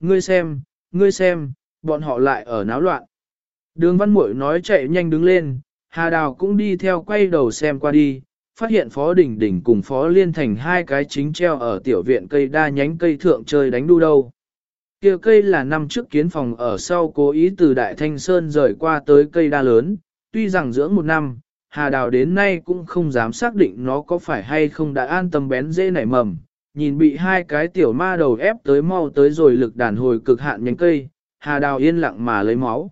Ngươi xem, ngươi xem, bọn họ lại ở náo loạn. Đường văn muội nói chạy nhanh đứng lên, Hà Đào cũng đi theo quay đầu xem qua đi, phát hiện Phó Đình Đình cùng Phó Liên Thành hai cái chính treo ở tiểu viện cây đa nhánh cây thượng chơi đánh đu đâu. Kia cây là năm trước kiến phòng ở sau cố ý từ Đại Thanh Sơn rời qua tới cây đa lớn, tuy rằng dưỡng một năm, Hà Đào đến nay cũng không dám xác định nó có phải hay không đã an tâm bén dễ nảy mầm, nhìn bị hai cái tiểu ma đầu ép tới mau tới rồi lực đàn hồi cực hạn nhánh cây, Hà Đào yên lặng mà lấy máu.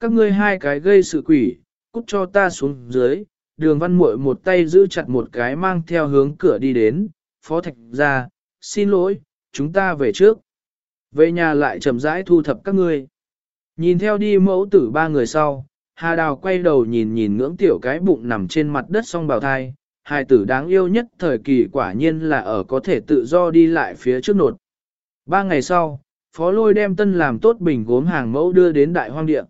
Các ngươi hai cái gây sự quỷ, cút cho ta xuống dưới, đường văn muội một tay giữ chặt một cái mang theo hướng cửa đi đến, phó thạch ra, xin lỗi, chúng ta về trước. Về nhà lại chậm rãi thu thập các ngươi. Nhìn theo đi mẫu tử ba người sau, Hà Đào quay đầu nhìn nhìn ngưỡng tiểu cái bụng nằm trên mặt đất song bào thai, hai tử đáng yêu nhất thời kỳ quả nhiên là ở có thể tự do đi lại phía trước nột. Ba ngày sau, Phó Lôi đem tân làm tốt bình gốm hàng mẫu đưa đến đại hoang địa.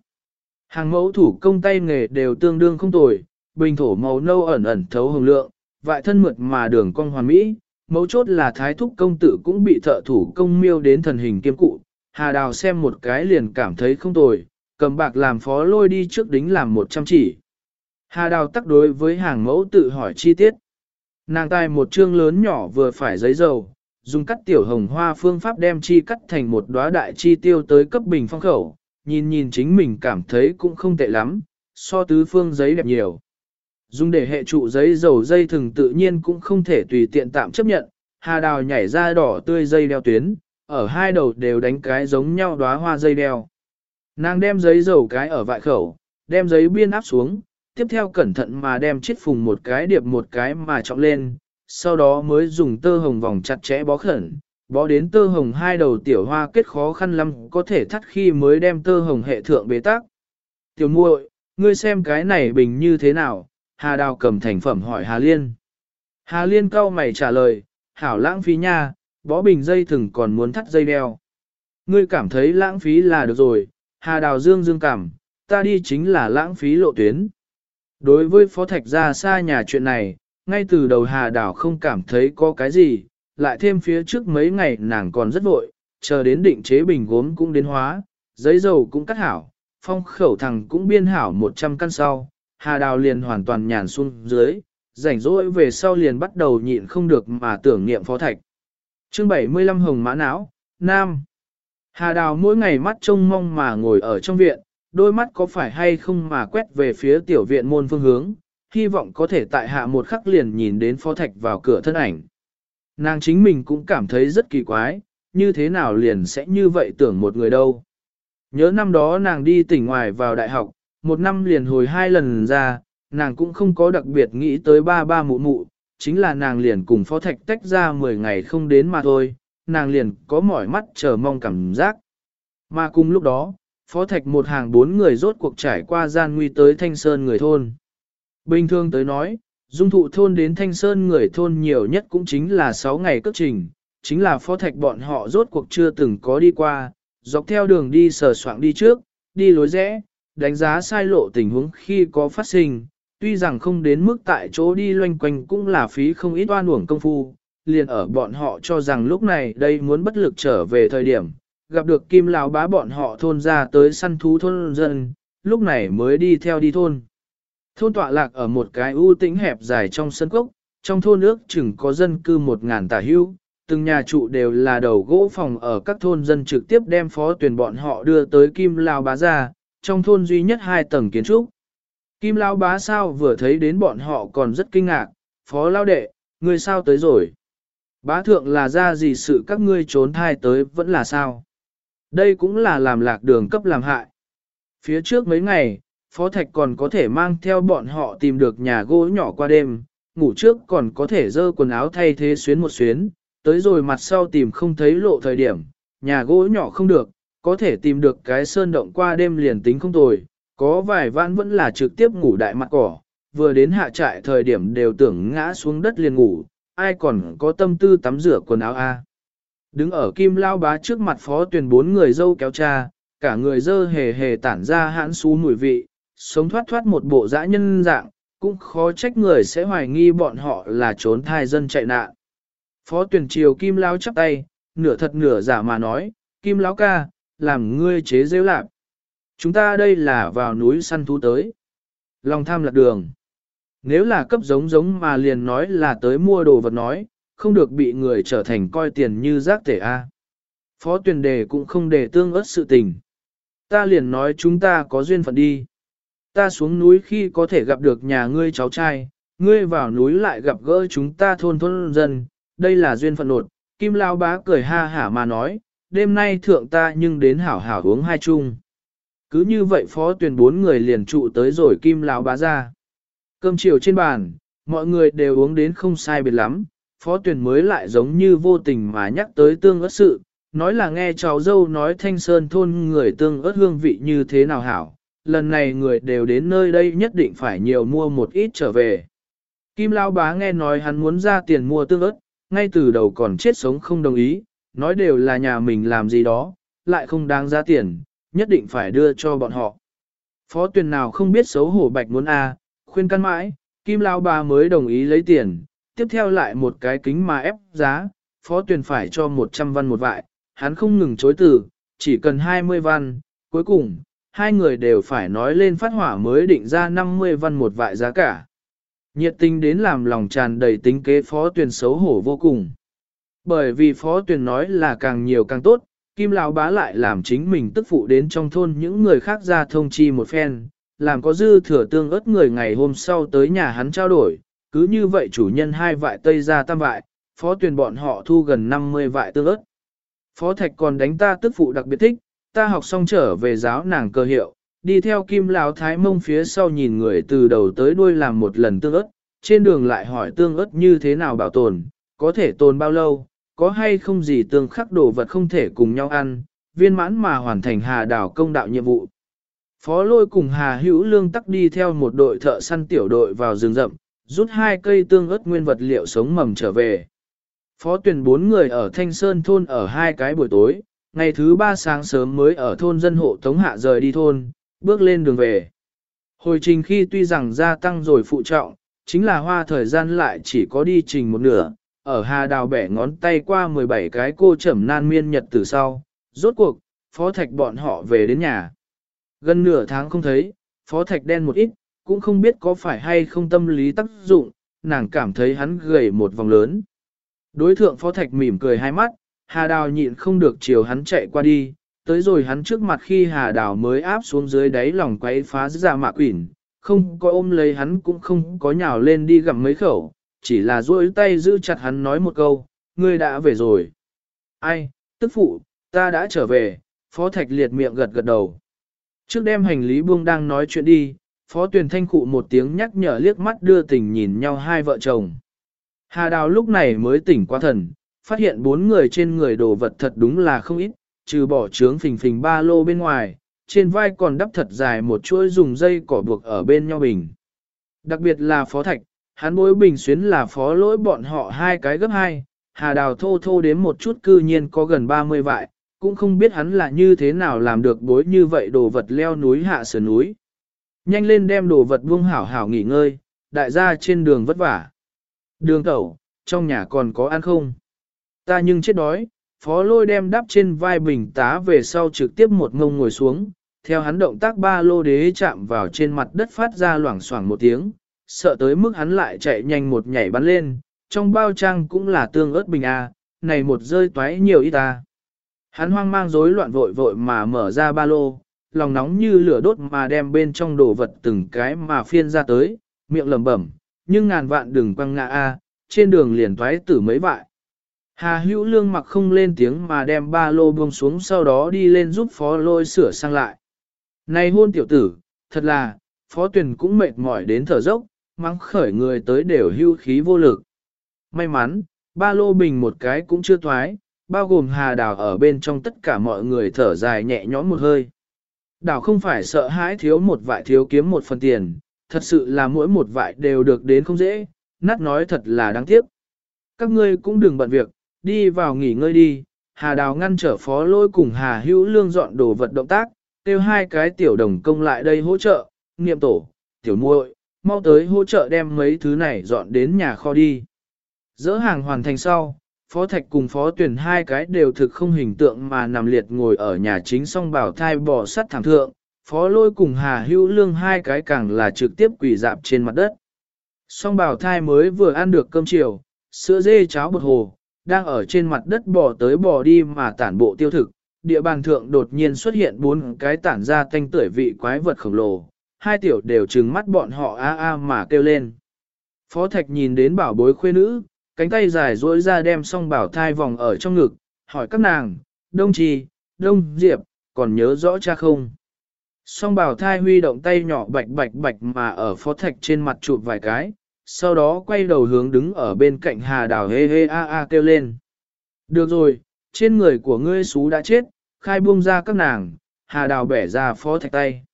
Hàng mẫu thủ công tay nghề đều tương đương không tồi, bình thổ màu nâu ẩn ẩn thấu hồng lượng, vại thân mượt mà đường cong hoàn mỹ, mấu chốt là thái thúc công tử cũng bị thợ thủ công miêu đến thần hình kiêm cụ. Hà Đào xem một cái liền cảm thấy không tồi, cầm bạc làm phó lôi đi trước đính làm một trăm chỉ. Hà Đào tắc đối với hàng mẫu tự hỏi chi tiết. Nàng tài một chương lớn nhỏ vừa phải giấy dầu, dùng cắt tiểu hồng hoa phương pháp đem chi cắt thành một đóa đại chi tiêu tới cấp bình phong khẩu, nhìn nhìn chính mình cảm thấy cũng không tệ lắm, so tứ phương giấy đẹp nhiều. Dùng để hệ trụ giấy dầu dây thừng tự nhiên cũng không thể tùy tiện tạm chấp nhận, hà đào nhảy ra đỏ tươi dây đeo tuyến, ở hai đầu đều đánh cái giống nhau đóa hoa dây đeo. Nàng đem giấy dầu cái ở vại khẩu, đem giấy biên áp xuống, tiếp theo cẩn thận mà đem chiếc phùng một cái điệp một cái mà trọng lên, sau đó mới dùng tơ hồng vòng chặt chẽ bó khẩn, bó đến tơ hồng hai đầu tiểu hoa kết khó khăn lắm có thể thắt khi mới đem tơ hồng hệ thượng bế tắc. Tiểu muội, ngươi xem cái này bình như thế nào? Hà Đào cầm thành phẩm hỏi Hà Liên. Hà Liên cau mày trả lời, hảo lãng phí nha, bó bình dây thừng còn muốn thắt dây đeo. Ngươi cảm thấy lãng phí là được rồi, Hà Đào dương dương cảm, ta đi chính là lãng phí lộ tuyến. Đối với Phó Thạch ra xa nhà chuyện này, ngay từ đầu Hà Đào không cảm thấy có cái gì, lại thêm phía trước mấy ngày nàng còn rất vội, chờ đến định chế bình gốm cũng đến hóa, giấy dầu cũng cắt hảo, phong khẩu thằng cũng biên hảo 100 căn sau, Hà Đào liền hoàn toàn nhàn xuống dưới, rảnh rỗi về sau liền bắt đầu nhịn không được mà tưởng niệm Phó Thạch. Chương 75 Hồng Mã Não, Nam Hà Đào mỗi ngày mắt trông mong mà ngồi ở trong viện, đôi mắt có phải hay không mà quét về phía tiểu viện môn phương hướng, hy vọng có thể tại hạ một khắc liền nhìn đến phó thạch vào cửa thân ảnh. Nàng chính mình cũng cảm thấy rất kỳ quái, như thế nào liền sẽ như vậy tưởng một người đâu. Nhớ năm đó nàng đi tỉnh ngoài vào đại học, một năm liền hồi hai lần ra, nàng cũng không có đặc biệt nghĩ tới ba ba mụ mụ, chính là nàng liền cùng phó thạch tách ra 10 ngày không đến mà thôi, nàng liền có mỏi mắt chờ mong cảm giác. Mà cùng lúc đó, phó thạch một hàng bốn người rốt cuộc trải qua gian nguy tới thanh sơn người thôn. Bình thường tới nói, dung thụ thôn đến thanh sơn người thôn nhiều nhất cũng chính là 6 ngày cất trình, chính là phó thạch bọn họ rốt cuộc chưa từng có đi qua, dọc theo đường đi sờ soạng đi trước, đi lối rẽ, đánh giá sai lộ tình huống khi có phát sinh, tuy rằng không đến mức tại chỗ đi loanh quanh cũng là phí không ít oan uổng công phu, liền ở bọn họ cho rằng lúc này đây muốn bất lực trở về thời điểm, gặp được kim lão bá bọn họ thôn ra tới săn thú thôn dân, lúc này mới đi theo đi thôn. Thôn tọa lạc ở một cái ưu tĩnh hẹp dài trong sân cốc, trong thôn nước chừng có dân cư một ngàn tả hưu, từng nhà trụ đều là đầu gỗ phòng ở các thôn dân trực tiếp đem phó tuyển bọn họ đưa tới kim lão bá ra, trong thôn duy nhất hai tầng kiến trúc. Kim lão bá sao vừa thấy đến bọn họ còn rất kinh ngạc, phó lao đệ, người sao tới rồi. Bá thượng là ra gì sự các ngươi trốn thai tới vẫn là sao? Đây cũng là làm lạc đường cấp làm hại. Phía trước mấy ngày, Phó Thạch còn có thể mang theo bọn họ tìm được nhà gỗ nhỏ qua đêm, ngủ trước còn có thể dơ quần áo thay thế xuyến một xuyến, tới rồi mặt sau tìm không thấy lộ thời điểm, nhà gỗ nhỏ không được, có thể tìm được cái sơn động qua đêm liền tính không tồi, có vài vãn vẫn là trực tiếp ngủ đại mặt cỏ, vừa đến hạ trại thời điểm đều tưởng ngã xuống đất liền ngủ, ai còn có tâm tư tắm rửa quần áo a? Đứng ở kim lao bá trước mặt phó tuyển bốn người dâu kéo cha, cả người dơ hề hề tản ra hãn xú mùi vị, sống thoát thoát một bộ dã nhân dạng, cũng khó trách người sẽ hoài nghi bọn họ là trốn thai dân chạy nạn. Phó tuyển triều kim lao chắp tay, nửa thật nửa giả mà nói, Kim Lão ca, làm ngươi chế rêu lạp. Chúng ta đây là vào núi săn thú tới. Lòng tham lạc đường. Nếu là cấp giống giống mà liền nói là tới mua đồ vật nói, không được bị người trở thành coi tiền như rác tể A. Phó tuyển đề cũng không để tương ớt sự tình. Ta liền nói chúng ta có duyên phận đi. Ta xuống núi khi có thể gặp được nhà ngươi cháu trai, ngươi vào núi lại gặp gỡ chúng ta thôn thôn dân, đây là duyên phận nột. Kim Lao bá cười ha hả mà nói, đêm nay thượng ta nhưng đến hảo hảo uống hai chung. Cứ như vậy phó tuyển bốn người liền trụ tới rồi Kim Lao bá ra. Cơm chiều trên bàn, mọi người đều uống đến không sai biệt lắm, phó tuyển mới lại giống như vô tình mà nhắc tới tương ớt sự, nói là nghe cháu dâu nói thanh sơn thôn người tương ớt hương vị như thế nào hảo, lần này người đều đến nơi đây nhất định phải nhiều mua một ít trở về. Kim Lao bá nghe nói hắn muốn ra tiền mua tương ớt, ngay từ đầu còn chết sống không đồng ý, nói đều là nhà mình làm gì đó, lại không đáng giá tiền, nhất định phải đưa cho bọn họ. Phó tuyển nào không biết xấu hổ bạch muốn a khuyên căn mãi, Kim Lao bá mới đồng ý lấy tiền, tiếp theo lại một cái kính mà ép giá, phó tuyển phải cho 100 văn một vại, hắn không ngừng chối từ, chỉ cần 20 văn, cuối cùng, hai người đều phải nói lên phát hỏa mới định ra 50 văn một vại giá cả. Nhiệt tình đến làm lòng tràn đầy tính kế phó tuyển xấu hổ vô cùng. Bởi vì phó tuyển nói là càng nhiều càng tốt, Kim Lão bá lại làm chính mình tức phụ đến trong thôn những người khác ra thông chi một phen, làm có dư thừa tương ớt người ngày hôm sau tới nhà hắn trao đổi, cứ như vậy chủ nhân hai vại tây ra tam vại, phó tuyển bọn họ thu gần 50 vại tương ớt. Phó Thạch còn đánh ta tức phụ đặc biệt thích, ta học xong trở về giáo nàng cơ hiệu, đi theo kim lão thái mông phía sau nhìn người từ đầu tới đuôi làm một lần tương ớt, trên đường lại hỏi tương ớt như thế nào bảo tồn, có thể tồn bao lâu, có hay không gì tương khắc đồ vật không thể cùng nhau ăn, viên mãn mà hoàn thành hà đảo công đạo nhiệm vụ. Phó lôi cùng Hà Hữu Lương tắc đi theo một đội thợ săn tiểu đội vào rừng rậm, rút hai cây tương ớt nguyên vật liệu sống mầm trở về. Phó tuyển bốn người ở Thanh Sơn thôn ở hai cái buổi tối, ngày thứ ba sáng sớm mới ở thôn dân hộ Tống Hạ rời đi thôn, bước lên đường về. Hồi trình khi tuy rằng gia tăng rồi phụ trọng, chính là hoa thời gian lại chỉ có đi trình một nửa, ở Hà Đào bẻ ngón tay qua 17 cái cô trầm nan miên nhật từ sau, rốt cuộc, Phó Thạch bọn họ về đến nhà. Gần nửa tháng không thấy, Phó Thạch đen một ít, cũng không biết có phải hay không tâm lý tác dụng, nàng cảm thấy hắn gầy một vòng lớn. Đối thượng Phó Thạch mỉm cười hai mắt, Hà Đào nhịn không được chiều hắn chạy qua đi, tới rồi hắn trước mặt khi Hà Đào mới áp xuống dưới đáy lòng quấy phá ra mạ quỷ, không có ôm lấy hắn cũng không có nhào lên đi gặm mấy khẩu, chỉ là duỗi tay giữ chặt hắn nói một câu, ngươi đã về rồi. Ai, tức phụ, ta đã trở về, Phó Thạch liệt miệng gật gật đầu. Trước đem hành lý buông đang nói chuyện đi, Phó Tuyền Thanh cụ một tiếng nhắc nhở liếc mắt đưa tình nhìn nhau hai vợ chồng. Hà Đào lúc này mới tỉnh qua thần, phát hiện bốn người trên người đồ vật thật đúng là không ít, trừ bỏ trướng phình phình ba lô bên ngoài, trên vai còn đắp thật dài một chuỗi dùng dây cỏ buộc ở bên nhau bình. Đặc biệt là phó thạch, hắn bối bình xuyến là phó lỗi bọn họ hai cái gấp hai, hà đào thô thô đến một chút cư nhiên có gần 30 vại, cũng không biết hắn là như thế nào làm được bối như vậy đồ vật leo núi hạ sườn núi. Nhanh lên đem đồ vật buông hảo hảo nghỉ ngơi, đại gia trên đường vất vả. Đường tẩu, trong nhà còn có ăn không? Ta nhưng chết đói, phó lôi đem đắp trên vai bình tá về sau trực tiếp một ngông ngồi xuống, theo hắn động tác ba lô đế chạm vào trên mặt đất phát ra loảng xoảng một tiếng, sợ tới mức hắn lại chạy nhanh một nhảy bắn lên, trong bao trang cũng là tương ớt bình A, này một rơi toái nhiều ít ta. Hắn hoang mang rối loạn vội vội mà mở ra ba lô, lòng nóng như lửa đốt mà đem bên trong đồ vật từng cái mà phiên ra tới, miệng lẩm bẩm, nhưng ngàn vạn đừng quăng ngã A, trên đường liền toái tử mấy vại. Hà hữu lương mặc không lên tiếng mà đem ba lô buông xuống sau đó đi lên giúp phó lôi sửa sang lại. Này hôn tiểu tử, thật là, phó tuyển cũng mệt mỏi đến thở dốc, mắng khởi người tới đều hưu khí vô lực. May mắn, ba lô bình một cái cũng chưa thoái, bao gồm hà đào ở bên trong tất cả mọi người thở dài nhẹ nhõm một hơi. Đào không phải sợ hãi thiếu một vại thiếu kiếm một phần tiền, thật sự là mỗi một vại đều được đến không dễ, nát nói thật là đáng tiếc. Các ngươi cũng đừng bận việc, đi vào nghỉ ngơi đi, Hà Đào ngăn trở phó lôi cùng Hà Hữu Lương dọn đồ vật động tác, kêu hai cái tiểu đồng công lại đây hỗ trợ, niệm tổ, tiểu muội, mau tới hỗ trợ đem mấy thứ này dọn đến nhà kho đi. Dỡ hàng hoàn thành sau, Phó Thạch cùng Phó Tuyển hai cái đều thực không hình tượng mà nằm liệt ngồi ở nhà chính song bảo thai bò sắt thẳng thượng, Phó Lôi cùng Hà Hữu Lương hai cái càng là trực tiếp quỳ dạp trên mặt đất. Song bảo thai mới vừa ăn được cơm chiều, sữa dê cháo bột hồ, đang ở trên mặt đất bò tới bò đi mà tản bộ tiêu thực, địa bàn thượng đột nhiên xuất hiện bốn cái tản ra thanh tưởi vị quái vật khổng lồ, hai tiểu đều trừng mắt bọn họ a a mà kêu lên. Phó Thạch nhìn đến bảo bối khuê nữ, cánh tay dài duỗi ra đem song bảo thai vòng ở trong ngực, hỏi các nàng, Đông Trì, Đông Diệp, còn nhớ rõ cha không? Song bảo thai huy động tay nhỏ bạch bạch bạch mà ở phó thạch trên mặt chụp vài cái, sau đó quay đầu hướng đứng ở bên cạnh hà đào hê hê a a kêu lên. Được rồi, trên người của ngươi xú đã chết, khai buông ra các nàng, hà đào bẻ ra phó thạch tay.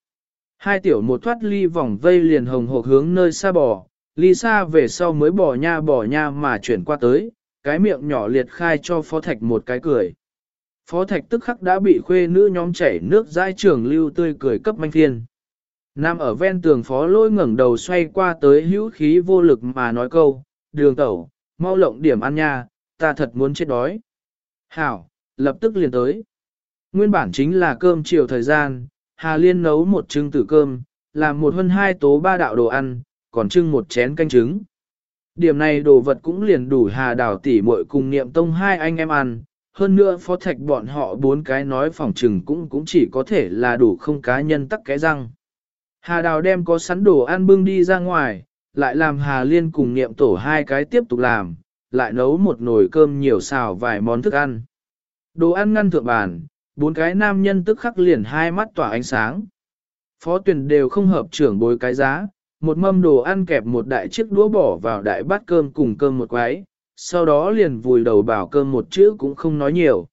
Hai tiểu một thoát ly vòng vây liền hồng hộp hướng nơi xa bò, Lisa về sau mới bỏ nha bỏ nha mà chuyển qua tới, cái miệng nhỏ liệt khai cho phó thạch một cái cười. Phó thạch tức khắc đã bị khuê nữ nhóm chảy nước dai trường lưu tươi cười cấp manh thiên. Nam ở ven tường phó lôi ngẩng đầu xoay qua tới hữu khí vô lực mà nói câu, đường tẩu, mau lộng điểm ăn nha, ta thật muốn chết đói. Hảo, lập tức liền tới. Nguyên bản chính là cơm chiều thời gian, Hà Liên nấu một trứng tử cơm, làm một hơn hai tố ba đạo đồ ăn, còn trưng một chén canh trứng. Điểm này đồ vật cũng liền đủ Hà Đào tỷ muội cùng niệm tông hai anh em ăn, hơn nữa phó thạch bọn họ bốn cái nói phòng trừng cũng cũng chỉ có thể là đủ không cá nhân tắc cái răng. Hà Đào đem có sẵn đồ ăn bưng đi ra ngoài, lại làm Hà Liên cùng niệm tổ hai cái tiếp tục làm, lại nấu một nồi cơm nhiều xào vài món thức ăn. Đồ ăn ngăn thượng bàn, bốn cái nam nhân tức khắc liền hai mắt tỏa ánh sáng. Phó tuyển đều không hợp trưởng bối cái giá, một mâm đồ ăn kẹp một đại chiếc đũa bỏ vào đại bát cơm cùng cơm một quái, sau đó liền vùi đầu bảo cơm một chữ cũng không nói nhiều.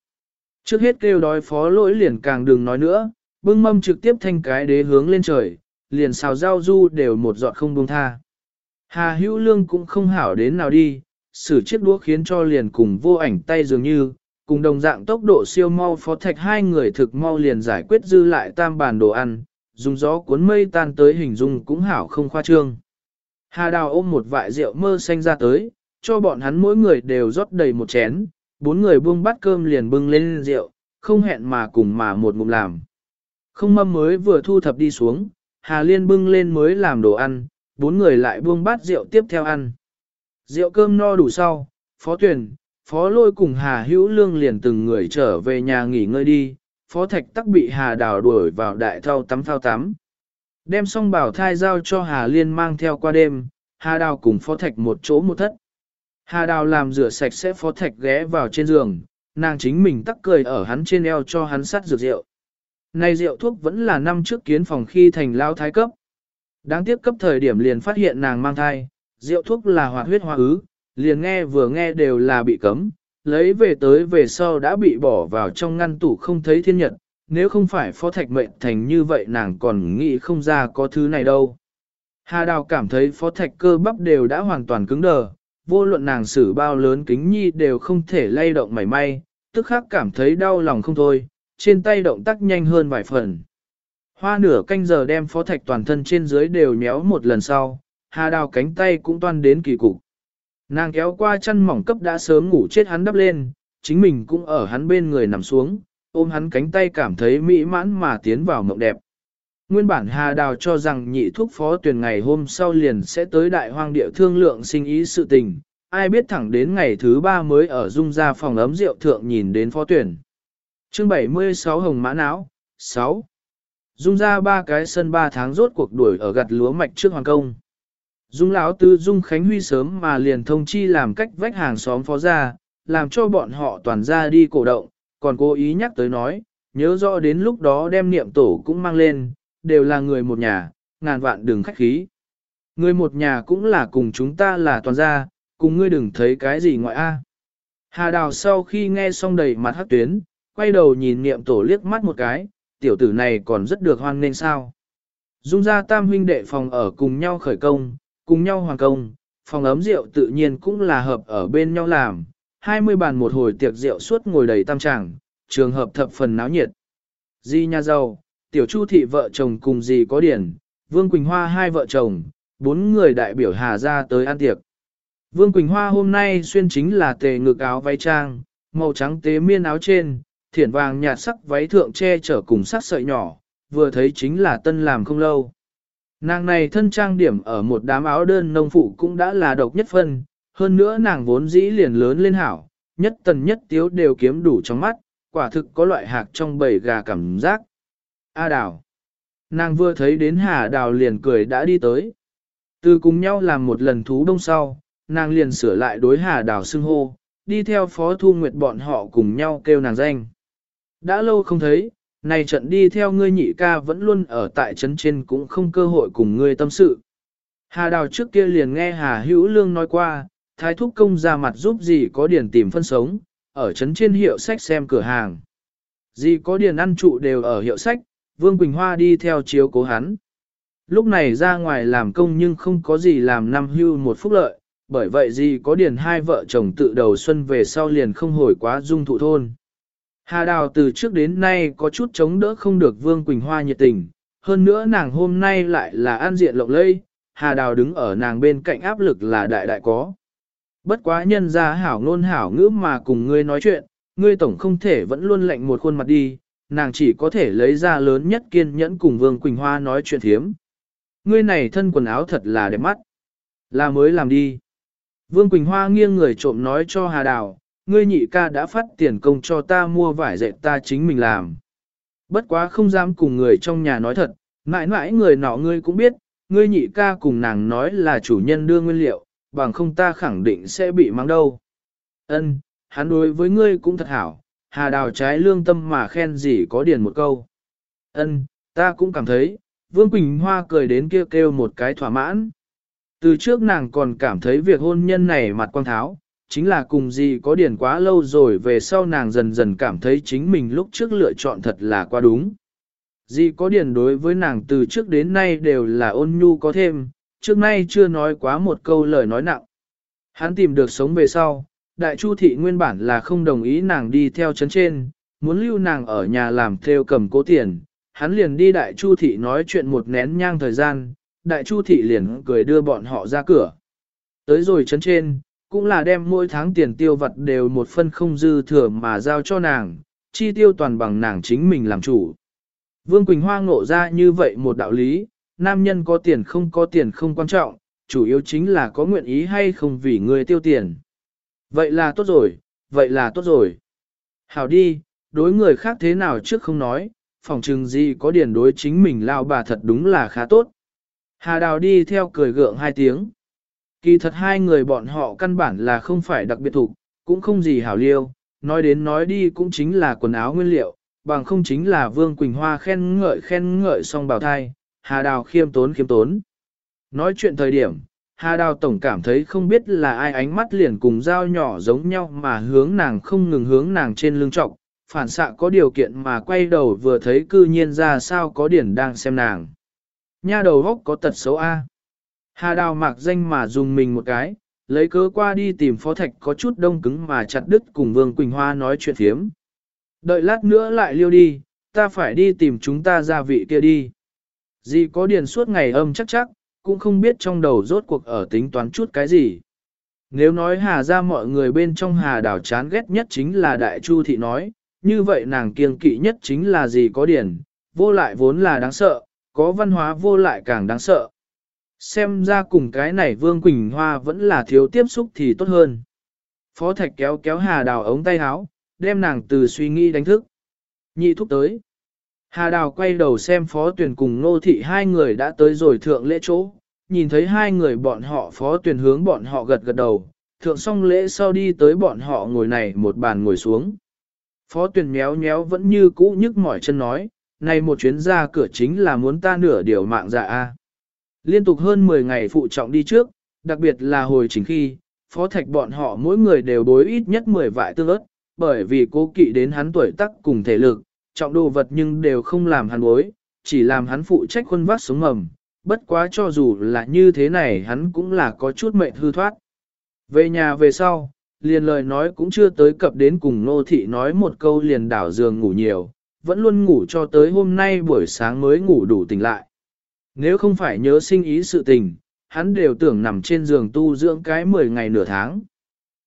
Trước hết kêu đói phó lỗi liền càng đừng nói nữa, bưng mâm trực tiếp thanh cái đế hướng lên trời, liền xào rau du đều một giọt không buông tha. Hà hữu lương cũng không hảo đến nào đi, xử chiếc đũa khiến cho liền cùng vô ảnh tay dường như, cùng đồng dạng tốc độ siêu mau phó thạch hai người thực mau liền giải quyết dư lại tam bàn đồ ăn, dùng gió cuốn mây tan tới hình dung cũng hảo không khoa trương. Hà đào ôm một vại rượu mơ xanh ra tới, cho bọn hắn mỗi người đều rót đầy một chén, bốn người buông bát cơm liền bưng lên rượu, không hẹn mà cùng mà một ngụm làm. Không mâm mới vừa thu thập đi xuống, Hà Liên bưng lên mới làm đồ ăn, bốn người lại buông bát rượu tiếp theo ăn. Rượu cơm no đủ sau, Phó tuyển Phó Lôi cùng Hà Hữu Lương liền từng người trở về nhà nghỉ ngơi đi, Phó Thạch tắc bị Hà Đào đuổi vào đại thao tắm thao tắm. Đem xong bảo thai giao cho Hà Liên mang theo qua đêm, Hà Đào cùng Phó Thạch một chỗ một thất. Hà Đào làm rửa sạch sẽ Phó Thạch ghé vào trên giường, nàng chính mình tắc cười ở hắn trên eo cho hắn sát dược rượu. Này rượu thuốc vẫn là năm trước kiến phòng khi thành lao thái cấp. Đáng tiếc cấp thời điểm liền phát hiện nàng mang thai, rượu thuốc là hoạt huyết hoa ứ, liền nghe vừa nghe đều là bị cấm, lấy về tới về sau đã bị bỏ vào trong ngăn tủ không thấy thiên nhật, nếu không phải phó thạch mệnh thành như vậy nàng còn nghĩ không ra có thứ này đâu. Hà Đào cảm thấy phó thạch cơ bắp đều đã hoàn toàn cứng đờ, vô luận nàng xử bao lớn kính nhi đều không thể lay động mảy may, tức khắc cảm thấy đau lòng không thôi, trên tay động tác nhanh hơn vài phần. Hoa nửa canh giờ đem phó thạch toàn thân trên dưới đều nhéo một lần sau, Hà Đào cánh tay cũng toan đến kỳ cục. Nàng kéo qua chân mỏng cấp đã sớm ngủ chết hắn đắp lên, chính mình cũng ở hắn bên người nằm xuống, ôm hắn cánh tay cảm thấy mỹ mãn mà tiến vào mộng đẹp. Nguyên bản Hà Đào cho rằng nhị thuốc phó tuyển ngày hôm sau liền sẽ tới đại hoang địa thương lượng sinh ý sự tình, ai biết thẳng đến ngày thứ ba mới ở dung ra phòng ấm rượu thượng nhìn đến phó tuyển. chương 76 Hồng Mã Não 6. Dung ra ba cái sân ba tháng rốt cuộc đuổi ở gặt lúa mạch trước hoàng công. Dung lão tư Dung Khánh Huy sớm mà liền thông chi làm cách vách hàng xóm phó ra, làm cho bọn họ toàn ra đi cổ động, còn cố ý nhắc tới nói, nhớ rõ đến lúc đó đem niệm tổ cũng mang lên, đều là người một nhà, ngàn vạn đừng khách khí. Người một nhà cũng là cùng chúng ta là toàn gia, cùng ngươi đừng thấy cái gì ngoại a. Hà đào sau khi nghe xong đầy mặt hắc tuyến, quay đầu nhìn niệm tổ liếc mắt một cái, tiểu tử này còn rất được hoan nên sao. Dung ra tam huynh đệ phòng ở cùng nhau khởi công, cùng nhau hoàng công, phòng ấm rượu tự nhiên cũng là hợp ở bên nhau làm, 20 bàn một hồi tiệc rượu suốt ngồi đầy tam tràng, trường hợp thập phần náo nhiệt. Di nhà giàu, tiểu chu thị vợ chồng cùng dì có điển, Vương Quỳnh Hoa hai vợ chồng, bốn người đại biểu Hà ra tới ăn tiệc. Vương Quỳnh Hoa hôm nay xuyên chính là tề ngực áo váy trang, màu trắng tế miên áo trên, thiển vàng nhạt sắc váy thượng che chở cùng sắc sợi nhỏ, vừa thấy chính là tân làm không lâu. Nàng này thân trang điểm ở một đám áo đơn nông phụ cũng đã là độc nhất phân, hơn nữa nàng vốn dĩ liền lớn lên hảo, nhất tần nhất tiếu đều kiếm đủ trong mắt, quả thực có loại hạc trong bầy gà cảm giác. A đào. Nàng vừa thấy đến hà đào liền cười đã đi tới. Từ cùng nhau làm một lần thú đông sau, nàng liền sửa lại đối hà đào xưng hô, đi theo phó thu nguyệt bọn họ cùng nhau kêu nàng danh. Đã lâu không thấy, này trận đi theo ngươi nhị ca vẫn luôn ở tại trấn trên cũng không cơ hội cùng ngươi tâm sự. Hà đào trước kia liền nghe Hà Hữu Lương nói qua, thái thúc công ra mặt giúp gì có điển tìm phân sống, ở trấn trên hiệu sách xem cửa hàng. Gì có điển ăn trụ đều ở hiệu sách, Vương Quỳnh Hoa đi theo chiếu cố hắn. Lúc này ra ngoài làm công nhưng không có gì làm năm hưu một phúc lợi, bởi vậy gì có điển hai vợ chồng tự đầu xuân về sau liền không hồi quá dung thụ thôn. Hà Đào từ trước đến nay có chút chống đỡ không được Vương Quỳnh Hoa nhiệt tình, hơn nữa nàng hôm nay lại là an diện lộng lây, Hà Đào đứng ở nàng bên cạnh áp lực là đại đại có. Bất quá nhân ra hảo ngôn hảo ngữ mà cùng ngươi nói chuyện, ngươi tổng không thể vẫn luôn lạnh một khuôn mặt đi, nàng chỉ có thể lấy ra lớn nhất kiên nhẫn cùng Vương Quỳnh Hoa nói chuyện thiếm. Ngươi này thân quần áo thật là đẹp mắt. Là mới làm đi. Vương Quỳnh Hoa nghiêng người trộm nói cho Hà Đào, ngươi nhị ca đã phát tiền công cho ta mua vải dệt ta chính mình làm. Bất quá không dám cùng người trong nhà nói thật, mãi mãi người nọ ngươi cũng biết, ngươi nhị ca cùng nàng nói là chủ nhân đưa nguyên liệu, bằng không ta khẳng định sẽ bị mang đâu. Ân, hắn đối với ngươi cũng thật hảo, hà đào trái lương tâm mà khen gì có điền một câu. Ân, ta cũng cảm thấy, Vương Quỳnh Hoa cười đến kêu kêu một cái thỏa mãn. Từ trước nàng còn cảm thấy việc hôn nhân này mặt quang tháo, chính là cùng gì có điển quá lâu rồi về sau nàng dần dần cảm thấy chính mình lúc trước lựa chọn thật là quá đúng. Dì có điển đối với nàng từ trước đến nay đều là ôn nhu có thêm, trước nay chưa nói quá một câu lời nói nặng. Hắn tìm được sống về sau, đại chu thị nguyên bản là không đồng ý nàng đi theo chấn trên, muốn lưu nàng ở nhà làm theo cầm cố tiền, hắn liền đi đại chu thị nói chuyện một nén nhang thời gian, đại chu thị liền cười đưa bọn họ ra cửa. Tới rồi chấn trên, cũng là đem mỗi tháng tiền tiêu vật đều một phân không dư thừa mà giao cho nàng, chi tiêu toàn bằng nàng chính mình làm chủ. Vương Quỳnh Hoa ngộ ra như vậy một đạo lý, nam nhân có tiền không có tiền không quan trọng, chủ yếu chính là có nguyện ý hay không vì người tiêu tiền. Vậy là tốt rồi, vậy là tốt rồi. Hảo đi, đối người khác thế nào trước không nói, phòng trừng gì có điển đối chính mình lao bà thật đúng là khá tốt. Hà Đào đi theo cười gượng hai tiếng. Kỳ thật hai người bọn họ căn bản là không phải đặc biệt thủ, cũng không gì hảo liêu, nói đến nói đi cũng chính là quần áo nguyên liệu, bằng không chính là Vương Quỳnh Hoa khen ngợi khen ngợi xong bào thai, Hà Đào khiêm tốn khiêm tốn. Nói chuyện thời điểm, Hà Đào Tổng cảm thấy không biết là ai ánh mắt liền cùng dao nhỏ giống nhau mà hướng nàng không ngừng hướng nàng trên lưng trọng, phản xạ có điều kiện mà quay đầu vừa thấy cư nhiên ra sao có điển đang xem nàng. Nha đầu góc có tật xấu A. Hà đào mạc danh mà dùng mình một cái, lấy cớ qua đi tìm phó thạch có chút đông cứng mà chặt đứt cùng Vương Quỳnh Hoa nói chuyện thiếm. Đợi lát nữa lại liêu đi, ta phải đi tìm chúng ta gia vị kia đi. Gì có điền suốt ngày âm chắc chắc, cũng không biết trong đầu rốt cuộc ở tính toán chút cái gì. Nếu nói hà ra mọi người bên trong hà đảo chán ghét nhất chính là đại chu thị nói, như vậy nàng kiêng kỵ nhất chính là gì có điển, vô lại vốn là đáng sợ, có văn hóa vô lại càng đáng sợ. Xem ra cùng cái này Vương Quỳnh Hoa vẫn là thiếu tiếp xúc thì tốt hơn. Phó Thạch kéo kéo Hà Đào ống tay áo, đem nàng từ suy nghĩ đánh thức. Nhị thúc tới. Hà Đào quay đầu xem Phó Tuyền cùng Nô Thị hai người đã tới rồi thượng lễ chỗ. Nhìn thấy hai người bọn họ Phó Tuyền hướng bọn họ gật gật đầu. Thượng xong lễ sau đi tới bọn họ ngồi này một bàn ngồi xuống. Phó Tuyền méo méo vẫn như cũ nhức mỏi chân nói, này một chuyến ra cửa chính là muốn ta nửa điều mạng dạ a. Liên tục hơn 10 ngày phụ trọng đi trước, đặc biệt là hồi chính khi, phó thạch bọn họ mỗi người đều bối ít nhất 10 vại tương ớt, bởi vì cố kỵ đến hắn tuổi tác cùng thể lực, trọng đồ vật nhưng đều không làm hắn bối, chỉ làm hắn phụ trách khuôn vác sống mầm. Bất quá cho dù là như thế này hắn cũng là có chút mệnh hư thoát. Về nhà về sau, liền lời nói cũng chưa tới cập đến cùng nô thị nói một câu liền đảo giường ngủ nhiều, vẫn luôn ngủ cho tới hôm nay buổi sáng mới ngủ đủ tỉnh lại. Nếu không phải nhớ sinh ý sự tình, hắn đều tưởng nằm trên giường tu dưỡng cái 10 ngày nửa tháng.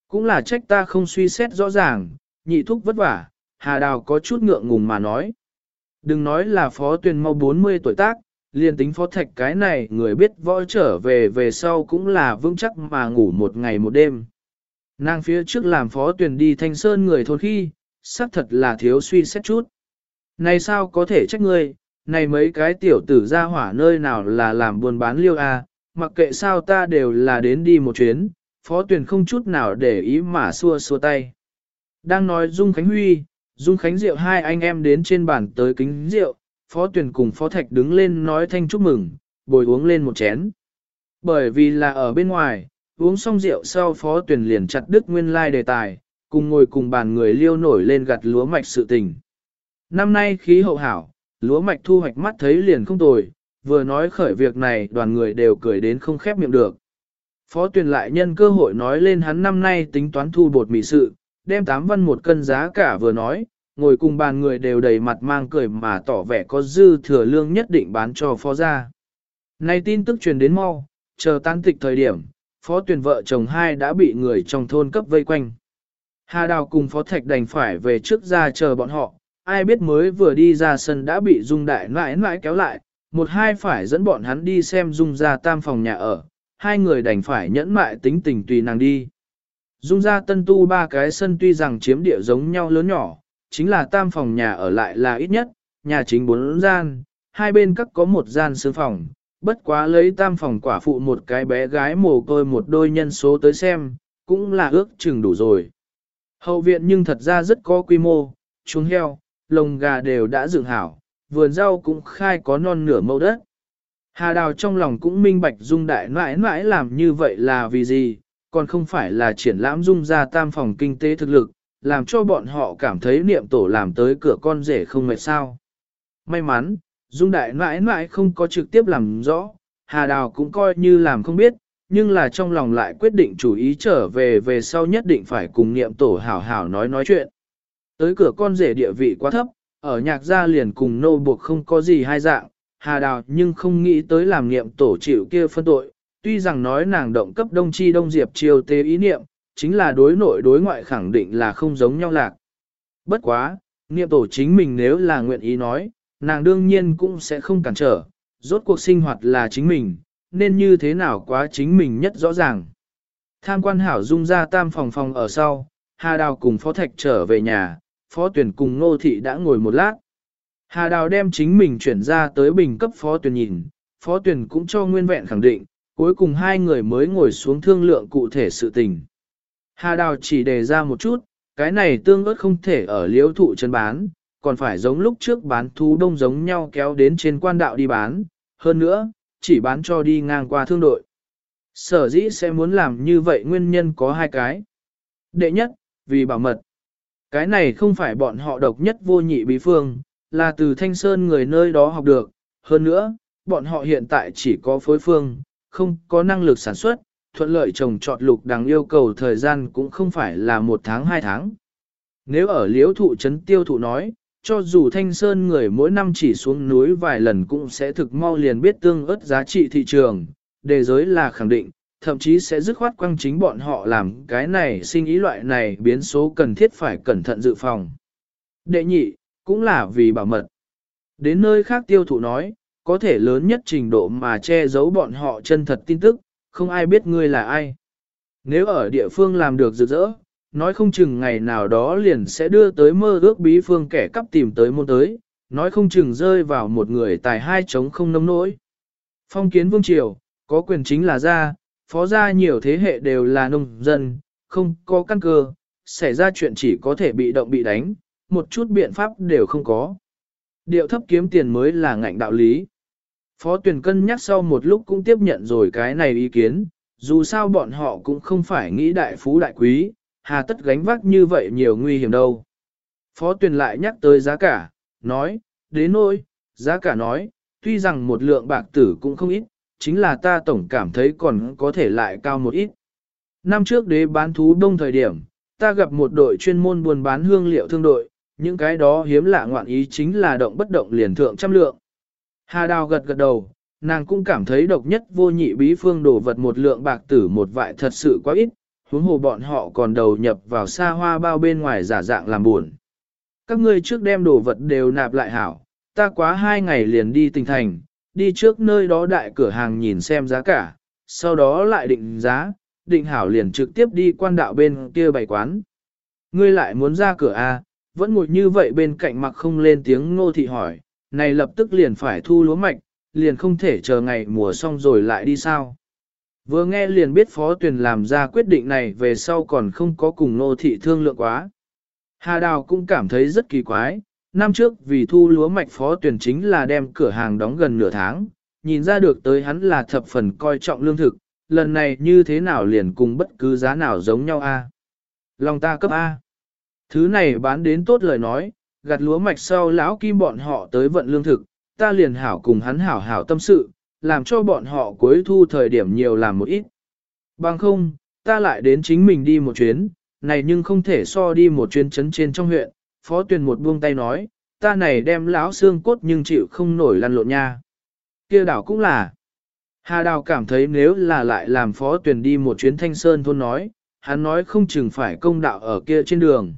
Cũng là trách ta không suy xét rõ ràng, nhị thúc vất vả, Hà Đào có chút ngượng ngùng mà nói. Đừng nói là phó tuyển mau 40 tuổi tác, liền tính phó thạch cái này người biết võ trở về về sau cũng là vững chắc mà ngủ một ngày một đêm. Nàng phía trước làm phó tuyển đi thanh sơn người thôn khi, xác thật là thiếu suy xét chút. Này sao có thể trách ngươi, này mấy cái tiểu tử ra hỏa nơi nào là làm buôn bán liêu a, mặc kệ sao ta đều là đến đi một chuyến, phó tuyển không chút nào để ý mà xua xua tay. Đang nói Dung Khánh Huy, Dung Khánh Diệu hai anh em đến trên bàn tới kính rượu, phó tuyển cùng phó thạch đứng lên nói thanh chúc mừng, bồi uống lên một chén. Bởi vì là ở bên ngoài, uống xong rượu sau phó tuyển liền chặt đứt nguyên lai đề tài, cùng ngồi cùng bàn người liêu nổi lên gặt lúa mạch sự tình. Năm nay khí hậu hảo, lúa mạch thu hoạch mắt thấy liền không tồi, vừa nói khởi việc này đoàn người đều cười đến không khép miệng được. Phó tuyển lại nhân cơ hội nói lên hắn năm nay tính toán thu bột mì sự, đem tám văn một cân giá cả vừa nói, ngồi cùng bàn người đều đầy mặt mang cười mà tỏ vẻ có dư thừa lương nhất định bán cho phó gia. Nay tin tức truyền đến mau, chờ tan tịch thời điểm, phó tuyển vợ chồng hai đã bị người trong thôn cấp vây quanh. Hà Đào cùng phó thạch đành phải về trước ra chờ bọn họ, ai biết mới vừa đi ra sân đã bị Dung Đại mãi mãi kéo lại, một hai phải dẫn bọn hắn đi xem Dung ra tam phòng nhà ở, hai người đành phải nhẫn mại tính tình tùy nàng đi. Dung ra tân tu ba cái sân tuy rằng chiếm địa giống nhau lớn nhỏ, chính là tam phòng nhà ở lại là ít nhất, nhà chính bốn gian, hai bên các có một gian sương phòng, bất quá lấy tam phòng quả phụ một cái bé gái mồ côi một đôi nhân số tới xem, cũng là ước chừng đủ rồi. Hậu viện nhưng thật ra rất có quy mô, chuồng heo, lồng gà đều đã dựng hảo, vườn rau cũng khai có non nửa mẫu đất. Hà Đào trong lòng cũng minh bạch dung đại mãi mãi làm như vậy là vì gì, còn không phải là triển lãm dung ra tam phòng kinh tế thực lực, làm cho bọn họ cảm thấy niệm tổ làm tới cửa con rể không mệt sao. May mắn, dung đại mãi mãi không có trực tiếp làm rõ, Hà Đào cũng coi như làm không biết, nhưng là trong lòng lại quyết định chủ ý trở về về sau nhất định phải cùng niệm tổ hảo hảo nói nói chuyện. Tới cửa con rể địa vị quá thấp, ở nhạc gia liền cùng nô buộc không có gì hai dạng, hà đào nhưng không nghĩ tới làm niệm tổ chịu kia phân tội, tuy rằng nói nàng động cấp đông chi đông diệp chiều tế ý niệm, chính là đối nội đối ngoại khẳng định là không giống nhau lạc. Bất quá, niệm tổ chính mình nếu là nguyện ý nói, nàng đương nhiên cũng sẽ không cản trở, rốt cuộc sinh hoạt là chính mình, nên như thế nào quá chính mình nhất rõ ràng. Tham quan hảo dung ra tam phòng phòng ở sau, Hà Đào cùng Phó Thạch trở về nhà, Phó Tuyển cùng Nô Thị đã ngồi một lát. Hà Đào đem chính mình chuyển ra tới bình cấp Phó Tuyển nhìn, Phó Tuyển cũng cho nguyên vẹn khẳng định, cuối cùng hai người mới ngồi xuống thương lượng cụ thể sự tình. Hà Đào chỉ đề ra một chút, cái này tương ớt không thể ở liễu thụ chân bán, còn phải giống lúc trước bán thú đông giống nhau kéo đến trên quan đạo đi bán. Hơn nữa, chỉ bán cho đi ngang qua thương đội. Sở dĩ sẽ muốn làm như vậy nguyên nhân có hai cái. Đệ nhất, vì bảo mật. Cái này không phải bọn họ độc nhất vô nhị bí phương, là từ Thanh Sơn người nơi đó học được. Hơn nữa, bọn họ hiện tại chỉ có phối phương, không có năng lực sản xuất, thuận lợi trồng trọt lục đằng yêu cầu thời gian cũng không phải là một tháng hai tháng. Nếu ở liễu thụ trấn tiêu thụ nói, cho dù thanh sơn người mỗi năm chỉ xuống núi vài lần cũng sẽ thực mau liền biết tương ớt giá trị thị trường, đề giới là khẳng định, thậm chí sẽ dứt khoát quăng chính bọn họ làm cái này sinh ý loại này biến số cần thiết phải cẩn thận dự phòng. Đệ nhị, cũng là vì bảo mật. Đến nơi khác tiêu thụ nói, có thể lớn nhất trình độ mà che giấu bọn họ chân thật tin tức, không ai biết ngươi là ai. Nếu ở địa phương làm được rực rỡ, nói không chừng ngày nào đó liền sẽ đưa tới mơ ước bí phương kẻ cắp tìm tới môn tới, nói không chừng rơi vào một người tài hai chống không nông nỗi. Phong kiến vương triều, có quyền chính là ra phó gia nhiều thế hệ đều là nông dân, không có căn cơ, xảy ra chuyện chỉ có thể bị động bị đánh, một chút biện pháp đều không có. Điệu thấp kiếm tiền mới là ngạnh đạo lý. Phó tuyển cân nhắc sau một lúc cũng tiếp nhận rồi cái này ý kiến, dù sao bọn họ cũng không phải nghĩ đại phú đại quý, hà tất gánh vác như vậy nhiều nguy hiểm đâu. Phó tuyển lại nhắc tới giá cả, nói, đến nỗi, giá cả nói, tuy rằng một lượng bạc tử cũng không ít, chính là ta tổng cảm thấy còn có thể lại cao một ít. Năm trước đế bán thú đông thời điểm, ta gặp một đội chuyên môn buôn bán hương liệu thương đội, những cái đó hiếm lạ ngoạn ý chính là động bất động liền thượng trăm lượng. Hà Đào gật gật đầu, nàng cũng cảm thấy độc nhất vô nhị bí phương đồ vật một lượng bạc tử một vại thật sự quá ít, huống hồ bọn họ còn đầu nhập vào xa hoa bao bên ngoài giả dạng làm buồn. Các ngươi trước đem đồ vật đều nạp lại hảo, ta quá hai ngày liền đi tỉnh thành, đi trước nơi đó đại cửa hàng nhìn xem giá cả, sau đó lại định giá, định hảo liền trực tiếp đi quan đạo bên kia bày quán. Ngươi lại muốn ra cửa A, à, vẫn ngồi như vậy bên cạnh mặc không lên tiếng ngô thị hỏi, này lập tức liền phải thu lúa mạch, liền không thể chờ ngày mùa xong rồi lại đi sao. Vừa nghe liền biết phó tuyển làm ra quyết định này về sau còn không có cùng ngô thị thương lượng quá. Hà Đào cũng cảm thấy rất kỳ quái, năm trước vì thu lúa mạch phó tuyển chính là đem cửa hàng đóng gần nửa tháng, nhìn ra được tới hắn là thập phần coi trọng lương thực, lần này như thế nào liền cùng bất cứ giá nào giống nhau a? Lòng ta cấp A. Thứ này bán đến tốt lời nói, gặt lúa mạch sau lão kim bọn họ tới vận lương thực, ta liền hảo cùng hắn hảo hảo tâm sự, làm cho bọn họ cuối thu thời điểm nhiều làm một ít. Bằng không, ta lại đến chính mình đi một chuyến, này nhưng không thể so đi một chuyến chấn trên trong huyện, phó tuyển một buông tay nói, ta này đem lão xương cốt nhưng chịu không nổi lăn lộn nha. kia đảo cũng là. Hà Đào cảm thấy nếu là lại làm phó tuyển đi một chuyến thanh sơn thôn nói, hắn nói không chừng phải công đạo ở kia trên đường.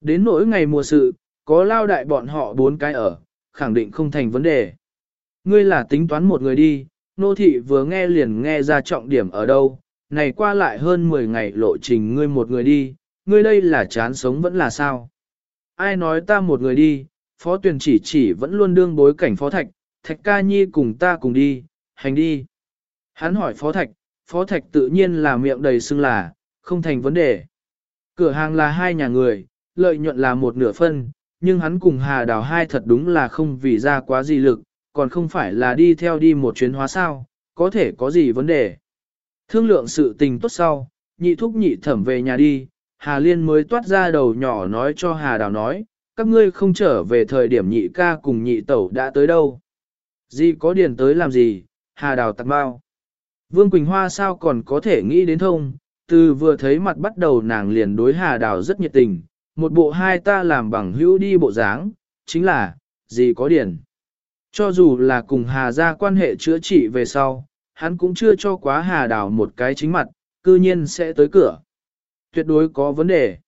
Đến nỗi ngày mùa sự, có lao đại bọn họ bốn cái ở, khẳng định không thành vấn đề. Ngươi là tính toán một người đi, nô thị vừa nghe liền nghe ra trọng điểm ở đâu, này qua lại hơn 10 ngày lộ trình ngươi một người đi, ngươi đây là chán sống vẫn là sao? Ai nói ta một người đi, phó tuyển chỉ chỉ vẫn luôn đương bối cảnh phó thạch, thạch ca nhi cùng ta cùng đi, hành đi. Hắn hỏi phó thạch, phó thạch tự nhiên là miệng đầy xưng là, không thành vấn đề. Cửa hàng là hai nhà người, lợi nhuận là một nửa phân, nhưng hắn cùng Hà Đào hai thật đúng là không vì ra quá gì lực, còn không phải là đi theo đi một chuyến hóa sao, có thể có gì vấn đề. Thương lượng sự tình tốt sau, nhị thúc nhị thẩm về nhà đi, Hà Liên mới toát ra đầu nhỏ nói cho Hà Đào nói, các ngươi không trở về thời điểm nhị ca cùng nhị tẩu đã tới đâu. Gì có điền tới làm gì, Hà Đào tặng bao. Vương Quỳnh Hoa sao còn có thể nghĩ đến thông, từ vừa thấy mặt bắt đầu nàng liền đối Hà Đào rất nhiệt tình, một bộ hai ta làm bằng hữu đi bộ dáng, chính là, gì có điển. Cho dù là cùng Hà ra quan hệ chữa trị về sau, hắn cũng chưa cho quá Hà Đào một cái chính mặt, cư nhiên sẽ tới cửa. Tuyệt đối có vấn đề.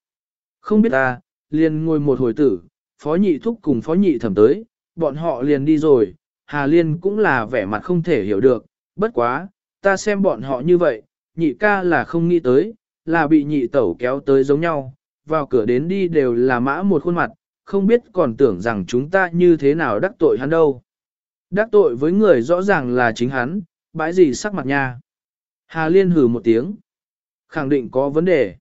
Không biết ta, liền ngồi một hồi tử, phó nhị thúc cùng phó nhị thẩm tới, bọn họ liền đi rồi, Hà Liên cũng là vẻ mặt không thể hiểu được, bất quá, ta xem bọn họ như vậy, nhị ca là không nghĩ tới, là bị nhị tẩu kéo tới giống nhau, vào cửa đến đi đều là mã một khuôn mặt, không biết còn tưởng rằng chúng ta như thế nào đắc tội hắn đâu. Đắc tội với người rõ ràng là chính hắn, bãi gì sắc mặt nha. Hà Liên hừ một tiếng. Khẳng định có vấn đề.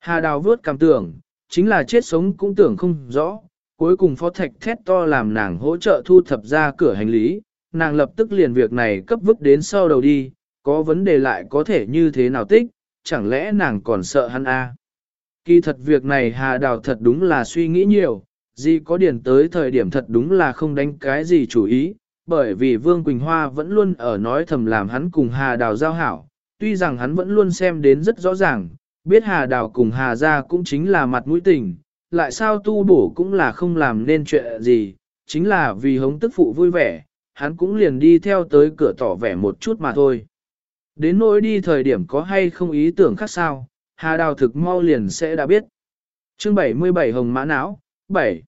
Hà Đào vớt cảm tưởng, chính là chết sống cũng tưởng không rõ. Cuối cùng phó thạch thét to làm nàng hỗ trợ thu thập ra cửa hành lý, nàng lập tức liền việc này cấp vứt đến sau đầu đi, có vấn đề lại có thể như thế nào tích, chẳng lẽ nàng còn sợ hắn a? À? Kỳ thật việc này Hà Đào thật đúng là suy nghĩ nhiều, gì có điển tới thời điểm thật đúng là không đánh cái gì chủ ý, bởi vì Vương Quỳnh Hoa vẫn luôn ở nói thầm làm hắn cùng Hà Đào giao hảo, tuy rằng hắn vẫn luôn xem đến rất rõ ràng, biết Hà Đào cùng Hà Gia cũng chính là mặt mũi tình, lại sao tu bổ cũng là không làm nên chuyện gì, chính là vì hống tức phụ vui vẻ, hắn cũng liền đi theo tới cửa tỏ vẻ một chút mà thôi. Đến nỗi đi thời điểm có hay không ý tưởng khác sao, Hà Đào thực mau liền sẽ đã biết. Chương 77 Hồng Mã Não, 7.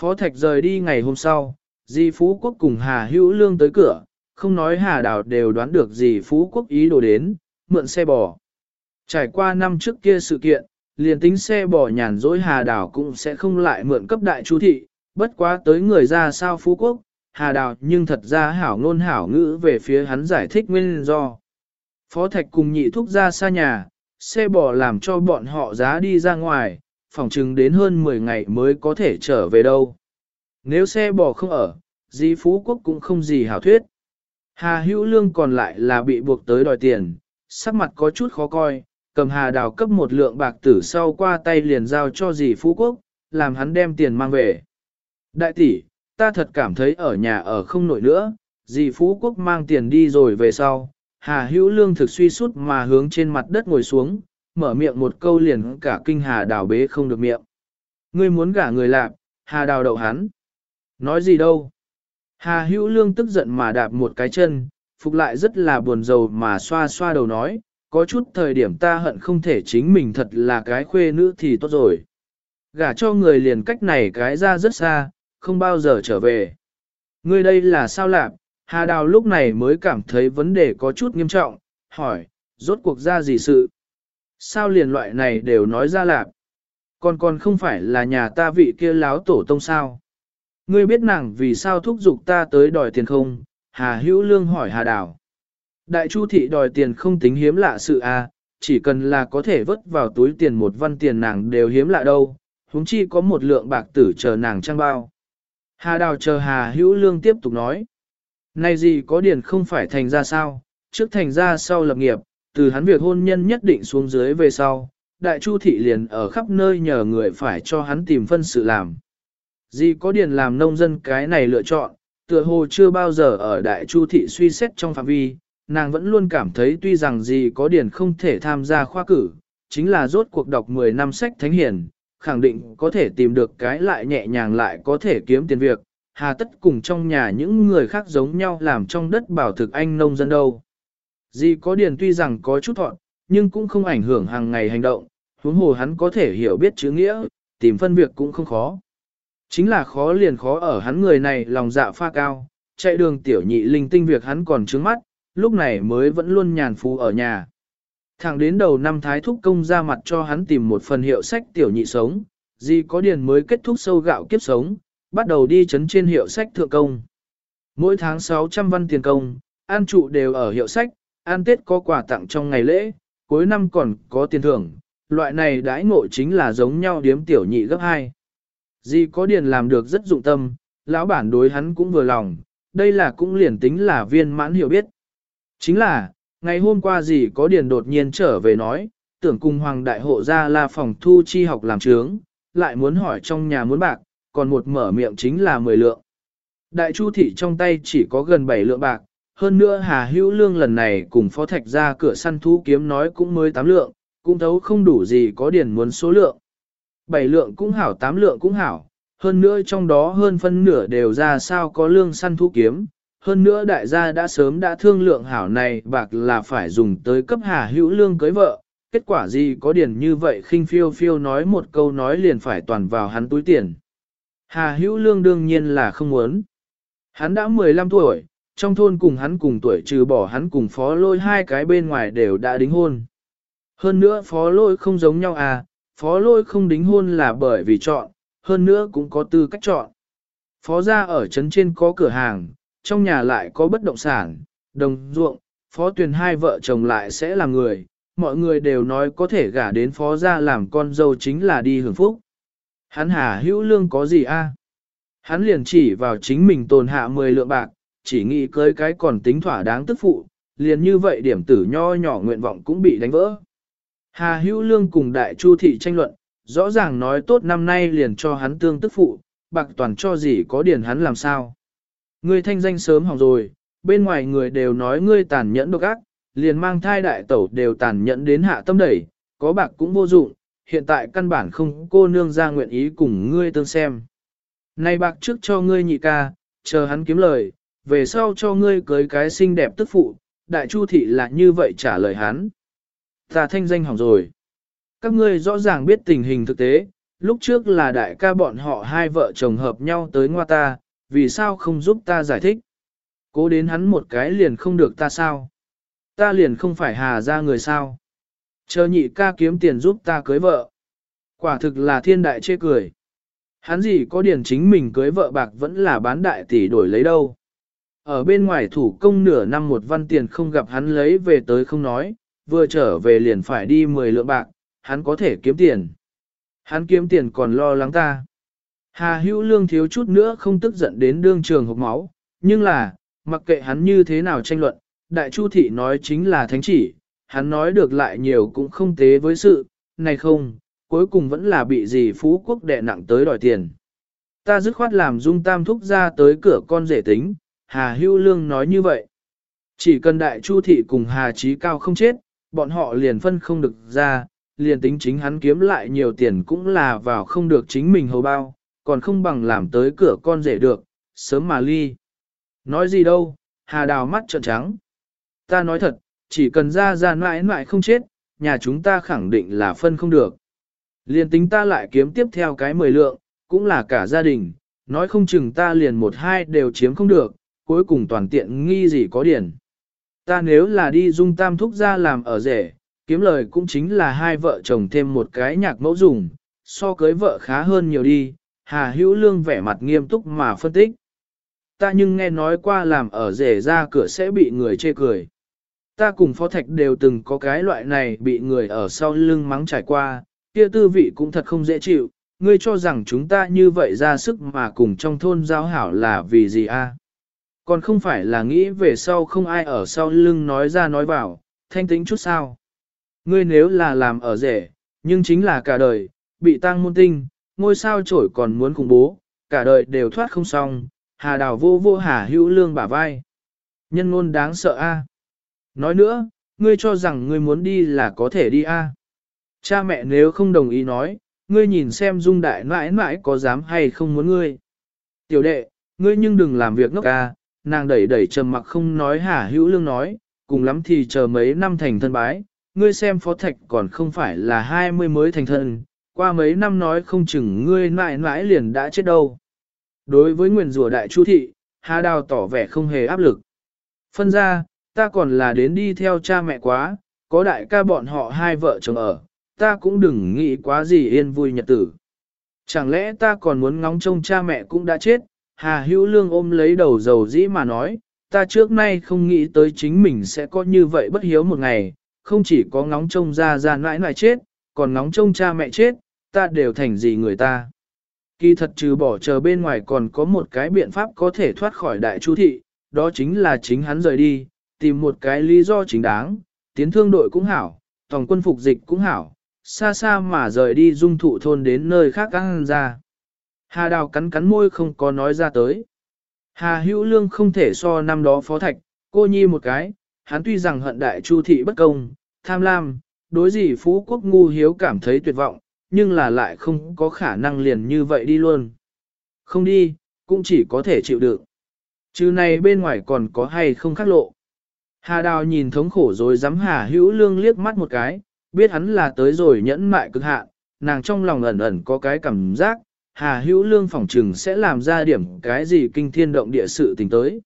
Phó Thạch rời đi ngày hôm sau, Di Phú Quốc cùng Hà Hữu Lương tới cửa, không nói Hà Đào đều đoán được Di Phú Quốc ý đồ đến, mượn xe bò. Trải qua năm trước kia sự kiện, liền tính xe bỏ nhàn dối Hà Đào cũng sẽ không lại mượn cấp đại chú thị, bất quá tới người ra sao Phú Quốc, Hà Đào nhưng thật ra hảo ngôn hảo ngữ về phía hắn giải thích nguyên do. Phó Thạch cùng nhị thúc ra xa nhà, xe bò làm cho bọn họ giá đi ra ngoài, phòng chừng đến hơn 10 ngày mới có thể trở về đâu. Nếu xe bò không ở, di phú quốc cũng không gì hảo thuyết. Hà hữu lương còn lại là bị buộc tới đòi tiền, sắc mặt có chút khó coi, cầm hà đào cấp một lượng bạc tử sau qua tay liền giao cho dì phú quốc, làm hắn đem tiền mang về. Đại tỷ, ta thật cảm thấy ở nhà ở không nổi nữa, dì phú quốc mang tiền đi rồi về sau, Hà hữu lương thực suy sút mà hướng trên mặt đất ngồi xuống, mở miệng một câu liền cả kinh hà đào bế không được miệng. Ngươi muốn gả người lạp, hà đào đậu hắn. Nói gì đâu? Hà hữu lương tức giận mà đạp một cái chân, phục lại rất là buồn rầu mà xoa xoa đầu nói, có chút thời điểm ta hận không thể chính mình thật là cái khuê nữ thì tốt rồi. Gả cho người liền cách này cái ra rất xa, không bao giờ trở về. Ngươi đây là sao lạc? Hà Đào lúc này mới cảm thấy vấn đề có chút nghiêm trọng, hỏi, rốt cuộc ra gì sự? Sao liền loại này đều nói ra lạc? Còn còn không phải là nhà ta vị kia láo tổ tông sao? Ngươi biết nàng vì sao thúc giục ta tới đòi tiền không? Hà Hữu Lương hỏi Hà Đào. Đại Chu thị đòi tiền không tính hiếm lạ sự à, chỉ cần là có thể vớt vào túi tiền một văn tiền nàng đều hiếm lạ đâu, huống chi có một lượng bạc tử chờ nàng trang bao. Hà Đào chờ Hà Hữu Lương tiếp tục nói. Này gì có điền không phải thành ra sao, trước thành ra sau lập nghiệp, từ hắn việc hôn nhân nhất định xuống dưới về sau, đại chu thị liền ở khắp nơi nhờ người phải cho hắn tìm phân sự làm. Gì có điền làm nông dân cái này lựa chọn, tựa hồ chưa bao giờ ở đại chu thị suy xét trong phạm vi, nàng vẫn luôn cảm thấy tuy rằng gì có điển không thể tham gia khoa cử, chính là rốt cuộc đọc 10 năm sách thánh hiền, khẳng định có thể tìm được cái lại nhẹ nhàng lại có thể kiếm tiền việc, hà tất cùng trong nhà những người khác giống nhau làm trong đất bảo thực anh nông dân đâu. Dì có điền tuy rằng có chút thọn, nhưng cũng không ảnh hưởng hàng ngày hành động, huống hồ hắn có thể hiểu biết chữ nghĩa, tìm phân việc cũng không khó. Chính là khó liền khó ở hắn người này lòng dạ pha cao, chạy đường tiểu nhị linh tinh việc hắn còn trướng mắt, lúc này mới vẫn luôn nhàn phú ở nhà. Thẳng đến đầu năm thái thúc công ra mặt cho hắn tìm một phần hiệu sách tiểu nhị sống, gì có điền mới kết thúc sâu gạo kiếp sống, bắt đầu đi chấn trên hiệu sách thượng công. Mỗi tháng 600 văn tiền công, an trụ đều ở hiệu sách, an tết có quà tặng trong ngày lễ, cuối năm còn có tiền thưởng, loại này đãi ngộ chính là giống nhau điếm tiểu nhị gấp 2. Di có điền làm được rất dụng tâm, lão bản đối hắn cũng vừa lòng, đây là cũng liền tính là viên mãn hiểu biết. Chính là, ngày hôm qua gì có điền đột nhiên trở về nói, tưởng cùng hoàng đại hộ ra là phòng thu chi học làm trướng, lại muốn hỏi trong nhà muốn bạc, còn một mở miệng chính là 10 lượng. Đại chu thị trong tay chỉ có gần 7 lượng bạc, hơn nữa Hà Hữu Lương lần này cùng phó thạch ra cửa săn thú kiếm nói cũng mới 8 lượng, cũng thấu không đủ gì có điền muốn số lượng. 7 lượng cũng hảo 8 lượng cũng hảo, hơn nữa trong đó hơn phân nửa đều ra sao có lương săn thú kiếm. Hơn nữa đại gia đã sớm đã thương lượng hảo này bạc là phải dùng tới cấp Hà Hữu Lương cưới vợ, kết quả gì có điền như vậy khinh phiêu phiêu nói một câu nói liền phải toàn vào hắn túi tiền. Hà Hữu Lương đương nhiên là không muốn. Hắn đã 15 tuổi, trong thôn cùng hắn cùng tuổi trừ bỏ hắn cùng phó lôi hai cái bên ngoài đều đã đính hôn. Hơn nữa phó lôi không giống nhau à, phó lôi không đính hôn là bởi vì chọn, hơn nữa cũng có tư cách chọn. Phó gia ở trấn trên có cửa hàng, trong nhà lại có bất động sản, đồng ruộng, phó tuyển hai vợ chồng lại sẽ là người, mọi người đều nói có thể gả đến phó gia làm con dâu chính là đi hưởng phúc. Hắn hà hữu lương có gì a? Hắn liền chỉ vào chính mình tồn hạ 10 lượng bạc, chỉ nghĩ cưới cái còn tính thỏa đáng tức phụ, liền như vậy điểm tử nho nhỏ nguyện vọng cũng bị đánh vỡ. Hà hữu lương cùng đại chu thị tranh luận, rõ ràng nói tốt năm nay liền cho hắn tương tức phụ, bạc toàn cho gì có điền hắn làm sao. Ngươi thanh danh sớm hỏng rồi, bên ngoài người đều nói ngươi tàn nhẫn độc ác, liền mang thai đại tẩu đều tàn nhẫn đến hạ tâm đẩy, có bạc cũng vô dụng, hiện tại căn bản không cô nương ra nguyện ý cùng ngươi tương xem. Này bạc trước cho ngươi nhị ca, chờ hắn kiếm lời, về sau cho ngươi cưới cái xinh đẹp tức phụ, đại chu thị là như vậy trả lời hắn. Ta thanh danh hỏng rồi. Các ngươi rõ ràng biết tình hình thực tế, lúc trước là đại ca bọn họ hai vợ chồng hợp nhau tới ngoa ta, vì sao không giúp ta giải thích. Cố đến hắn một cái liền không được ta sao. Ta liền không phải hà ra người sao. Chờ nhị ca kiếm tiền giúp ta cưới vợ. Quả thực là thiên đại chê cười. Hắn gì có điển chính mình cưới vợ bạc vẫn là bán đại tỷ đổi lấy đâu. Ở bên ngoài thủ công nửa năm một văn tiền không gặp hắn lấy về tới không nói, vừa trở về liền phải đi 10 lượng bạc, hắn có thể kiếm tiền. Hắn kiếm tiền còn lo lắng ta. Hà hữu lương thiếu chút nữa không tức giận đến đương trường hộp máu, nhưng là, mặc kệ hắn như thế nào tranh luận, đại chu thị nói chính là thánh chỉ, hắn nói được lại nhiều cũng không tế với sự, này không, cuối cùng vẫn là bị gì phú quốc đệ nặng tới đòi tiền. Ta dứt khoát làm dung tam thúc ra tới cửa con rể tính, Hà Hưu Lương nói như vậy. Chỉ cần đại chu thị cùng Hà Chí Cao không chết, bọn họ liền phân không được ra, liền tính chính hắn kiếm lại nhiều tiền cũng là vào không được chính mình hầu bao, còn không bằng làm tới cửa con rể được, sớm mà ly. Nói gì đâu, hà đào mắt trợn trắng. Ta nói thật, chỉ cần ra ra mãi mãi không chết, nhà chúng ta khẳng định là phân không được. Liền tính ta lại kiếm tiếp theo cái mười lượng, cũng là cả gia đình, nói không chừng ta liền một hai đều chiếm không được, cuối cùng toàn tiện nghi gì có điển. Ta nếu là đi dung tam thúc ra làm ở rể, kiếm lời cũng chính là hai vợ chồng thêm một cái nhạc mẫu dùng, so cưới vợ khá hơn nhiều đi, Hà Hữu Lương vẻ mặt nghiêm túc mà phân tích. Ta nhưng nghe nói qua làm ở rể ra cửa sẽ bị người chê cười. Ta cùng Phó Thạch đều từng có cái loại này bị người ở sau lưng mắng trải qua, kia tư vị cũng thật không dễ chịu, ngươi cho rằng chúng ta như vậy ra sức mà cùng trong thôn giao hảo là vì gì a? Còn không phải là nghĩ về sau không ai ở sau lưng nói ra nói vào, thanh tĩnh chút sao. Ngươi nếu là làm ở rể, nhưng chính là cả đời, bị tăng môn tinh, ngôi sao trổi còn muốn khủng bố, cả đời đều thoát không xong, hà đào vô vô hà hữu lương bả vai. Nhân ngôn đáng sợ a. Nói nữa, ngươi cho rằng ngươi muốn đi là có thể đi a. Cha mẹ nếu không đồng ý nói, ngươi nhìn xem dung đại mãi mãi có dám hay không muốn ngươi. Tiểu đệ, ngươi nhưng đừng làm việc ngốc ca, nàng đẩy đẩy trầm mặc không nói hả hữu lương nói, cùng lắm thì chờ mấy năm thành thân bái, ngươi xem phó thạch còn không phải là hai mươi mới thành thân, qua mấy năm nói không chừng ngươi mãi mãi liền đã chết đâu. Đối với nguyền rùa đại chu thị, Hà Đào tỏ vẻ không hề áp lực. Phân ra, ta còn là đến đi theo cha mẹ quá, có đại ca bọn họ hai vợ chồng ở, ta cũng đừng nghĩ quá gì yên vui nhật tử. Chẳng lẽ ta còn muốn ngóng trông cha mẹ cũng đã chết, Hà Hữu Lương ôm lấy đầu dầu dĩ mà nói, ta trước nay không nghĩ tới chính mình sẽ có như vậy bất hiếu một ngày, không chỉ có ngóng trông ra ra nãi nãi chết, còn ngóng trông cha mẹ chết, ta đều thành gì người ta. Kỳ thật trừ bỏ chờ bên ngoài còn có một cái biện pháp có thể thoát khỏi đại chu thị, đó chính là chính hắn rời đi, tìm một cái lý do chính đáng, tiến thương đội cũng hảo, tổng quân phục dịch cũng hảo, xa xa mà rời đi dung thụ thôn đến nơi khác ăn ra. Hà đào cắn cắn môi không có nói ra tới. Hà hữu lương không thể so năm đó phó thạch, cô nhi một cái, hắn tuy rằng hận đại chu thị bất công, tham lam, đối gì phú quốc ngu hiếu cảm thấy tuyệt vọng, nhưng là lại không có khả năng liền như vậy đi luôn. Không đi, cũng chỉ có thể chịu đựng. Chứ này bên ngoài còn có hay không khác lộ. Hà đào nhìn thống khổ rồi dám hà hữu lương liếc mắt một cái, biết hắn là tới rồi nhẫn mại cực hạn, nàng trong lòng ẩn ẩn có cái cảm giác, Hà Hữu Lương phỏng trừng sẽ làm ra điểm cái gì kinh thiên động địa sự tình tới.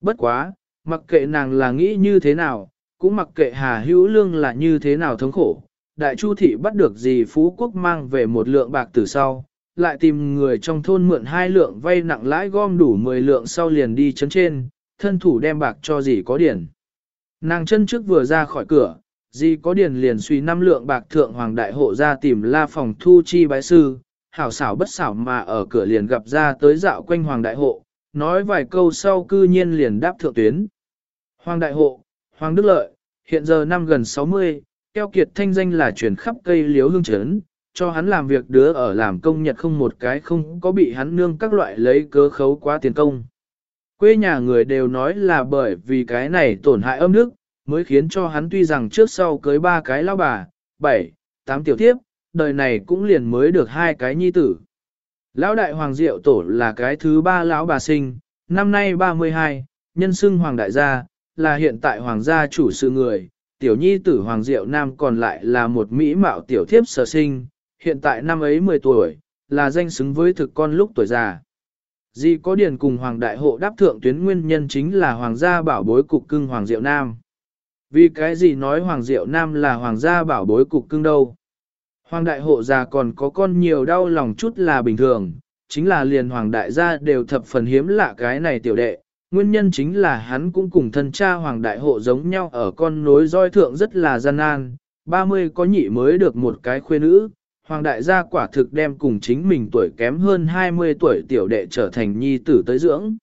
Bất quá, mặc kệ nàng là nghĩ như thế nào, cũng mặc kệ Hà Hữu Lương là như thế nào thống khổ. Đại Chu Thị bắt được gì Phú Quốc mang về một lượng bạc từ sau, lại tìm người trong thôn mượn hai lượng vay nặng lãi gom đủ 10 lượng sau liền đi chấn trên, thân thủ đem bạc cho gì có điển. Nàng chân trước vừa ra khỏi cửa, gì có điển liền suy năm lượng bạc thượng hoàng đại hộ ra tìm la phòng thu chi bái sư, hảo xảo bất xảo mà ở cửa liền gặp ra tới dạo quanh hoàng đại hộ, nói vài câu sau cư nhiên liền đáp thượng tuyến. Hoàng đại hộ, Hoàng Đức Lợi, hiện giờ năm gần 60, keo kiệt thanh danh là chuyển khắp cây liếu hương chấn, cho hắn làm việc đứa ở làm công nhật không một cái không có bị hắn nương các loại lấy cớ khấu quá tiền công. Quê nhà người đều nói là bởi vì cái này tổn hại âm đức, mới khiến cho hắn tuy rằng trước sau cưới ba cái lao bà, bảy, tám tiểu tiếp, đời này cũng liền mới được hai cái nhi tử. Lão đại hoàng diệu tổ là cái thứ ba lão bà sinh, năm nay 32, nhân xưng hoàng đại gia, là hiện tại hoàng gia chủ sự người, tiểu nhi tử hoàng diệu nam còn lại là một mỹ mạo tiểu thiếp sở sinh, hiện tại năm ấy 10 tuổi, là danh xứng với thực con lúc tuổi già. Di có điền cùng hoàng đại hộ đáp thượng tuyến nguyên nhân chính là hoàng gia bảo bối cục cưng hoàng diệu nam. Vì cái gì nói hoàng diệu nam là hoàng gia bảo bối cục cưng đâu? Hoàng đại hộ già còn có con nhiều đau lòng chút là bình thường, chính là liền hoàng đại gia đều thập phần hiếm lạ cái này tiểu đệ. Nguyên nhân chính là hắn cũng cùng thân cha hoàng đại hộ giống nhau ở con nối roi thượng rất là gian nan, 30 có nhị mới được một cái khuê nữ, hoàng đại gia quả thực đem cùng chính mình tuổi kém hơn 20 tuổi tiểu đệ trở thành nhi tử tới dưỡng.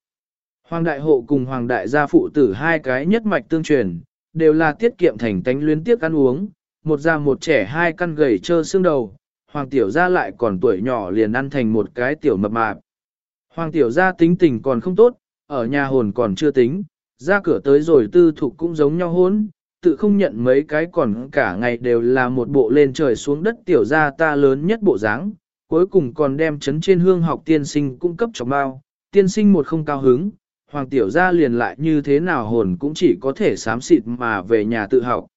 Hoàng đại hộ cùng hoàng đại gia phụ tử hai cái nhất mạch tương truyền, đều là tiết kiệm thành tánh luyến tiếc ăn uống, một già một trẻ hai căn gầy trơ xương đầu, hoàng tiểu gia lại còn tuổi nhỏ liền ăn thành một cái tiểu mập mạp. Hoàng tiểu gia tính tình còn không tốt, ở nhà hồn còn chưa tính, ra cửa tới rồi tư thục cũng giống nhau hôn, tự không nhận mấy cái còn cả ngày đều là một bộ lên trời xuống đất tiểu gia ta lớn nhất bộ dáng, cuối cùng còn đem chấn trên hương học tiên sinh cung cấp cho bao, tiên sinh một không cao hứng, hoàng tiểu gia liền lại như thế nào hồn cũng chỉ có thể sám xịt mà về nhà tự học.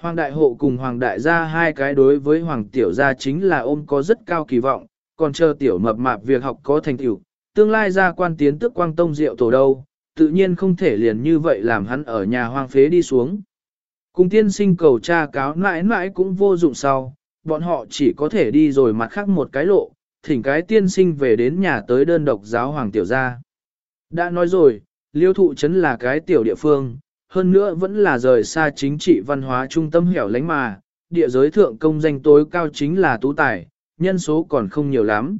Hoàng đại hộ cùng hoàng đại gia hai cái đối với hoàng tiểu gia chính là ôm có rất cao kỳ vọng, còn chờ tiểu mập mạp việc học có thành tựu, tương lai ra quan tiến tức quang tông diệu tổ đâu, tự nhiên không thể liền như vậy làm hắn ở nhà hoang phế đi xuống. Cùng tiên sinh cầu cha cáo mãi mãi cũng vô dụng sau, bọn họ chỉ có thể đi rồi mặt khác một cái lộ, thỉnh cái tiên sinh về đến nhà tới đơn độc giáo hoàng tiểu gia. Đã nói rồi, liêu thụ trấn là cái tiểu địa phương, hơn nữa vẫn là rời xa chính trị văn hóa trung tâm hẻo lánh mà, địa giới thượng công danh tối cao chính là tú tài, nhân số còn không nhiều lắm.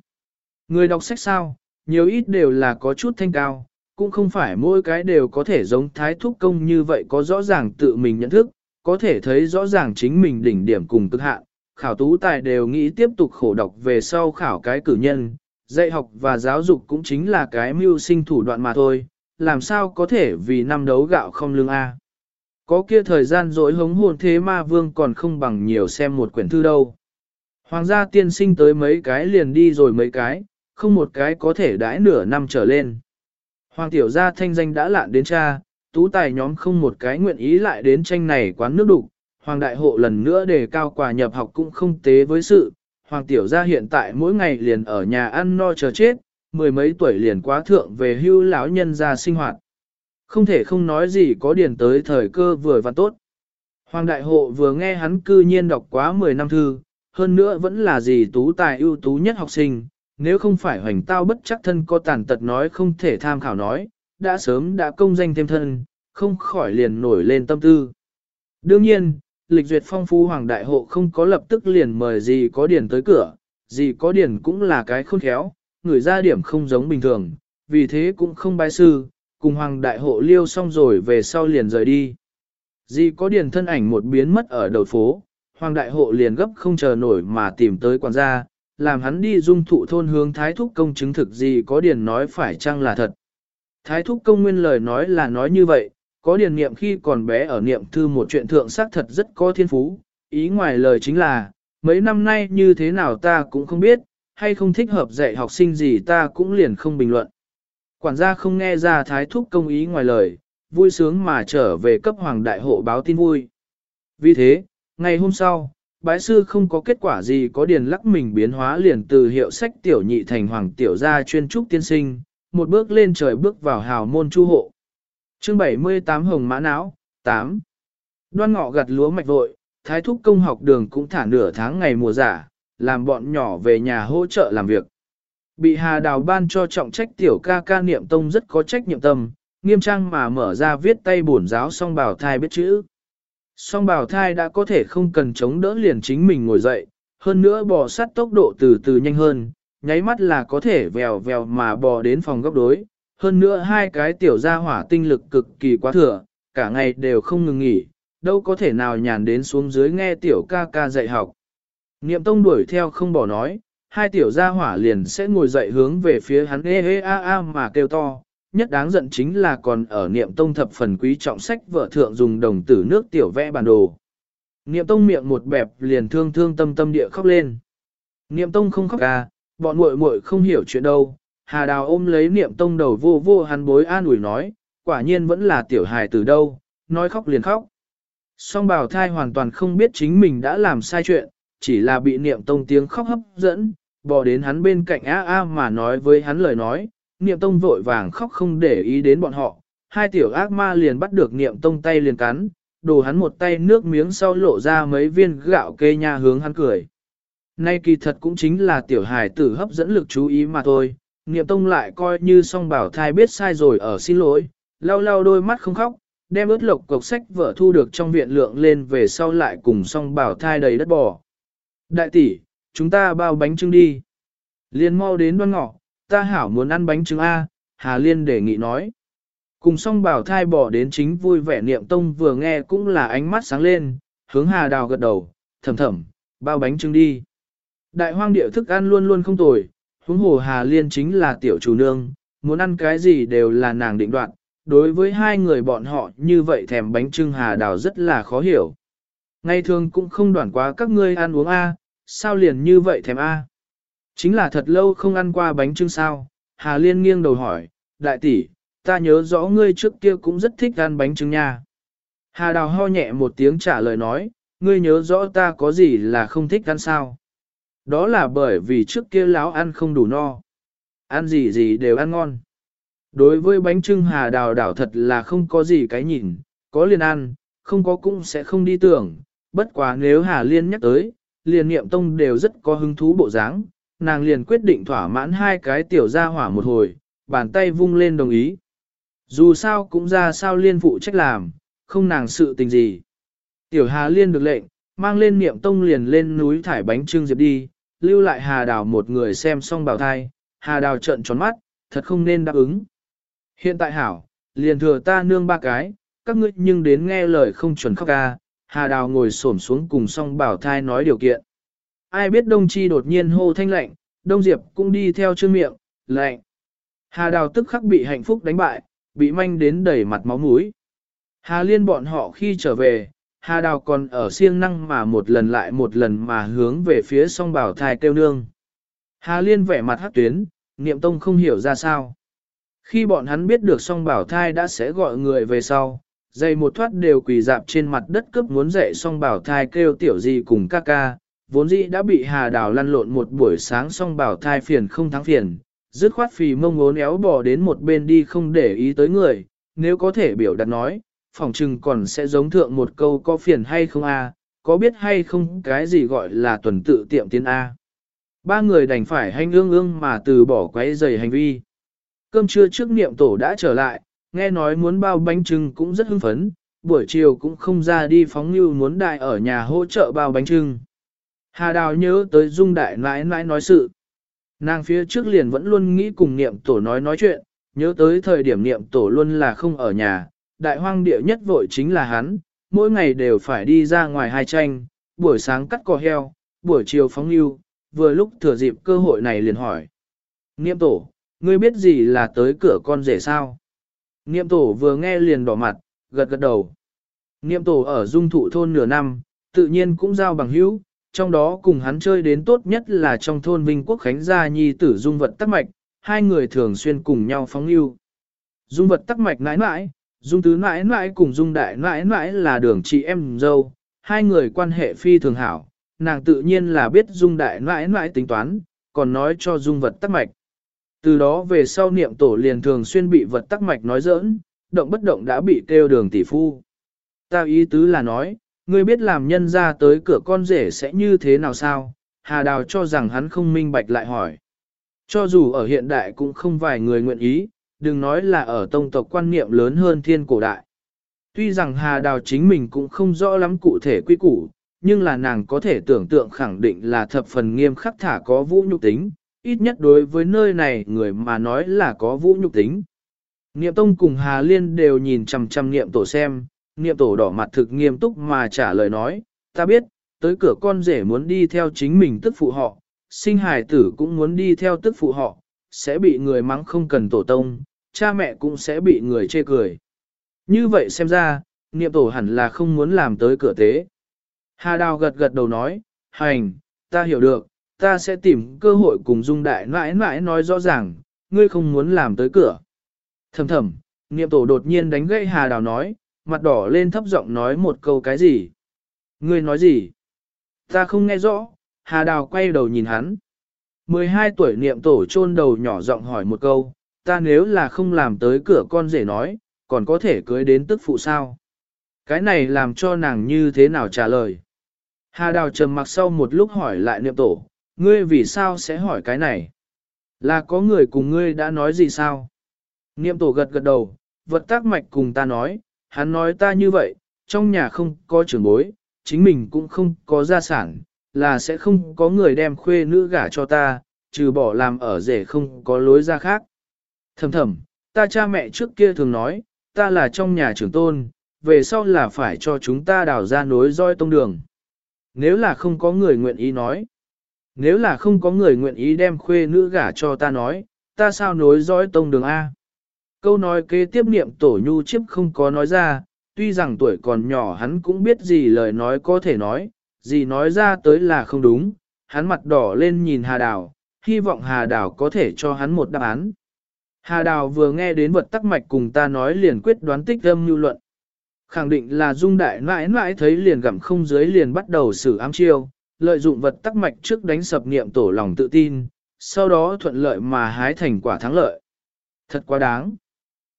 Người đọc sách sao, nhiều ít đều là có chút thanh cao, cũng không phải mỗi cái đều có thể giống thái thúc công như vậy có rõ ràng tự mình nhận thức, có thể thấy rõ ràng chính mình đỉnh điểm cùng cực hạn. Khảo tú tài đều nghĩ tiếp tục khổ đọc về sau khảo cái cử nhân, dạy học và giáo dục cũng chính là cái mưu sinh thủ đoạn mà thôi, làm sao có thể vì năm đấu gạo không lương A. Có kia thời gian dối hống hồn thế ma vương còn không bằng nhiều xem một quyển thư đâu. Hoàng gia tiên sinh tới mấy cái liền đi rồi mấy cái, không một cái có thể đãi nửa năm trở lên. Hoàng tiểu gia thanh danh đã lạn đến cha, tú tài nhóm không một cái nguyện ý lại đến tranh này quán nước đục. Hoàng đại hộ lần nữa đề cao quà nhập học cũng không tế với sự. Hoàng tiểu gia hiện tại mỗi ngày liền ở nhà ăn no chờ chết, mười mấy tuổi liền quá thượng về hưu lão nhân ra sinh hoạt. Không thể không nói gì có điển tới thời cơ vừa và tốt. Hoàng đại hộ vừa nghe hắn cư nhiên đọc quá 10 năm thư, hơn nữa vẫn là gì tú tài ưu tú nhất học sinh, nếu không phải hoành tao bất chắc thân có tàn tật nói không thể tham khảo nói, đã sớm đã công danh thêm thân, không khỏi liền nổi lên tâm tư. Đương nhiên, lịch duyệt phong phú hoàng đại hộ không có lập tức liền mời gì có điển tới cửa, gì có điển cũng là cái khôn khéo, người ra điểm không giống bình thường, vì thế cũng không bái sư, cùng hoàng đại hộ liêu xong rồi về sau liền rời đi. Gì có điển thân ảnh một biến mất ở đầu phố, hoàng đại hộ liền gấp không chờ nổi mà tìm tới quản gia, làm hắn đi dung thụ thôn hướng thái thúc công chứng thực gì có điển nói phải chăng là thật. Thái thúc công nguyên lời nói là nói như vậy, có điển niệm khi còn bé ở niệm thư một chuyện thượng xác thật rất có thiên phú, ý ngoài lời chính là, mấy năm nay như thế nào ta cũng không biết, hay không thích hợp dạy học sinh gì ta cũng liền không bình luận. Quản gia không nghe ra thái thúc công ý ngoài lời, vui sướng mà trở về cấp hoàng đại hộ báo tin vui. Vì thế, ngày hôm sau, bái sư không có kết quả gì có điền lắc mình biến hóa liền từ hiệu sách tiểu nhị thành hoàng tiểu gia chuyên trúc tiên sinh, một bước lên trời bước vào hào môn chu hộ. Chương 78 Hồng Mã Não, 8. Đoan ngọ gặt lúa mạch vội, thái thúc công học đường cũng thả nửa tháng ngày mùa giả, làm bọn nhỏ về nhà hỗ trợ làm việc. Bị Hà Đào ban cho trọng trách tiểu ca ca niệm tông rất có trách nhiệm tâm, nghiêm trang mà mở ra viết tay bổn giáo song bảo thai biết chữ. Song bảo thai đã có thể không cần chống đỡ liền chính mình ngồi dậy, hơn nữa bò sát tốc độ từ từ nhanh hơn, nháy mắt là có thể vèo vèo mà bò đến phòng góc đối. Hơn nữa hai cái tiểu gia hỏa tinh lực cực kỳ quá thừa, cả ngày đều không ngừng nghỉ, đâu có thể nào nhàn đến xuống dưới nghe tiểu ca ca dạy học. Niệm tông đuổi theo không bỏ nói, hai tiểu gia hỏa liền sẽ ngồi dậy hướng về phía hắn ê ê a a mà kêu to. Nhất đáng giận chính là còn ở niệm tông thập phần quý trọng sách vợ thượng dùng đồng tử nước tiểu vẽ bản đồ. Niệm tông miệng một bẹp liền thương thương tâm tâm địa khóc lên. Niệm tông không khóc ca, bọn muội muội không hiểu chuyện đâu. Hà đào ôm lấy niệm tông đầu vô vô hắn bối an ủi nói, quả nhiên vẫn là tiểu hài từ đâu, nói khóc liền khóc. Song bào thai hoàn toàn không biết chính mình đã làm sai chuyện, chỉ là bị niệm tông tiếng khóc hấp dẫn, bỏ đến hắn bên cạnh a a mà nói với hắn lời nói, niệm tông vội vàng khóc không để ý đến bọn họ, hai tiểu ác ma liền bắt được niệm tông tay liền cắn, đổ hắn một tay nước miếng sau lộ ra mấy viên gạo kê nha hướng hắn cười. Nay kỳ thật cũng chính là tiểu hài tử hấp dẫn lực chú ý mà thôi, niệm tông lại coi như song bảo thai biết sai rồi ở xin lỗi, lau lau đôi mắt không khóc, đem ướt lộc cục sách vợ thu được trong viện lượng lên về sau lại cùng song bảo thai đầy đất bò. Đại tỷ, chúng ta bao bánh trưng đi. Liên mau đến đoan ngọ, ta hảo muốn ăn bánh trứng A, Hà Liên đề nghị nói. Cùng song bảo thai bỏ đến chính vui vẻ niệm tông vừa nghe cũng là ánh mắt sáng lên, hướng Hà Đào gật đầu, thầm thầm, bao bánh trứng đi. Đại hoang điệu thức ăn luôn luôn không tồi, huống hồ Hà Liên chính là tiểu chủ nương, muốn ăn cái gì đều là nàng định đoạt. Đối với hai người bọn họ như vậy thèm bánh trưng Hà Đào rất là khó hiểu. Ngày thường cũng không đoản quá các ngươi ăn uống A, sao liền như vậy thèm A. Chính là thật lâu không ăn qua bánh trưng sao, Hà Liên nghiêng đầu hỏi, đại tỷ, ta nhớ rõ ngươi trước kia cũng rất thích ăn bánh trưng nha. Hà đào ho nhẹ một tiếng trả lời nói, ngươi nhớ rõ ta có gì là không thích ăn sao. Đó là bởi vì trước kia láo ăn không đủ no. Ăn gì gì đều ăn ngon. Đối với bánh trưng hà đào đảo thật là không có gì cái nhìn, có liền ăn, không có cũng sẽ không đi tưởng. Bất quá nếu hà liên nhắc tới, liền niệm tông đều rất có hứng thú bộ dáng, nàng liền quyết định thỏa mãn hai cái tiểu gia hỏa một hồi, bàn tay vung lên đồng ý. Dù sao cũng ra sao liên phụ trách làm, không nàng sự tình gì. Tiểu Hà Liên được lệnh, mang lên niệm tông liền lên núi thải bánh trưng diệp đi, lưu lại Hà Đào một người xem xong bảo thai, Hà Đào trợn tròn mắt, thật không nên đáp ứng. Hiện tại hảo, liền thừa ta nương ba cái, các ngươi nhưng đến nghe lời không chuẩn khóc ca, Hà Đào ngồi xổm xuống cùng song bảo thai nói điều kiện. Ai biết Đông Chi đột nhiên hô thanh lệnh, Đông Diệp cũng đi theo chương miệng, lệnh. Hà Đào tức khắc bị hạnh phúc đánh bại, bị manh đến đầy mặt máu mũi. Hà Liên bọn họ khi trở về, Hà Đào còn ở siêng năng mà một lần lại một lần mà hướng về phía song bảo thai kêu nương. Hà Liên vẻ mặt hắc tuyến, niệm tông không hiểu ra sao. Khi bọn hắn biết được song bảo thai đã sẽ gọi người về sau, dây một thoát đều quỳ dạp trên mặt đất cướp muốn dậy song bảo thai kêu tiểu gì cùng ca ca, vốn dĩ đã bị Hà Đào lăn lộn một buổi sáng song bảo thai phiền không thắng phiền, dứt khoát phì mông ốn éo bỏ đến một bên đi không để ý tới người, nếu có thể biểu đạt nói, phỏng chừng còn sẽ giống thượng một câu có phiền hay không a, có biết hay không cái gì gọi là tuần tự tiệm tiến a. Ba người đành phải hành ương ương mà từ bỏ quấy giày hành vi. Cơm trưa trước niệm tổ đã trở lại, nghe nói muốn bao bánh trưng cũng rất hưng phấn, buổi chiều cũng không ra đi phóng như muốn đại ở nhà hỗ trợ bao bánh trưng. Hà Đào nhớ tới Dung Đại nãi nãi nói sự. Nàng phía trước liền vẫn luôn nghĩ cùng niệm tổ nói nói chuyện, nhớ tới thời điểm niệm tổ luôn là không ở nhà, đại hoang địa nhất vội chính là hắn, mỗi ngày đều phải đi ra ngoài hai tranh, buổi sáng cắt cỏ heo, buổi chiều phóng lưu, vừa lúc thừa dịp cơ hội này liền hỏi. Niệm tổ, ngươi biết gì là tới cửa con rể sao? Niệm tổ vừa nghe liền đỏ mặt, gật gật đầu. Niệm tổ ở dung thụ thôn nửa năm, tự nhiên cũng giao bằng hữu, trong đó cùng hắn chơi đến tốt nhất là trong thôn Vinh Quốc Khánh Gia Nhi tử dung vật tắc mạch, hai người thường xuyên cùng nhau phóng yêu. Dung vật tắc mạch nãi nãi, dung tứ nãi nãi cùng dung đại nãi nãi là đường chị em dâu, hai người quan hệ phi thường hảo, nàng tự nhiên là biết dung đại nãi nãi tính toán, còn nói cho dung vật tắc mạch. Từ đó về sau niệm tổ liền thường xuyên bị vật tắc mạch nói giỡn, động bất động đã bị kêu đường tỷ phu. Tao ý tứ là nói, ngươi biết làm nhân ra tới cửa con rể sẽ như thế nào sao? Hà Đào cho rằng hắn không minh bạch lại hỏi. Cho dù ở hiện đại cũng không vài người nguyện ý, đừng nói là ở tông tộc quan niệm lớn hơn thiên cổ đại. Tuy rằng Hà Đào chính mình cũng không rõ lắm cụ thể quy củ, nhưng là nàng có thể tưởng tượng khẳng định là thập phần nghiêm khắc thả có vũ nhục tính, ít nhất đối với nơi này người mà nói là có vũ nhục tính. Niệm Tông cùng Hà Liên đều nhìn chằm chằm Niệm Tổ xem, Niệm Tổ đỏ mặt thực nghiêm túc mà trả lời nói, ta biết, tới cửa con rể muốn đi theo chính mình tức phụ họ, sinh hài tử cũng muốn đi theo tức phụ họ, sẽ bị người mắng không cần tổ tông, cha mẹ cũng sẽ bị người chê cười. Như vậy xem ra, Niệm Tổ hẳn là không muốn làm tới cửa tế. Hà Đào gật gật đầu nói, hành, ta hiểu được, ta sẽ tìm cơ hội cùng Dung Đại mãi mãi nói rõ ràng, ngươi không muốn làm tới cửa. Thầm thầm, niệm tổ đột nhiên đánh gãy Hà Đào nói, mặt đỏ lên thấp giọng nói một câu cái gì. Ngươi nói gì? Ta không nghe rõ, Hà Đào quay đầu nhìn hắn. 12 tuổi niệm tổ chôn đầu nhỏ giọng hỏi một câu, ta nếu là không làm tới cửa con rể nói, còn có thể cưới đến tức phụ sao? Cái này làm cho nàng như thế nào trả lời? Hà Đào trầm mặc sau một lúc hỏi lại niệm tổ, Ngươi vì sao sẽ hỏi cái này? Là có người cùng ngươi đã nói gì sao? Niệm tổ gật gật đầu, vật tác mạch cùng ta nói, hắn nói ta như vậy, trong nhà không có trưởng bối, chính mình cũng không có gia sản, là sẽ không có người đem khuê nữ gả cho ta, trừ bỏ làm ở rể không có lối ra khác. Thầm thầm, ta cha mẹ trước kia thường nói, ta là trong nhà trưởng tôn, về sau là phải cho chúng ta đào ra nối roi tông đường. Nếu là không có người nguyện ý nói, nếu là không có người nguyện ý đem khuê nữ gả cho ta nói, ta sao nối dõi tông đường A. Câu nói kế tiếp niệm tổ nhu chiếp không có nói ra, tuy rằng tuổi còn nhỏ hắn cũng biết gì lời nói có thể nói, gì nói ra tới là không đúng, hắn mặt đỏ lên nhìn Hà Đào, hy vọng Hà Đào có thể cho hắn một đáp án. Hà Đào vừa nghe đến vật tắc mạch cùng ta nói liền quyết đoán tích âm lưu luận. Khẳng định là dung đại mãi mãi thấy liền gặm không dưới liền bắt đầu xử ám chiêu, lợi dụng vật tắc mạch trước đánh sập niệm tổ lòng tự tin, sau đó thuận lợi mà hái thành quả thắng lợi. Thật quá đáng.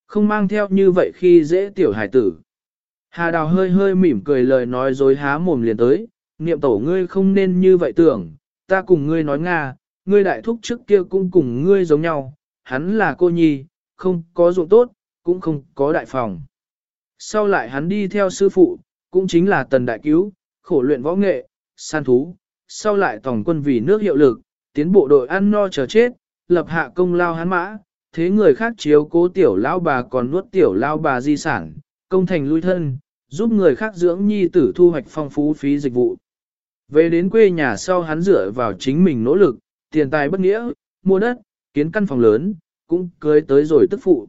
Không mang theo như vậy khi dễ tiểu hải tử. Hà Đào hơi hơi mỉm cười lời nói dối há mồm liền tới, niệm tổ ngươi không nên như vậy tưởng, ta cùng ngươi nói Nga, ngươi đại thúc trước kia cũng cùng ngươi giống nhau, hắn là cô nhi, không có ruộng tốt, cũng không có đại phòng. Sau lại hắn đi theo sư phụ, cũng chính là tần đại cứu, khổ luyện võ nghệ, san thú, sau lại tổng quân vì nước hiệu lực, tiến bộ đội ăn no chờ chết, lập hạ công lao hắn mã, thế người khác chiếu cố tiểu lao bà còn nuốt tiểu lao bà di sản, công thành lui thân, giúp người khác dưỡng nhi tử thu hoạch phong phú phí dịch vụ. Về đến quê nhà sau hắn dựa vào chính mình nỗ lực, tiền tài bất nghĩa, mua đất, kiến căn phòng lớn, cũng cưới tới rồi tức phụ.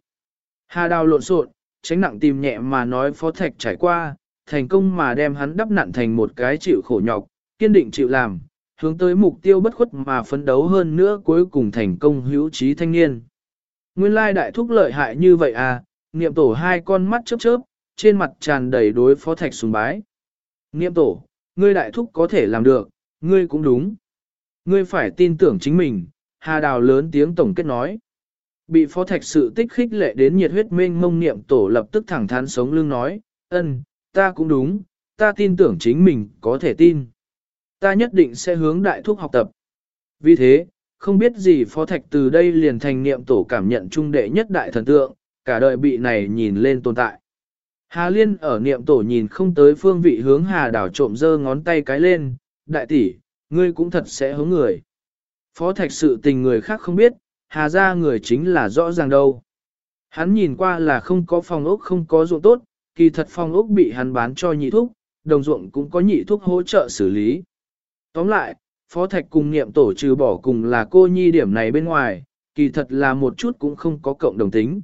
Hà đào lộn xộn, tránh nặng tìm nhẹ mà nói phó thạch trải qua, thành công mà đem hắn đắp nặn thành một cái chịu khổ nhọc, kiên định chịu làm, hướng tới mục tiêu bất khuất mà phấn đấu hơn nữa cuối cùng thành công hữu trí thanh niên. Nguyên lai đại thúc lợi hại như vậy à, niệm tổ hai con mắt chớp chớp, trên mặt tràn đầy đối phó thạch sùng bái. Niệm tổ, ngươi đại thúc có thể làm được, ngươi cũng đúng. Ngươi phải tin tưởng chính mình, hà đào lớn tiếng tổng kết nói. Bị phó thạch sự tích khích lệ đến nhiệt huyết mênh mông niệm tổ lập tức thẳng thắn sống lưng nói, ân, ta cũng đúng, ta tin tưởng chính mình có thể tin. Ta nhất định sẽ hướng đại thúc học tập. Vì thế, không biết gì phó thạch từ đây liền thành niệm tổ cảm nhận trung đệ nhất đại thần tượng, cả đời bị này nhìn lên tồn tại. Hà Liên ở niệm tổ nhìn không tới phương vị hướng Hà đảo trộm dơ ngón tay cái lên, đại tỷ, ngươi cũng thật sẽ hướng người. Phó thạch sự tình người khác không biết, Hà ra người chính là rõ ràng đâu. Hắn nhìn qua là không có phòng ốc không có ruộng tốt, kỳ thật phòng ốc bị hắn bán cho nhị thúc, đồng ruộng cũng có nhị thúc hỗ trợ xử lý. Tóm lại, Phó Thạch cùng niệm tổ trừ bỏ cùng là cô nhi điểm này bên ngoài, kỳ thật là một chút cũng không có cộng đồng tính.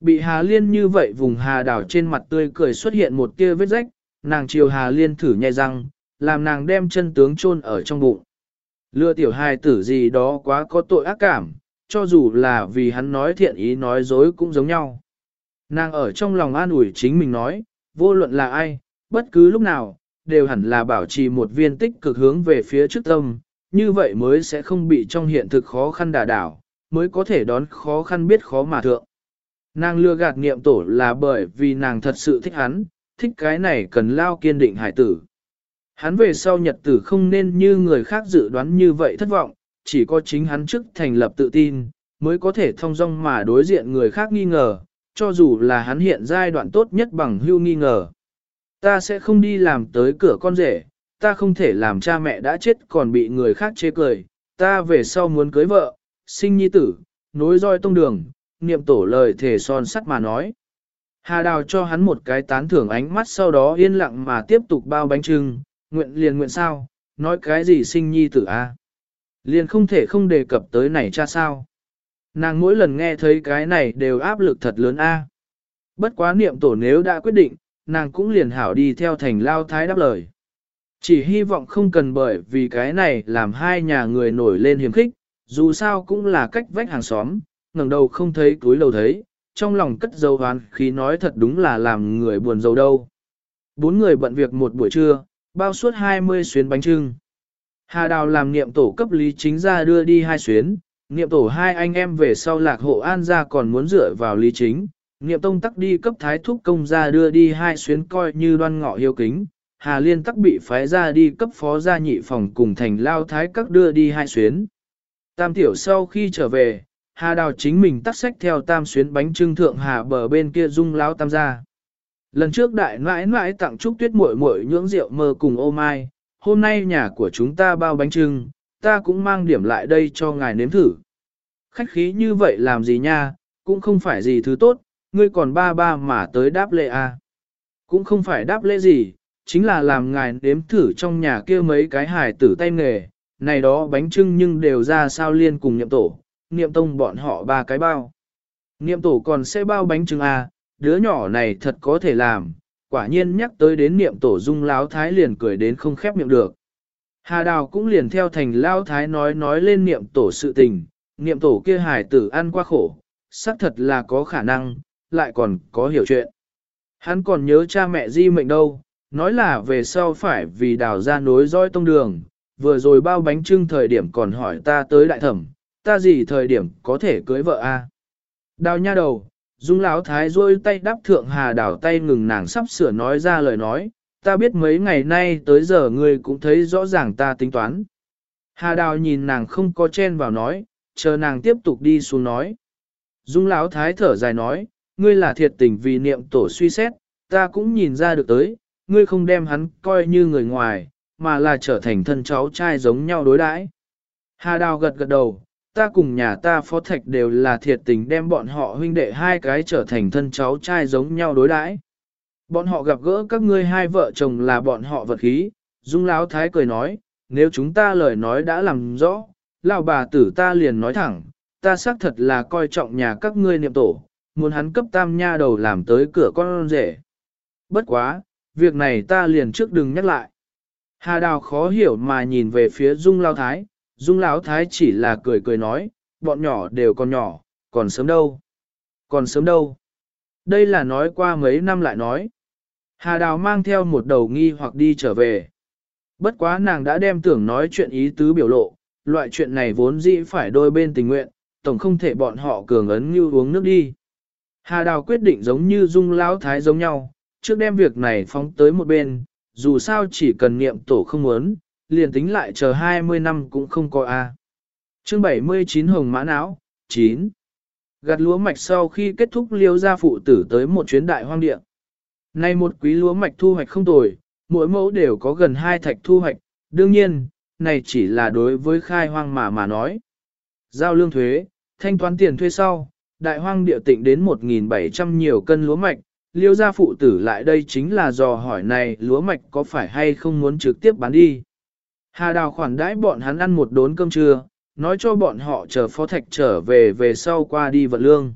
Bị Hà Liên như vậy vùng Hà đảo trên mặt tươi cười xuất hiện một tia vết rách, nàng chiều Hà Liên thử nhai răng, làm nàng đem chân tướng chôn ở trong bụng. Lừa tiểu hài tử gì đó quá có tội ác cảm, cho dù là vì hắn nói thiện ý nói dối cũng giống nhau. Nàng ở trong lòng an ủi chính mình nói, vô luận là ai, bất cứ lúc nào, đều hẳn là bảo trì một viên tích cực hướng về phía trước tâm, như vậy mới sẽ không bị trong hiện thực khó khăn đả đảo, mới có thể đón khó khăn biết khó mà thượng. Nàng lừa gạt niệm tổ là bởi vì nàng thật sự thích hắn, thích cái này cần lao kiên định hải tử. Hắn về sau nhật tử không nên như người khác dự đoán như vậy thất vọng, chỉ có chính hắn trước thành lập tự tin, mới có thể thông dong mà đối diện người khác nghi ngờ, cho dù là hắn hiện giai đoạn tốt nhất bằng hưu nghi ngờ. Ta sẽ không đi làm tới cửa con rể, ta không thể làm cha mẹ đã chết còn bị người khác chê cười, ta về sau muốn cưới vợ, sinh nhi tử, nối roi tông đường, niệm tổ lời thể son sắt mà nói. Hà đào cho hắn một cái tán thưởng ánh mắt sau đó yên lặng mà tiếp tục bao bánh trưng, nguyện liền nguyện sao, nói cái gì sinh nhi tử a Liền không thể không đề cập tới này cha sao. Nàng mỗi lần nghe thấy cái này đều áp lực thật lớn a. Bất quá niệm tổ nếu đã quyết định, nàng cũng liền hảo đi theo thành lao thái đáp lời. Chỉ hy vọng không cần bởi vì cái này làm hai nhà người nổi lên hiểm khích, dù sao cũng là cách vách hàng xóm, ngẩng đầu không thấy túi lầu thấy, trong lòng cất dấu hoán khí nói thật đúng là làm người buồn dầu đâu. Bốn người bận việc một buổi trưa, bao suốt 20 xuyến bánh trưng. Hà Đào làm niệm tổ cấp lý chính ra đưa đi hai xuyến, niệm tổ hai anh em về sau lạc hộ an ra còn muốn dựa vào lý chính, niệm tông tắc đi cấp thái thúc công ra đưa đi hai xuyến coi như đoan ngọ hiếu kính, Hà Liên tắc bị phái ra đi cấp phó gia nhị phòng cùng thành lao thái các đưa đi hai xuyến. Tam tiểu sau khi trở về, Hà Đào chính mình tắt sách theo tam xuyến bánh trưng thượng hà bờ bên kia dung lao tam gia. Lần trước đại nãi nãi tặng chúc tuyết muội muội nhưỡng rượu mơ cùng ô mai, hôm nay nhà của chúng ta bao bánh trưng, ta cũng mang điểm lại đây cho ngài nếm thử. Khách khí như vậy làm gì nha, cũng không phải gì thứ tốt, ngươi còn ba ba mà tới đáp lễ à. Cũng không phải đáp lễ gì, chính là làm ngài nếm thử trong nhà kia mấy cái hài tử tay nghề, này đó bánh trưng nhưng đều ra sao liên cùng niệm tổ, niệm tông bọn họ ba cái bao. Niệm tổ còn sẽ bao bánh trưng à, đứa nhỏ này thật có thể làm, quả nhiên nhắc tới đến niệm tổ dung láo thái liền cười đến không khép miệng được. Hà đào cũng liền theo thành lao thái nói nói lên niệm tổ sự tình, niệm tổ kia hài tử ăn qua khổ, xác thật là có khả năng, lại còn có hiểu chuyện. Hắn còn nhớ cha mẹ di mệnh đâu, nói là về sau phải vì đào ra nối dõi tông đường, vừa rồi bao bánh trưng thời điểm còn hỏi ta tới đại thẩm, ta gì thời điểm có thể cưới vợ a? Đào nha đầu, dung lão thái rôi tay đắp thượng hà đào tay ngừng nàng sắp sửa nói ra lời nói, ta biết mấy ngày nay tới giờ ngươi cũng thấy rõ ràng ta tính toán. Hà đào nhìn nàng không có chen vào nói, chờ nàng tiếp tục đi xuống nói. Dung lão thái thở dài nói, ngươi là thiệt tình vì niệm tổ suy xét, ta cũng nhìn ra được tới, ngươi không đem hắn coi như người ngoài, mà là trở thành thân cháu trai giống nhau đối đãi. Hà đào gật gật đầu, ta cùng nhà ta phó thạch đều là thiệt tình đem bọn họ huynh đệ hai cái trở thành thân cháu trai giống nhau đối đãi. Bọn họ gặp gỡ các ngươi hai vợ chồng là bọn họ vật khí, Dung Lão Thái cười nói, nếu chúng ta lời nói đã làm rõ, lão bà tử ta liền nói thẳng, ta xác thật là coi trọng nhà các ngươi niệm tổ, muốn hắn cấp tam nha đầu làm tới cửa con rể. Bất quá, việc này ta liền trước đừng nhắc lại. Hà Đào khó hiểu mà nhìn về phía Dung Lão Thái, Dung Lão Thái chỉ là cười cười nói, bọn nhỏ đều còn nhỏ, còn sớm đâu. Còn sớm đâu. Đây là nói qua mấy năm lại nói. Hà Đào mang theo một đầu nghi hoặc đi trở về. Bất quá nàng đã đem tưởng nói chuyện ý tứ biểu lộ, loại chuyện này vốn dĩ phải đôi bên tình nguyện, tổng không thể bọn họ cường ấn như uống nước đi. Hà Đào quyết định giống như Dung Lão Thái giống nhau, trước đem việc này phóng tới một bên, dù sao chỉ cần niệm tổ không muốn, liền tính lại chờ 20 năm cũng không có A. Chương 79 Hồng Mã Não, 9. Gặt lúa mạch sau khi kết thúc liêu gia phụ tử tới một chuyến đại hoang địa. Nay một quý lúa mạch thu hoạch không tồi, mỗi mẫu đều có gần hai thạch thu hoạch, đương nhiên, này chỉ là đối với khai hoang mà mà nói. Giao lương thuế, thanh toán tiền thuê sau, đại hoang địa tịnh đến 1.700 nhiều cân lúa mạch, liêu gia phụ tử lại đây chính là dò hỏi này lúa mạch có phải hay không muốn trực tiếp bán đi. Hà đào khoản đãi bọn hắn ăn một đốn cơm trưa, nói cho bọn họ chờ phó thạch trở về về sau qua đi vận lương.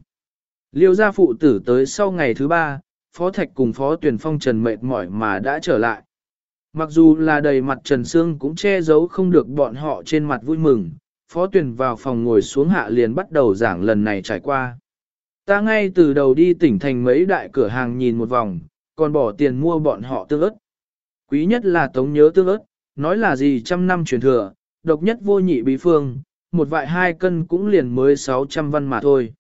Liêu gia phụ tử tới sau ngày thứ ba, phó thạch cùng phó tuyển phong trần mệt mỏi mà đã trở lại. Mặc dù là đầy mặt trần xương cũng che giấu không được bọn họ trên mặt vui mừng, phó tuyển vào phòng ngồi xuống hạ liền bắt đầu giảng lần này trải qua. Ta ngay từ đầu đi tỉnh thành mấy đại cửa hàng nhìn một vòng, còn bỏ tiền mua bọn họ tương ớt. Quý nhất là tống nhớ tương ớt, nói là gì trăm năm truyền thừa, độc nhất vô nhị bí phương, một vại hai cân cũng liền mới 600 văn mà thôi.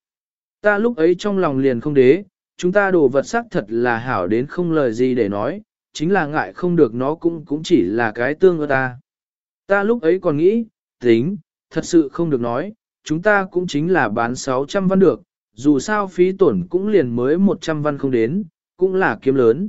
Ta lúc ấy trong lòng liền không đế, chúng ta đồ vật sắc thật là hảo đến không lời gì để nói, chính là ngại không được nó cũng cũng chỉ là cái tương ớt ta. Ta lúc ấy còn nghĩ, tính, thật sự không được nói, chúng ta cũng chính là bán 600 văn được, dù sao phí tổn cũng liền mới 100 văn không đến, cũng là kiếm lớn.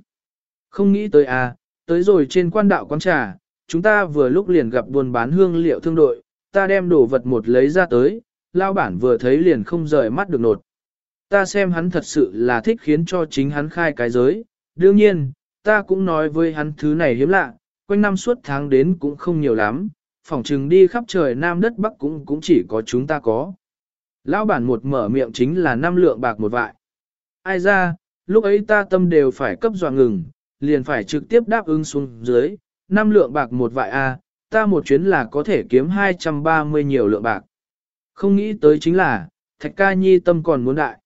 Không nghĩ tới à, tới rồi trên quan đạo quán trà, chúng ta vừa lúc liền gặp buôn bán hương liệu thương đội, ta đem đồ vật một lấy ra tới, lao bản vừa thấy liền không rời mắt được nột. Ta xem hắn thật sự là thích khiến cho chính hắn khai cái giới, đương nhiên, ta cũng nói với hắn thứ này hiếm lạ, quanh năm suốt tháng đến cũng không nhiều lắm, phỏng chừng đi khắp trời Nam đất Bắc cũng cũng chỉ có chúng ta có. Lão bản một mở miệng chính là năm lượng bạc một vại. Ai ra, lúc ấy ta tâm đều phải cấp dọa ngừng, liền phải trực tiếp đáp ứng xuống dưới, năm lượng bạc một vại A, ta một chuyến là có thể kiếm 230 nhiều lượng bạc. Không nghĩ tới chính là, thạch ca nhi tâm còn muốn đại.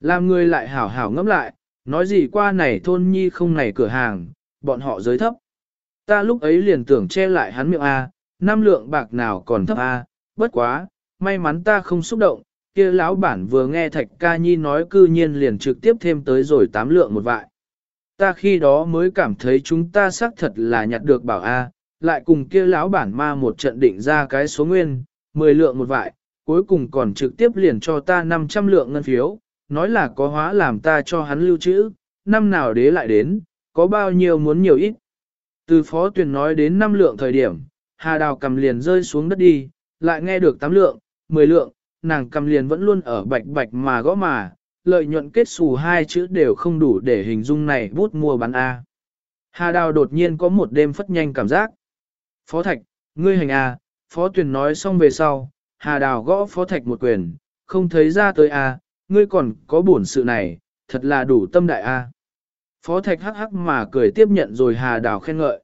Làm người lại hảo hảo ngẫm lại, nói gì qua này thôn nhi không này cửa hàng, bọn họ giới thấp. Ta lúc ấy liền tưởng che lại hắn miệng A, năm lượng bạc nào còn thấp A, bất quá, may mắn ta không xúc động, kia lão bản vừa nghe thạch ca nhi nói cư nhiên liền trực tiếp thêm tới rồi tám lượng một vại. Ta khi đó mới cảm thấy chúng ta xác thật là nhặt được bảo A, lại cùng kia lão bản ma một trận định ra cái số nguyên, 10 lượng một vại, cuối cùng còn trực tiếp liền cho ta 500 lượng ngân phiếu, nói là có hóa làm ta cho hắn lưu trữ, năm nào đế lại đến, có bao nhiêu muốn nhiều ít. Từ phó tuyển nói đến năm lượng thời điểm, Hà Đào cầm liền rơi xuống đất đi, lại nghe được tám lượng, 10 lượng, nàng cầm liền vẫn luôn ở bạch bạch mà gõ mà, lợi nhuận kết xù hai chữ đều không đủ để hình dung này bút mua bán A. Hà Đào đột nhiên có một đêm phất nhanh cảm giác. Phó Thạch, ngươi hành A, Phó Tuyền nói xong về sau, Hà Đào gõ Phó Thạch một quyền, không thấy ra tới A, ngươi còn có buồn sự này, thật là đủ tâm đại A. Phó Thạch hắc hắc mà cười tiếp nhận rồi Hà Đào khen ngợi.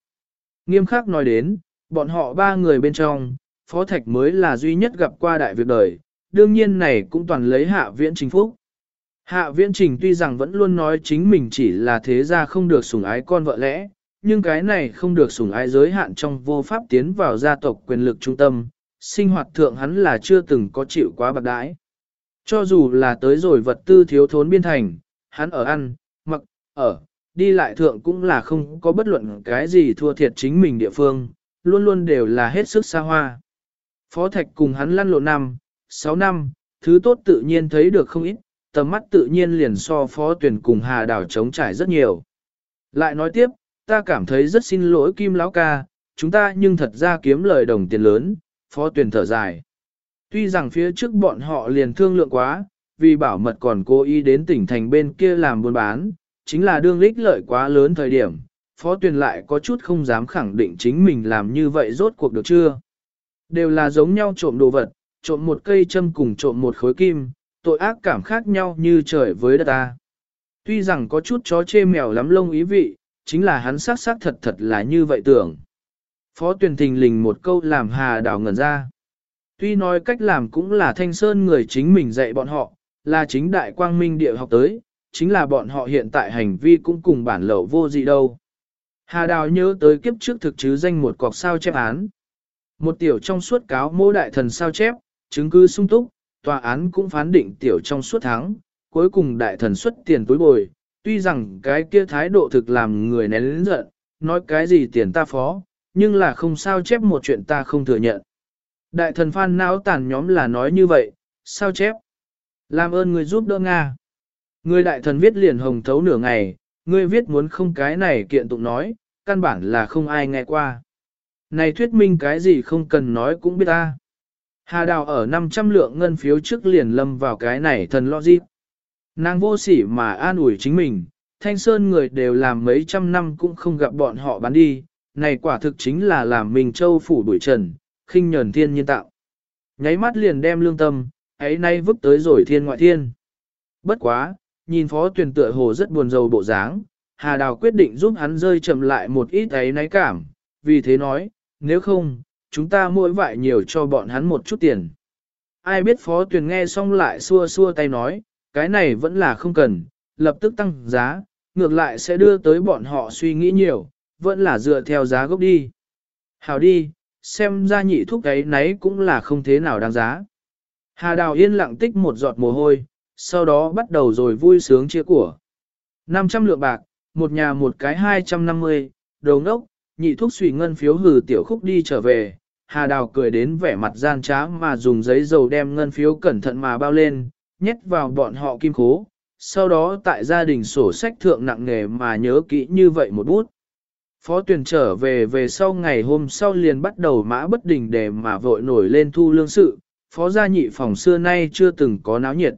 Nghiêm khắc nói đến, bọn họ ba người bên trong, Phó Thạch mới là duy nhất gặp qua đại việc đời, đương nhiên này cũng toàn lấy hạ viễn trình phúc. Hạ viễn trình tuy rằng vẫn luôn nói chính mình chỉ là thế gia không được sủng ái con vợ lẽ, nhưng cái này không được sủng ái giới hạn trong vô pháp tiến vào gia tộc quyền lực trung tâm, sinh hoạt thượng hắn là chưa từng có chịu quá bạc đãi. Cho dù là tới rồi vật tư thiếu thốn biên thành, hắn ở ăn, mặc, ở, đi lại thượng cũng là không có bất luận cái gì thua thiệt chính mình địa phương, luôn luôn đều là hết sức xa hoa. Phó Thạch cùng hắn lăn lộn năm, 6 năm, thứ tốt tự nhiên thấy được không ít, tầm mắt tự nhiên liền so phó tuyển cùng Hà Đảo chống trải rất nhiều. Lại nói tiếp, ta cảm thấy rất xin lỗi Kim Lão ca, chúng ta nhưng thật ra kiếm lời đồng tiền lớn, phó tuyển thở dài. Tuy rằng phía trước bọn họ liền thương lượng quá, vì bảo mật còn cố ý đến tỉnh thành bên kia làm buôn bán, chính là đương lích lợi quá lớn thời điểm, phó tuyển lại có chút không dám khẳng định chính mình làm như vậy rốt cuộc được chưa. Đều là giống nhau trộm đồ vật, trộm một cây châm cùng trộm một khối kim, tội ác cảm khác nhau như trời với đất ta. Tuy rằng có chút chó chê mèo lắm lông ý vị, chính là hắn xác xác thật thật là như vậy tưởng. Phó tuyển thình lình một câu làm hà đào ngẩn ra. Tuy nói cách làm cũng là thanh sơn người chính mình dạy bọn họ, là chính đại quang minh địa học tới, chính là bọn họ hiện tại hành vi cũng cùng bản lậu vô gì đâu. Hà đào nhớ tới kiếp trước thực chứ danh một cọc sao chép án. Một tiểu trong suốt cáo mô đại thần sao chép, chứng cứ sung túc, tòa án cũng phán định tiểu trong suốt tháng, cuối cùng đại thần xuất tiền túi bồi, tuy rằng cái kia thái độ thực làm người nén lĩnh giận, nói cái gì tiền ta phó, nhưng là không sao chép một chuyện ta không thừa nhận. Đại thần phan não tàn nhóm là nói như vậy, sao chép? Làm ơn người giúp đỡ Nga. Người đại thần viết liền hồng thấu nửa ngày, Ngươi viết muốn không cái này kiện tụng nói, căn bản là không ai nghe qua. Này thuyết minh cái gì không cần nói cũng biết ta. Hà Đào ở 500 lượng ngân phiếu trước liền lâm vào cái này thần logic. Nàng vô sỉ mà an ủi chính mình, thanh sơn người đều làm mấy trăm năm cũng không gặp bọn họ bán đi, này quả thực chính là làm mình châu phủ đuổi trần, khinh nhờn thiên nhiên tạo. Nháy mắt liền đem lương tâm, ấy nay vứt tới rồi thiên ngoại thiên. Bất quá, nhìn phó tuyển tựa hồ rất buồn rầu bộ dáng, Hà Đào quyết định giúp hắn rơi chậm lại một ít ấy náy cảm, vì thế nói, nếu không, chúng ta mỗi vại nhiều cho bọn hắn một chút tiền. Ai biết phó tuyển nghe xong lại xua xua tay nói, cái này vẫn là không cần, lập tức tăng giá, ngược lại sẽ đưa tới bọn họ suy nghĩ nhiều, vẫn là dựa theo giá gốc đi. Hào đi, xem ra nhị thuốc ấy nấy cũng là không thế nào đáng giá. Hà Đào yên lặng tích một giọt mồ hôi, sau đó bắt đầu rồi vui sướng chia của. 500 lượng bạc, một nhà một cái 250, đầu ngốc, nhị thuốc xùy ngân phiếu hừ tiểu khúc đi trở về. Hà Đào cười đến vẻ mặt gian trá mà dùng giấy dầu đem ngân phiếu cẩn thận mà bao lên, nhét vào bọn họ kim khố. Sau đó tại gia đình sổ sách thượng nặng nghề mà nhớ kỹ như vậy một bút. Phó tuyển trở về về sau ngày hôm sau liền bắt đầu mã bất đình để mà vội nổi lên thu lương sự, phó gia nhị phòng xưa nay chưa từng có náo nhiệt.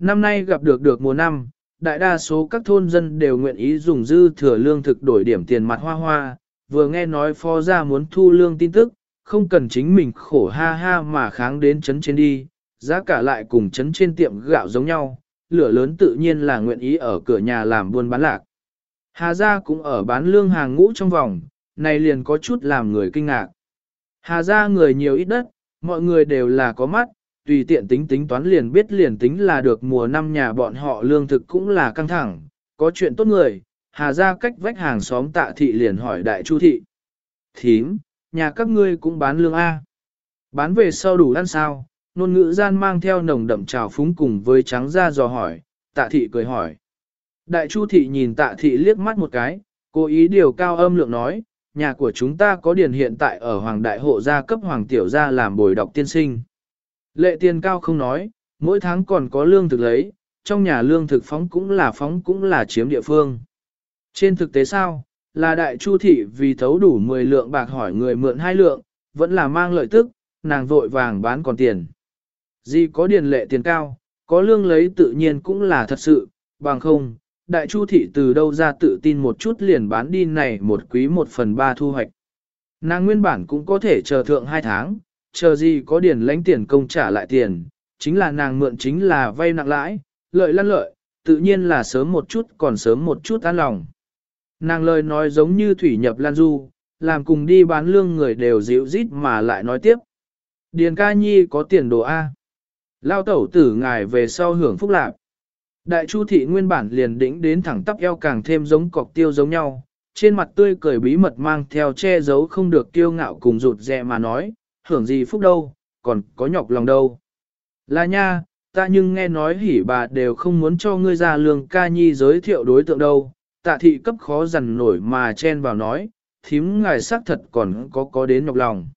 Năm nay gặp được được mùa năm, đại đa số các thôn dân đều nguyện ý dùng dư thừa lương thực đổi điểm tiền mặt hoa hoa, vừa nghe nói phó gia muốn thu lương tin tức, không cần chính mình khổ ha ha mà kháng đến chấn trên đi, giá cả lại cùng chấn trên tiệm gạo giống nhau, lửa lớn tự nhiên là nguyện ý ở cửa nhà làm buôn bán lạc. Hà gia cũng ở bán lương hàng ngũ trong vòng, này liền có chút làm người kinh ngạc. Hà gia người nhiều ít đất, mọi người đều là có mắt, tùy tiện tính tính toán liền biết liền tính là được mùa năm nhà bọn họ lương thực cũng là căng thẳng, có chuyện tốt người, hà ra cách vách hàng xóm tạ thị liền hỏi đại chu thị. Thím, nhà các ngươi cũng bán lương A. Bán về sau đủ ăn sao, nôn ngữ gian mang theo nồng đậm trào phúng cùng với trắng da dò hỏi, tạ thị cười hỏi. Đại chu thị nhìn tạ thị liếc mắt một cái, cố ý điều cao âm lượng nói, nhà của chúng ta có điền hiện tại ở hoàng đại hộ gia cấp hoàng tiểu gia làm bồi đọc tiên sinh. Lệ tiền cao không nói, mỗi tháng còn có lương thực lấy, trong nhà lương thực phóng cũng là phóng cũng là chiếm địa phương. Trên thực tế sao, là đại chu thị vì thấu đủ 10 lượng bạc hỏi người mượn hai lượng, vẫn là mang lợi tức, nàng vội vàng bán còn tiền. Gì có điền lệ tiền cao, có lương lấy tự nhiên cũng là thật sự, bằng không, đại chu thị từ đâu ra tự tin một chút liền bán đi này một quý một phần ba thu hoạch. Nàng nguyên bản cũng có thể chờ thượng hai tháng, chờ gì có điền lãnh tiền công trả lại tiền, chính là nàng mượn chính là vay nặng lãi, lợi lăn lợi, tự nhiên là sớm một chút còn sớm một chút an lòng. Nàng lời nói giống như thủy nhập lan du, làm cùng đi bán lương người đều dịu rít mà lại nói tiếp. Điền ca nhi có tiền đồ A. Lao tẩu tử ngài về sau hưởng phúc lạc. Đại chu thị nguyên bản liền đỉnh đến thẳng tắp eo càng thêm giống cọc tiêu giống nhau, trên mặt tươi cười bí mật mang theo che giấu không được kiêu ngạo cùng rụt rè mà nói, hưởng gì phúc đâu, còn có nhọc lòng đâu. Là nha, ta nhưng nghe nói hỉ bà đều không muốn cho ngươi ra lương ca nhi giới thiệu đối tượng đâu, tạ thị cấp khó dằn nổi mà chen vào nói, thím ngài xác thật còn có có đến nhọc lòng.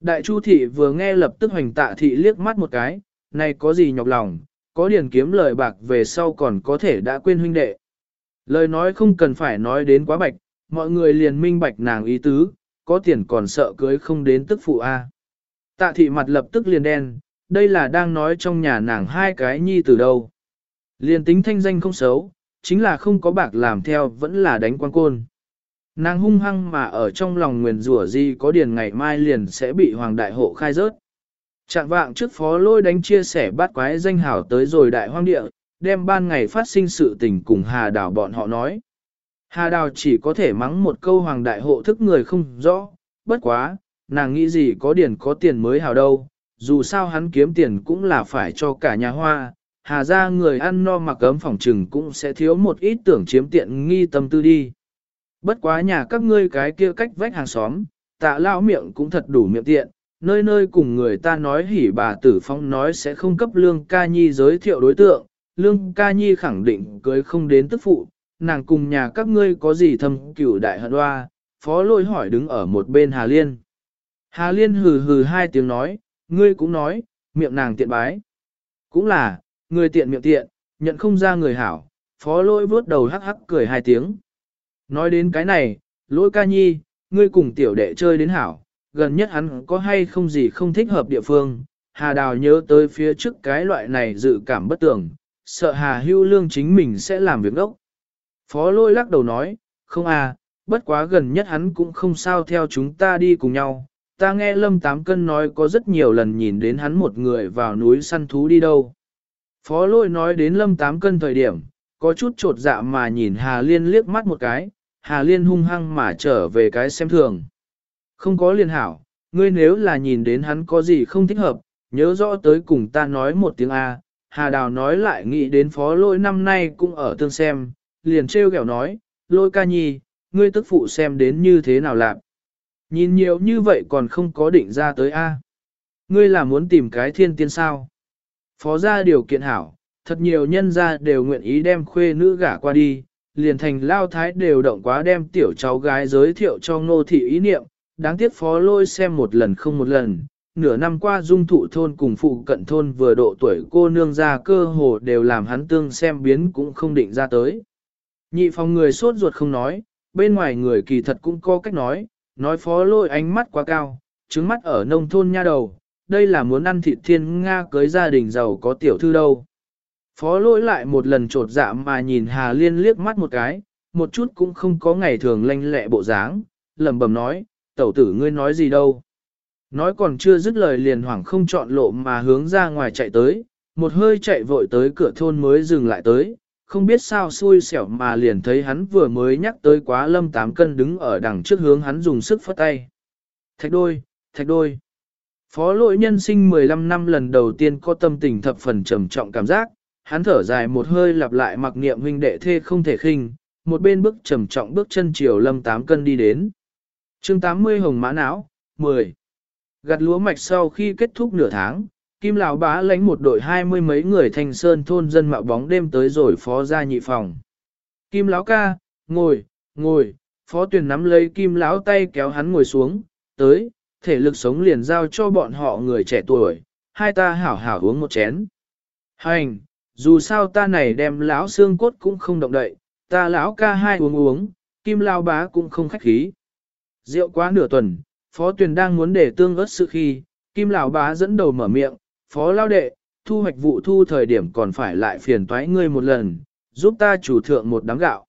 Đại chu thị vừa nghe lập tức hoành tạ thị liếc mắt một cái, này có gì nhọc lòng, có điền kiếm lời bạc về sau còn có thể đã quên huynh đệ. Lời nói không cần phải nói đến quá bạch, mọi người liền minh bạch nàng ý tứ, có tiền còn sợ cưới không đến tức phụ A. Tạ thị mặt lập tức liền đen, đây là đang nói trong nhà nàng hai cái nhi từ đâu. Liền tính thanh danh không xấu, chính là không có bạc làm theo vẫn là đánh quan côn. Nàng hung hăng mà ở trong lòng nguyền rủa gì có điền ngày mai liền sẽ bị hoàng đại hộ khai rớt. Trạng vạng trước phó lôi đánh chia sẻ bát quái danh hảo tới rồi đại hoang địa, đem ban ngày phát sinh sự tình cùng Hà đảo bọn họ nói. Hà Đào chỉ có thể mắng một câu hoàng đại hộ thức người không rõ, bất quá, nàng nghĩ gì có điển có tiền mới hào đâu, dù sao hắn kiếm tiền cũng là phải cho cả nhà hoa, hà ra người ăn no mặc ấm phòng trừng cũng sẽ thiếu một ít tưởng chiếm tiện nghi tâm tư đi. Bất quá nhà các ngươi cái kia cách vách hàng xóm, tạ lao miệng cũng thật đủ miệng tiện, nơi nơi cùng người ta nói hỉ bà tử phong nói sẽ không cấp lương ca nhi giới thiệu đối tượng, lương ca nhi khẳng định cưới không đến tức phụ, nàng cùng nhà các ngươi có gì thâm cửu đại hận hoa, phó lôi hỏi đứng ở một bên Hà Liên. Hà Liên hừ hừ hai tiếng nói, ngươi cũng nói, miệng nàng tiện bái. Cũng là, người tiện miệng tiện, nhận không ra người hảo, phó lôi vớt đầu hắc hắc cười hai tiếng. Nói đến cái này, lỗi ca nhi, ngươi cùng tiểu đệ chơi đến hảo, gần nhất hắn có hay không gì không thích hợp địa phương. Hà Đào nhớ tới phía trước cái loại này dự cảm bất tưởng, sợ Hà Hưu Lương chính mình sẽ làm việc ốc. Phó lôi lắc đầu nói, không à, bất quá gần nhất hắn cũng không sao theo chúng ta đi cùng nhau. Ta nghe Lâm Tám Cân nói có rất nhiều lần nhìn đến hắn một người vào núi săn thú đi đâu. Phó lôi nói đến Lâm Tám Cân thời điểm, có chút trột dạ mà nhìn Hà Liên liếc mắt một cái, Hà Liên hung hăng mà trở về cái xem thường. Không có liên hảo, ngươi nếu là nhìn đến hắn có gì không thích hợp, nhớ rõ tới cùng ta nói một tiếng A. Hà Đào nói lại nghĩ đến phó lôi năm nay cũng ở tương xem, liền trêu ghẹo nói, lôi ca nhi, ngươi tức phụ xem đến như thế nào lạc. Nhìn nhiều như vậy còn không có định ra tới A. Ngươi là muốn tìm cái thiên tiên sao? Phó ra điều kiện hảo, thật nhiều nhân gia đều nguyện ý đem khuê nữ gả qua đi, liền thành lao thái đều động quá đem tiểu cháu gái giới thiệu cho ngô thị ý niệm, đáng tiếc phó lôi xem một lần không một lần, nửa năm qua dung thụ thôn cùng phụ cận thôn vừa độ tuổi cô nương ra cơ hồ đều làm hắn tương xem biến cũng không định ra tới. Nhị phòng người sốt ruột không nói, bên ngoài người kỳ thật cũng có cách nói, nói phó lôi ánh mắt quá cao, trứng mắt ở nông thôn nha đầu, đây là muốn ăn thịt thiên Nga cưới gia đình giàu có tiểu thư đâu. Phó lỗi lại một lần trột dạ mà nhìn Hà Liên liếc mắt một cái, một chút cũng không có ngày thường lanh lẹ bộ dáng, lẩm bẩm nói, tẩu tử ngươi nói gì đâu. Nói còn chưa dứt lời liền hoảng không chọn lộ mà hướng ra ngoài chạy tới, một hơi chạy vội tới cửa thôn mới dừng lại tới, không biết sao xui xẻo mà liền thấy hắn vừa mới nhắc tới quá lâm tám cân đứng ở đằng trước hướng hắn dùng sức phất tay. Thạch đôi, thạch đôi. Phó lỗi nhân sinh 15 năm lần đầu tiên có tâm tình thập phần trầm trọng cảm giác, hắn thở dài một hơi lặp lại mặc niệm huynh đệ thê không thể khinh, một bên bước trầm trọng bước chân chiều lâm tám cân đi đến. chương 80 hồng mã não, 10. Gặt lúa mạch sau khi kết thúc nửa tháng, Kim Lão bá lãnh một đội hai mươi mấy người thành sơn thôn dân mạo bóng đêm tới rồi phó ra nhị phòng. Kim Lão ca, ngồi, ngồi, phó tuyển nắm lấy Kim Lão tay kéo hắn ngồi xuống, tới, thể lực sống liền giao cho bọn họ người trẻ tuổi, hai ta hảo hảo uống một chén. Hành, dù sao ta này đem lão xương cốt cũng không động đậy, ta lão ca hai uống uống, kim Lão bá cũng không khách khí. Rượu quá nửa tuần, phó tuyền đang muốn để tương ớt sự khi, kim lão bá dẫn đầu mở miệng, phó lao đệ, thu hoạch vụ thu thời điểm còn phải lại phiền toái ngươi một lần, giúp ta chủ thượng một đám gạo.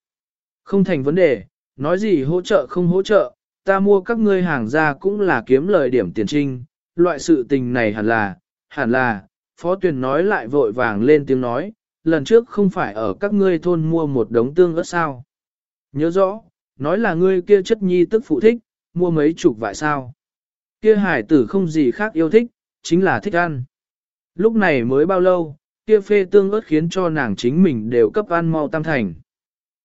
Không thành vấn đề, nói gì hỗ trợ không hỗ trợ, ta mua các ngươi hàng ra cũng là kiếm lời điểm tiền trinh, loại sự tình này hẳn là, hẳn là, Phó Tuyền nói lại vội vàng lên tiếng nói, lần trước không phải ở các ngươi thôn mua một đống tương ớt sao. Nhớ rõ, nói là ngươi kia chất nhi tức phụ thích, mua mấy chục vại sao. Kia hải tử không gì khác yêu thích, chính là thích ăn. Lúc này mới bao lâu, kia phê tương ớt khiến cho nàng chính mình đều cấp ăn mau tam thành.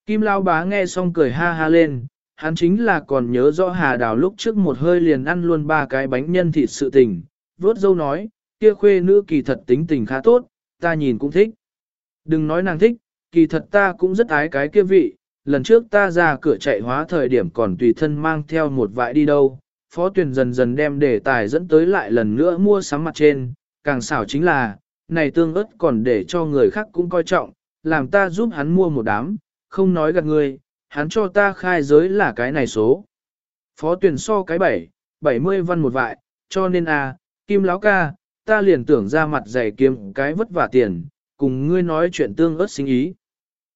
Kim Lao bá nghe xong cười ha ha lên, hắn chính là còn nhớ rõ Hà Đào lúc trước một hơi liền ăn luôn ba cái bánh nhân thịt sự tình, vớt dâu nói, kia khuê nữ kỳ thật tính tình khá tốt, ta nhìn cũng thích. Đừng nói nàng thích, kỳ thật ta cũng rất ái cái kia vị, lần trước ta ra cửa chạy hóa thời điểm còn tùy thân mang theo một vại đi đâu, phó tuyển dần dần đem đề tài dẫn tới lại lần nữa mua sắm mặt trên, càng xảo chính là, này tương ớt còn để cho người khác cũng coi trọng, làm ta giúp hắn mua một đám, không nói gạt người, hắn cho ta khai giới là cái này số. Phó tuyển so cái 7, 70 văn một vại, cho nên a à, kim lão ca, ta liền tưởng ra mặt dày kiếm cái vất vả tiền, cùng ngươi nói chuyện tương ớt sinh ý.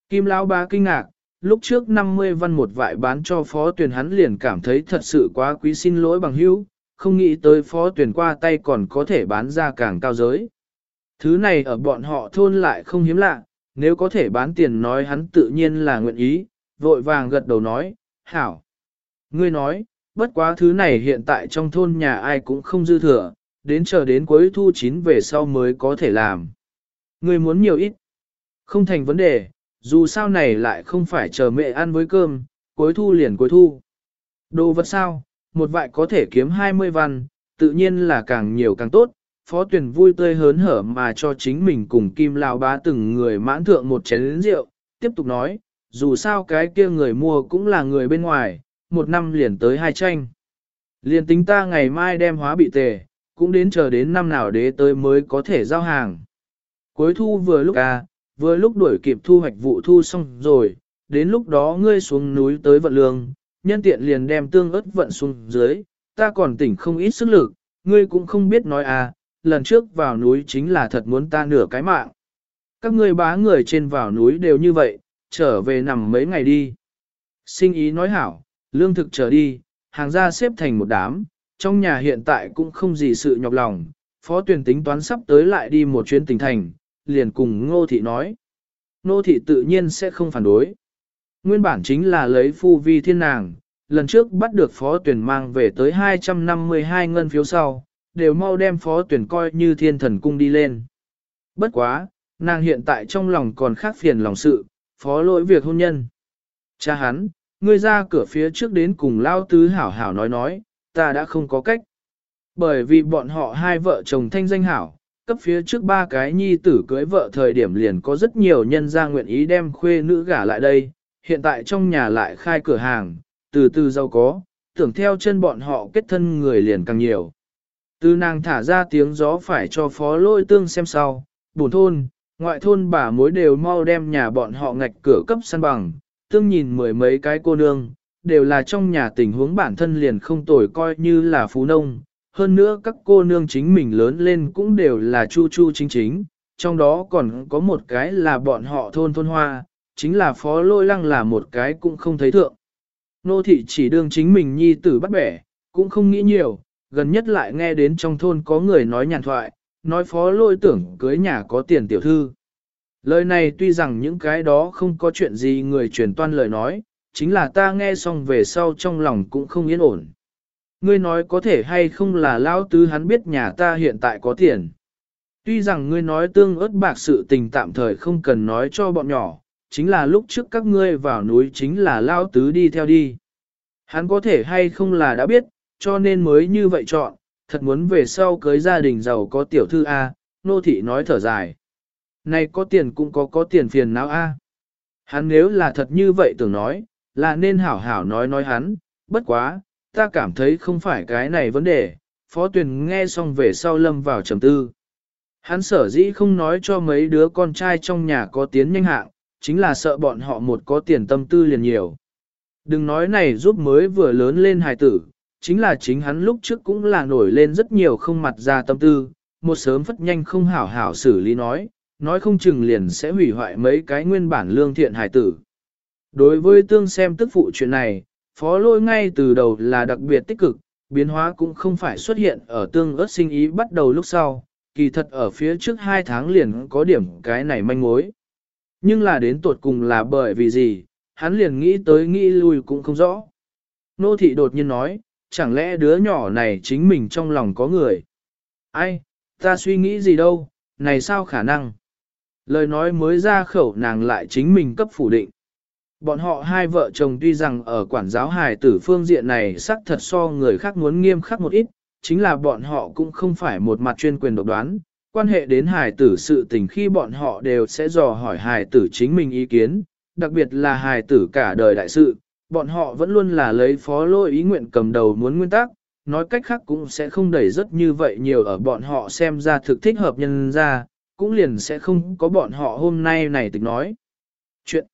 Kim lão ba kinh ngạc, lúc trước 50 văn một vại bán cho phó tuyển hắn liền cảm thấy thật sự quá quý xin lỗi bằng hữu, không nghĩ tới phó tuyển qua tay còn có thể bán ra càng cao giới. Thứ này ở bọn họ thôn lại không hiếm lạ, nếu có thể bán tiền nói hắn tự nhiên là nguyện ý, vội vàng gật đầu nói, hảo. Ngươi nói, bất quá thứ này hiện tại trong thôn nhà ai cũng không dư thừa, đến chờ đến cuối thu chín về sau mới có thể làm. Ngươi muốn nhiều ít, không thành vấn đề, dù sao này lại không phải chờ mẹ ăn với cơm, cuối thu liền cuối thu. Đồ vật sao, một vại có thể kiếm 20 văn, tự nhiên là càng nhiều càng tốt. Phó tuyển vui tươi hớn hở mà cho chính mình cùng Kim Lao bá từng người mãn thượng một chén rượu, tiếp tục nói, dù sao cái kia người mua cũng là người bên ngoài, một năm liền tới hai tranh. Liền tính ta ngày mai đem hóa bị tề, cũng đến chờ đến năm nào đế tới mới có thể giao hàng. Cuối thu vừa lúc à, vừa lúc đuổi kịp thu hoạch vụ thu xong rồi, đến lúc đó ngươi xuống núi tới vận lương, nhân tiện liền đem tương ớt vận xuống dưới, ta còn tỉnh không ít sức lực, ngươi cũng không biết nói à, lần trước vào núi chính là thật muốn ta nửa cái mạng. Các ngươi bá người trên vào núi đều như vậy, trở về nằm mấy ngày đi. Sinh ý nói hảo, lương thực trở đi, hàng ra xếp thành một đám, trong nhà hiện tại cũng không gì sự nhọc lòng, phó tuyển tính toán sắp tới lại đi một chuyến tỉnh thành, liền cùng ngô thị nói. Ngô thị tự nhiên sẽ không phản đối. Nguyên bản chính là lấy phu vi thiên nàng, lần trước bắt được phó tuyển mang về tới 252 ngân phiếu sau, đều mau đem phó tuyển coi như thiên thần cung đi lên. Bất quá, nàng hiện tại trong lòng còn khác phiền lòng sự, phó lỗi việc hôn nhân. Cha hắn, ngươi ra cửa phía trước đến cùng lao tứ hảo hảo nói nói, ta đã không có cách. Bởi vì bọn họ hai vợ chồng thanh danh hảo, cấp phía trước ba cái nhi tử cưới vợ thời điểm liền có rất nhiều nhân gia nguyện ý đem khuê nữ gả lại đây, hiện tại trong nhà lại khai cửa hàng, từ từ giàu có, tưởng theo chân bọn họ kết thân người liền càng nhiều. Từ nàng thả ra tiếng gió phải cho phó lôi tương xem sau, buồn thôn, ngoại thôn bà mối đều mau đem nhà bọn họ ngạch cửa cấp săn bằng, tương nhìn mười mấy cái cô nương, đều là trong nhà tình huống bản thân liền không tồi coi như là phú nông. Hơn nữa các cô nương chính mình lớn lên cũng đều là chu chu chính chính, trong đó còn có một cái là bọn họ thôn thôn hoa, chính là phó lôi lăng là một cái cũng không thấy thượng. Nô thị chỉ đương chính mình nhi tử bắt bẻ, cũng không nghĩ nhiều, gần nhất lại nghe đến trong thôn có người nói nhàn thoại, nói phó lôi tưởng cưới nhà có tiền tiểu thư. Lời này tuy rằng những cái đó không có chuyện gì người truyền toan lời nói, chính là ta nghe xong về sau trong lòng cũng không yên ổn. Ngươi nói có thể hay không là lão tứ hắn biết nhà ta hiện tại có tiền. Tuy rằng ngươi nói tương ớt bạc sự tình tạm thời không cần nói cho bọn nhỏ, chính là lúc trước các ngươi vào núi chính là lao tứ đi theo đi. Hắn có thể hay không là đã biết, cho nên mới như vậy chọn, thật muốn về sau cưới gia đình giàu có tiểu thư A, nô thị nói thở dài. Này có tiền cũng có có tiền phiền não A. Hắn nếu là thật như vậy tưởng nói, là nên hảo hảo nói nói hắn, bất quá, ta cảm thấy không phải cái này vấn đề, phó tuyền nghe xong về sau lâm vào trầm tư. Hắn sở dĩ không nói cho mấy đứa con trai trong nhà có tiến nhanh hạng, chính là sợ bọn họ một có tiền tâm tư liền nhiều. Đừng nói này giúp mới vừa lớn lên hài tử, chính là chính hắn lúc trước cũng là nổi lên rất nhiều không mặt ra tâm tư, một sớm phất nhanh không hảo hảo xử lý nói, nói không chừng liền sẽ hủy hoại mấy cái nguyên bản lương thiện hài tử. Đối với tương xem tức phụ chuyện này, phó lôi ngay từ đầu là đặc biệt tích cực, biến hóa cũng không phải xuất hiện ở tương ớt sinh ý bắt đầu lúc sau, kỳ thật ở phía trước hai tháng liền có điểm cái này manh mối. Nhưng là đến tuột cùng là bởi vì gì, hắn liền nghĩ tới nghĩ lui cũng không rõ. Nô thị đột nhiên nói, chẳng lẽ đứa nhỏ này chính mình trong lòng có người. Ai, ta suy nghĩ gì đâu, này sao khả năng? Lời nói mới ra khẩu nàng lại chính mình cấp phủ định. Bọn họ hai vợ chồng tuy rằng ở quản giáo hài tử phương diện này sắc thật so người khác muốn nghiêm khắc một ít, chính là bọn họ cũng không phải một mặt chuyên quyền độc đoán, quan hệ đến hài tử sự tình khi bọn họ đều sẽ dò hỏi hài tử chính mình ý kiến, đặc biệt là hài tử cả đời đại sự, bọn họ vẫn luôn là lấy phó lôi ý nguyện cầm đầu muốn nguyên tắc, nói cách khác cũng sẽ không đẩy rất như vậy nhiều ở bọn họ xem ra thực thích hợp nhân ra, cũng liền sẽ không có bọn họ hôm nay này tịch nói. Chuyện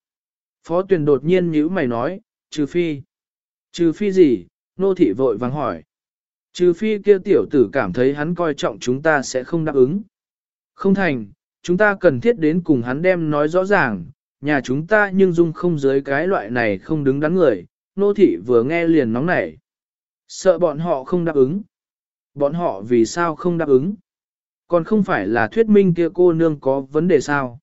Phó tuyển đột nhiên nhíu mày nói, trừ phi. Trừ phi gì? Nô thị vội vàng hỏi. Trừ phi kia tiểu tử cảm thấy hắn coi trọng chúng ta sẽ không đáp ứng. Không thành, chúng ta cần thiết đến cùng hắn đem nói rõ ràng, nhà chúng ta nhưng dung không dưới cái loại này không đứng đắn người, nô thị vừa nghe liền nóng nảy. Sợ bọn họ không đáp ứng. Bọn họ vì sao không đáp ứng? Còn không phải là thuyết minh kia cô nương có vấn đề sao?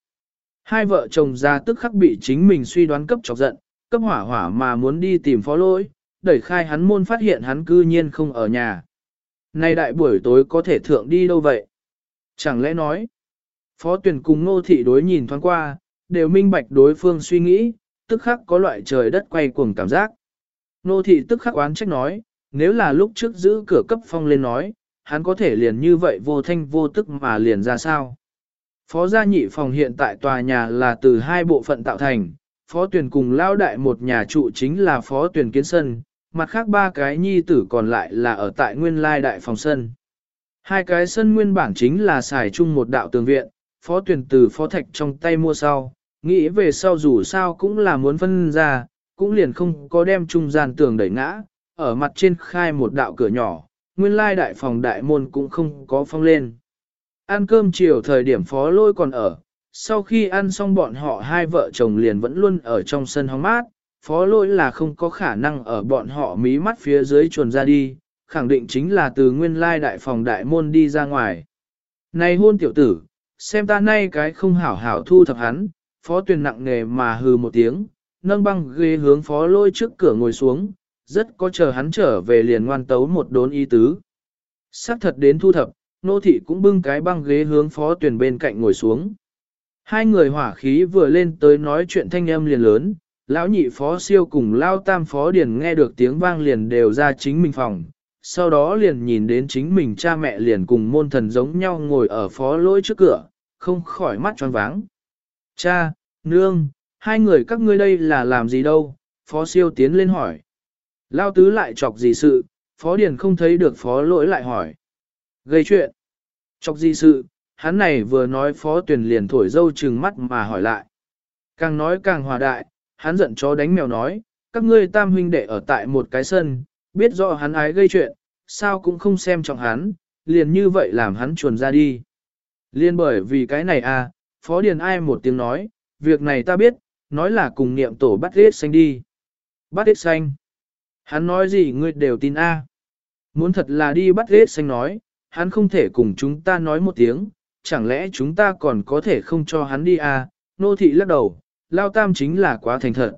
Hai vợ chồng ra tức khắc bị chính mình suy đoán cấp chọc giận, cấp hỏa hỏa mà muốn đi tìm phó lỗi, đẩy khai hắn môn phát hiện hắn cư nhiên không ở nhà. Nay đại buổi tối có thể thượng đi đâu vậy? Chẳng lẽ nói, phó tuyển cùng ngô thị đối nhìn thoáng qua, đều minh bạch đối phương suy nghĩ, tức khắc có loại trời đất quay cuồng cảm giác. Ngô thị tức khắc oán trách nói, nếu là lúc trước giữ cửa cấp phong lên nói, hắn có thể liền như vậy vô thanh vô tức mà liền ra sao? Phó gia nhị phòng hiện tại tòa nhà là từ hai bộ phận tạo thành, phó tuyển cùng lao đại một nhà trụ chính là phó tuyển kiến sân, mặt khác ba cái nhi tử còn lại là ở tại nguyên lai đại phòng sân. Hai cái sân nguyên bản chính là xài chung một đạo tường viện, phó tuyển từ phó thạch trong tay mua sau, nghĩ về sau dù sao cũng là muốn phân ra, cũng liền không có đem trung gian tường đẩy ngã, ở mặt trên khai một đạo cửa nhỏ, nguyên lai đại phòng đại môn cũng không có phong lên. Ăn cơm chiều thời điểm phó lôi còn ở, sau khi ăn xong bọn họ hai vợ chồng liền vẫn luôn ở trong sân hóng mát, phó lỗi là không có khả năng ở bọn họ mí mắt phía dưới chuồn ra đi, khẳng định chính là từ nguyên lai đại phòng đại môn đi ra ngoài. Này hôn tiểu tử, xem ta nay cái không hảo hảo thu thập hắn, phó tuyền nặng nghề mà hừ một tiếng, nâng băng ghế hướng phó lôi trước cửa ngồi xuống, rất có chờ hắn trở về liền ngoan tấu một đốn y tứ. Sắc thật đến thu thập, nô thị cũng bưng cái băng ghế hướng phó tuyển bên cạnh ngồi xuống. Hai người hỏa khí vừa lên tới nói chuyện thanh âm liền lớn, lão nhị phó siêu cùng lao tam phó điền nghe được tiếng vang liền đều ra chính mình phòng, sau đó liền nhìn đến chính mình cha mẹ liền cùng môn thần giống nhau ngồi ở phó lỗi trước cửa, không khỏi mắt tròn váng. Cha, nương, hai người các ngươi đây là làm gì đâu? Phó siêu tiến lên hỏi. Lao tứ lại chọc gì sự, phó điền không thấy được phó lỗi lại hỏi. Gây chuyện. Chọc gì sự, hắn này vừa nói phó tuyển liền thổi dâu trừng mắt mà hỏi lại. Càng nói càng hòa đại, hắn giận chó đánh mèo nói, các ngươi tam huynh đệ ở tại một cái sân, biết rõ hắn ái gây chuyện, sao cũng không xem trọng hắn, liền như vậy làm hắn chuồn ra đi. Liên bởi vì cái này à, phó điền ai một tiếng nói, việc này ta biết, nói là cùng niệm tổ bắt hết xanh đi. Bắt hết xanh. Hắn nói gì ngươi đều tin a. Muốn thật là đi bắt hết xanh nói, hắn không thể cùng chúng ta nói một tiếng, chẳng lẽ chúng ta còn có thể không cho hắn đi à, nô thị lắc đầu, lao tam chính là quá thành thật.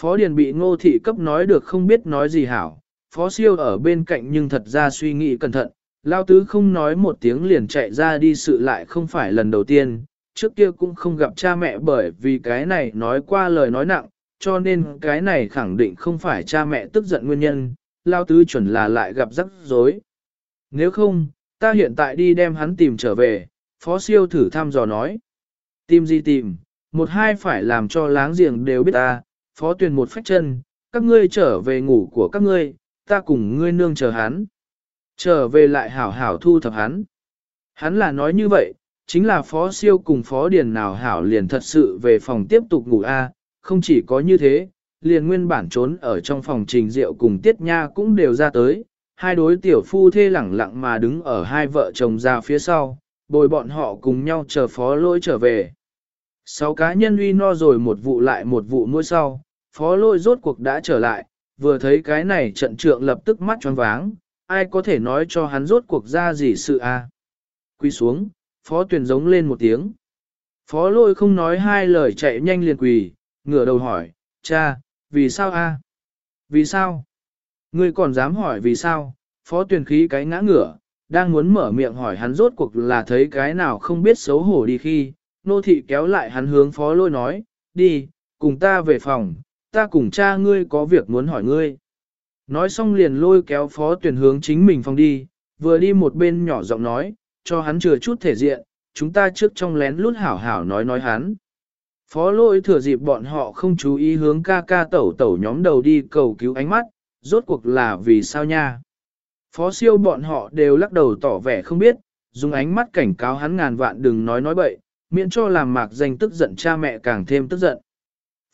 Phó Điền bị ngô thị cấp nói được không biết nói gì hảo, phó siêu ở bên cạnh nhưng thật ra suy nghĩ cẩn thận, lao tứ không nói một tiếng liền chạy ra đi sự lại không phải lần đầu tiên, trước kia cũng không gặp cha mẹ bởi vì cái này nói qua lời nói nặng, cho nên cái này khẳng định không phải cha mẹ tức giận nguyên nhân, lao tứ chuẩn là lại gặp rắc rối. Nếu không, ta hiện tại đi đem hắn tìm trở về, phó siêu thử thăm dò nói. Tìm gì tìm, một hai phải làm cho láng giềng đều biết ta, phó tuyền một phách chân, các ngươi trở về ngủ của các ngươi, ta cùng ngươi nương chờ hắn. Trở về lại hảo hảo thu thập hắn. Hắn là nói như vậy, chính là phó siêu cùng phó điền nào hảo liền thật sự về phòng tiếp tục ngủ a không chỉ có như thế, liền nguyên bản trốn ở trong phòng trình rượu cùng tiết nha cũng đều ra tới, hai đối tiểu phu thê lẳng lặng mà đứng ở hai vợ chồng ra phía sau, bồi bọn họ cùng nhau chờ phó lỗi trở về. Sáu cá nhân uy no rồi một vụ lại một vụ nuôi sau, phó lôi rốt cuộc đã trở lại, vừa thấy cái này trận trượng lập tức mắt tròn váng, ai có thể nói cho hắn rốt cuộc ra gì sự a? À? Quy xuống, phó tuyển giống lên một tiếng. Phó lôi không nói hai lời chạy nhanh liền quỳ, ngửa đầu hỏi, cha, vì sao a? Vì sao? Ngươi còn dám hỏi vì sao, phó tuyển khí cái ngã ngửa, đang muốn mở miệng hỏi hắn rốt cuộc là thấy cái nào không biết xấu hổ đi khi, nô thị kéo lại hắn hướng phó lôi nói, đi, cùng ta về phòng, ta cùng cha ngươi có việc muốn hỏi ngươi. Nói xong liền lôi kéo phó tuyển hướng chính mình phòng đi, vừa đi một bên nhỏ giọng nói, cho hắn chừa chút thể diện, chúng ta trước trong lén lút hảo hảo nói nói hắn. Phó lôi thừa dịp bọn họ không chú ý hướng ca ca tẩu tẩu nhóm đầu đi cầu cứu ánh mắt, rốt cuộc là vì sao nha. Phó siêu bọn họ đều lắc đầu tỏ vẻ không biết, dùng ánh mắt cảnh cáo hắn ngàn vạn đừng nói nói bậy, miễn cho làm mạc danh tức giận cha mẹ càng thêm tức giận.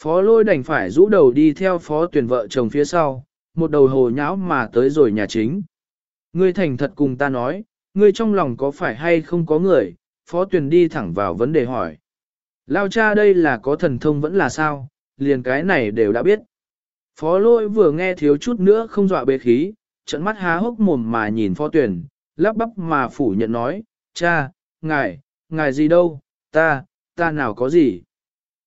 Phó lôi đành phải rũ đầu đi theo phó tuyển vợ chồng phía sau, một đầu hồ nháo mà tới rồi nhà chính. Ngươi thành thật cùng ta nói, ngươi trong lòng có phải hay không có người, phó tuyển đi thẳng vào vấn đề hỏi. Lao cha đây là có thần thông vẫn là sao, liền cái này đều đã biết. Phó lôi vừa nghe thiếu chút nữa không dọa bế khí, trận mắt há hốc mồm mà nhìn phó tuyển, lắp bắp mà phủ nhận nói, cha, ngài, ngài gì đâu, ta, ta nào có gì.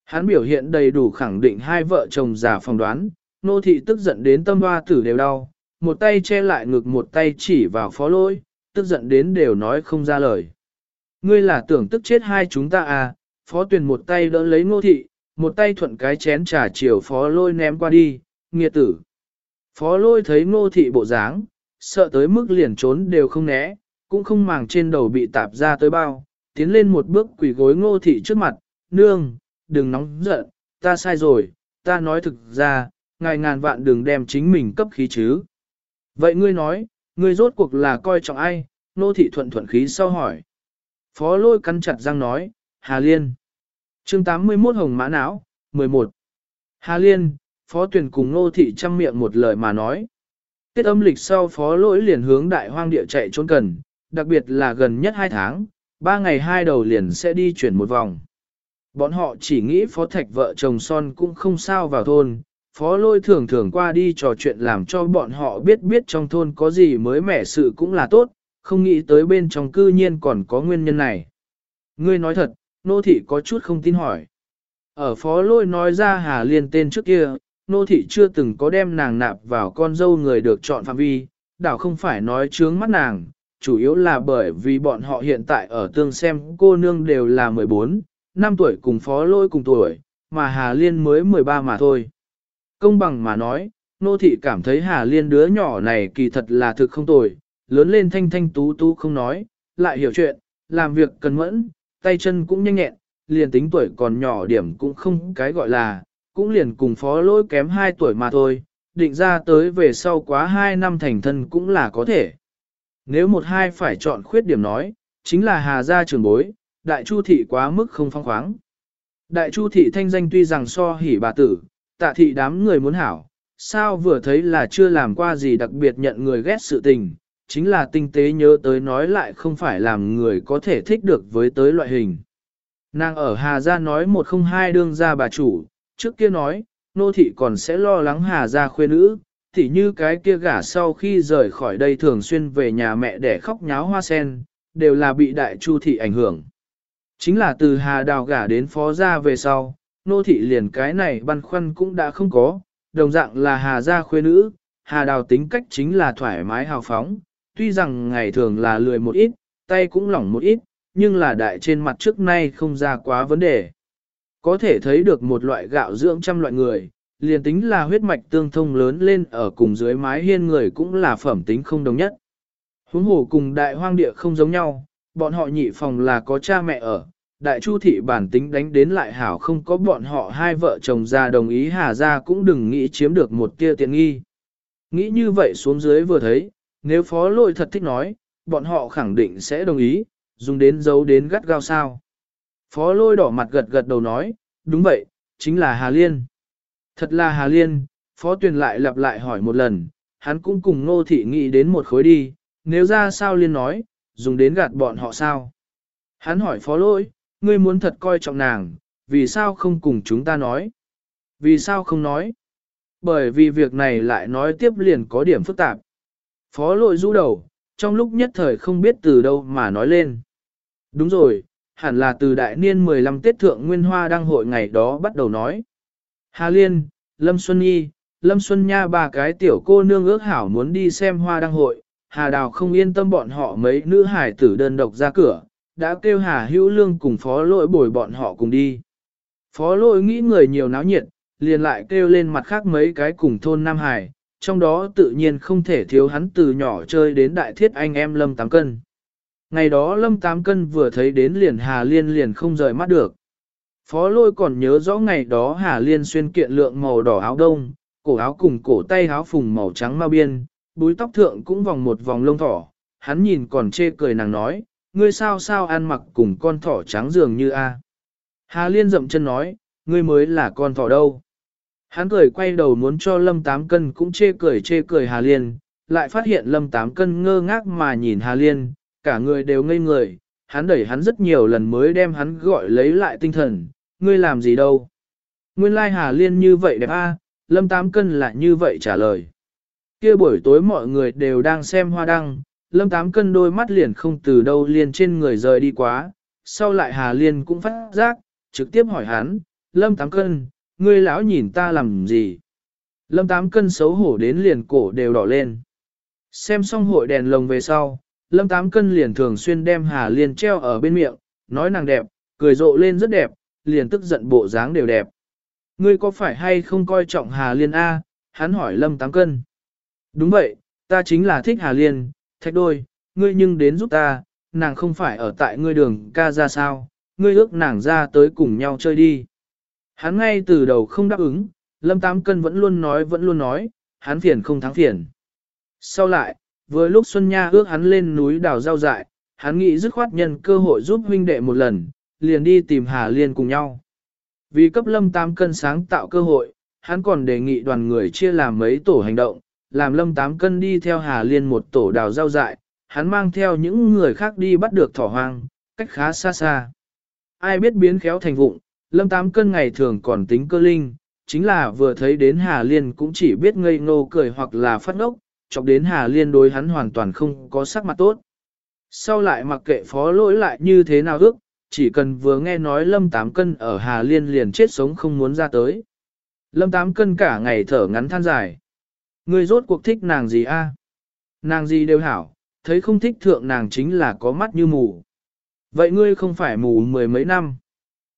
Hắn biểu hiện đầy đủ khẳng định hai vợ chồng già phỏng đoán, nô thị tức giận đến tâm hoa tử đều đau, một tay che lại ngực một tay chỉ vào phó lôi, tức giận đến đều nói không ra lời. Ngươi là tưởng tức chết hai chúng ta à, phó tuyển một tay đỡ lấy nô thị, một tay thuận cái chén trà chiều phó lôi ném qua đi, nghiệt tử. Phó lôi thấy nô thị bộ dáng, sợ tới mức liền trốn đều không né, cũng không màng trên đầu bị tạp ra tới bao, tiến lên một bước quỳ gối ngô thị trước mặt, nương, đừng nóng giận, ta sai rồi, ta nói thực ra, ngài ngàn vạn đừng đem chính mình cấp khí chứ. Vậy ngươi nói, ngươi rốt cuộc là coi trọng ai, nô thị thuận thuận khí sau hỏi. Phó lôi cắn chặt răng nói, Hà Liên. chương 81 Hồng Mã Não, 11. Hà Liên, phó tuyển cùng nô thị chăm miệng một lời mà nói. Tết âm lịch sau phó lỗi liền hướng đại hoang địa chạy trốn cần, đặc biệt là gần nhất 2 tháng, Ba ngày hai đầu liền sẽ đi chuyển một vòng. Bọn họ chỉ nghĩ phó thạch vợ chồng son cũng không sao vào thôn, phó lôi thường thường qua đi trò chuyện làm cho bọn họ biết biết trong thôn có gì mới mẻ sự cũng là tốt, không nghĩ tới bên trong cư nhiên còn có nguyên nhân này. Ngươi nói thật, nô thị có chút không tin hỏi. Ở phó lôi nói ra hà liên tên trước kia, nô thị chưa từng có đem nàng nạp vào con dâu người được chọn phạm vi, đảo không phải nói trướng mắt nàng, chủ yếu là bởi vì bọn họ hiện tại ở tương xem cô nương đều là 14, năm tuổi cùng phó lôi cùng tuổi, mà Hà Liên mới 13 mà thôi. Công bằng mà nói, nô thị cảm thấy Hà Liên đứa nhỏ này kỳ thật là thực không tồi, lớn lên thanh thanh tú tú không nói, lại hiểu chuyện, làm việc cần mẫn, tay chân cũng nhanh nhẹn, liền tính tuổi còn nhỏ điểm cũng không cái gọi là, cũng liền cùng phó lỗi kém 2 tuổi mà thôi, định ra tới về sau quá 2 năm thành thân cũng là có thể. Nếu một hai phải chọn khuyết điểm nói, chính là Hà Gia trường bối, Đại Chu Thị quá mức không phong khoáng. Đại Chu Thị thanh danh tuy rằng so hỉ bà tử, tạ thị đám người muốn hảo, sao vừa thấy là chưa làm qua gì đặc biệt nhận người ghét sự tình, chính là tinh tế nhớ tới nói lại không phải làm người có thể thích được với tới loại hình. Nàng ở Hà Gia nói một không hai đương ra bà chủ, trước kia nói, nô thị còn sẽ lo lắng Hà Gia khuê nữ, tỉ như cái kia gả sau khi rời khỏi đây thường xuyên về nhà mẹ để khóc nháo hoa sen, đều là bị đại chu thị ảnh hưởng. Chính là từ Hà Đào gả đến phó gia về sau, nô thị liền cái này băn khoăn cũng đã không có, đồng dạng là Hà gia khuê nữ, Hà Đào tính cách chính là thoải mái hào phóng, tuy rằng ngày thường là lười một ít, tay cũng lỏng một ít, nhưng là đại trên mặt trước nay không ra quá vấn đề. Có thể thấy được một loại gạo dưỡng trăm loại người, liền tính là huyết mạch tương thông lớn lên ở cùng dưới mái hiên người cũng là phẩm tính không đồng nhất. Huống hồ cùng đại hoang địa không giống nhau, bọn họ nhị phòng là có cha mẹ ở, đại chu thị bản tính đánh đến lại hảo không có bọn họ hai vợ chồng ra đồng ý hà ra cũng đừng nghĩ chiếm được một tia tiện nghi. Nghĩ như vậy xuống dưới vừa thấy, nếu phó lôi thật thích nói, bọn họ khẳng định sẽ đồng ý, dùng đến giấu đến gắt gao sao. Phó lôi đỏ mặt gật gật đầu nói, đúng vậy, chính là Hà Liên. Thật là Hà Liên, Phó Tuyền lại lặp lại hỏi một lần, hắn cũng cùng Ngô Thị nghĩ đến một khối đi, nếu ra sao Liên nói, dùng đến gạt bọn họ sao. Hắn hỏi Phó Lỗi, ngươi muốn thật coi trọng nàng, vì sao không cùng chúng ta nói? Vì sao không nói? Bởi vì việc này lại nói tiếp liền có điểm phức tạp. Phó Lỗi rũ đầu, trong lúc nhất thời không biết từ đâu mà nói lên. Đúng rồi, hẳn là từ đại niên 15 Tết Thượng Nguyên Hoa đăng hội ngày đó bắt đầu nói. Hà Liên, Lâm Xuân Nhi, Lâm Xuân Nha ba cái tiểu cô nương ước hảo muốn đi xem hoa đăng hội, Hà Đào không yên tâm bọn họ mấy nữ hải tử đơn độc ra cửa, đã kêu Hà Hữu Lương cùng phó lỗi bồi bọn họ cùng đi. Phó lỗi nghĩ người nhiều náo nhiệt, liền lại kêu lên mặt khác mấy cái cùng thôn Nam Hải, trong đó tự nhiên không thể thiếu hắn từ nhỏ chơi đến đại thiết anh em Lâm Tám Cân. Ngày đó Lâm Tám Cân vừa thấy đến liền Hà Liên liền không rời mắt được. Phó lôi còn nhớ rõ ngày đó Hà Liên xuyên kiện lượng màu đỏ áo đông, cổ áo cùng cổ tay áo phùng màu trắng mau biên, búi tóc thượng cũng vòng một vòng lông thỏ. Hắn nhìn còn chê cười nàng nói, ngươi sao sao ăn mặc cùng con thỏ trắng dường như a. Hà Liên dậm chân nói, ngươi mới là con thỏ đâu. Hắn cười quay đầu muốn cho Lâm Tám Cân cũng chê cười chê cười Hà Liên, lại phát hiện Lâm Tám Cân ngơ ngác mà nhìn Hà Liên, cả người đều ngây người, hắn đẩy hắn rất nhiều lần mới đem hắn gọi lấy lại tinh thần, ngươi làm gì đâu. Nguyên lai Hà Liên như vậy đẹp a, Lâm Tám Cân lại như vậy trả lời. kia buổi tối mọi người đều đang xem hoa đăng, Lâm Tám Cân đôi mắt liền không từ đâu liền trên người rời đi quá, sau lại Hà Liên cũng phát giác, trực tiếp hỏi hắn, Lâm Tám Cân, ngươi lão nhìn ta làm gì? Lâm Tám Cân xấu hổ đến liền cổ đều đỏ lên. Xem xong hội đèn lồng về sau, Lâm Tám Cân liền thường xuyên đem Hà Liên treo ở bên miệng, nói nàng đẹp, cười rộ lên rất đẹp, liền tức giận bộ dáng đều đẹp. Ngươi có phải hay không coi trọng Hà Liên A? Hắn hỏi Lâm Tám Cân. Đúng vậy, ta chính là thích Hà Liên, thạch đôi, ngươi nhưng đến giúp ta, nàng không phải ở tại ngươi đường ca ra sao, ngươi ước nàng ra tới cùng nhau chơi đi. Hắn ngay từ đầu không đáp ứng, Lâm Tám Cân vẫn luôn nói vẫn luôn nói, hắn phiền không thắng phiền. Sau lại, vừa lúc Xuân Nha ước hắn lên núi đào rau dại, hắn nghĩ dứt khoát nhân cơ hội giúp huynh đệ một lần, liền đi tìm Hà Liên cùng nhau. Vì cấp Lâm Tám Cân sáng tạo cơ hội, hắn còn đề nghị đoàn người chia làm mấy tổ hành động, làm Lâm Tám Cân đi theo Hà Liên một tổ đào rau dại, hắn mang theo những người khác đi bắt được thỏ hoang, cách khá xa xa. Ai biết biến khéo thành vụng, Lâm Tám Cân ngày thường còn tính cơ linh, chính là vừa thấy đến Hà Liên cũng chỉ biết ngây ngô cười hoặc là phát ngốc, chọc đến Hà Liên đối hắn hoàn toàn không có sắc mặt tốt. Sau lại mặc kệ phó lỗi lại như thế nào ước, chỉ cần vừa nghe nói Lâm Tám Cân ở Hà Liên liền chết sống không muốn ra tới. Lâm Tám Cân cả ngày thở ngắn than dài. Ngươi rốt cuộc thích nàng gì a? Nàng gì đều hảo, thấy không thích thượng nàng chính là có mắt như mù. Vậy ngươi không phải mù mười mấy năm.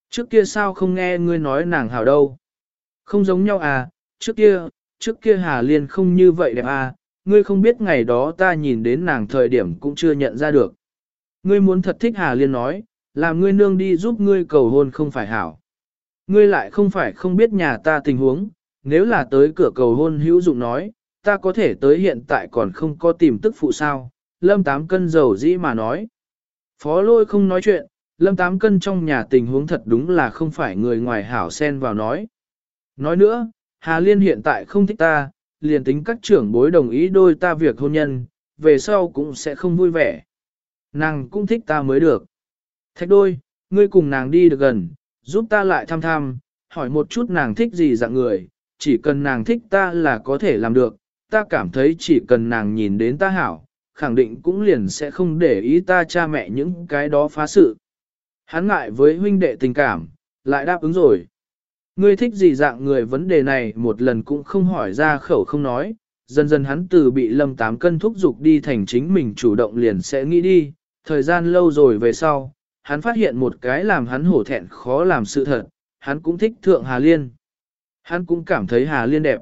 Trước kia sao không nghe ngươi nói nàng hảo đâu? Không giống nhau à, trước kia, trước kia Hà Liên không như vậy đẹp à, ngươi không biết ngày đó ta nhìn đến nàng thời điểm cũng chưa nhận ra được. Ngươi muốn thật thích Hà Liên nói, làm ngươi nương đi giúp ngươi cầu hôn không phải hảo. Ngươi lại không phải không biết nhà ta tình huống, nếu là tới cửa cầu hôn hữu dụng nói, ta có thể tới hiện tại còn không có tìm tức phụ sao, lâm tám cân dầu dĩ mà nói. Phó lôi không nói chuyện, lâm tám cân trong nhà tình huống thật đúng là không phải người ngoài hảo xen vào nói. Nói nữa, Hà Liên hiện tại không thích ta, liền tính các trưởng bối đồng ý đôi ta việc hôn nhân, về sau cũng sẽ không vui vẻ. Nàng cũng thích ta mới được. Thạch đôi, ngươi cùng nàng đi được gần, giúp ta lại thăm thăm, hỏi một chút nàng thích gì dạng người, chỉ cần nàng thích ta là có thể làm được, ta cảm thấy chỉ cần nàng nhìn đến ta hảo, khẳng định cũng liền sẽ không để ý ta cha mẹ những cái đó phá sự. Hắn ngại với huynh đệ tình cảm, lại đáp ứng rồi. Ngươi thích gì dạng người vấn đề này một lần cũng không hỏi ra khẩu không nói, dần dần hắn từ bị lâm tám cân thúc dục đi thành chính mình chủ động liền sẽ nghĩ đi, thời gian lâu rồi về sau, hắn phát hiện một cái làm hắn hổ thẹn khó làm sự thật, hắn cũng thích thượng Hà Liên. Hắn cũng cảm thấy Hà Liên đẹp.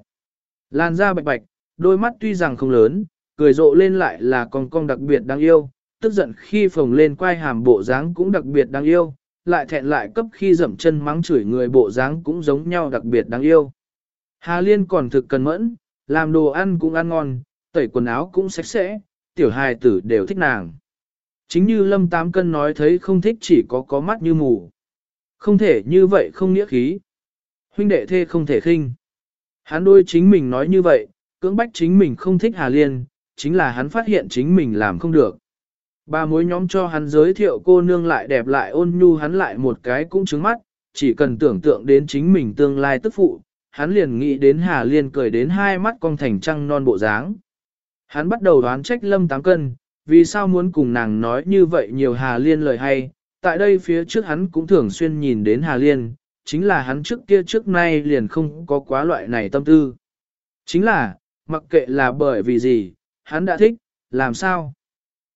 Lan da bạch bạch, đôi mắt tuy rằng không lớn, cười rộ lên lại là con con đặc biệt đáng yêu, tức giận khi phồng lên quay hàm bộ dáng cũng đặc biệt đáng yêu, lại thẹn lại cấp khi dậm chân mắng chửi người bộ dáng cũng giống nhau đặc biệt đáng yêu. Hà Liên còn thực cần mẫn, làm đồ ăn cũng ăn ngon, tẩy quần áo cũng sạch sẽ, tiểu hài tử đều thích nàng. Chính như Lâm Tám Cân nói thấy không thích chỉ có có mắt như mù. Không thể như vậy không nghĩa khí. Huynh đệ thê không thể khinh. Hắn đôi chính mình nói như vậy, cưỡng bách chính mình không thích Hà Liên, chính là hắn phát hiện chính mình làm không được. Ba mối nhóm cho hắn giới thiệu cô nương lại đẹp lại ôn nhu hắn lại một cái cũng trứng mắt, chỉ cần tưởng tượng đến chính mình tương lai tức phụ, hắn liền nghĩ đến Hà Liên cười đến hai mắt cong thành trăng non bộ dáng. Hắn bắt đầu đoán trách lâm tám cân, vì sao muốn cùng nàng nói như vậy nhiều Hà Liên lời hay, tại đây phía trước hắn cũng thường xuyên nhìn đến Hà Liên, chính là hắn trước kia trước nay liền không có quá loại này tâm tư. Chính là, mặc kệ là bởi vì gì, hắn đã thích, làm sao?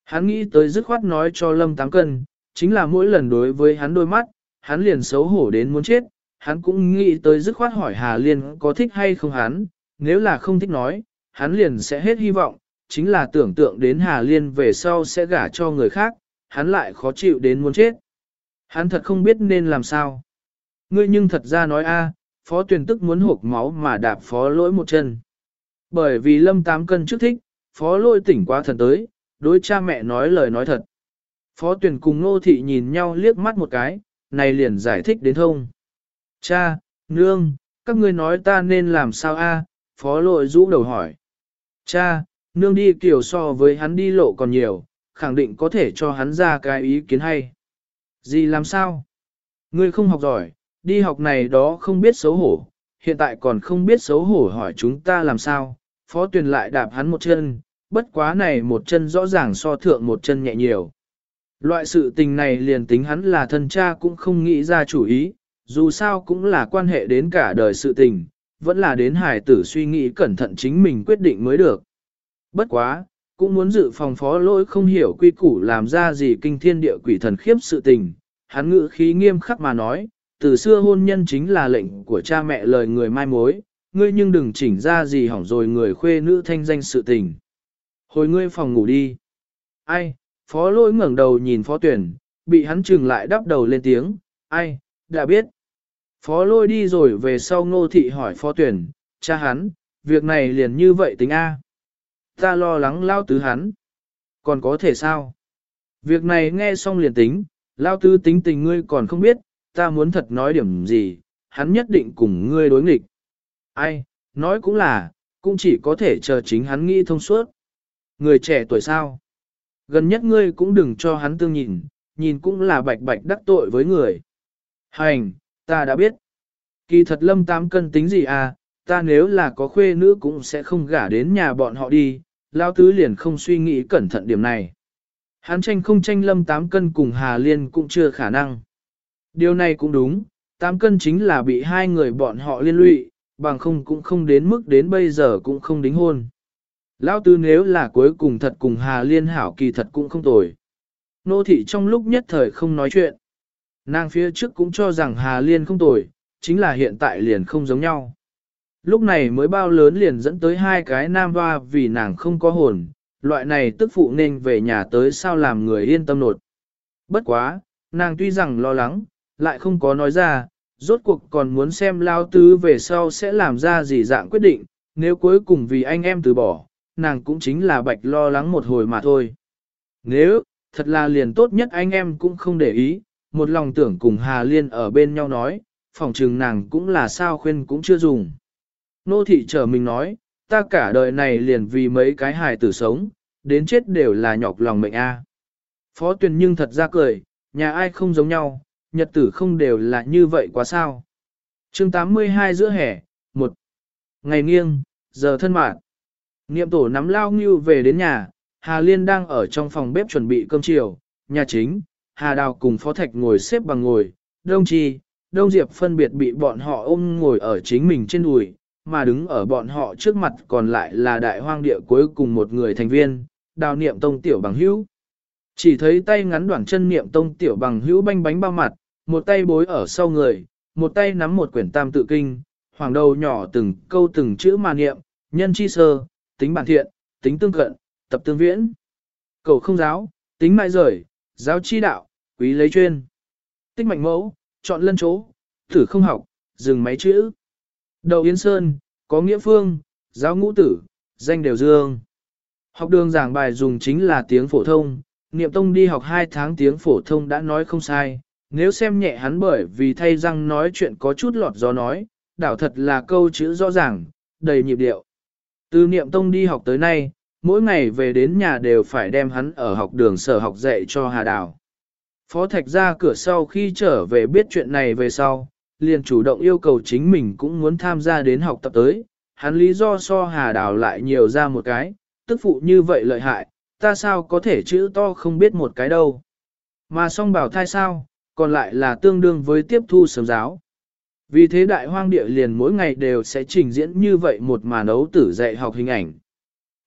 Hắn nghĩ tới dứt khoát nói cho Lâm Tám Cân, chính là mỗi lần đối với hắn đôi mắt, hắn liền xấu hổ đến muốn chết, hắn cũng nghĩ tới dứt khoát hỏi Hà Liên có thích hay không hắn, nếu là không thích nói, hắn liền sẽ hết hy vọng, chính là tưởng tượng đến Hà Liên về sau sẽ gả cho người khác, hắn lại khó chịu đến muốn chết. Hắn thật không biết nên làm sao. Ngươi nhưng thật ra nói a, phó tuyển tức muốn hộp máu mà đạp phó lỗi một chân. Bởi vì lâm tám cân trước thích, phó lỗi tỉnh quá thần tới, đối cha mẹ nói lời nói thật. Phó tuyển cùng nô thị nhìn nhau liếc mắt một cái, này liền giải thích đến thông. Cha, nương, các ngươi nói ta nên làm sao a? phó lỗi rũ đầu hỏi. Cha, nương đi kiểu so với hắn đi lộ còn nhiều, khẳng định có thể cho hắn ra cái ý kiến hay. Gì làm sao? Ngươi không học giỏi, đi học này đó không biết xấu hổ, hiện tại còn không biết xấu hổ hỏi chúng ta làm sao, phó tuyển lại đạp hắn một chân, bất quá này một chân rõ ràng so thượng một chân nhẹ nhiều. Loại sự tình này liền tính hắn là thân cha cũng không nghĩ ra chủ ý, dù sao cũng là quan hệ đến cả đời sự tình, vẫn là đến hải tử suy nghĩ cẩn thận chính mình quyết định mới được. Bất quá, cũng muốn dự phòng phó lỗi không hiểu quy củ làm ra gì kinh thiên địa quỷ thần khiếp sự tình, hắn ngữ khí nghiêm khắc mà nói, từ xưa hôn nhân chính là lệnh của cha mẹ lời người mai mối, ngươi nhưng đừng chỉnh ra gì hỏng rồi người khuê nữ thanh danh sự tình. Hồi ngươi phòng ngủ đi. Ai, phó lỗi ngẩng đầu nhìn phó tuyển, bị hắn trừng lại đắp đầu lên tiếng, ai, đã biết. Phó lôi đi rồi về sau ngô thị hỏi phó tuyển, cha hắn, việc này liền như vậy tính A. Ta lo lắng lao tứ hắn. Còn có thể sao? Việc này nghe xong liền tính, lao tứ tính tình ngươi còn không biết, ta muốn thật nói điểm gì, hắn nhất định cùng ngươi đối nghịch. Ai, nói cũng là, cũng chỉ có thể chờ chính hắn nghĩ thông suốt. Người trẻ tuổi sao? Gần nhất ngươi cũng đừng cho hắn tương nhìn, nhìn cũng là bạch bạch đắc tội với người. Hành, ta đã biết. Kỳ thật lâm tám cân tính gì à, ta nếu là có khuê nữ cũng sẽ không gả đến nhà bọn họ đi, lao tứ liền không suy nghĩ cẩn thận điểm này. Hắn tranh không tranh lâm tám cân cùng Hà Liên cũng chưa khả năng. Điều này cũng đúng, tám cân chính là bị hai người bọn họ liên lụy, bằng không cũng không đến mức đến bây giờ cũng không đính hôn. Lão tứ nếu là cuối cùng thật cùng Hà Liên hảo kỳ thật cũng không tồi. Nô thị trong lúc nhất thời không nói chuyện. Nàng phía trước cũng cho rằng Hà Liên không tồi, chính là hiện tại liền không giống nhau. Lúc này mới bao lớn liền dẫn tới hai cái nam hoa vì nàng không có hồn, loại này tức phụ nên về nhà tới sao làm người yên tâm nột. Bất quá, nàng tuy rằng lo lắng, lại không có nói ra, rốt cuộc còn muốn xem lao tứ về sau sẽ làm ra gì dạng quyết định, nếu cuối cùng vì anh em từ bỏ, nàng cũng chính là bạch lo lắng một hồi mà thôi. Nếu, thật là liền tốt nhất anh em cũng không để ý, một lòng tưởng cùng Hà Liên ở bên nhau nói, phòng trừng nàng cũng là sao khuyên cũng chưa dùng. Nô thị trở mình nói, ta cả đời này liền vì mấy cái hài tử sống, đến chết đều là nhọc lòng mệnh a. Phó tuyển nhưng thật ra cười, nhà ai không giống nhau, nhật tử không đều là như vậy quá sao. chương 82 giữa hè, một Ngày nghiêng, giờ thân mạng. Niệm tổ nắm lao ngưu về đến nhà, Hà Liên đang ở trong phòng bếp chuẩn bị cơm chiều, nhà chính, Hà Đào cùng Phó Thạch ngồi xếp bằng ngồi, Đông Chi, Đông Diệp phân biệt bị bọn họ ôm ngồi ở chính mình trên đùi, mà đứng ở bọn họ trước mặt còn lại là đại hoang địa cuối cùng một người thành viên, Đào Niệm Tông Tiểu Bằng Hữu. Chỉ thấy tay ngắn đoạn chân Niệm Tông Tiểu Bằng Hữu banh bánh bao mặt, một tay bối ở sau người, một tay nắm một quyển tam tự kinh, hoàng đầu nhỏ từng câu từng chữ mà niệm, nhân chi sơ, tính bản thiện, tính tương cận, tập tương viễn. Cầu không giáo, tính mại rời, giáo chi đạo, quý lấy chuyên. Tích mạnh mẫu, chọn lân chỗ, thử không học, dừng máy chữ. Đầu Yến Sơn, có nghĩa phương, giáo ngũ tử, danh đều dương. Học đường giảng bài dùng chính là tiếng phổ thông, niệm tông đi học 2 tháng tiếng phổ thông đã nói không sai, nếu xem nhẹ hắn bởi vì thay răng nói chuyện có chút lọt gió nói, đảo thật là câu chữ rõ ràng, đầy nhịp điệu. Từ niệm tông đi học tới nay, mỗi ngày về đến nhà đều phải đem hắn ở học đường sở học dạy cho Hà Đào. Phó Thạch ra cửa sau khi trở về biết chuyện này về sau, liền chủ động yêu cầu chính mình cũng muốn tham gia đến học tập tới. Hắn lý do so Hà Đào lại nhiều ra một cái, tức phụ như vậy lợi hại, ta sao có thể chữ to không biết một cái đâu. Mà song bảo thai sao, còn lại là tương đương với tiếp thu sớm giáo. Vì thế đại hoang địa liền mỗi ngày đều sẽ trình diễn như vậy một màn ấu tử dạy học hình ảnh.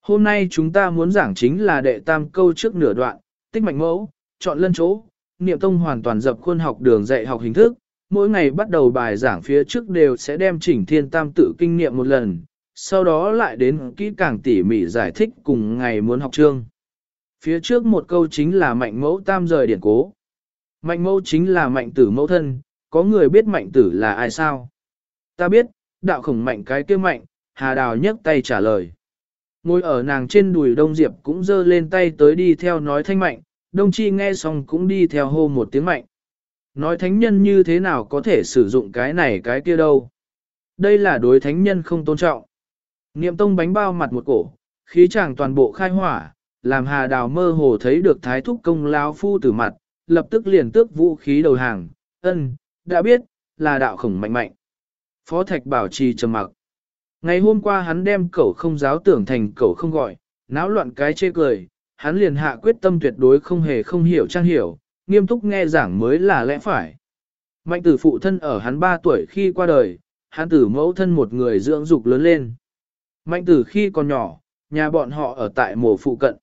Hôm nay chúng ta muốn giảng chính là đệ tam câu trước nửa đoạn, tích mạnh mẫu, chọn lân chỗ, niệm tông hoàn toàn dập khuôn học đường dạy học hình thức, mỗi ngày bắt đầu bài giảng phía trước đều sẽ đem chỉnh thiên tam tự kinh nghiệm một lần, sau đó lại đến kỹ càng tỉ mỉ giải thích cùng ngày muốn học chương. Phía trước một câu chính là mạnh mẫu tam rời điển cố. Mạnh mẫu chính là mạnh tử mẫu thân, có người biết mạnh tử là ai sao? Ta biết, đạo khổng mạnh cái kia mạnh, hà đào nhấc tay trả lời. Ngồi ở nàng trên đùi đông diệp cũng giơ lên tay tới đi theo nói thanh mạnh, đông chi nghe xong cũng đi theo hô một tiếng mạnh. Nói thánh nhân như thế nào có thể sử dụng cái này cái kia đâu. Đây là đối thánh nhân không tôn trọng. Niệm tông bánh bao mặt một cổ, khí chàng toàn bộ khai hỏa, làm hà đào mơ hồ thấy được thái thúc công lao phu tử mặt, lập tức liền tước vũ khí đầu hàng, ân, đã biết, là đạo khổng mạnh mạnh. Phó Thạch bảo trì trầm mặc. Ngày hôm qua hắn đem cẩu không giáo tưởng thành cẩu không gọi, náo loạn cái chê cười, hắn liền hạ quyết tâm tuyệt đối không hề không hiểu trang hiểu, nghiêm túc nghe giảng mới là lẽ phải. Mạnh tử phụ thân ở hắn 3 tuổi khi qua đời, hắn tử mẫu thân một người dưỡng dục lớn lên. Mạnh tử khi còn nhỏ, nhà bọn họ ở tại mộ phụ cận.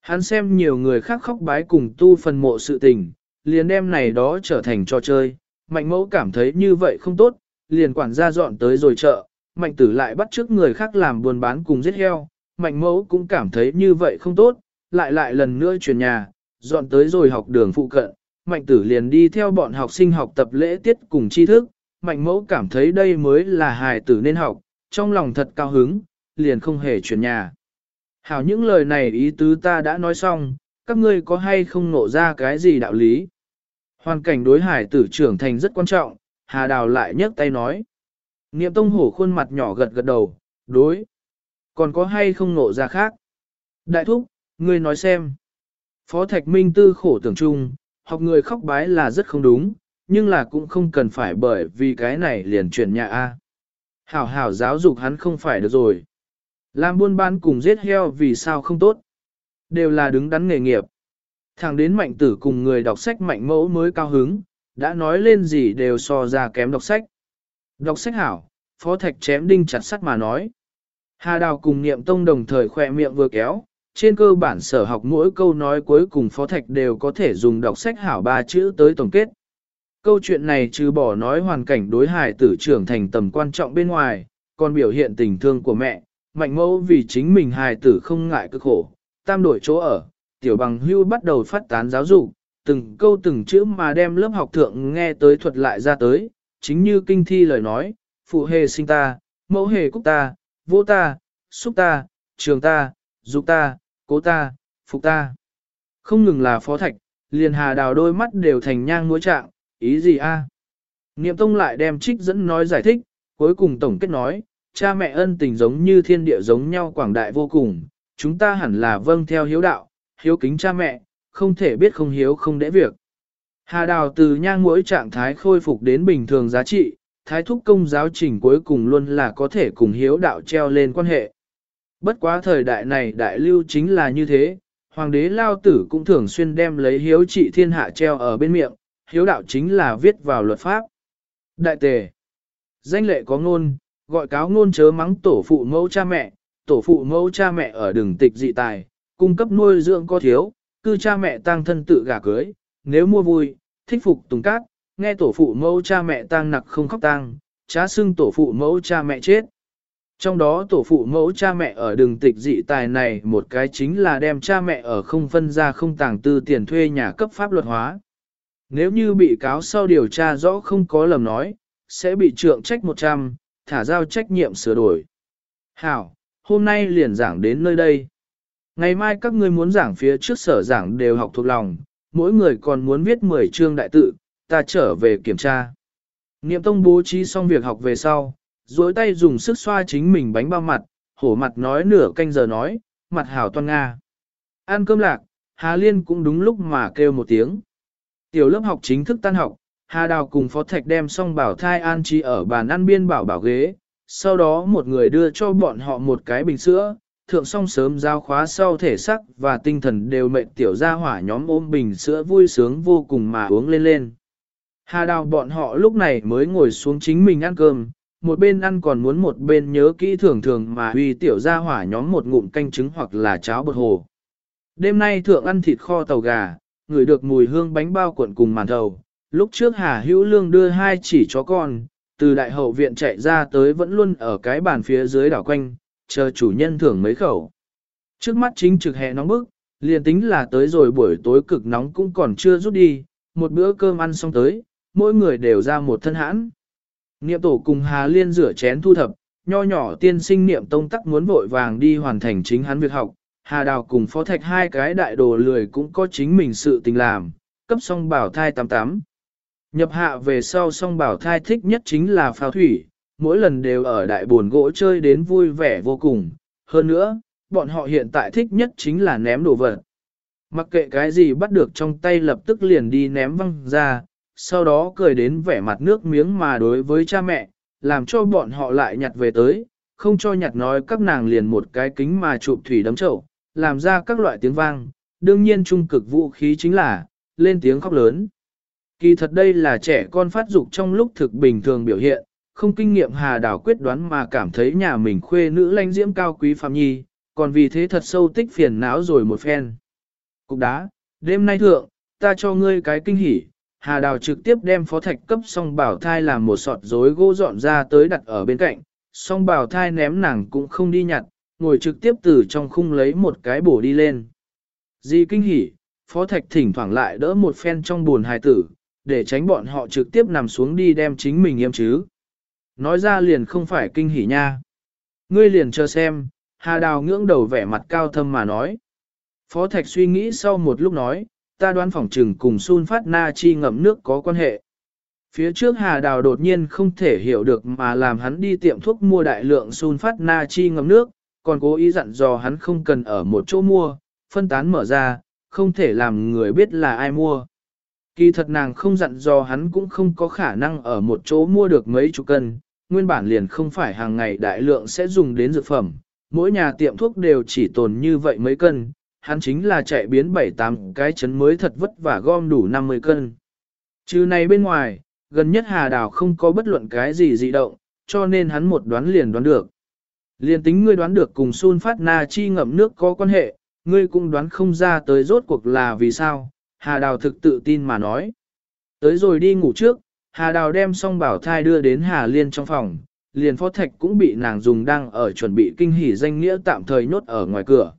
Hắn xem nhiều người khác khóc bái cùng tu phần mộ sự tình, liền đem này đó trở thành trò chơi. Mạnh mẫu cảm thấy như vậy không tốt, liền quản gia dọn tới rồi chợ, mạnh tử lại bắt trước người khác làm buôn bán cùng giết heo. Mạnh mẫu cũng cảm thấy như vậy không tốt, lại lại lần nữa chuyển nhà, dọn tới rồi học đường phụ cận. Mạnh tử liền đi theo bọn học sinh học tập lễ tiết cùng tri thức. Mạnh mẫu cảm thấy đây mới là hài tử nên học, trong lòng thật cao hứng, liền không hề chuyển nhà. Hảo những lời này ý tứ ta đã nói xong, các ngươi có hay không nộ ra cái gì đạo lý? Hoàn cảnh đối hải tử trưởng thành rất quan trọng, Hà Đào lại nhấc tay nói. Niệm tông hổ khuôn mặt nhỏ gật gật đầu, đối. Còn có hay không nộ ra khác? Đại thúc, ngươi nói xem. Phó Thạch Minh tư khổ tưởng chung, học người khóc bái là rất không đúng, nhưng là cũng không cần phải bởi vì cái này liền chuyển nhà A. Hảo hảo giáo dục hắn không phải được rồi. Làm buôn bán cùng giết heo vì sao không tốt. Đều là đứng đắn nghề nghiệp. Thẳng đến mạnh tử cùng người đọc sách mạnh mẫu mới cao hứng, đã nói lên gì đều so ra kém đọc sách. Đọc sách hảo, phó thạch chém đinh chặt sắt mà nói. Hà đào cùng niệm tông đồng thời khỏe miệng vừa kéo, trên cơ bản sở học mỗi câu nói cuối cùng phó thạch đều có thể dùng đọc sách hảo ba chữ tới tổng kết. Câu chuyện này trừ bỏ nói hoàn cảnh đối hài tử trưởng thành tầm quan trọng bên ngoài, còn biểu hiện tình thương của mẹ, mạnh mẫu vì chính mình hài tử không ngại cực khổ, tam đổi chỗ ở, tiểu bằng hưu bắt đầu phát tán giáo dục, từng câu từng chữ mà đem lớp học thượng nghe tới thuật lại ra tới, chính như kinh thi lời nói, phụ hề sinh ta, mẫu hề cúc ta, vô ta, xúc ta, trường ta, dục ta, cố ta, phục ta. Không ngừng là phó thạch, liền hà đào đôi mắt đều thành nhang mũi trạng, ý gì a? Niệm tông lại đem trích dẫn nói giải thích, cuối cùng tổng kết nói, cha mẹ ân tình giống như thiên địa giống nhau quảng đại vô cùng, chúng ta hẳn là vâng theo hiếu đạo, hiếu kính cha mẹ, không thể biết không hiếu không đễ việc. Hà đào từ nhang mỗi trạng thái khôi phục đến bình thường giá trị, thái thúc công giáo trình cuối cùng luôn là có thể cùng hiếu đạo treo lên quan hệ. Bất quá thời đại này đại lưu chính là như thế, hoàng đế lao tử cũng thường xuyên đem lấy hiếu trị thiên hạ treo ở bên miệng, hiếu đạo chính là viết vào luật pháp. Đại tề, danh lệ có ngôn, gọi cáo ngôn chớ mắng tổ phụ mẫu cha mẹ, tổ phụ mẫu cha mẹ ở đường tịch dị tài, cung cấp nuôi dưỡng có thiếu, cư cha mẹ tăng thân tự gả cưới, nếu mua vui, thích phục tùng cát, nghe tổ phụ mẫu cha mẹ tăng nặc không khóc tăng, trá xưng tổ phụ mẫu cha mẹ chết. Trong đó tổ phụ mẫu cha mẹ ở đường tịch dị tài này một cái chính là đem cha mẹ ở không phân ra không tàng tư tiền thuê nhà cấp pháp luật hóa. Nếu như bị cáo sau điều tra rõ không có lầm nói, sẽ bị trượng trách 100, thả giao trách nhiệm sửa đổi. Hảo, hôm nay liền giảng đến nơi đây. Ngày mai các ngươi muốn giảng phía trước sở giảng đều học thuộc lòng, mỗi người còn muốn viết 10 chương đại tự, ta trở về kiểm tra. Niệm tông bố trí xong việc học về sau, duỗi tay dùng sức xoa chính mình bánh bao mặt, hổ mặt nói nửa canh giờ nói, mặt hảo toan Nga. Ăn cơm lạc, Hà Liên cũng đúng lúc mà kêu một tiếng. Tiểu lớp học chính thức tan học, Hà Đào cùng Phó Thạch đem xong bảo thai an trí ở bàn ăn biên bảo bảo ghế, sau đó một người đưa cho bọn họ một cái bình sữa, thượng xong sớm giao khóa sau thể sắc và tinh thần đều mệt tiểu ra hỏa nhóm ôm bình sữa vui sướng vô cùng mà uống lên lên. Hà Đào bọn họ lúc này mới ngồi xuống chính mình ăn cơm, một bên ăn còn muốn một bên nhớ kỹ thường thường mà huy tiểu ra hỏa nhóm một ngụm canh trứng hoặc là cháo bột hồ. Đêm nay thượng ăn thịt kho tàu gà, ngửi được mùi hương bánh bao cuộn cùng màn thầu. Lúc trước Hà Hữu Lương đưa hai chỉ chó con, từ đại hậu viện chạy ra tới vẫn luôn ở cái bàn phía dưới đảo quanh, chờ chủ nhân thưởng mấy khẩu. Trước mắt chính trực hè nóng bức, liền tính là tới rồi buổi tối cực nóng cũng còn chưa rút đi, một bữa cơm ăn xong tới, mỗi người đều ra một thân hãn. Niệm tổ cùng Hà Liên rửa chén thu thập, nho nhỏ tiên sinh niệm tông tắc muốn vội vàng đi hoàn thành chính hắn việc học. Hà Đào cùng Phó Thạch hai cái đại đồ lười cũng có chính mình sự tình làm, cấp song bảo thai 88. Nhập hạ về sau song bảo thai thích nhất chính là phao thủy, mỗi lần đều ở đại buồn gỗ chơi đến vui vẻ vô cùng. Hơn nữa, bọn họ hiện tại thích nhất chính là ném đồ vật. Mặc kệ cái gì bắt được trong tay lập tức liền đi ném văng ra, sau đó cười đến vẻ mặt nước miếng mà đối với cha mẹ, làm cho bọn họ lại nhặt về tới, không cho nhặt nói các nàng liền một cái kính mà chụp thủy đấm chậu, làm ra các loại tiếng vang, đương nhiên trung cực vũ khí chính là, lên tiếng khóc lớn. Kỳ thật đây là trẻ con phát dục trong lúc thực bình thường biểu hiện, không kinh nghiệm hà đảo quyết đoán mà cảm thấy nhà mình khuê nữ lanh diễm cao quý phạm nhi, còn vì thế thật sâu tích phiền não rồi một phen. Cục đá, đêm nay thượng, ta cho ngươi cái kinh hỉ, Hà Đào trực tiếp đem phó thạch cấp song bảo thai làm một sọt rối gỗ dọn ra tới đặt ở bên cạnh, song bảo thai ném nàng cũng không đi nhặt, ngồi trực tiếp từ trong khung lấy một cái bổ đi lên. Di kinh hỉ, phó thạch thỉnh thoảng lại đỡ một phen trong buồn hài tử, để tránh bọn họ trực tiếp nằm xuống đi đem chính mình yêm chứ. Nói ra liền không phải kinh hỉ nha. Ngươi liền chờ xem, Hà Đào ngưỡng đầu vẻ mặt cao thâm mà nói. Phó Thạch suy nghĩ sau một lúc nói, ta đoán phỏng trừng cùng sun phát na chi ngậm nước có quan hệ. Phía trước Hà Đào đột nhiên không thể hiểu được mà làm hắn đi tiệm thuốc mua đại lượng sun phát na chi ngậm nước, còn cố ý dặn dò hắn không cần ở một chỗ mua, phân tán mở ra, không thể làm người biết là ai mua. Kỳ thật nàng không dặn dò hắn cũng không có khả năng ở một chỗ mua được mấy chục cân, nguyên bản liền không phải hàng ngày đại lượng sẽ dùng đến dược phẩm, mỗi nhà tiệm thuốc đều chỉ tồn như vậy mấy cân, hắn chính là chạy biến 7-8 cái chấn mới thật vất vả gom đủ 50 cân. Chứ này bên ngoài, gần nhất Hà Đào không có bất luận cái gì dị động, cho nên hắn một đoán liền đoán được. Liền tính ngươi đoán được cùng sun phát na chi ngậm nước có quan hệ, ngươi cũng đoán không ra tới rốt cuộc là vì sao, Hà Đào thực tự tin mà nói. Tới rồi đi ngủ trước, Hà Đào đem xong bảo thai đưa đến Hà Liên trong phòng, liền phó thạch cũng bị nàng dùng đang ở chuẩn bị kinh hỉ danh nghĩa tạm thời nhốt ở ngoài cửa.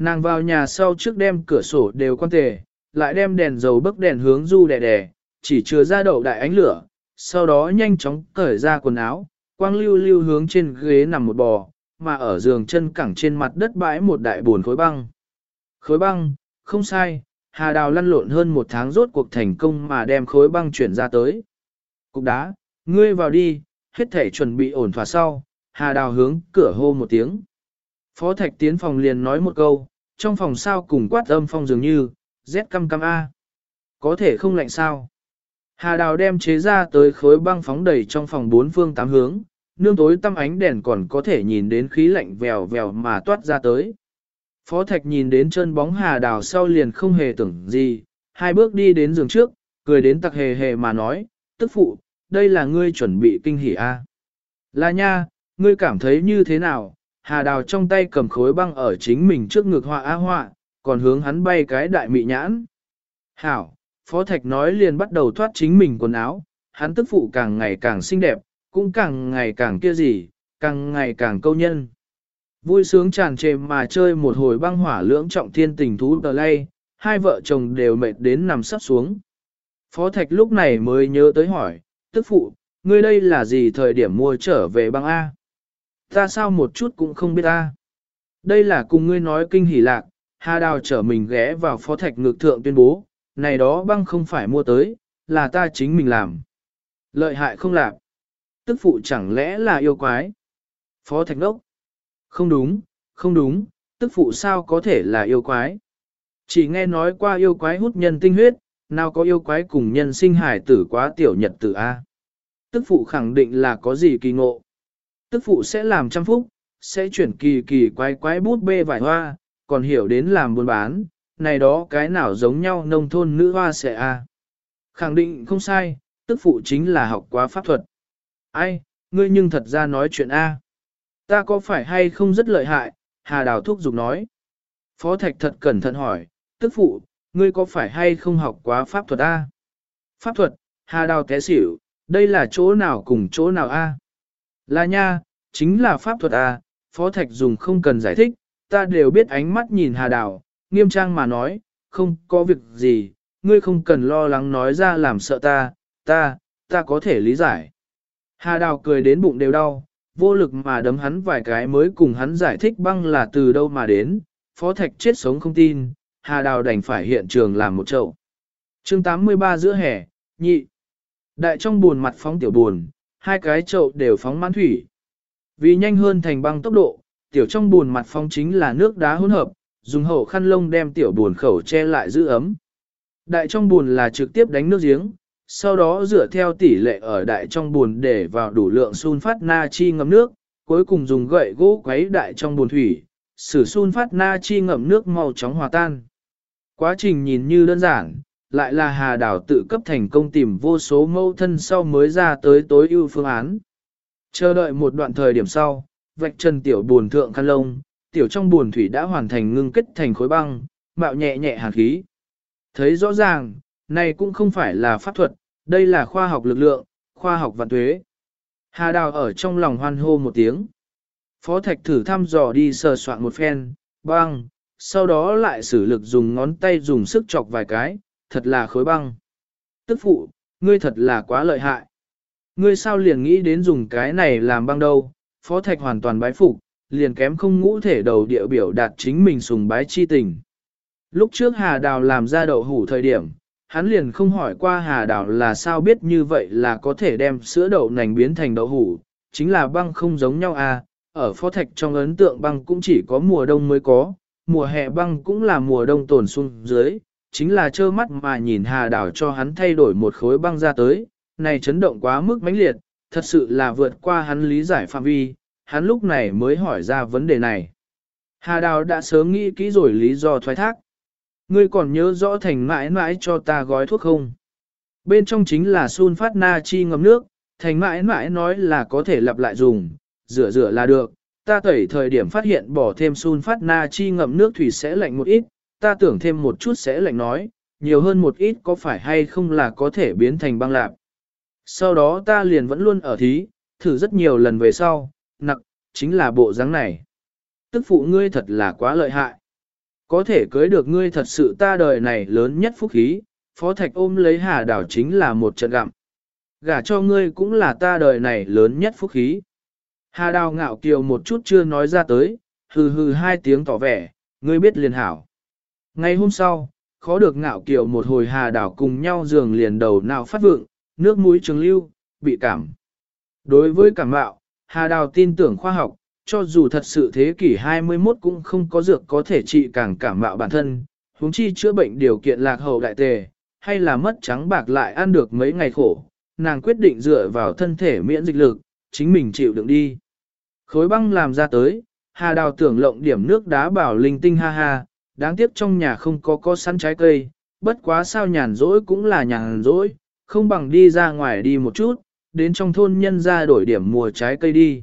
Nàng vào nhà sau trước đem cửa sổ đều quan tề, lại đem đèn dầu bức đèn hướng du đè đè, chỉ chứa ra đậu đại ánh lửa, sau đó nhanh chóng cởi ra quần áo, quang lưu lưu hướng trên ghế nằm một bò, mà ở giường chân cẳng trên mặt đất bãi một đại buồn khối băng. Khối băng, không sai, Hà Đào lăn lộn hơn một tháng rốt cuộc thành công mà đem khối băng chuyển ra tới. Cục đá, ngươi vào đi, hết thể chuẩn bị ổn thỏa sau, Hà Đào hướng cửa hô một tiếng. Phó Thạch tiến phòng liền nói một câu, trong phòng sao cùng quát âm phong dường như, rét căm căm A. Có thể không lạnh sao. Hà Đào đem chế ra tới khối băng phóng đầy trong phòng bốn phương tám hướng, nương tối tăm ánh đèn còn có thể nhìn đến khí lạnh vèo vèo mà toát ra tới. Phó Thạch nhìn đến chân bóng Hà Đào sau liền không hề tưởng gì, hai bước đi đến giường trước, cười đến tặc hề hề mà nói, tức phụ, đây là ngươi chuẩn bị kinh hỉ a. Là nha, ngươi cảm thấy như thế nào? Hà Đào trong tay cầm khối băng ở chính mình trước ngực họa á họa, còn hướng hắn bay cái đại mị nhãn. Hảo, Phó Thạch nói liền bắt đầu thoát chính mình quần áo, hắn tức phụ càng ngày càng xinh đẹp, cũng càng ngày càng kia gì, càng ngày càng câu nhân. Vui sướng tràn trề mà chơi một hồi băng hỏa lưỡng trọng thiên tình thú tờ lay, hai vợ chồng đều mệt đến nằm sắp xuống. Phó Thạch lúc này mới nhớ tới hỏi, tức phụ, ngươi đây là gì thời điểm mua trở về băng A? Ta sao một chút cũng không biết ta. Đây là cùng ngươi nói kinh hỉ lạc, Hà Đào trở mình ghé vào phó thạch ngược thượng tuyên bố, này đó băng không phải mua tới, là ta chính mình làm. Lợi hại không lạc. Tức phụ chẳng lẽ là yêu quái? Phó thạch đốc. Không đúng, không đúng, tức phụ sao có thể là yêu quái? Chỉ nghe nói qua yêu quái hút nhân tinh huyết, nào có yêu quái cùng nhân sinh hải tử quá tiểu nhật tử A. Tức phụ khẳng định là có gì kỳ ngộ. Tức phụ sẽ làm trăm phúc, sẽ chuyển kỳ kỳ quái quái bút bê vải hoa, còn hiểu đến làm buôn bán, này đó cái nào giống nhau nông thôn nữ hoa sẽ A. Khẳng định không sai, tức phụ chính là học quá pháp thuật. Ai, ngươi nhưng thật ra nói chuyện A. Ta có phải hay không rất lợi hại, Hà Đào thúc dục nói. Phó Thạch thật cẩn thận hỏi, tức phụ, ngươi có phải hay không học quá pháp thuật A? Pháp thuật, Hà Đào té xỉu, đây là chỗ nào cùng chỗ nào A? Là nha, chính là pháp thuật à? Phó Thạch dùng không cần giải thích, ta đều biết ánh mắt nhìn Hà Đào, nghiêm trang mà nói, không có việc gì, ngươi không cần lo lắng nói ra làm sợ ta, ta, ta có thể lý giải. Hà Đào cười đến bụng đều đau, vô lực mà đấm hắn vài cái mới cùng hắn giải thích băng là từ đâu mà đến, Phó Thạch chết sống không tin, Hà Đào đành phải hiện trường làm một chậu. chương 83 giữa hè, nhị. Đại trong buồn mặt phóng tiểu buồn, hai cái chậu đều phóng mãn thủy. Vì nhanh hơn thành băng tốc độ, tiểu trong buồn mặt phóng chính là nước đá hỗn hợp, dùng hậu khăn lông đem tiểu buồn khẩu che lại giữ ấm. Đại trong buồn là trực tiếp đánh nước giếng, sau đó dựa theo tỷ lệ ở đại trong buồn để vào đủ lượng sun phát natri ngâm nước, cuối cùng dùng gậy gỗ quấy đại trong buồn thủy, sử sun phát natri ngậm nước màu chóng hòa tan. Quá trình nhìn như đơn giản, lại là Hà Đảo tự cấp thành công tìm vô số mâu thân sau mới ra tới tối ưu phương án. Chờ đợi một đoạn thời điểm sau, vạch chân tiểu buồn thượng khăn lông, tiểu trong buồn thủy đã hoàn thành ngưng kết thành khối băng, mạo nhẹ nhẹ hàn khí. Thấy rõ ràng, này cũng không phải là pháp thuật, đây là khoa học lực lượng, khoa học vạn tuế. Hà Đào ở trong lòng hoan hô một tiếng. Phó Thạch thử thăm dò đi sờ soạn một phen, băng, sau đó lại sử lực dùng ngón tay dùng sức chọc vài cái, thật là khối băng. Tức phụ, ngươi thật là quá lợi hại. Ngươi sao liền nghĩ đến dùng cái này làm băng đâu, Phó Thạch hoàn toàn bái phục, liền kém không ngũ thể đầu địa biểu đạt chính mình sùng bái chi tình. Lúc trước Hà Đào làm ra đậu hủ thời điểm, hắn liền không hỏi qua Hà Đào là sao biết như vậy là có thể đem sữa đậu nành biến thành đậu hủ, chính là băng không giống nhau à, ở phó thạch trong ấn tượng băng cũng chỉ có mùa đông mới có, mùa hè băng cũng là mùa đông tồn xuống dưới, chính là trơ mắt mà nhìn Hà Đào cho hắn thay đổi một khối băng ra tới, này chấn động quá mức mãnh liệt, thật sự là vượt qua hắn lý giải phạm vi, hắn lúc này mới hỏi ra vấn đề này. Hà Đào đã sớm nghĩ kỹ rồi lý do thoái thác. Ngươi còn nhớ rõ thành mãi mãi cho ta gói thuốc không? Bên trong chính là sun phát na chi ngâm nước, thành mãi mãi nói là có thể lặp lại dùng, rửa rửa là được. Ta tẩy thời điểm phát hiện bỏ thêm sun phát na chi ngậm nước thủy sẽ lạnh một ít, ta tưởng thêm một chút sẽ lạnh nói, nhiều hơn một ít có phải hay không là có thể biến thành băng lạp. Sau đó ta liền vẫn luôn ở thí, thử rất nhiều lần về sau, nặng, chính là bộ dáng này. Tức phụ ngươi thật là quá lợi hại. Có thể cưới được ngươi thật sự ta đời này lớn nhất phúc khí, phó thạch ôm lấy hà đảo chính là một trận gặm. Gả cho ngươi cũng là ta đời này lớn nhất phúc khí. Hà đào ngạo kiều một chút chưa nói ra tới, hừ hừ hai tiếng tỏ vẻ, ngươi biết liền hảo. Ngày hôm sau, khó được ngạo kiều một hồi hà đảo cùng nhau giường liền đầu nào phát vượng, nước mũi trường lưu, bị cảm. Đối với cảm mạo, hà đào tin tưởng khoa học, cho dù thật sự thế kỷ 21 cũng không có dược có thể trị càng cảm mạo bản thân, huống chi chữa bệnh điều kiện lạc hậu đại tề, hay là mất trắng bạc lại ăn được mấy ngày khổ, nàng quyết định dựa vào thân thể miễn dịch lực, chính mình chịu đựng đi. Khối băng làm ra tới, hà đào tưởng lộng điểm nước đá bảo linh tinh ha ha, đáng tiếc trong nhà không có có sẵn trái cây, bất quá sao nhàn rỗi cũng là nhàn rỗi, không bằng đi ra ngoài đi một chút, đến trong thôn nhân ra đổi điểm mùa trái cây đi.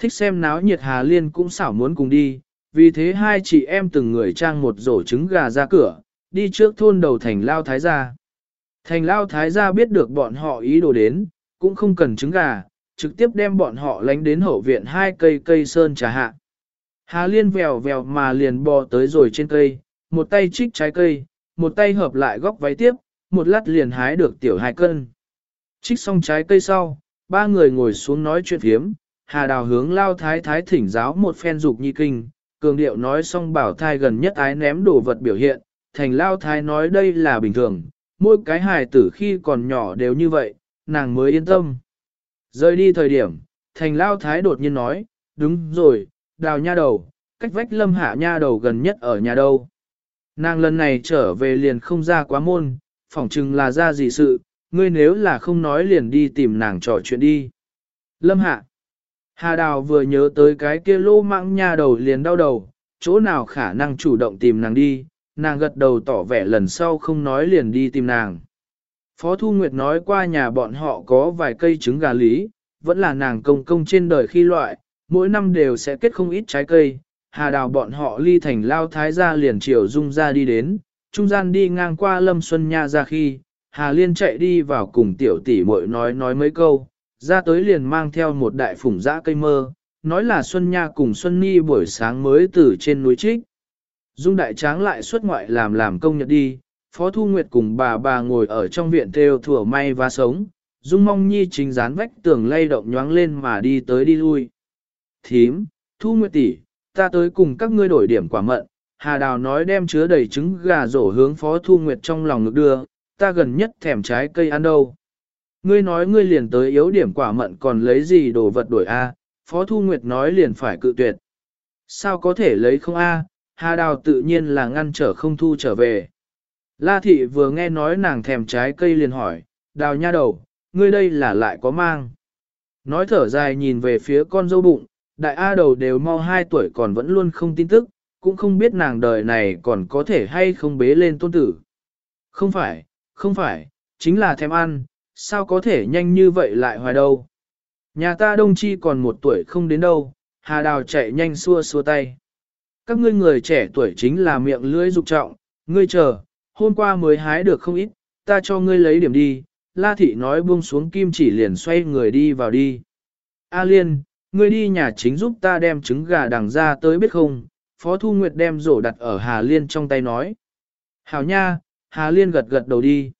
Thích xem náo nhiệt Hà Liên cũng xảo muốn cùng đi, vì thế hai chị em từng người trang một rổ trứng gà ra cửa, đi trước thôn đầu thành Lao Thái Gia. Thành Lao Thái Gia biết được bọn họ ý đồ đến, cũng không cần trứng gà, trực tiếp đem bọn họ lánh đến hậu viện hai cây cây sơn trà hạ. Hà Liên vèo vèo mà liền bò tới rồi trên cây, một tay trích trái cây, một tay hợp lại góc váy tiếp, một lát liền hái được tiểu hai cân. Trích xong trái cây sau, ba người ngồi xuống nói chuyện phiếm, Hà Đào hướng lao thái thái thỉnh giáo một phen dục nhi kinh, cường điệu nói xong bảo thai gần nhất ái ném đồ vật biểu hiện, thành lao thái nói đây là bình thường, mỗi cái hài tử khi còn nhỏ đều như vậy, nàng mới yên tâm. Rời đi thời điểm, thành lao thái đột nhiên nói, đúng rồi, đào nha đầu, cách vách lâm hạ nha đầu gần nhất ở nhà đâu. Nàng lần này trở về liền không ra quá môn, phỏng chừng là ra gì sự, ngươi nếu là không nói liền đi tìm nàng trò chuyện đi. Lâm hạ. Hà Đào vừa nhớ tới cái kia lô mạng nha đầu liền đau đầu, chỗ nào khả năng chủ động tìm nàng đi, nàng gật đầu tỏ vẻ lần sau không nói liền đi tìm nàng. Phó Thu Nguyệt nói qua nhà bọn họ có vài cây trứng gà lý, vẫn là nàng công công trên đời khi loại, mỗi năm đều sẽ kết không ít trái cây, hà đào bọn họ ly thành lao thái ra liền chiều dung ra đi đến, trung gian đi ngang qua lâm xuân nha ra khi, hà liên chạy đi vào cùng tiểu tỷ muội nói nói mấy câu, ra tới liền mang theo một đại phủng dã cây mơ, nói là Xuân Nha cùng Xuân Ni buổi sáng mới từ trên núi trích. Dung đại tráng lại xuất ngoại làm làm công nhật đi, Phó Thu Nguyệt cùng bà bà ngồi ở trong viện theo thủa may và sống, Dung mong nhi chính dán vách tường lay động nhoáng lên mà đi tới đi lui. Thím, Thu Nguyệt tỷ, ta tới cùng các ngươi đổi điểm quả mận, Hà Đào nói đem chứa đầy trứng gà rổ hướng Phó Thu Nguyệt trong lòng ngực đưa, ta gần nhất thèm trái cây ăn đâu. Ngươi nói ngươi liền tới yếu điểm quả mận còn lấy gì đồ vật đổi a? Phó Thu Nguyệt nói liền phải cự tuyệt. Sao có thể lấy không a? Hà Đào tự nhiên là ngăn trở không thu trở về. La Thị vừa nghe nói nàng thèm trái cây liền hỏi, Đào nha đầu, ngươi đây là lại có mang. Nói thở dài nhìn về phía con dâu bụng, đại A đầu đều mau 2 tuổi còn vẫn luôn không tin tức, cũng không biết nàng đời này còn có thể hay không bế lên tôn tử. Không phải, không phải, chính là thèm ăn, sao có thể nhanh như vậy lại hoài đâu. Nhà ta đông chi còn một tuổi không đến đâu, hà đào chạy nhanh xua xua tay. Các ngươi người trẻ tuổi chính là miệng lưỡi dục trọng, ngươi chờ, hôm qua mới hái được không ít, ta cho ngươi lấy điểm đi, la thị nói buông xuống kim chỉ liền xoay người đi vào đi. A liên, ngươi đi nhà chính giúp ta đem trứng gà đằng ra tới biết không, Phó Thu Nguyệt đem rổ đặt ở Hà Liên trong tay nói. Hảo nha, Hà Liên gật gật đầu đi.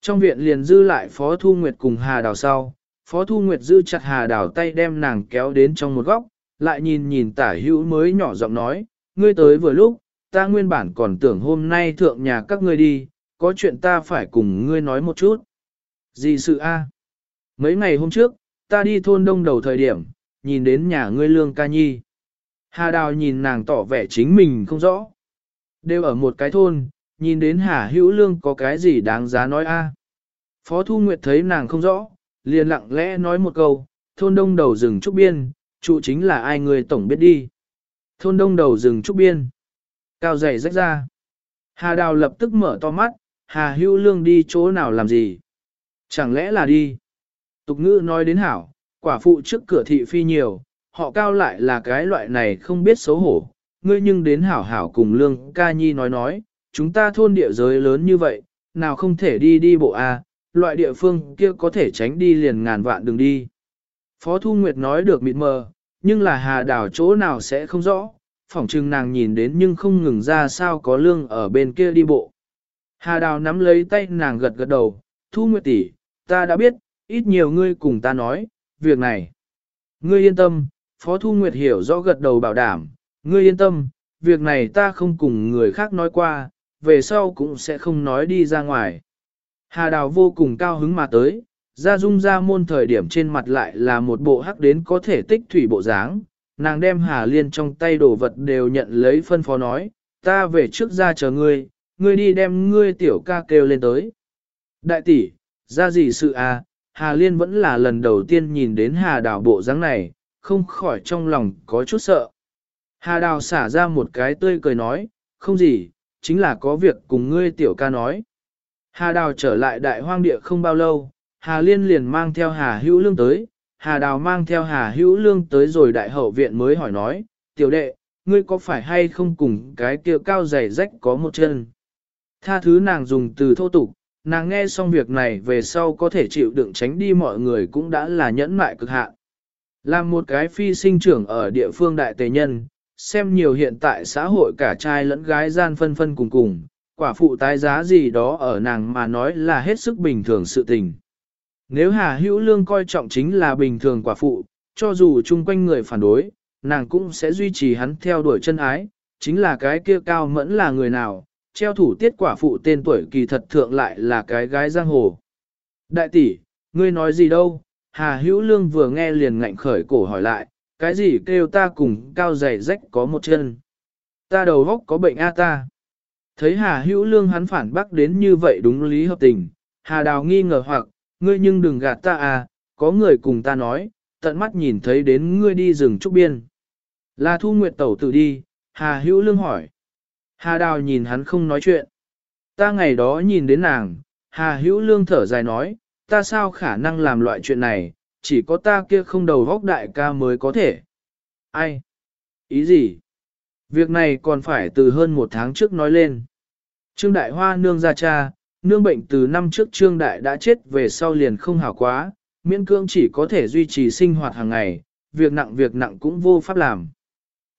Trong viện liền dư lại Phó Thu Nguyệt cùng Hà Đào sau, Phó Thu Nguyệt giữ chặt Hà Đào tay đem nàng kéo đến trong một góc, lại nhìn nhìn tả hữu mới nhỏ giọng nói, ngươi tới vừa lúc, ta nguyên bản còn tưởng hôm nay thượng nhà các ngươi đi, có chuyện ta phải cùng ngươi nói một chút. Gì sự a? Mấy ngày hôm trước, ta đi thôn đông đầu thời điểm, nhìn đến nhà ngươi lương ca nhi. Hà Đào nhìn nàng tỏ vẻ chính mình không rõ. Đều ở một cái thôn, nhìn đến Hà Hữu Lương có cái gì đáng giá nói a? Phó Thu Nguyệt thấy nàng không rõ, liền lặng lẽ nói một câu, thôn đông đầu rừng trúc biên, trụ chính là ai người tổng biết đi. Thôn đông đầu rừng trúc biên. Cao dày rách ra. Hà Đào lập tức mở to mắt, Hà Hữu Lương đi chỗ nào làm gì? Chẳng lẽ là đi? Tục ngữ nói đến hảo, quả phụ trước cửa thị phi nhiều, họ cao lại là cái loại này không biết xấu hổ. Ngươi nhưng đến hảo hảo cùng Lương ca nhi nói nói, chúng ta thôn địa giới lớn như vậy, nào không thể đi đi bộ a, à, loại địa phương kia có thể tránh đi liền ngàn vạn đường đi. Phó Thu Nguyệt nói được mịt mờ, nhưng là hà đảo chỗ nào sẽ không rõ, phỏng chừng nàng nhìn đến nhưng không ngừng ra sao có lương ở bên kia đi bộ. Hà đào nắm lấy tay nàng gật gật đầu, Thu Nguyệt tỷ, ta đã biết, ít nhiều ngươi cùng ta nói, việc này. Ngươi yên tâm, Phó Thu Nguyệt hiểu rõ gật đầu bảo đảm, ngươi yên tâm, việc này ta không cùng người khác nói qua, về sau cũng sẽ không nói đi ra ngoài. Hà Đào vô cùng cao hứng mà tới, ra dung ra môn thời điểm trên mặt lại là một bộ hắc đến có thể tích thủy bộ dáng. Nàng đem Hà Liên trong tay đồ vật đều nhận lấy phân phó nói, ta về trước ra chờ ngươi, ngươi đi đem ngươi tiểu ca kêu lên tới. Đại tỷ, ra gì sự à, Hà Liên vẫn là lần đầu tiên nhìn đến Hà Đào bộ dáng này, không khỏi trong lòng có chút sợ. Hà Đào xả ra một cái tươi cười nói, không gì, chính là có việc cùng ngươi tiểu ca nói. Hà Đào trở lại đại hoang địa không bao lâu, Hà Liên liền mang theo Hà Hữu Lương tới, Hà Đào mang theo Hà Hữu Lương tới rồi đại hậu viện mới hỏi nói, tiểu đệ, ngươi có phải hay không cùng cái kia cao dày rách có một chân? Tha thứ nàng dùng từ thô tục, nàng nghe xong việc này về sau có thể chịu đựng tránh đi mọi người cũng đã là nhẫn mại cực hạn. Làm một cái phi sinh trưởng ở địa phương đại tề nhân, xem nhiều hiện tại xã hội cả trai lẫn gái gian phân phân cùng cùng, quả phụ tái giá gì đó ở nàng mà nói là hết sức bình thường sự tình. Nếu Hà Hữu Lương coi trọng chính là bình thường quả phụ, cho dù chung quanh người phản đối, nàng cũng sẽ duy trì hắn theo đuổi chân ái, chính là cái kia cao mẫn là người nào, treo thủ tiết quả phụ tên tuổi kỳ thật thượng lại là cái gái giang hồ. Đại tỷ, ngươi nói gì đâu, Hà Hữu Lương vừa nghe liền ngạnh khởi cổ hỏi lại, cái gì kêu ta cùng cao dày rách có một chân. Ta đầu góc có bệnh a ta. Thấy Hà Hữu Lương hắn phản bác đến như vậy đúng lý hợp tình, Hà Đào nghi ngờ hoặc, ngươi nhưng đừng gạt ta à, có người cùng ta nói, tận mắt nhìn thấy đến ngươi đi rừng trúc biên. Là thu nguyệt tẩu tử đi, Hà Hữu Lương hỏi. Hà Đào nhìn hắn không nói chuyện. Ta ngày đó nhìn đến nàng, Hà Hữu Lương thở dài nói, ta sao khả năng làm loại chuyện này, chỉ có ta kia không đầu vóc đại ca mới có thể. Ai? Ý gì? Việc này còn phải từ hơn một tháng trước nói lên. Trương Đại Hoa nương ra cha, nương bệnh từ năm trước Trương Đại đã chết về sau liền không hảo quá, miễn cương chỉ có thể duy trì sinh hoạt hàng ngày, việc nặng việc nặng cũng vô pháp làm.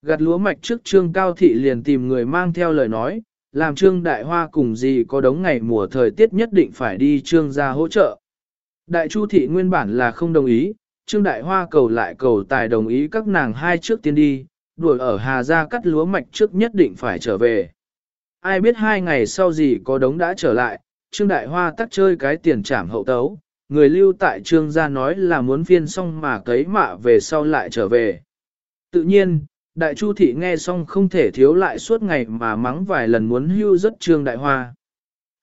Gặt lúa mạch trước Trương Cao Thị liền tìm người mang theo lời nói, làm Trương Đại Hoa cùng gì có đống ngày mùa thời tiết nhất định phải đi Trương ra hỗ trợ. Đại Chu Thị nguyên bản là không đồng ý, Trương Đại Hoa cầu lại cầu tài đồng ý các nàng hai trước tiên đi, đuổi ở Hà Gia cắt lúa mạch trước nhất định phải trở về. Ai biết hai ngày sau gì có đống đã trở lại, Trương Đại Hoa tắt chơi cái tiền trảm hậu tấu, người lưu tại Trương gia nói là muốn phiên xong mà cấy mạ về sau lại trở về. Tự nhiên, Đại Chu Thị nghe xong không thể thiếu lại suốt ngày mà mắng vài lần muốn hưu rất Trương Đại Hoa.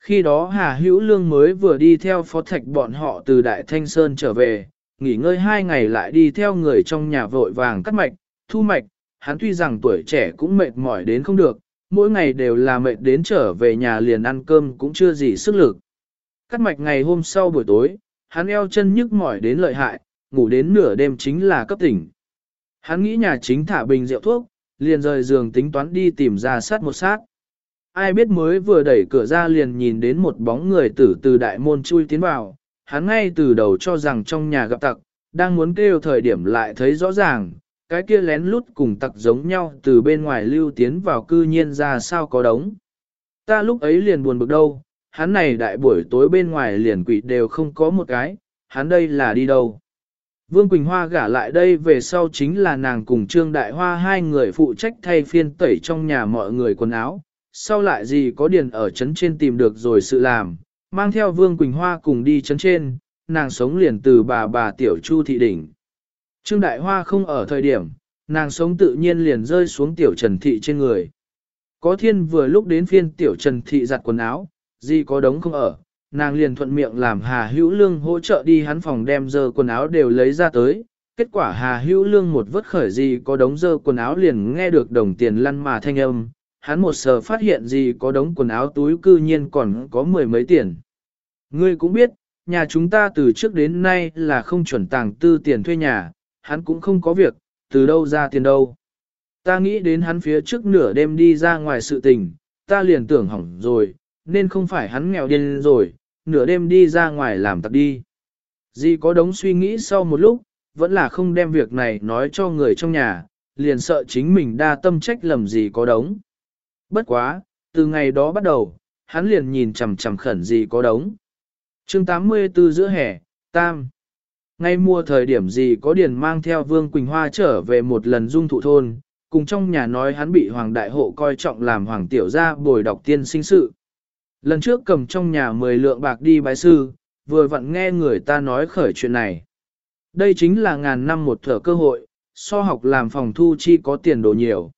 Khi đó Hà Hữu Lương mới vừa đi theo phó thạch bọn họ từ Đại Thanh Sơn trở về, nghỉ ngơi hai ngày lại đi theo người trong nhà vội vàng cắt mạch, thu mạch, hắn tuy rằng tuổi trẻ cũng mệt mỏi đến không được, mỗi ngày đều là mệt đến trở về nhà liền ăn cơm cũng chưa gì sức lực. Cắt mạch ngày hôm sau buổi tối, hắn eo chân nhức mỏi đến lợi hại, ngủ đến nửa đêm chính là cấp tỉnh. Hắn nghĩ nhà chính thả bình rượu thuốc, liền rời giường tính toán đi tìm ra sát một sát. Ai biết mới vừa đẩy cửa ra liền nhìn đến một bóng người tử từ đại môn chui tiến vào, hắn ngay từ đầu cho rằng trong nhà gặp tặc, đang muốn kêu thời điểm lại thấy rõ ràng, cái kia lén lút cùng tặc giống nhau từ bên ngoài lưu tiến vào cư nhiên ra sao có đống. Ta lúc ấy liền buồn bực đâu, hắn này đại buổi tối bên ngoài liền quỷ đều không có một cái, hắn đây là đi đâu. Vương Quỳnh Hoa gả lại đây về sau chính là nàng cùng Trương Đại Hoa hai người phụ trách thay phiên tẩy trong nhà mọi người quần áo, sau lại gì có điền ở trấn trên tìm được rồi sự làm, mang theo Vương Quỳnh Hoa cùng đi trấn trên, nàng sống liền từ bà bà Tiểu Chu Thị Đỉnh. Trương Đại Hoa không ở thời điểm, nàng sống tự nhiên liền rơi xuống Tiểu Trần Thị trên người. Có thiên vừa lúc đến phiên Tiểu Trần Thị giặt quần áo, gì có đống không ở, nàng liền thuận miệng làm Hà Hữu Lương hỗ trợ đi hắn phòng đem dơ quần áo đều lấy ra tới. Kết quả Hà Hữu Lương một vất khởi gì có đống dơ quần áo liền nghe được đồng tiền lăn mà thanh âm, hắn một sờ phát hiện gì có đống quần áo túi cư nhiên còn có mười mấy tiền. Ngươi cũng biết, nhà chúng ta từ trước đến nay là không chuẩn tàng tư tiền thuê nhà, hắn cũng không có việc, từ đâu ra tiền đâu. Ta nghĩ đến hắn phía trước nửa đêm đi ra ngoài sự tình, ta liền tưởng hỏng rồi, nên không phải hắn nghèo điên rồi, nửa đêm đi ra ngoài làm tặc đi. Di có đống suy nghĩ sau một lúc, vẫn là không đem việc này nói cho người trong nhà, liền sợ chính mình đa tâm trách lầm gì có đống. Bất quá, từ ngày đó bắt đầu, hắn liền nhìn chằm chằm khẩn gì có đống. chương 84 giữa hè, Tam. Ngay mùa thời điểm gì có điền mang theo Vương Quỳnh Hoa trở về một lần dung thụ thôn, cùng trong nhà nói hắn bị Hoàng Đại Hộ coi trọng làm Hoàng Tiểu gia bồi đọc tiên sinh sự. Lần trước cầm trong nhà 10 lượng bạc đi bái sư, vừa vặn nghe người ta nói khởi chuyện này. Đây chính là ngàn năm một thở cơ hội, so học làm phòng thu chi có tiền đồ nhiều.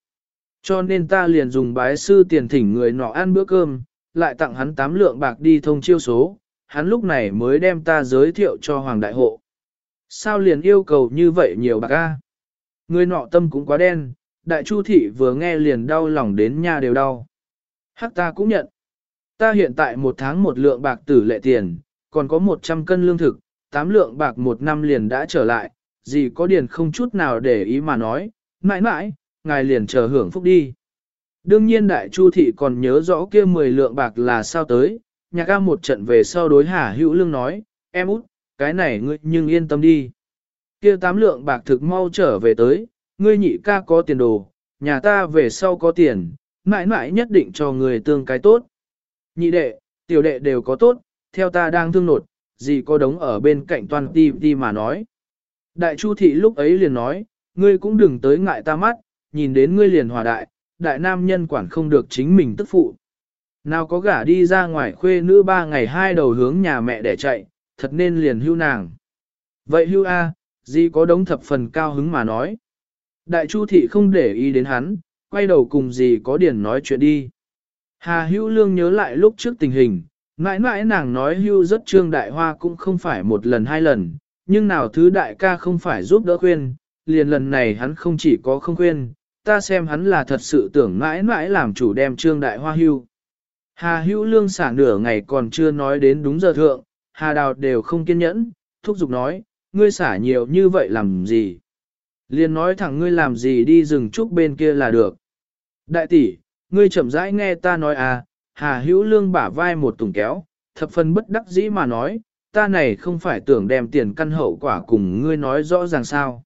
Cho nên ta liền dùng bái sư tiền thỉnh người nọ ăn bữa cơm, lại tặng hắn 8 lượng bạc đi thông chiêu số, hắn lúc này mới đem ta giới thiệu cho Hoàng Đại Hộ. Sao liền yêu cầu như vậy nhiều bạc a? Người nọ tâm cũng quá đen, Đại Chu Thị vừa nghe liền đau lòng đến nhà đều đau. Hắc ta cũng nhận. Ta hiện tại một tháng một lượng bạc tử lệ tiền, còn có 100 cân lương thực, 8 lượng bạc một năm liền đã trở lại, gì có điền không chút nào để ý mà nói, mãi mãi, ngài liền chờ hưởng phúc đi. Đương nhiên đại chu thị còn nhớ rõ kia 10 lượng bạc là sao tới, nhạc ca một trận về sau đối hà hữu lương nói, em út, cái này ngươi nhưng yên tâm đi. Kia tám lượng bạc thực mau trở về tới, ngươi nhị ca có tiền đồ, nhà ta về sau có tiền, mãi mãi nhất định cho người tương cái tốt. Nhị đệ, tiểu đệ đều có tốt, theo ta đang thương nột, gì có đống ở bên cạnh toàn ti ti mà nói. Đại chu thị lúc ấy liền nói, ngươi cũng đừng tới ngại ta mắt, nhìn đến ngươi liền hòa đại, đại nam nhân quản không được chính mình tức phụ. Nào có gả đi ra ngoài khuê nữ ba ngày hai đầu hướng nhà mẹ để chạy, thật nên liền hưu nàng. Vậy hưu A, gì có đống thập phần cao hứng mà nói. Đại chu thị không để ý đến hắn, quay đầu cùng gì có điển nói chuyện đi. Hà hữu lương nhớ lại lúc trước tình hình, mãi mãi nàng nói hưu rất trương đại hoa cũng không phải một lần hai lần, nhưng nào thứ đại ca không phải giúp đỡ khuyên, liền lần này hắn không chỉ có không khuyên, ta xem hắn là thật sự tưởng mãi mãi làm chủ đem trương đại hoa hưu. Hà hữu lương xả nửa ngày còn chưa nói đến đúng giờ thượng, hà đào đều không kiên nhẫn, thúc giục nói, ngươi xả nhiều như vậy làm gì? Liền nói thẳng ngươi làm gì đi rừng trúc bên kia là được. Đại tỷ, ngươi chậm rãi nghe ta nói à, Hà Hữu Lương bả vai một tùng kéo, thập phần bất đắc dĩ mà nói, ta này không phải tưởng đem tiền căn hậu quả cùng ngươi nói rõ ràng sao.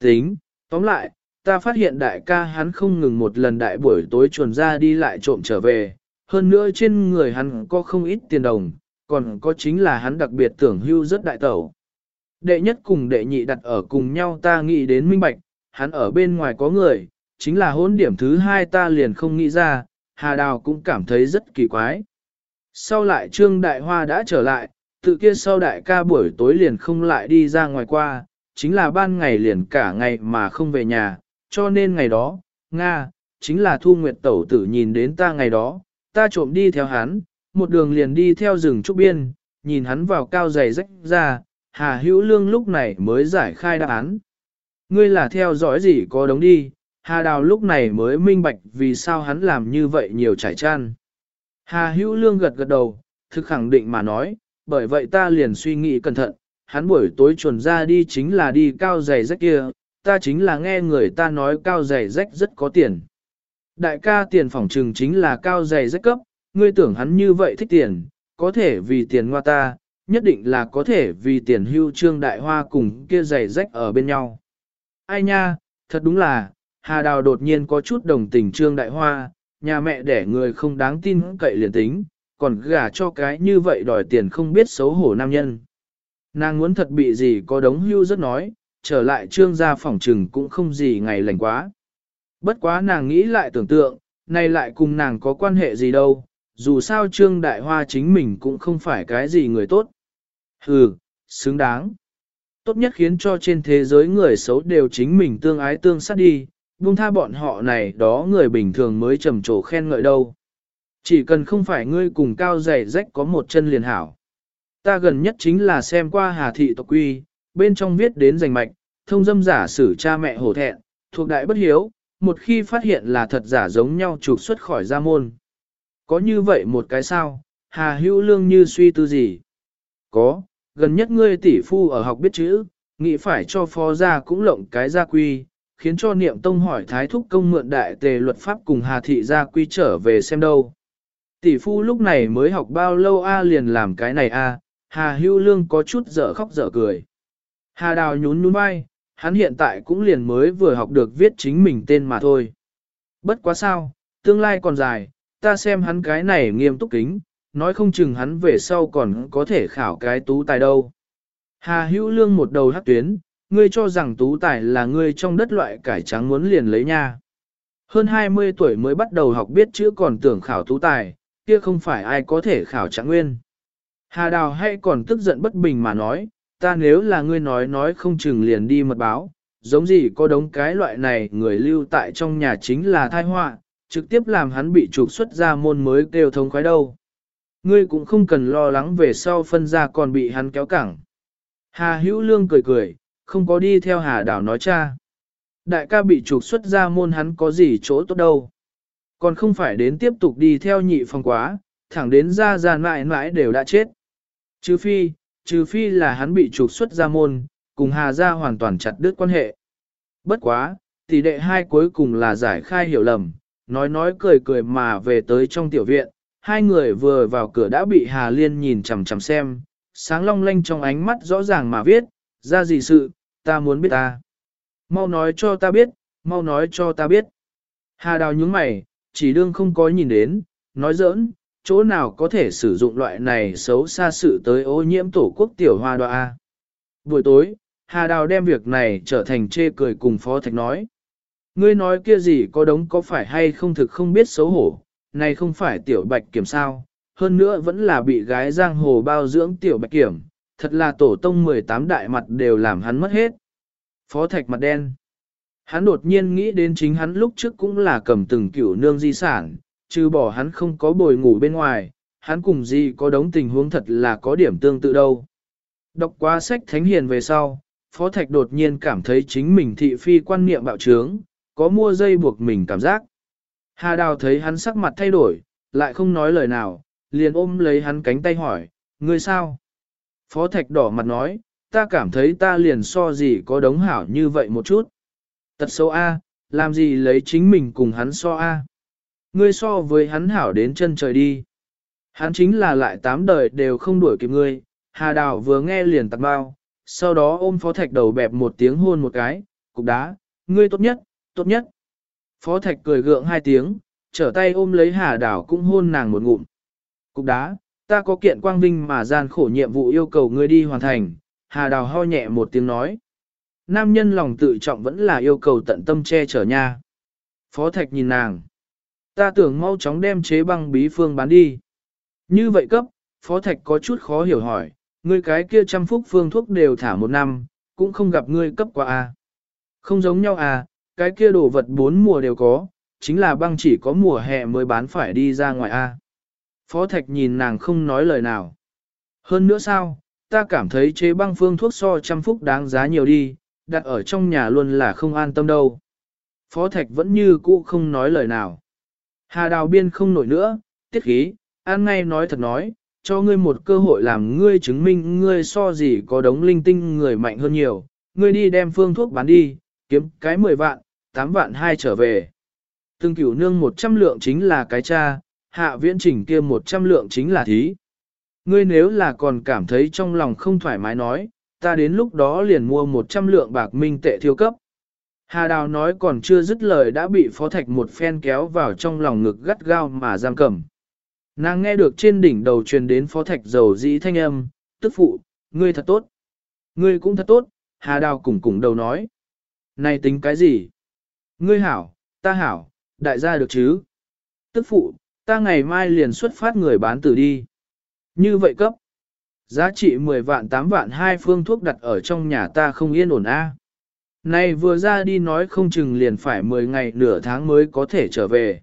Tính, tóm lại, ta phát hiện đại ca hắn không ngừng một lần đại buổi tối chuồn ra đi lại trộm trở về, hơn nữa trên người hắn có không ít tiền đồng, còn có chính là hắn đặc biệt tưởng hưu rất đại tẩu. Đệ nhất cùng đệ nhị đặt ở cùng nhau ta nghĩ đến minh bạch, hắn ở bên ngoài có người, chính là hôn điểm thứ hai ta liền không nghĩ ra, Hà Đào cũng cảm thấy rất kỳ quái. Sau lại Trương Đại Hoa đã trở lại, tự kia sau đại ca buổi tối liền không lại đi ra ngoài qua, chính là ban ngày liền cả ngày mà không về nhà, cho nên ngày đó, Nga, chính là Thu Nguyệt Tẩu tử nhìn đến ta ngày đó, ta trộm đi theo hắn, một đường liền đi theo rừng trúc biên, nhìn hắn vào cao giày rách ra, Hà Hữu Lương lúc này mới giải khai đáp án. Ngươi là theo dõi gì có đống đi, Hà Đào lúc này mới minh bạch vì sao hắn làm như vậy nhiều trải chăn. Hà Hữu Lương gật gật đầu, thực khẳng định mà nói, bởi vậy ta liền suy nghĩ cẩn thận, hắn buổi tối chuẩn ra đi chính là đi cao giày rách kia, ta chính là nghe người ta nói cao giày rách rất có tiền. Đại ca tiền phòng trừng chính là cao giày rách cấp, ngươi tưởng hắn như vậy thích tiền, có thể vì tiền ngoa ta, nhất định là có thể vì tiền hưu trương đại hoa cùng kia giày rách ở bên nhau. Ai nha, thật đúng là, Hà Đào đột nhiên có chút đồng tình trương đại hoa, nhà mẹ đẻ người không đáng tin cậy liền tính, còn gả cho cái như vậy đòi tiền không biết xấu hổ nam nhân. Nàng muốn thật bị gì có đống hưu rất nói, trở lại trương gia phòng trừng cũng không gì ngày lành quá. Bất quá nàng nghĩ lại tưởng tượng, nay lại cùng nàng có quan hệ gì đâu, dù sao trương đại hoa chính mình cũng không phải cái gì người tốt. Hừ, xứng đáng. Tốt nhất khiến cho trên thế giới người xấu đều chính mình tương ái tương sát đi, buông tha bọn họ này đó người bình thường mới trầm trồ khen ngợi đâu. Chỉ cần không phải ngươi cùng cao dày rách có một chân liền hảo. Ta gần nhất chính là xem qua Hà Thị Tộc Quy, bên trong viết đến giành mạch, thông dâm giả xử cha mẹ hổ thẹn, thuộc đại bất hiếu, một khi phát hiện là thật giả giống nhau trục xuất khỏi gia môn. Có như vậy một cái sao, Hà Hữu Lương như suy tư gì? Có, gần nhất ngươi tỷ phu ở học biết chữ, nghĩ phải cho phó gia cũng lộng cái gia quy, khiến cho niệm tông hỏi thái thúc công mượn đại tề luật pháp cùng Hà Thị gia quy trở về xem đâu. Tỷ phu lúc này mới học bao lâu a liền làm cái này a, Hà hưu Lương có chút dở khóc dở cười. Hà Đào nhún nhún vai, hắn hiện tại cũng liền mới vừa học được viết chính mình tên mà thôi. Bất quá sao, tương lai còn dài, ta xem hắn cái này nghiêm túc kính, nói không chừng hắn về sau còn có thể khảo cái tú tài đâu. Hà Hữu Lương một đầu hát tuyến, ngươi cho rằng tú tài là ngươi trong đất loại cải trắng muốn liền lấy nha. Hơn 20 tuổi mới bắt đầu học biết chữ còn tưởng khảo tú tài, kia không phải ai có thể khảo trạng nguyên. Hà Đào hay còn tức giận bất bình mà nói, ta nếu là ngươi nói nói không chừng liền đi mật báo, giống gì có đống cái loại này người lưu tại trong nhà chính là thai họa, trực tiếp làm hắn bị trục xuất ra môn mới kêu thông khoái đâu. Ngươi cũng không cần lo lắng về sau phân ra còn bị hắn kéo cẳng. Hà Hữu Lương cười cười, không có đi theo Hà Đảo nói cha. Đại ca bị trục xuất ra môn hắn có gì chỗ tốt đâu. Còn không phải đến tiếp tục đi theo nhị phòng quá, thẳng đến ra ra mãi mãi đều đã chết. Trừ phi, trừ phi là hắn bị trục xuất ra môn, cùng Hà gia hoàn toàn chặt đứt quan hệ. Bất quá, tỷ đệ hai cuối cùng là giải khai hiểu lầm, nói nói cười cười mà về tới trong tiểu viện, hai người vừa vào cửa đã bị Hà Liên nhìn chằm chằm xem, sáng long lanh trong ánh mắt rõ ràng mà viết, ra gì sự, ta muốn biết ta. Mau nói cho ta biết, mau nói cho ta biết. Hà Đào nhướng mày, chỉ đương không có nhìn đến, nói giỡn, chỗ nào có thể sử dụng loại này xấu xa sự tới ô nhiễm tổ quốc tiểu hoa đoạ. Buổi tối, Hà Đào đem việc này trở thành chê cười cùng Phó Thạch nói. Ngươi nói kia gì có đống có phải hay không thực không biết xấu hổ, này không phải tiểu bạch kiểm sao, hơn nữa vẫn là bị gái giang hồ bao dưỡng tiểu bạch kiểm, thật là tổ tông 18 đại mặt đều làm hắn mất hết. Phó Thạch mặt đen. Hắn đột nhiên nghĩ đến chính hắn lúc trước cũng là cầm từng kiểu nương di sản, trừ bỏ hắn không có bồi ngủ bên ngoài, hắn cùng gì có đống tình huống thật là có điểm tương tự đâu. Đọc qua sách Thánh Hiền về sau, Phó Thạch đột nhiên cảm thấy chính mình thị phi quan niệm bạo trướng, có mua dây buộc mình cảm giác. Hà Đào thấy hắn sắc mặt thay đổi, lại không nói lời nào, liền ôm lấy hắn cánh tay hỏi, ngươi sao? Phó Thạch đỏ mặt nói, ta cảm thấy ta liền so gì có đống hảo như vậy một chút. Tật xấu A, làm gì lấy chính mình cùng hắn so A. Ngươi so với hắn hảo đến chân trời đi. Hắn chính là lại tám đời đều không đuổi kịp ngươi, Hà Đào vừa nghe liền tặc bao, sau đó ôm Phó Thạch đầu bẹp một tiếng hôn một cái, cục đá, ngươi tốt nhất, tốt nhất. Phó Thạch cười gượng hai tiếng, trở tay ôm lấy Hà Đào cũng hôn nàng một ngụm. Cục đá, ta có kiện quang vinh mà gian khổ nhiệm vụ yêu cầu ngươi đi hoàn thành, Hà Đào ho nhẹ một tiếng nói. Nam nhân lòng tự trọng vẫn là yêu cầu tận tâm che chở nha. Phó Thạch nhìn nàng. Ta tưởng mau chóng đem chế băng bí phương bán đi. Như vậy cấp, Phó Thạch có chút khó hiểu hỏi, ngươi cái kia trăm phúc phương thuốc đều thả một năm, cũng không gặp ngươi cấp qua a. À. Không giống nhau à, cái kia đồ vật bốn mùa đều có, chính là băng chỉ có mùa hè mới bán phải đi ra ngoài a. À. Phó Thạch nhìn nàng không nói lời nào. Hơn nữa sao, ta cảm thấy chế băng phương thuốc so trăm phúc đáng giá nhiều đi, đặt ở trong nhà luôn là không an tâm đâu. Phó Thạch vẫn như cũ không nói lời nào. Hà Đào Biên không nổi nữa, tiết khí, an ngay nói thật nói, cho ngươi một cơ hội làm ngươi chứng minh ngươi so gì có đống linh tinh người mạnh hơn nhiều, ngươi đi đem phương thuốc bán đi, kiếm cái 10 vạn, 8 vạn hai trở về. Từng cửu nương 100 lượng chính là cái cha, hạ viễn chỉnh kia 100 lượng chính là thí. Ngươi nếu là còn cảm thấy trong lòng không thoải mái nói, ta đến lúc đó liền mua 100 lượng bạc minh tệ thiêu cấp. Hà Đào nói còn chưa dứt lời đã bị Phó Thạch một phen kéo vào trong lòng ngực gắt gao mà giam cầm. Nàng nghe được trên đỉnh đầu truyền đến Phó Thạch dầu dĩ thanh âm, tức phụ, ngươi thật tốt. Ngươi cũng thật tốt, Hà Đào cùng cùng đầu nói. Này tính cái gì? Ngươi hảo, ta hảo, đại gia được chứ? Tức phụ, ta ngày mai liền xuất phát người bán tử đi. Như vậy cấp. Giá trị 10 vạn 8 vạn hai phương thuốc đặt ở trong nhà ta không yên ổn a. Này vừa ra đi nói không chừng liền phải 10 ngày nửa tháng mới có thể trở về.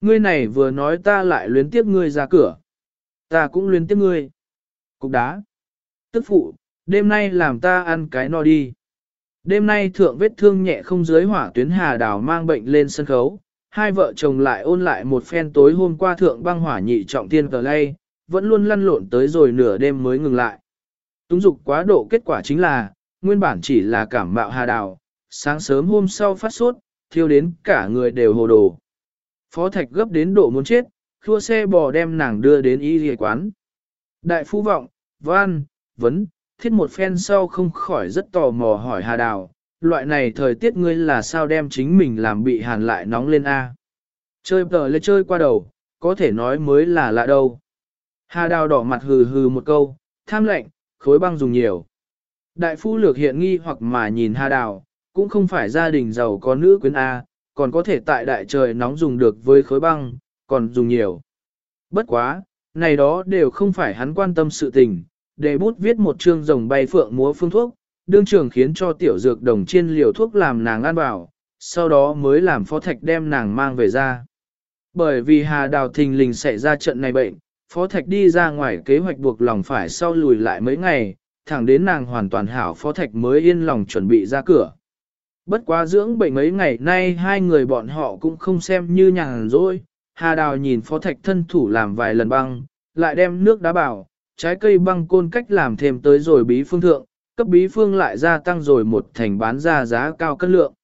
Ngươi này vừa nói ta lại luyến tiếp ngươi ra cửa. Ta cũng luyến tiếp ngươi. Cục đá. Tức phụ, đêm nay làm ta ăn cái no đi. Đêm nay thượng vết thương nhẹ không dưới hỏa tuyến hà đào mang bệnh lên sân khấu. Hai vợ chồng lại ôn lại một phen tối hôm qua thượng băng hỏa nhị trọng tiên cờ lay, vẫn luôn lăn lộn tới rồi nửa đêm mới ngừng lại. Túng dục quá độ kết quả chính là, nguyên bản chỉ là cảm mạo hà đào, sáng sớm hôm sau phát sốt, thiêu đến cả người đều hồ đồ. Phó Thạch gấp đến độ muốn chết, thua xe bò đem nàng đưa đến y ghề quán. Đại phu vọng, văn, vấn, thiết một phen sau không khỏi rất tò mò hỏi hà đào, loại này thời tiết ngươi là sao đem chính mình làm bị hàn lại nóng lên A. Chơi tờ lê chơi qua đầu, có thể nói mới là lạ đâu. Hà đào đỏ mặt hừ hừ một câu, tham lệnh, khối băng dùng nhiều. Đại phu lược hiện nghi hoặc mà nhìn hà đào, cũng không phải gia đình giàu có nữ quyến A, còn có thể tại đại trời nóng dùng được với khối băng, còn dùng nhiều. Bất quá, này đó đều không phải hắn quan tâm sự tình, để bút viết một chương rồng bay phượng múa phương thuốc, đương trưởng khiến cho tiểu dược đồng chiên liều thuốc làm nàng ăn vào, sau đó mới làm phó thạch đem nàng mang về ra. Bởi vì Hà Đào thình lình xảy ra trận này bệnh, phó thạch đi ra ngoài kế hoạch buộc lòng phải sau lùi lại mấy ngày, thẳng đến nàng hoàn toàn hảo phó thạch mới yên lòng chuẩn bị ra cửa. Bất quá dưỡng bệnh mấy ngày nay hai người bọn họ cũng không xem như nhàn rỗi. Hà Đào nhìn phó thạch thân thủ làm vài lần băng, lại đem nước đá bảo, trái cây băng côn cách làm thêm tới rồi bí phương thượng, cấp bí phương lại gia tăng rồi một thành bán ra giá cao cân lượng.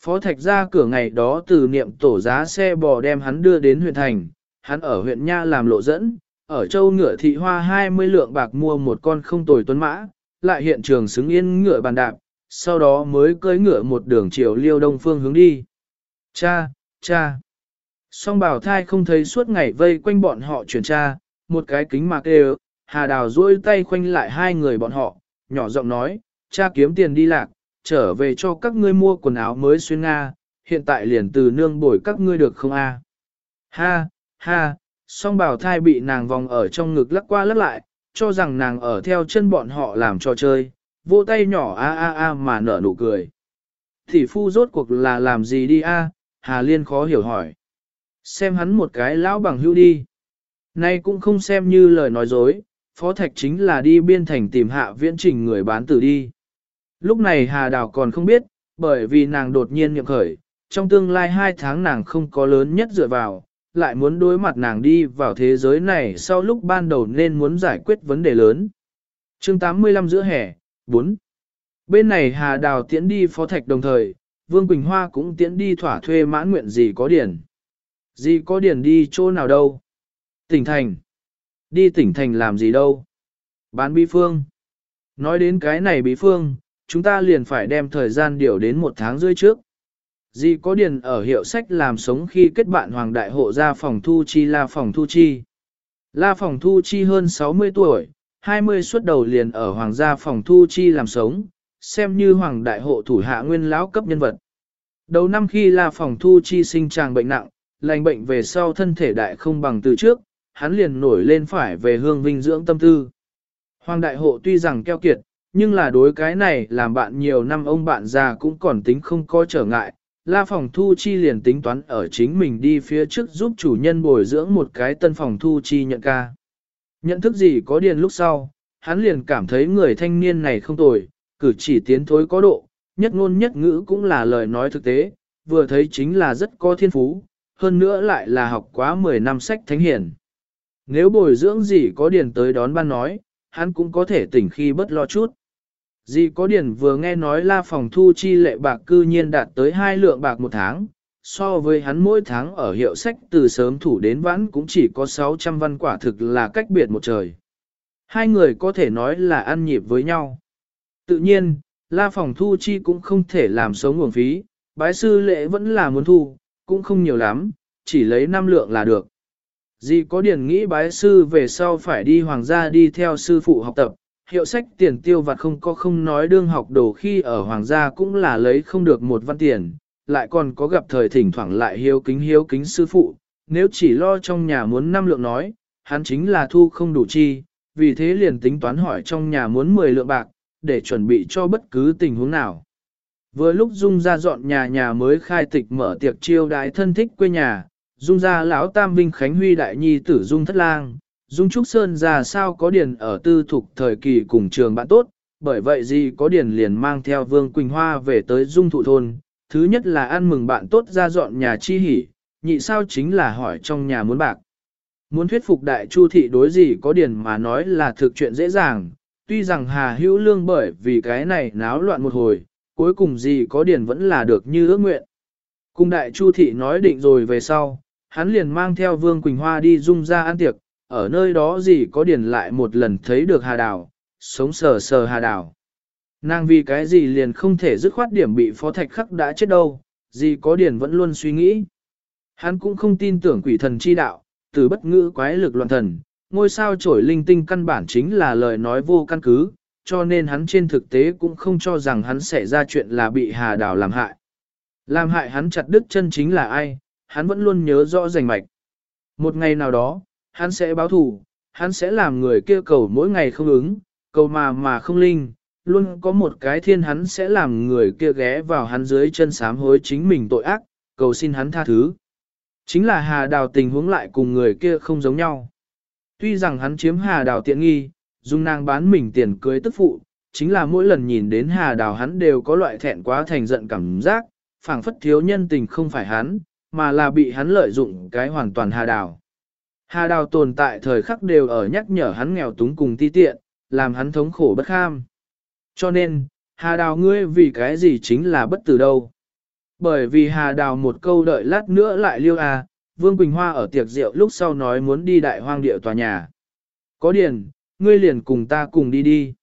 Phó thạch ra cửa ngày đó từ niệm tổ giá xe bò đem hắn đưa đến huyện thành, hắn ở huyện Nha làm lộ dẫn, ở châu ngựa thị hoa 20 lượng bạc mua một con không tồi tuấn mã, lại hiện trường xứng yên ngựa bàn đạp, sau đó mới cưỡi ngựa một đường chiều liêu đông phương hướng đi. Cha, cha. Song bảo thai không thấy suốt ngày vây quanh bọn họ chuyển cha, một cái kính mạc đều, hà đào duỗi tay khoanh lại hai người bọn họ, nhỏ giọng nói, cha kiếm tiền đi lạc, trở về cho các ngươi mua quần áo mới xuyên Nga, hiện tại liền từ nương bồi các ngươi được không a? Ha, ha, song bảo thai bị nàng vòng ở trong ngực lắc qua lắc lại, cho rằng nàng ở theo chân bọn họ làm trò chơi, vỗ tay nhỏ a a a mà nở nụ cười. Thì phu rốt cuộc là làm gì đi a? Hà Liên khó hiểu hỏi. Xem hắn một cái lão bằng hữu đi. Nay cũng không xem như lời nói dối, Phó Thạch chính là đi biên thành tìm hạ viễn trình người bán tử đi. Lúc này Hà Đào còn không biết, bởi vì nàng đột nhiên nhậm khởi, trong tương lai hai tháng nàng không có lớn nhất dựa vào, lại muốn đối mặt nàng đi vào thế giới này sau lúc ban đầu nên muốn giải quyết vấn đề lớn. chương 85 giữa hè, 4. Bên này Hà Đào tiễn đi phó thạch đồng thời, Vương Quỳnh Hoa cũng tiễn đi thỏa thuê mãn nguyện gì có điển. Gì có điển đi chỗ nào đâu? Tỉnh thành. Đi tỉnh thành làm gì đâu? Bán bí phương. Nói đến cái này bí phương, chúng ta liền phải đem thời gian điều đến một tháng rưỡi trước. Di có điền ở hiệu sách làm sống khi kết bạn Hoàng Đại Hộ ra phòng thu chi là phòng thu chi. La phòng thu chi hơn 60 tuổi, 20 xuất đầu liền ở Hoàng gia phòng thu chi làm sống, xem như Hoàng Đại Hộ thủ hạ nguyên lão cấp nhân vật. Đầu năm khi La phòng thu chi sinh tràng bệnh nặng, lành bệnh về sau thân thể đại không bằng từ trước, hắn liền nổi lên phải về hương vinh dưỡng tâm tư. Hoàng Đại Hộ tuy rằng keo kiệt, nhưng là đối cái này làm bạn nhiều năm ông bạn già cũng còn tính không có trở ngại, La phòng thu chi liền tính toán ở chính mình đi phía trước giúp chủ nhân bồi dưỡng một cái tân phòng thu chi nhận ca. Nhận thức gì có điền lúc sau, hắn liền cảm thấy người thanh niên này không tồi, cử chỉ tiến thối có độ, nhất ngôn nhất ngữ cũng là lời nói thực tế, vừa thấy chính là rất có thiên phú, hơn nữa lại là học quá 10 năm sách thánh hiển. Nếu bồi dưỡng gì có điền tới đón ban nói, hắn cũng có thể tỉnh khi bất lo chút. Dì có điển vừa nghe nói la phòng thu chi lệ bạc cư nhiên đạt tới hai lượng bạc một tháng, so với hắn mỗi tháng ở hiệu sách từ sớm thủ đến vãn cũng chỉ có 600 văn quả thực là cách biệt một trời. Hai người có thể nói là ăn nhịp với nhau. Tự nhiên, la phòng thu chi cũng không thể làm sống nguồn phí, bái sư lệ vẫn là muốn thu, cũng không nhiều lắm, chỉ lấy 5 lượng là được. Dì có điển nghĩ bái sư về sau phải đi hoàng gia đi theo sư phụ học tập, hiệu sách tiền tiêu vặt không có không nói đương học đồ khi ở hoàng gia cũng là lấy không được một văn tiền, lại còn có gặp thời thỉnh thoảng lại hiếu kính hiếu kính sư phụ, nếu chỉ lo trong nhà muốn năm lượng nói, hắn chính là thu không đủ chi, vì thế liền tính toán hỏi trong nhà muốn 10 lượng bạc, để chuẩn bị cho bất cứ tình huống nào. Vừa lúc Dung ra dọn nhà nhà mới khai tịch mở tiệc chiêu đái thân thích quê nhà, Dung ra lão Tam Vinh Khánh Huy Đại Nhi tử Dung Thất Lang, Dung Trúc Sơn ra sao có điền ở tư thục thời kỳ cùng trường bạn tốt, bởi vậy gì có điền liền mang theo Vương Quỳnh Hoa về tới Dung Thụ Thôn. Thứ nhất là ăn mừng bạn tốt ra dọn nhà chi hỉ, nhị sao chính là hỏi trong nhà muốn bạc. Muốn thuyết phục đại chu thị đối gì có điền mà nói là thực chuyện dễ dàng, tuy rằng Hà Hữu Lương bởi vì cái này náo loạn một hồi, cuối cùng gì có điền vẫn là được như ước nguyện. Cùng đại chu thị nói định rồi về sau, hắn liền mang theo Vương Quỳnh Hoa đi dung ra ăn tiệc, ở nơi đó gì có điền lại một lần thấy được hà đào, sống sờ sờ hà đào. Nàng vì cái gì liền không thể dứt khoát điểm bị phó thạch khắc đã chết đâu, gì có điền vẫn luôn suy nghĩ. Hắn cũng không tin tưởng quỷ thần chi đạo, từ bất ngữ quái lực loạn thần, ngôi sao trổi linh tinh căn bản chính là lời nói vô căn cứ, cho nên hắn trên thực tế cũng không cho rằng hắn sẽ ra chuyện là bị hà đào làm hại. Làm hại hắn chặt đứt chân chính là ai, hắn vẫn luôn nhớ rõ rành mạch. Một ngày nào đó, hắn sẽ báo thù, hắn sẽ làm người kia cầu mỗi ngày không ứng, cầu mà mà không linh, luôn có một cái thiên hắn sẽ làm người kia ghé vào hắn dưới chân sám hối chính mình tội ác, cầu xin hắn tha thứ. Chính là hà đào tình huống lại cùng người kia không giống nhau. Tuy rằng hắn chiếm hà đào tiện nghi, dùng nàng bán mình tiền cưới tức phụ, chính là mỗi lần nhìn đến hà đào hắn đều có loại thẹn quá thành giận cảm giác, phảng phất thiếu nhân tình không phải hắn, mà là bị hắn lợi dụng cái hoàn toàn hà đào. Hà đào tồn tại thời khắc đều ở nhắc nhở hắn nghèo túng cùng ti tiện, làm hắn thống khổ bất kham. Cho nên, hà đào ngươi vì cái gì chính là bất tử đâu. Bởi vì hà đào một câu đợi lát nữa lại liêu à, Vương Quỳnh Hoa ở tiệc rượu lúc sau nói muốn đi đại hoang địa tòa nhà. Có điền, ngươi liền cùng ta cùng đi đi.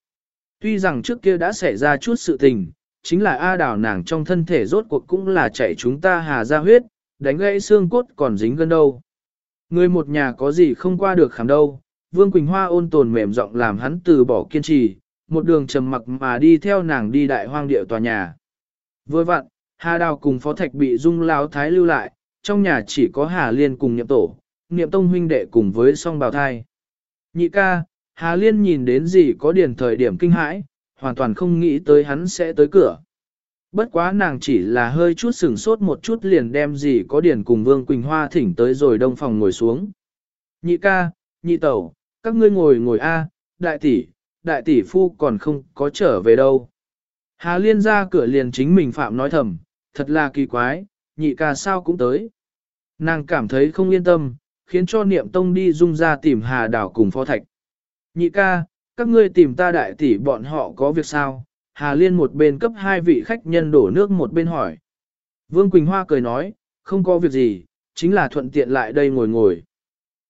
Tuy rằng trước kia đã xảy ra chút sự tình, chính là A đào nàng trong thân thể rốt cuộc cũng là chạy chúng ta hà ra huyết, đánh gãy xương cốt còn dính gân đâu. Người một nhà có gì không qua được khám đâu, Vương Quỳnh Hoa ôn tồn mềm giọng làm hắn từ bỏ kiên trì, một đường trầm mặc mà đi theo nàng đi đại hoang địa tòa nhà. Vừa vặn, Hà Đào cùng Phó Thạch bị Dung Lão Thái lưu lại, trong nhà chỉ có Hà Liên cùng Niệm Tổ, Niệm Tông huynh đệ cùng với song bào thai. Nhị ca, Hà Liên nhìn đến gì có điển thời điểm kinh hãi, hoàn toàn không nghĩ tới hắn sẽ tới cửa. Bất quá nàng chỉ là hơi chút sửng sốt một chút liền đem gì có điển cùng Vương Quỳnh Hoa thỉnh tới rồi đông phòng ngồi xuống. Nhị ca, nhị tẩu, các ngươi ngồi ngồi a, đại tỷ, đại tỷ phu còn không có trở về đâu. Hà liên ra cửa liền chính mình phạm nói thầm, thật là kỳ quái, nhị ca sao cũng tới. Nàng cảm thấy không yên tâm, khiến cho niệm tông đi dung ra tìm hà đảo cùng phó thạch. Nhị ca, các ngươi tìm ta đại tỷ bọn họ có việc sao? Hà Liên một bên cấp hai vị khách nhân đổ nước một bên hỏi. Vương Quỳnh Hoa cười nói, không có việc gì, chính là thuận tiện lại đây ngồi ngồi.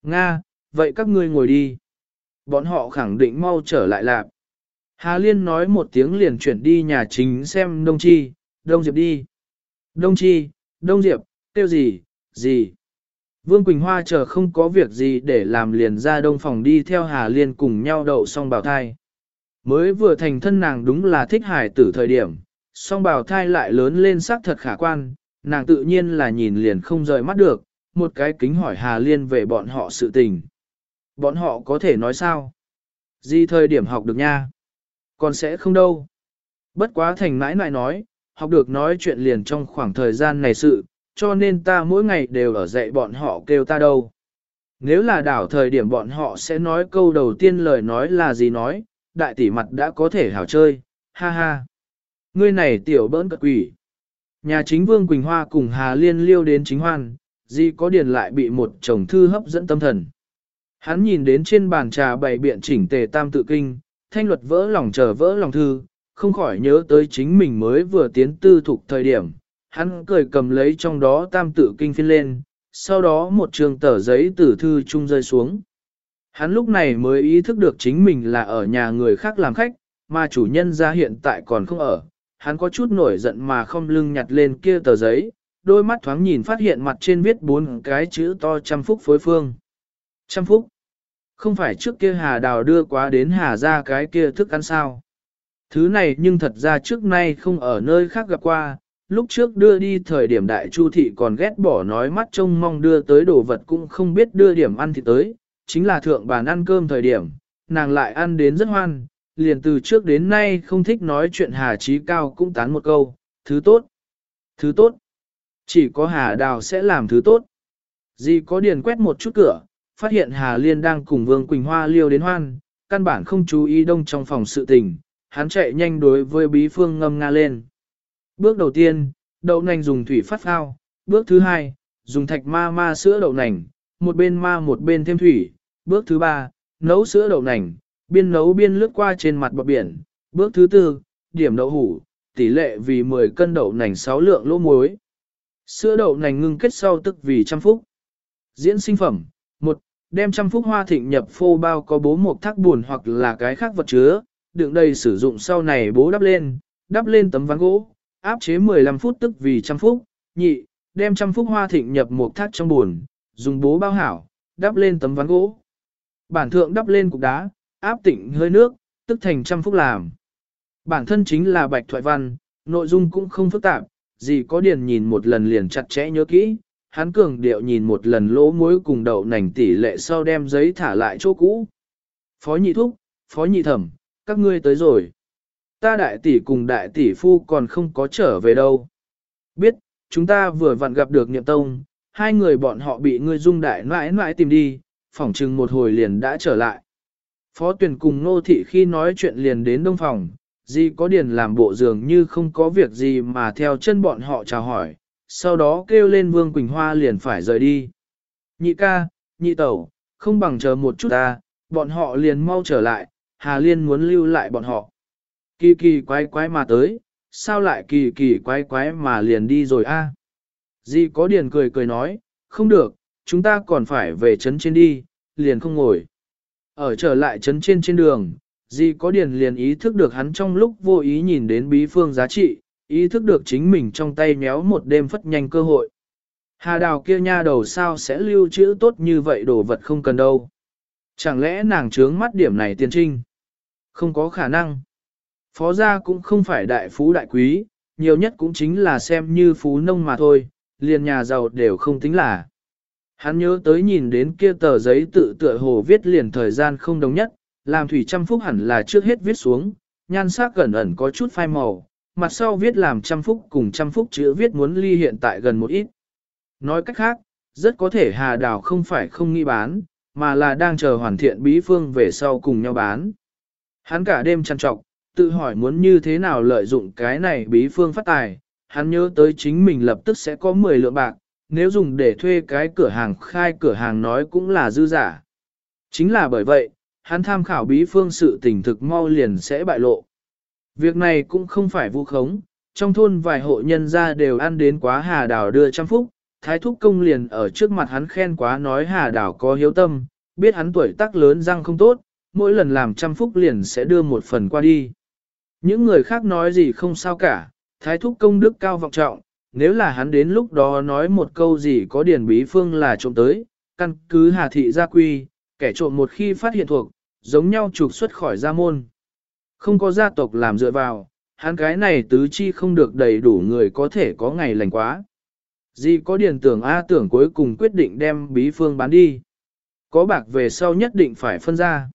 Nga, vậy các ngươi ngồi đi. Bọn họ khẳng định mau trở lại lạp. Hà Liên nói một tiếng liền chuyển đi nhà chính xem Đông Chi, Đông Diệp đi. Đông Chi, Đông Diệp, tiêu gì, gì. Vương Quỳnh Hoa chờ không có việc gì để làm liền ra đông phòng đi theo Hà Liên cùng nhau đậu xong bào thai. Mới vừa thành thân nàng đúng là thích hải tử thời điểm, song bào thai lại lớn lên sắc thật khả quan, nàng tự nhiên là nhìn liền không rời mắt được, một cái kính hỏi Hà Liên về bọn họ sự tình. Bọn họ có thể nói sao? Gì thời điểm học được nha? Còn sẽ không đâu. Bất quá thành mãi nại nói, học được nói chuyện liền trong khoảng thời gian này sự, cho nên ta mỗi ngày đều ở dạy bọn họ kêu ta đâu. Nếu là đảo thời điểm bọn họ sẽ nói câu đầu tiên lời nói là gì nói, đại tỷ mặt đã có thể hảo chơi, ha ha. Ngươi này tiểu bỡn cật quỷ. Nhà chính Vương Quỳnh Hoa cùng Hà Liên liêu đến chính hoan, di có điền lại bị một chồng thư hấp dẫn tâm thần. Hắn nhìn đến trên bàn trà bày biện chỉnh tề tam tự kinh, thanh luật vỡ lòng chờ vỡ lòng thư, không khỏi nhớ tới chính mình mới vừa tiến tư thuộc thời điểm. Hắn cười cầm lấy trong đó tam tự kinh phiên lên, sau đó một trường tờ giấy tử thư trung rơi xuống. Hắn lúc này mới ý thức được chính mình là ở nhà người khác làm khách, mà chủ nhân ra hiện tại còn không ở. Hắn có chút nổi giận mà không lưng nhặt lên kia tờ giấy, đôi mắt thoáng nhìn phát hiện mặt trên viết bốn cái chữ to trăm phúc phối phương. Trăm phúc. Không phải trước kia Hà Đào đưa quá đến Hà ra cái kia thức ăn sao. Thứ này nhưng thật ra trước nay không ở nơi khác gặp qua, lúc trước đưa đi thời điểm đại chu thị còn ghét bỏ nói mắt trông mong đưa tới đồ vật cũng không biết đưa điểm ăn thì tới, chính là thượng bàn ăn cơm thời điểm, nàng lại ăn đến rất hoan, liền từ trước đến nay không thích nói chuyện Hà Trí Cao cũng tán một câu, thứ tốt, thứ tốt, chỉ có Hà Đào sẽ làm thứ tốt. Dì có điền quét một chút cửa, phát hiện Hà Liên đang cùng Vương Quỳnh Hoa liêu đến hoan, căn bản không chú ý đông trong phòng sự tình, hắn chạy nhanh đối với bí phương ngâm nga lên. Bước đầu tiên, đậu nành dùng thủy phát phao, bước thứ hai, dùng thạch ma ma sữa đậu nành, một bên ma một bên thêm thủy, bước thứ ba, nấu sữa đậu nành, biên nấu biên lướt qua trên mặt bọc biển, bước thứ tư, điểm đậu hủ, tỷ lệ vì 10 cân đậu nành 6 lượng lỗ muối. Sữa đậu nành ngưng kết sau tức vì trăm phúc. Diễn sinh phẩm, một Đem trăm phúc hoa thịnh nhập phô bao có bố một thác buồn hoặc là cái khác vật chứa, đựng đầy sử dụng sau này bố đắp lên, đắp lên tấm ván gỗ, áp chế 15 phút tức vì trăm phúc, nhị, đem trăm phúc hoa thịnh nhập một thác trong buồn, dùng bố bao hảo, đắp lên tấm ván gỗ. Bản thượng đắp lên cục đá, áp tịnh hơi nước, tức thành trăm phúc làm. Bản thân chính là bạch thoại văn, nội dung cũng không phức tạp, gì có điền nhìn một lần liền chặt chẽ nhớ kỹ, hắn cường điệu nhìn một lần lỗ muối cùng đậu nành tỷ lệ sau đem giấy thả lại chỗ cũ. Phó nhị thúc, phó nhị thẩm, các ngươi tới rồi. Ta đại tỷ cùng đại tỷ phu còn không có trở về đâu. Biết, chúng ta vừa vặn gặp được niệm tông, hai người bọn họ bị ngươi dung đại nãi nãi tìm đi, phỏng chừng một hồi liền đã trở lại. Phó tuyển cùng nô thị khi nói chuyện liền đến đông phòng, gì có điền làm bộ dường như không có việc gì mà theo chân bọn họ chào hỏi, sau đó kêu lên Vương Quỳnh Hoa liền phải rời đi. Nhị ca, nhị tẩu, không bằng chờ một chút ta, bọn họ liền mau trở lại, Hà Liên muốn lưu lại bọn họ. Kỳ kỳ quái quái mà tới, sao lại kỳ kỳ quái quái mà liền đi rồi a? Di có điền cười cười nói, không được, chúng ta còn phải về trấn trên đi, liền không ngồi. Ở trở lại trấn trên trên đường, Di có điền liền ý thức được hắn trong lúc vô ý nhìn đến bí phương giá trị, ý thức được chính mình trong tay méo một đêm phất nhanh cơ hội. Hà đào kia nha đầu sao sẽ lưu trữ tốt như vậy đồ vật không cần đâu. Chẳng lẽ nàng trướng mắt điểm này tiên trinh? Không có khả năng. Phó gia cũng không phải đại phú đại quý, nhiều nhất cũng chính là xem như phú nông mà thôi, liền nhà giàu đều không tính là. Hắn nhớ tới nhìn đến kia tờ giấy tự tựa hồ viết liền thời gian không đồng nhất, làm thủy trăm phúc hẳn là trước hết viết xuống, nhan sắc gần ẩn có chút phai màu, mặt sau viết làm trăm phúc cùng trăm phúc chữ viết muốn ly hiện tại gần một ít. Nói cách khác, rất có thể Hà Đào không phải không nghĩ bán, mà là đang chờ hoàn thiện bí phương về sau cùng nhau bán. Hắn cả đêm chăn trọc, tự hỏi muốn như thế nào lợi dụng cái này bí phương phát tài, hắn nhớ tới chính mình lập tức sẽ có 10 lượng bạc, nếu dùng để thuê cái cửa hàng khai cửa hàng nói cũng là dư giả. Chính là bởi vậy, hắn tham khảo bí phương sự tình thực mau liền sẽ bại lộ. Việc này cũng không phải vu khống, trong thôn vài hộ nhân gia đều ăn đến quá hà đào đưa trăm phúc, thái thúc công liền ở trước mặt hắn khen quá nói hà đào có hiếu tâm, biết hắn tuổi tác lớn răng không tốt, mỗi lần làm trăm phúc liền sẽ đưa một phần qua đi. Những người khác nói gì không sao cả, thái thúc công đức cao vọng trọng, nếu là hắn đến lúc đó nói một câu gì có điển bí phương là trộm tới, căn cứ hà thị gia quy, kẻ trộm một khi phát hiện thuộc, giống nhau trục xuất khỏi gia môn. Không có gia tộc làm dựa vào, hắn cái này tứ chi không được đầy đủ người có thể có ngày lành quá. Gì có điển tưởng A tưởng cuối cùng quyết định đem bí phương bán đi. Có bạc về sau nhất định phải phân ra.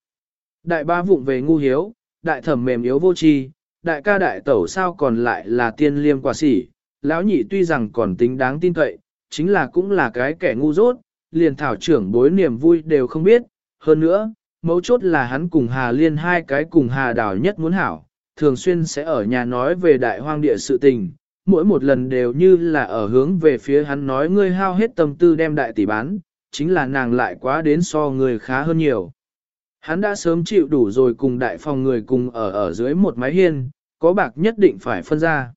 Đại ba vụng về ngu hiếu, đại thẩm mềm yếu vô tri, đại ca đại tẩu sao còn lại là tiên liêm quả sỉ. Lão nhị tuy rằng còn tính đáng tin cậy, chính là cũng là cái kẻ ngu dốt, liền thảo trưởng bối niềm vui đều không biết. Hơn nữa, mấu chốt là hắn cùng Hà Liên hai cái cùng Hà Đào nhất muốn hảo, thường xuyên sẽ ở nhà nói về đại hoang địa sự tình, mỗi một lần đều như là ở hướng về phía hắn nói ngươi hao hết tâm tư đem đại tỷ bán, chính là nàng lại quá đến so người khá hơn nhiều. Hắn đã sớm chịu đủ rồi cùng đại phòng người cùng ở ở dưới một mái hiên, có bạc nhất định phải phân ra.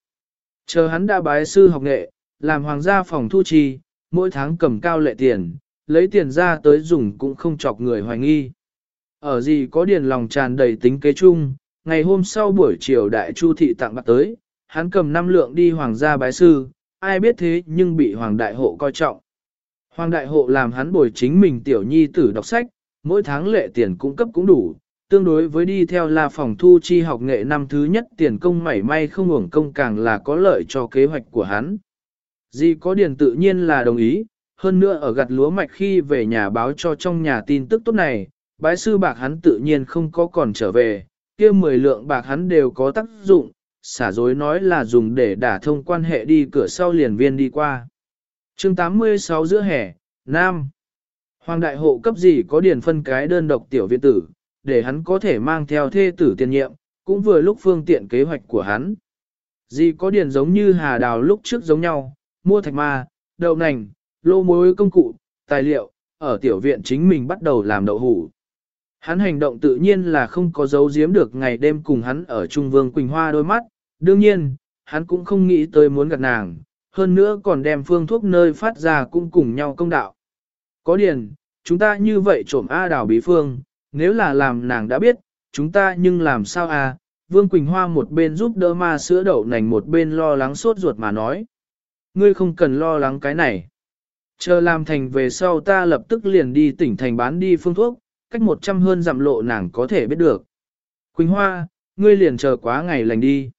Chờ hắn đã bái sư học nghệ, làm hoàng gia phòng thu chi, mỗi tháng cầm cao lệ tiền, lấy tiền ra tới dùng cũng không chọc người hoài nghi. Ở gì có điền lòng tràn đầy tính kế chung, ngày hôm sau buổi chiều đại chu thị tặng bạc tới, hắn cầm năm lượng đi hoàng gia bái sư, ai biết thế nhưng bị hoàng đại hộ coi trọng. Hoàng đại hộ làm hắn bồi chính mình tiểu nhi tử đọc sách, mỗi tháng lệ tiền cung cấp cũng đủ, tương đối với đi theo là phòng thu chi học nghệ năm thứ nhất tiền công mảy may không hưởng công càng là có lợi cho kế hoạch của hắn. Di có điền tự nhiên là đồng ý, hơn nữa ở gặt lúa mạch khi về nhà báo cho trong nhà tin tức tốt này, bái sư bạc hắn tự nhiên không có còn trở về, kia 10 lượng bạc hắn đều có tác dụng, xả dối nói là dùng để đả thông quan hệ đi cửa sau liền viên đi qua. chương 86 giữa hè, Nam. Hoàng đại hộ cấp gì có điền phân cái đơn độc tiểu viện tử, để hắn có thể mang theo thê tử tiền nhiệm, cũng vừa lúc phương tiện kế hoạch của hắn. Gì có điền giống như hà đào lúc trước giống nhau, mua thạch ma, đậu nành, lô mối công cụ, tài liệu, ở tiểu viện chính mình bắt đầu làm đậu hủ. Hắn hành động tự nhiên là không có giấu giếm được ngày đêm cùng hắn ở Trung Vương Quỳnh Hoa đôi mắt, đương nhiên, hắn cũng không nghĩ tới muốn gặp nàng, hơn nữa còn đem phương thuốc nơi phát ra cũng cùng nhau công đạo. Có điền, chúng ta như vậy trộm A đào bí phương, nếu là làm nàng đã biết, chúng ta nhưng làm sao à, Vương Quỳnh Hoa một bên giúp đỡ ma sữa đậu nành một bên lo lắng sốt ruột mà nói. Ngươi không cần lo lắng cái này. Chờ làm thành về sau ta lập tức liền đi tỉnh thành bán đi phương thuốc, cách một trăm hơn dặm lộ nàng có thể biết được. Quỳnh Hoa, ngươi liền chờ quá ngày lành đi.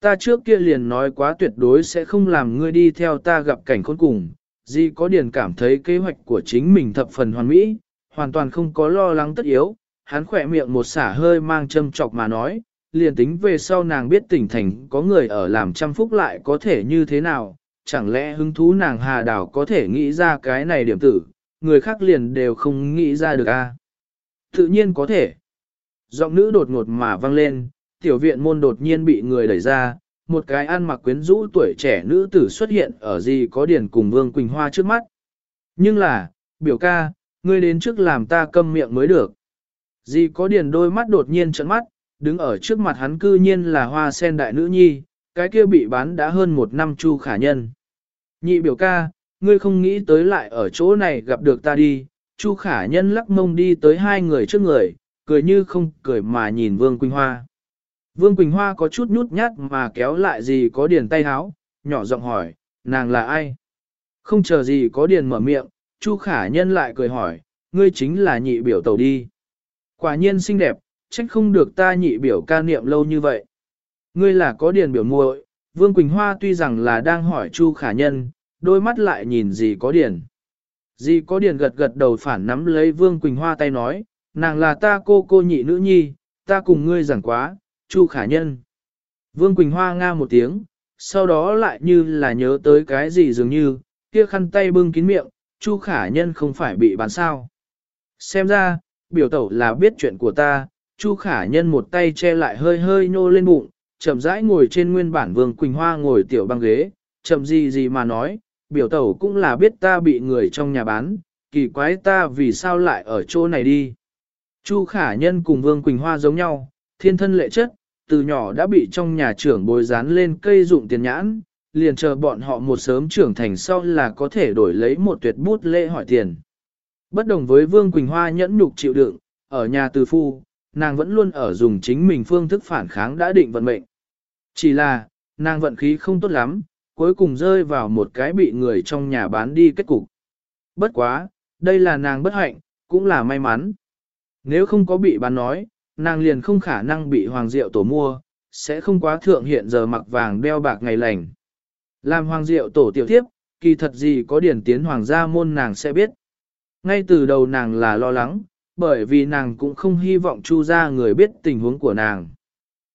Ta trước kia liền nói quá tuyệt đối sẽ không làm ngươi đi theo ta gặp cảnh khốn cùng, Di có điền cảm thấy kế hoạch của chính mình thập phần hoàn mỹ, hoàn toàn không có lo lắng tất yếu, hắn khỏe miệng một xả hơi mang châm chọc mà nói, liền tính về sau nàng biết tỉnh thành có người ở làm trăm phúc lại có thể như thế nào, chẳng lẽ hứng thú nàng hà đảo có thể nghĩ ra cái này điểm tử, người khác liền đều không nghĩ ra được a à? Tự nhiên có thể. Giọng nữ đột ngột mà vang lên, tiểu viện môn đột nhiên bị người đẩy ra, một cái ăn mặc quyến rũ tuổi trẻ nữ tử xuất hiện ở gì có điển cùng Vương Quỳnh Hoa trước mắt. Nhưng là, biểu ca, ngươi đến trước làm ta câm miệng mới được. Dì có điền đôi mắt đột nhiên trợn mắt, đứng ở trước mặt hắn cư nhiên là hoa sen đại nữ nhi, cái kia bị bán đã hơn một năm chu khả nhân. Nhị biểu ca, ngươi không nghĩ tới lại ở chỗ này gặp được ta đi, chu khả nhân lắc mông đi tới hai người trước người, cười như không cười mà nhìn Vương Quỳnh Hoa. Vương Quỳnh Hoa có chút nhút nhát mà kéo lại gì có điền tay háo, nhỏ giọng hỏi, nàng là ai? Không chờ gì có điền mở miệng, Chu Khả Nhân lại cười hỏi, ngươi chính là nhị biểu tàu đi. Quả nhiên xinh đẹp, trách không được ta nhị biểu ca niệm lâu như vậy. Ngươi là có điền biểu muội, Vương Quỳnh Hoa tuy rằng là đang hỏi Chu Khả Nhân, đôi mắt lại nhìn gì có điền. Dì có điền gật gật đầu phản nắm lấy Vương Quỳnh Hoa tay nói, nàng là ta cô cô nhị nữ nhi, ta cùng ngươi giảng quá, Chu khả nhân. Vương Quỳnh Hoa nga một tiếng, sau đó lại như là nhớ tới cái gì dường như, kia khăn tay bưng kín miệng, Chu khả nhân không phải bị bán sao. Xem ra, biểu tẩu là biết chuyện của ta, Chu khả nhân một tay che lại hơi hơi nhô lên bụng, chậm rãi ngồi trên nguyên bản Vương Quỳnh Hoa ngồi tiểu băng ghế, chậm gì gì mà nói, biểu tẩu cũng là biết ta bị người trong nhà bán, kỳ quái ta vì sao lại ở chỗ này đi. Chu khả nhân cùng Vương Quỳnh Hoa giống nhau, thiên thân lệ chất, từ nhỏ đã bị trong nhà trưởng bồi dán lên cây dụng tiền nhãn, liền chờ bọn họ một sớm trưởng thành sau là có thể đổi lấy một tuyệt bút lễ hỏi tiền. Bất đồng với Vương Quỳnh Hoa nhẫn nhục chịu đựng, ở nhà từ phu, nàng vẫn luôn ở dùng chính mình phương thức phản kháng đã định vận mệnh. Chỉ là, nàng vận khí không tốt lắm, cuối cùng rơi vào một cái bị người trong nhà bán đi kết cục. Bất quá, đây là nàng bất hạnh, cũng là may mắn. Nếu không có bị bán nói, nàng liền không khả năng bị hoàng diệu tổ mua, sẽ không quá thượng hiện giờ mặc vàng đeo bạc ngày lành. Làm hoàng diệu tổ tiểu thiếp, kỳ thật gì có điển tiến hoàng gia môn nàng sẽ biết. Ngay từ đầu nàng là lo lắng, bởi vì nàng cũng không hy vọng chu gia người biết tình huống của nàng.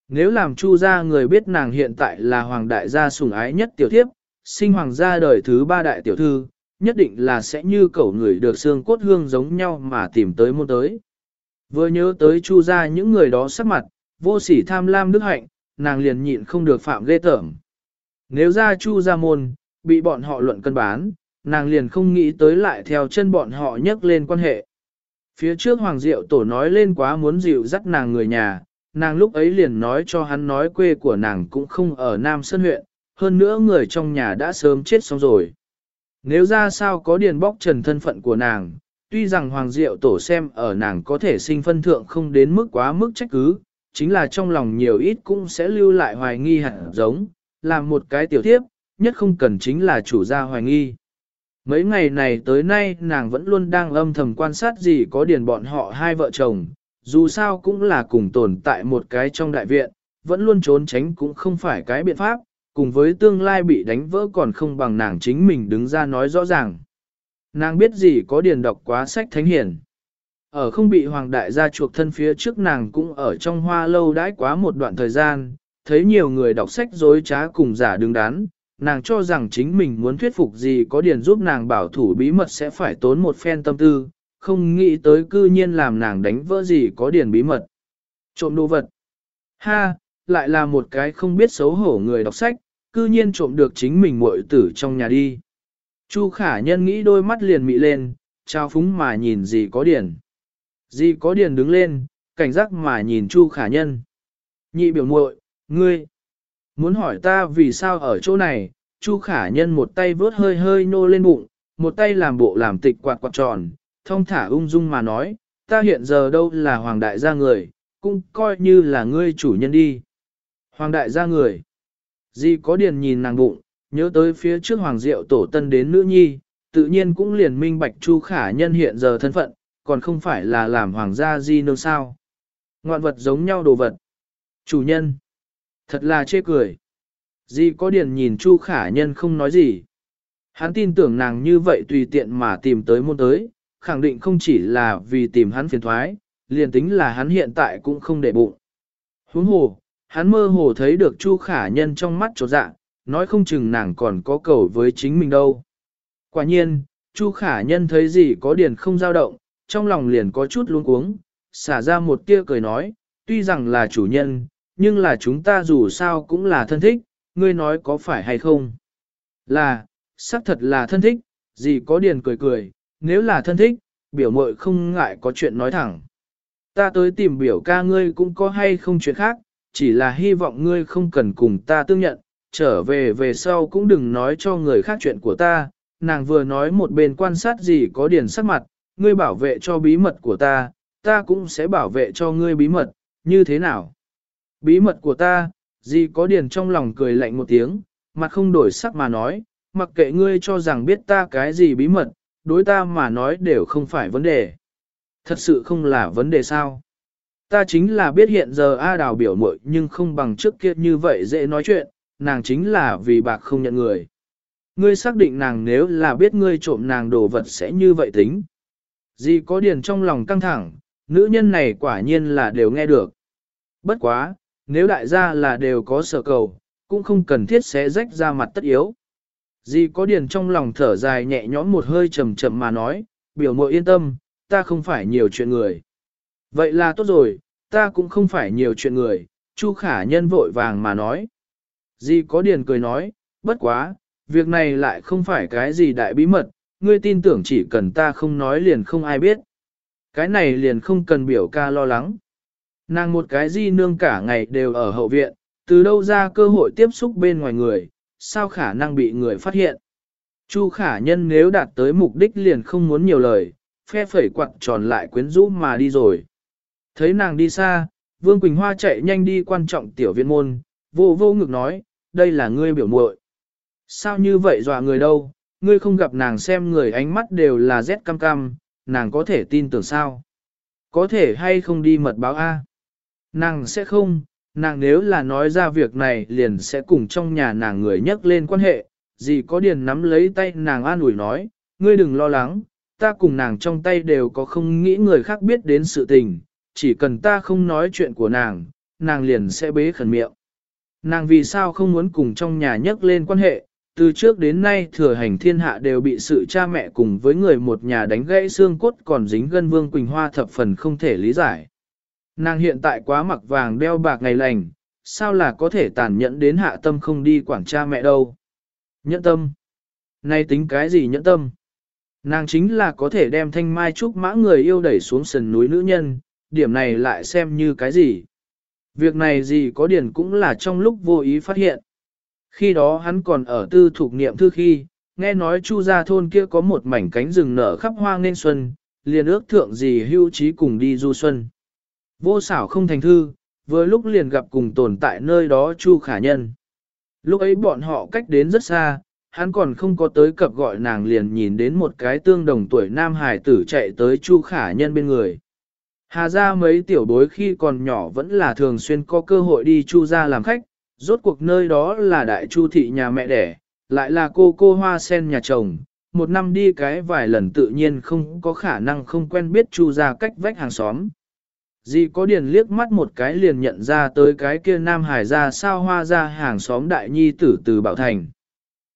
Nếu làm chu gia người biết nàng hiện tại là hoàng đại gia sủng ái nhất tiểu thiếp, sinh hoàng gia đời thứ ba đại tiểu thư, nhất định là sẽ như cẩu người được xương cốt hương giống nhau mà tìm tới môn tới. Vừa nhớ tới chu gia những người đó sắc mặt, vô sỉ tham lam đức hạnh, nàng liền nhịn không được phạm ghê tởm. Nếu ra chu Ra môn, bị bọn họ luận cân bán, nàng liền không nghĩ tới lại theo chân bọn họ nhắc lên quan hệ. Phía trước Hoàng Diệu Tổ nói lên quá muốn dịu dắt nàng người nhà, nàng lúc ấy liền nói cho hắn nói quê của nàng cũng không ở Nam Sơn huyện, hơn nữa người trong nhà đã sớm chết xong rồi. Nếu ra sao có điền bóc trần thân phận của nàng, tuy rằng Hoàng Diệu Tổ xem ở nàng có thể sinh phân thượng không đến mức quá mức trách cứ, chính là trong lòng nhiều ít cũng sẽ lưu lại hoài nghi hẳn giống, làm một cái tiểu thiếp, nhất không cần chính là chủ gia hoài nghi. Mấy ngày này tới nay nàng vẫn luôn đang âm thầm quan sát gì có điền bọn họ hai vợ chồng, dù sao cũng là cùng tồn tại một cái trong đại viện, vẫn luôn trốn tránh cũng không phải cái biện pháp, cùng với tương lai bị đánh vỡ còn không bằng nàng chính mình đứng ra nói rõ ràng. Nàng biết gì có điền đọc quá sách thánh hiển. Ở không bị hoàng đại gia chuộc thân phía trước nàng cũng ở trong hoa lâu đãi quá một đoạn thời gian, thấy nhiều người đọc sách dối trá cùng giả đứng đắn, nàng cho rằng chính mình muốn thuyết phục gì có điền giúp nàng bảo thủ bí mật sẽ phải tốn một phen tâm tư, không nghĩ tới cư nhiên làm nàng đánh vỡ gì có điền bí mật. Trộm đồ vật. Ha, lại là một cái không biết xấu hổ người đọc sách, cư nhiên trộm được chính mình muội tử trong nhà đi. Chu khả nhân nghĩ đôi mắt liền mị lên, trao phúng mà nhìn gì có điền. Gì có điền đứng lên, cảnh giác mà nhìn chu khả nhân. Nhị biểu muội, ngươi. Muốn hỏi ta vì sao ở chỗ này, Chu khả nhân một tay vớt hơi hơi nô lên bụng, một tay làm bộ làm tịch quạt quạt tròn, thông thả ung dung mà nói, ta hiện giờ đâu là hoàng đại gia người, cũng coi như là ngươi chủ nhân đi. Hoàng đại gia người. Di có điền nhìn nàng bụng, nhớ tới phía trước hoàng diệu tổ tân đến nữ nhi, tự nhiên cũng liền minh bạch chu khả nhân hiện giờ thân phận, còn không phải là làm hoàng gia di nương sao. Ngoạn vật giống nhau đồ vật. Chủ nhân. Thật là chê cười. Di có điền nhìn Chu khả nhân không nói gì. Hắn tin tưởng nàng như vậy tùy tiện mà tìm tới môn tới, khẳng định không chỉ là vì tìm hắn phiền thoái, liền tính là hắn hiện tại cũng không để bụng. Huống hồ, hắn mơ hồ thấy được Chu khả nhân trong mắt trột dạ, nói không chừng nàng còn có cầu với chính mình đâu. Quả nhiên, Chu khả nhân thấy gì có điền không dao động, trong lòng liền có chút luống cuống, xả ra một tia cười nói, tuy rằng là chủ nhân, nhưng là chúng ta dù sao cũng là thân thích, ngươi nói có phải hay không? Là, xác thật là thân thích, gì có điền cười cười, nếu là thân thích, biểu mội không ngại có chuyện nói thẳng. Ta tới tìm biểu ca ngươi cũng có hay không chuyện khác, chỉ là hy vọng ngươi không cần cùng ta tương nhận, trở về về sau cũng đừng nói cho người khác chuyện của ta. Nàng vừa nói một bên quan sát gì có điền sắc mặt, ngươi bảo vệ cho bí mật của ta, ta cũng sẽ bảo vệ cho ngươi bí mật, như thế nào? Bí mật của ta, gì có điền trong lòng cười lạnh một tiếng, mặt không đổi sắc mà nói, mặc kệ ngươi cho rằng biết ta cái gì bí mật, đối ta mà nói đều không phải vấn đề. Thật sự không là vấn đề sao. Ta chính là biết hiện giờ A đào biểu muội nhưng không bằng trước kia như vậy dễ nói chuyện, nàng chính là vì bạc không nhận người. Ngươi xác định nàng nếu là biết ngươi trộm nàng đồ vật sẽ như vậy tính. Gì có điền trong lòng căng thẳng, nữ nhân này quả nhiên là đều nghe được. Bất quá, nếu đại gia là đều có sở cầu, cũng không cần thiết sẽ rách ra mặt tất yếu. Di có điền trong lòng thở dài nhẹ nhõm một hơi trầm trầm mà nói, biểu mội yên tâm, ta không phải nhiều chuyện người. Vậy là tốt rồi, ta cũng không phải nhiều chuyện người, Chu khả nhân vội vàng mà nói. Di có điền cười nói, bất quá, việc này lại không phải cái gì đại bí mật, ngươi tin tưởng chỉ cần ta không nói liền không ai biết. Cái này liền không cần biểu ca lo lắng. Nàng một cái di nương cả ngày đều ở hậu viện, từ đâu ra cơ hội tiếp xúc bên ngoài người, sao khả năng bị người phát hiện. Chu khả nhân nếu đạt tới mục đích liền không muốn nhiều lời, phe phẩy quặng tròn lại quyến rũ mà đi rồi. Thấy nàng đi xa, Vương Quỳnh Hoa chạy nhanh đi quan trọng tiểu viện môn, vô vô ngực nói, đây là ngươi biểu muội. Sao như vậy dọa người đâu, ngươi không gặp nàng xem người ánh mắt đều là rét cam cam, nàng có thể tin tưởng sao? Có thể hay không đi mật báo A? Nàng sẽ không, nàng nếu là nói ra việc này liền sẽ cùng trong nhà nàng người nhắc lên quan hệ, gì có điền nắm lấy tay nàng an ủi nói, ngươi đừng lo lắng, ta cùng nàng trong tay đều có không nghĩ người khác biết đến sự tình, chỉ cần ta không nói chuyện của nàng, nàng liền sẽ bế khẩn miệng. Nàng vì sao không muốn cùng trong nhà nhắc lên quan hệ, từ trước đến nay thừa hành thiên hạ đều bị sự cha mẹ cùng với người một nhà đánh gãy xương cốt còn dính gân vương Quỳnh Hoa thập phần không thể lý giải. Nàng hiện tại quá mặc vàng đeo bạc ngày lành, sao là có thể tàn nhẫn đến hạ tâm không đi quản cha mẹ đâu. Nhẫn tâm. Nay tính cái gì nhẫn tâm? Nàng chính là có thể đem thanh mai trúc mã người yêu đẩy xuống sườn núi nữ nhân, điểm này lại xem như cái gì? Việc này gì có điển cũng là trong lúc vô ý phát hiện. Khi đó hắn còn ở tư thuộc niệm thư khi, nghe nói chu gia thôn kia có một mảnh cánh rừng nở khắp hoa nên xuân, liền ước thượng gì hưu trí cùng đi du xuân. Vô xảo không thành thư, vừa lúc liền gặp cùng tồn tại nơi đó chu khả nhân. Lúc ấy bọn họ cách đến rất xa, hắn còn không có tới cập gọi nàng liền nhìn đến một cái tương đồng tuổi nam hải tử chạy tới chu khả nhân bên người. Hà ra mấy tiểu bối khi còn nhỏ vẫn là thường xuyên có cơ hội đi chu ra làm khách, rốt cuộc nơi đó là đại chu thị nhà mẹ đẻ, lại là cô cô hoa sen nhà chồng, một năm đi cái vài lần tự nhiên không có khả năng không quen biết chu ra cách vách hàng xóm. Dì có điền liếc mắt một cái liền nhận ra tới cái kia nam hải ra sao hoa ra hàng xóm đại nhi tử từ Bảo Thành.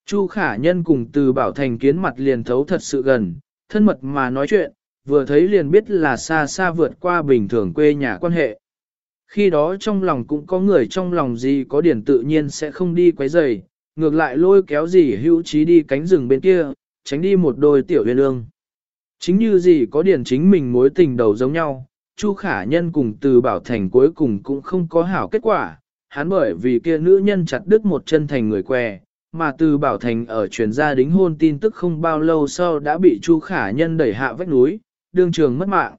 Chu khả nhân cùng từ Bảo Thành kiến mặt liền thấu thật sự gần, thân mật mà nói chuyện, vừa thấy liền biết là xa xa vượt qua bình thường quê nhà quan hệ. Khi đó trong lòng cũng có người trong lòng gì có điển tự nhiên sẽ không đi quấy rầy, ngược lại lôi kéo gì hữu trí đi cánh rừng bên kia, tránh đi một đôi tiểu huyền ương. Chính như gì có điển chính mình mối tình đầu giống nhau, Chu Khả Nhân cùng từ Bảo Thành cuối cùng cũng không có hảo kết quả, hắn bởi vì kia nữ nhân chặt đứt một chân thành người què, mà từ Bảo Thành ở truyền gia đính hôn tin tức không bao lâu sau đã bị Chu Khả Nhân đẩy hạ vách núi, đương trường mất mạng.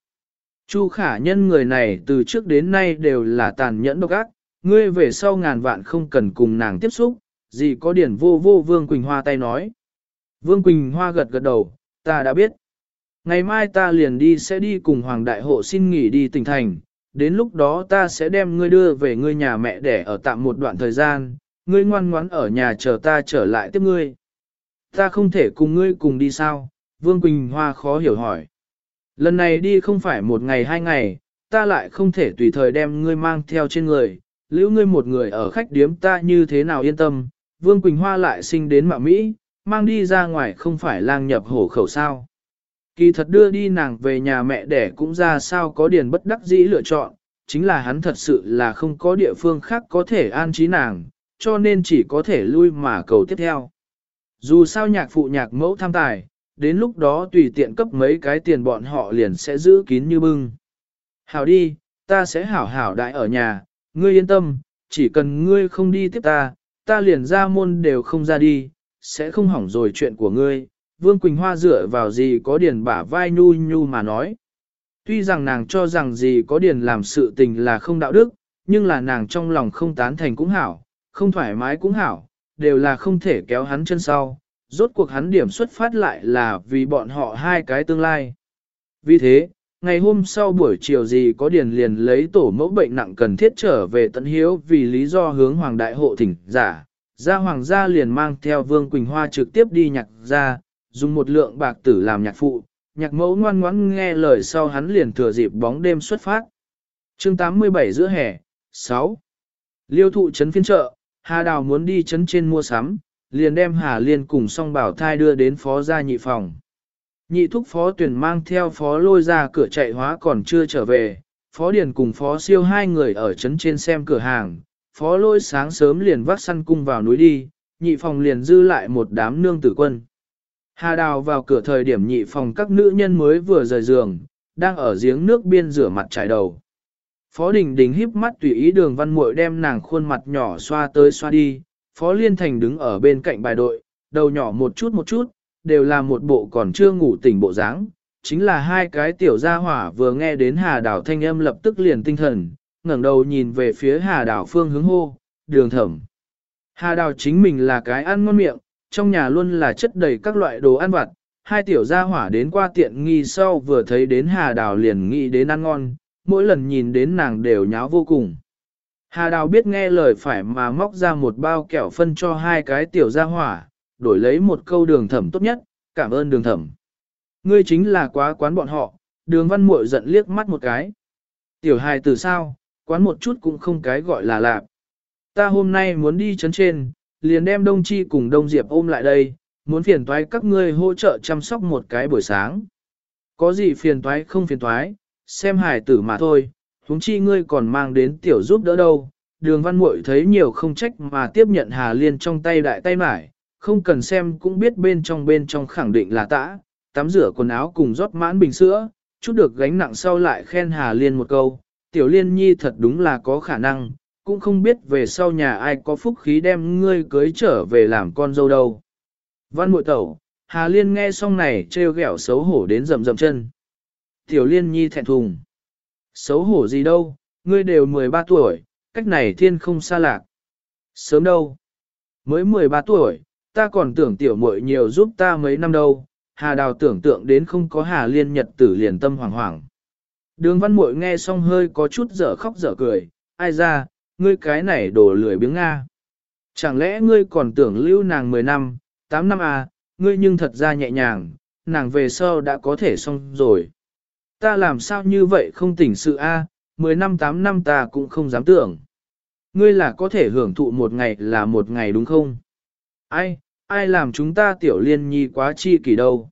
Chu khả nhân người này từ trước đến nay đều là tàn nhẫn độc ác, ngươi về sau ngàn vạn không cần cùng nàng tiếp xúc, gì có điển vô vô Vương Quỳnh Hoa tay nói. Vương Quỳnh Hoa gật gật đầu, ta đã biết. Ngày mai ta liền đi sẽ đi cùng Hoàng Đại Hộ xin nghỉ đi tỉnh thành, đến lúc đó ta sẽ đem ngươi đưa về ngươi nhà mẹ để ở tạm một đoạn thời gian, ngươi ngoan ngoãn ở nhà chờ ta trở lại tiếp ngươi. Ta không thể cùng ngươi cùng đi sao? Vương Quỳnh Hoa khó hiểu hỏi. Lần này đi không phải một ngày hai ngày, ta lại không thể tùy thời đem ngươi mang theo trên người, lưu ngươi một người ở khách điếm ta như thế nào yên tâm, Vương Quỳnh Hoa lại sinh đến mạo Mỹ, mang đi ra ngoài không phải lang nhập hổ khẩu sao. Kỳ thật đưa đi nàng về nhà mẹ đẻ cũng ra sao có điền bất đắc dĩ lựa chọn, chính là hắn thật sự là không có địa phương khác có thể an trí nàng, cho nên chỉ có thể lui mà cầu tiếp theo. Dù sao nhạc phụ nhạc mẫu tham tài, đến lúc đó tùy tiện cấp mấy cái tiền bọn họ liền sẽ giữ kín như bưng. Hảo đi, ta sẽ hảo hảo đại ở nhà, ngươi yên tâm, chỉ cần ngươi không đi tiếp ta, ta liền ra môn đều không ra đi, sẽ không hỏng rồi chuyện của ngươi. Vương Quỳnh Hoa dựa vào gì có điền bả vai nhu nhu mà nói. Tuy rằng nàng cho rằng gì có điền làm sự tình là không đạo đức, nhưng là nàng trong lòng không tán thành cũng hảo, không thoải mái cũng hảo, đều là không thể kéo hắn chân sau, rốt cuộc hắn điểm xuất phát lại là vì bọn họ hai cái tương lai. Vì thế, ngày hôm sau buổi chiều gì có điền liền lấy tổ mẫu bệnh nặng cần thiết trở về tận hiếu vì lý do hướng hoàng đại hộ thỉnh giả. Gia hoàng gia liền mang theo Vương Quỳnh Hoa trực tiếp đi nhạc ra, dùng một lượng bạc tử làm nhạc phụ, nhạc mẫu ngoan ngoãn nghe lời sau hắn liền thừa dịp bóng đêm xuất phát. chương 87 giữa hè, 6. Liêu thụ trấn phiên chợ, Hà Đào muốn đi trấn trên mua sắm, liền đem Hà Liên cùng song bảo thai đưa đến phó gia nhị phòng. Nhị thúc phó tuyển mang theo phó lôi ra cửa chạy hóa còn chưa trở về, phó điền cùng phó siêu hai người ở trấn trên xem cửa hàng, phó lôi sáng sớm liền vác săn cung vào núi đi, nhị phòng liền dư lại một đám nương tử quân. Hà đào vào cửa thời điểm nhị phòng các nữ nhân mới vừa rời giường, đang ở giếng nước biên rửa mặt trải đầu. Phó Đình Đình híp mắt tùy ý đường văn muội đem nàng khuôn mặt nhỏ xoa tới xoa đi, Phó Liên Thành đứng ở bên cạnh bài đội, đầu nhỏ một chút một chút, đều là một bộ còn chưa ngủ tỉnh bộ dáng. Chính là hai cái tiểu gia hỏa vừa nghe đến Hà Đảo thanh âm lập tức liền tinh thần, ngẩng đầu nhìn về phía Hà Đảo phương hướng hô, đường thẩm. Hà Đảo chính mình là cái ăn ngon miệng, trong nhà luôn là chất đầy các loại đồ ăn vặt. Hai tiểu gia hỏa đến qua tiện nghi sau vừa thấy đến Hà Đào liền nghĩ đến ăn ngon, mỗi lần nhìn đến nàng đều nháo vô cùng. Hà Đào biết nghe lời phải mà móc ra một bao kẹo phân cho hai cái tiểu gia hỏa, đổi lấy một câu đường thẩm tốt nhất, cảm ơn đường thẩm. Ngươi chính là quá quán bọn họ, đường văn muội giận liếc mắt một cái. Tiểu hài từ sao, quán một chút cũng không cái gọi là lạp. Ta hôm nay muốn đi chấn trên, liền đem Đông Chi cùng Đông Diệp ôm lại đây, muốn phiền toái các ngươi hỗ trợ chăm sóc một cái buổi sáng. Có gì phiền toái không phiền toái, xem hài tử mà thôi, huống chi ngươi còn mang đến tiểu giúp đỡ đâu. Đường văn muội thấy nhiều không trách mà tiếp nhận Hà Liên trong tay đại tay mải, không cần xem cũng biết bên trong bên trong khẳng định là tã, tắm rửa quần áo cùng rót mãn bình sữa, chút được gánh nặng sau lại khen Hà Liên một câu, tiểu liên nhi thật đúng là có khả năng, cũng không biết về sau nhà ai có phúc khí đem ngươi cưới trở về làm con dâu đâu. Văn muội tẩu, Hà Liên nghe xong này trêu ghẹo xấu hổ đến rầm rầm chân. Tiểu liên nhi thẹn thùng. Xấu hổ gì đâu, ngươi đều 13 tuổi, cách này thiên không xa lạc. Sớm đâu? Mới 13 tuổi, ta còn tưởng tiểu muội nhiều giúp ta mấy năm đâu, Hà Đào tưởng tượng đến không có Hà Liên nhật tử liền tâm hoảng hoảng. Đường văn muội nghe xong hơi có chút dở khóc dở cười, ai ra, ngươi cái này đổ lười biếng Nga. Chẳng lẽ ngươi còn tưởng lưu nàng 10 năm, 8 năm à, ngươi nhưng thật ra nhẹ nhàng, nàng về sau đã có thể xong rồi. Ta làm sao như vậy không tỉnh sự a, à, 10 năm 8 năm ta cũng không dám tưởng. Ngươi là có thể hưởng thụ một ngày là một ngày đúng không? Ai, ai làm chúng ta tiểu liên nhi quá chi kỳ đâu.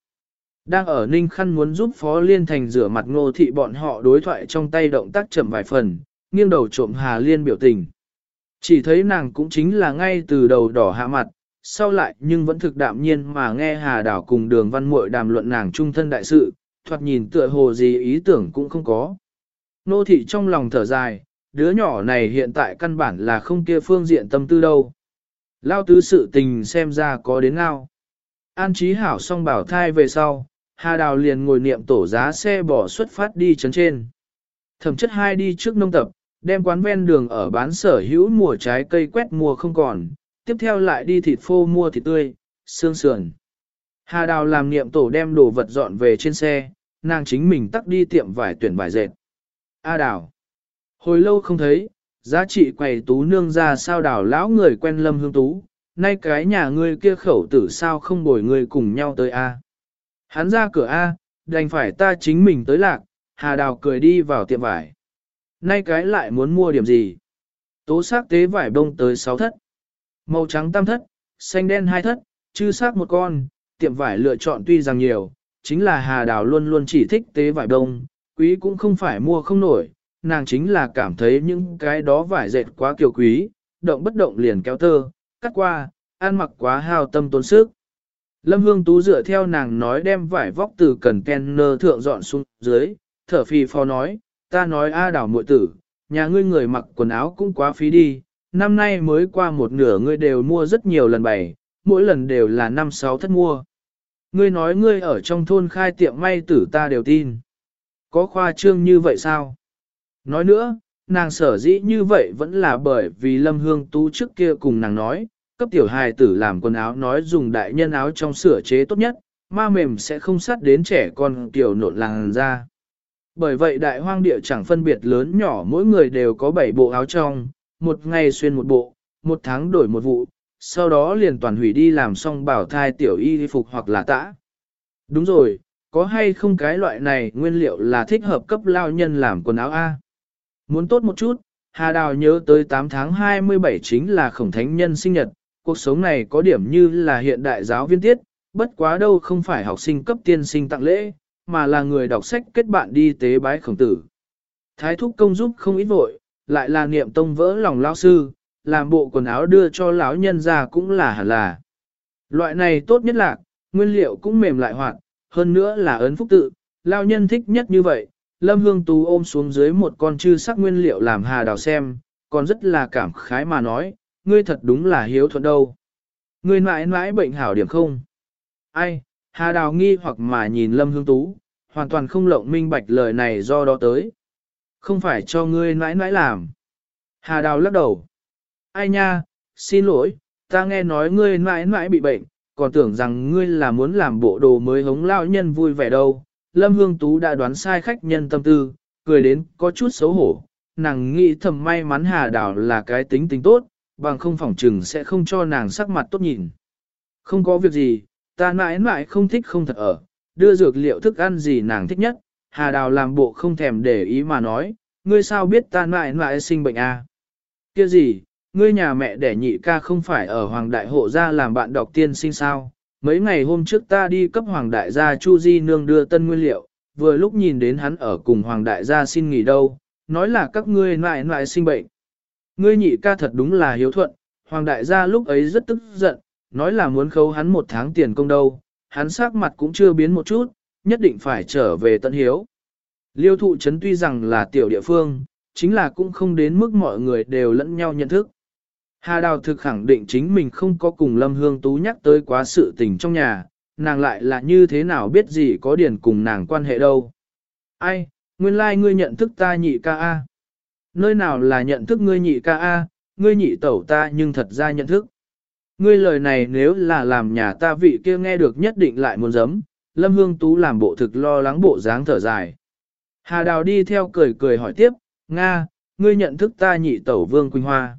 Đang ở Ninh Khăn muốn giúp Phó Liên Thành rửa mặt ngô thị bọn họ đối thoại trong tay động tác chậm vài phần, nghiêng đầu trộm Hà Liên biểu tình. Chỉ thấy nàng cũng chính là ngay từ đầu đỏ hạ mặt, sau lại nhưng vẫn thực đạm nhiên mà nghe Hà Đảo cùng đường văn muội đàm luận nàng trung thân đại sự, thoạt nhìn tựa hồ gì ý tưởng cũng không có. Nô thị trong lòng thở dài, đứa nhỏ này hiện tại căn bản là không kia phương diện tâm tư đâu. Lao tứ sự tình xem ra có đến nào. An trí hảo xong bảo thai về sau, Hà Đào liền ngồi niệm tổ giá xe bỏ xuất phát đi chấn trên. Thẩm chất hai đi trước nông tập, đem quán ven đường ở bán sở hữu mùa trái cây quét mùa không còn, tiếp theo lại đi thịt phô mua thịt tươi, xương sườn. Hà Đào làm niệm tổ đem đồ vật dọn về trên xe, nàng chính mình tắt đi tiệm vải tuyển vải dệt. A Đào. Hồi lâu không thấy, giá trị quầy tú nương ra sao Đào lão người quen lâm hương tú, nay cái nhà ngươi kia khẩu tử sao không bồi ngươi cùng nhau tới A. Hắn ra cửa A, đành phải ta chính mình tới lạc, hà đào cười đi vào tiệm vải. Nay cái lại muốn mua điểm gì? Tố xác tế vải bông tới 6 thất. Màu trắng tam thất, xanh đen hai thất, chư xác một con, tiệm vải lựa chọn tuy rằng nhiều, chính là hà đào luôn luôn chỉ thích tế vải đông, quý cũng không phải mua không nổi, nàng chính là cảm thấy những cái đó vải dệt quá kiều quý, động bất động liền kéo tơ, cắt qua, ăn mặc quá hao tâm tốn sức. Lâm Hương Tú dựa theo nàng nói đem vải vóc từ cần kenner thượng dọn xuống dưới, thở phì phò nói, ta nói a đảo muội tử, nhà ngươi người mặc quần áo cũng quá phí đi, năm nay mới qua một nửa ngươi đều mua rất nhiều lần bày, mỗi lần đều là năm sáu thất mua. Ngươi nói ngươi ở trong thôn khai tiệm may tử ta đều tin. Có khoa trương như vậy sao? Nói nữa, nàng sở dĩ như vậy vẫn là bởi vì Lâm Hương Tú trước kia cùng nàng nói, cấp tiểu hài tử làm quần áo nói dùng đại nhân áo trong sửa chế tốt nhất, ma mềm sẽ không sát đến trẻ con tiểu nộn làng ra. Bởi vậy đại hoang địa chẳng phân biệt lớn nhỏ mỗi người đều có 7 bộ áo trong, một ngày xuyên một bộ, một tháng đổi một vụ, sau đó liền toàn hủy đi làm xong bảo thai tiểu y phục hoặc là tã. Đúng rồi, có hay không cái loại này nguyên liệu là thích hợp cấp lao nhân làm quần áo A? Muốn tốt một chút, Hà Đào nhớ tới 8 tháng 27 chính là khổng thánh nhân sinh nhật, cuộc sống này có điểm như là hiện đại giáo viên tiết, bất quá đâu không phải học sinh cấp tiên sinh tặng lễ, mà là người đọc sách kết bạn đi tế bái khổng tử. Thái thúc công giúp không ít vội, lại là niệm tông vỡ lòng lao sư, làm bộ quần áo đưa cho lão nhân ra cũng là hẳn là. Loại này tốt nhất là, nguyên liệu cũng mềm lại hoạt, hơn nữa là ấn phúc tự, lao nhân thích nhất như vậy, Lâm Hương Tú ôm xuống dưới một con chư sắc nguyên liệu làm hà đào xem, còn rất là cảm khái mà nói, ngươi thật đúng là hiếu thuận đâu. Ngươi mãi mãi bệnh hảo điểm không? Ai, hà đào nghi hoặc mà nhìn Lâm Hương Tú, hoàn toàn không lộng minh bạch lời này do đó tới. Không phải cho ngươi mãi mãi làm. Hà đào lắc đầu. Ai nha, xin lỗi, ta nghe nói ngươi mãi mãi bị bệnh, còn tưởng rằng ngươi là muốn làm bộ đồ mới hống lao nhân vui vẻ đâu. Lâm Hương Tú đã đoán sai khách nhân tâm tư, cười đến có chút xấu hổ. Nàng nghĩ thầm may mắn Hà Đào là cái tính tính tốt, bằng không phỏng chừng sẽ không cho nàng sắc mặt tốt nhìn. Không có việc gì, ta mãi mãi không thích không thật ở, đưa dược liệu thức ăn gì nàng thích nhất. Hà Đào làm bộ không thèm để ý mà nói, ngươi sao biết ta mãi mãi sinh bệnh à? Kia gì, ngươi nhà mẹ đẻ nhị ca không phải ở Hoàng Đại Hộ gia làm bạn đọc tiên sinh sao? Mấy ngày hôm trước ta đi cấp Hoàng Đại gia Chu Di Nương đưa tân nguyên liệu, vừa lúc nhìn đến hắn ở cùng Hoàng Đại gia xin nghỉ đâu, nói là các ngươi mãi mãi sinh bệnh. Ngươi nhị ca thật đúng là hiếu thuận, Hoàng Đại gia lúc ấy rất tức giận, nói là muốn khấu hắn một tháng tiền công đâu, hắn sắc mặt cũng chưa biến một chút, nhất định phải trở về tận hiếu. Liêu thụ trấn tuy rằng là tiểu địa phương, chính là cũng không đến mức mọi người đều lẫn nhau nhận thức. Hà Đào thực khẳng định chính mình không có cùng Lâm Hương Tú nhắc tới quá sự tình trong nhà, nàng lại là như thế nào biết gì có điển cùng nàng quan hệ đâu. Ai, nguyên lai like ngươi nhận thức ta nhị ca A. Nơi nào là nhận thức ngươi nhị ca A, ngươi nhị tẩu ta nhưng thật ra nhận thức. Ngươi lời này nếu là làm nhà ta vị kia nghe được nhất định lại muốn giấm, Lâm Hương Tú làm bộ thực lo lắng bộ dáng thở dài. Hà Đào đi theo cười cười hỏi tiếp, Nga, ngươi nhận thức ta nhị tẩu Vương Quỳnh Hoa.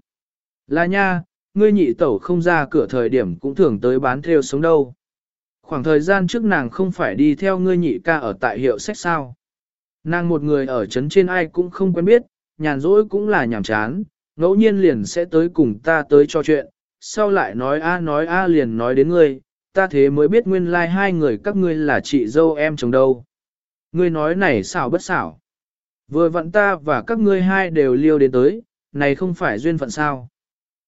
Là nha, ngươi nhị tẩu không ra cửa thời điểm cũng thường tới bán theo sống đâu. Khoảng thời gian trước nàng không phải đi theo ngươi nhị ca ở tại hiệu sách sao. Nàng một người ở trấn trên ai cũng không quen biết, nhàn rỗi cũng là nhàm chán, ngẫu nhiên liền sẽ tới cùng ta tới cho chuyện, sau lại nói a nói a liền nói đến ngươi, ta thế mới biết nguyên lai like hai người các ngươi là chị dâu em chồng đâu. Ngươi nói này xảo bất xảo. Vừa vặn ta và các ngươi hai đều liêu đến tới, này không phải duyên phận sao.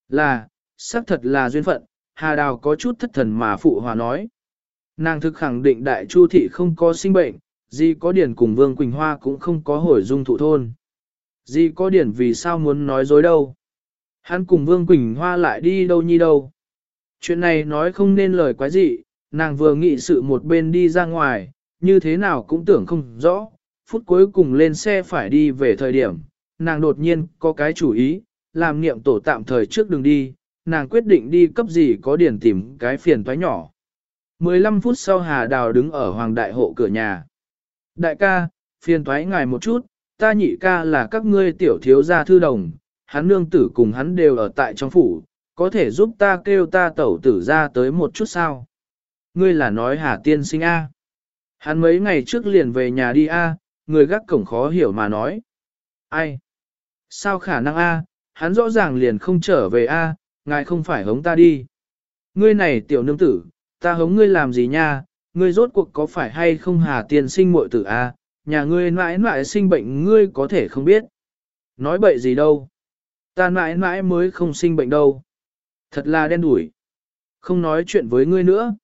Là, xác thật là duyên phận, Hà Đào có chút thất thần mà phụ hòa nói. Nàng thực khẳng định đại chu thị không có sinh bệnh, gì có điển cùng Vương Quỳnh Hoa cũng không có hồi dung thụ thôn. Gì có điển vì sao muốn nói dối đâu. Hắn cùng Vương Quỳnh Hoa lại đi đâu nhi đâu. Chuyện này nói không nên lời quái gì, nàng vừa nghĩ sự một bên đi ra ngoài, như thế nào cũng tưởng không rõ, phút cuối cùng lên xe phải đi về thời điểm, nàng đột nhiên có cái chủ ý, làm niệm tổ tạm thời trước đường đi, nàng quyết định đi cấp gì có điển tìm cái phiền toái nhỏ. 15 phút sau Hà Đào đứng ở Hoàng Đại Hộ cửa nhà. Đại ca, phiền toái ngài một chút, ta nhị ca là các ngươi tiểu thiếu gia thư đồng, hắn nương tử cùng hắn đều ở tại trong phủ, có thể giúp ta kêu ta tẩu tử ra tới một chút sao? Ngươi là nói Hà Tiên sinh A. Hắn mấy ngày trước liền về nhà đi A, người gác cổng khó hiểu mà nói. Ai? Sao khả năng A, hắn rõ ràng liền không trở về A, ngài không phải hống ta đi. Ngươi này tiểu nương tử, ta hống ngươi làm gì nha, ngươi rốt cuộc có phải hay không hà Tiên sinh muội tử A, nhà ngươi mãi mãi sinh bệnh ngươi có thể không biết. Nói bậy gì đâu. Ta mãi mãi mới không sinh bệnh đâu. Thật là đen đủi. Không nói chuyện với ngươi nữa.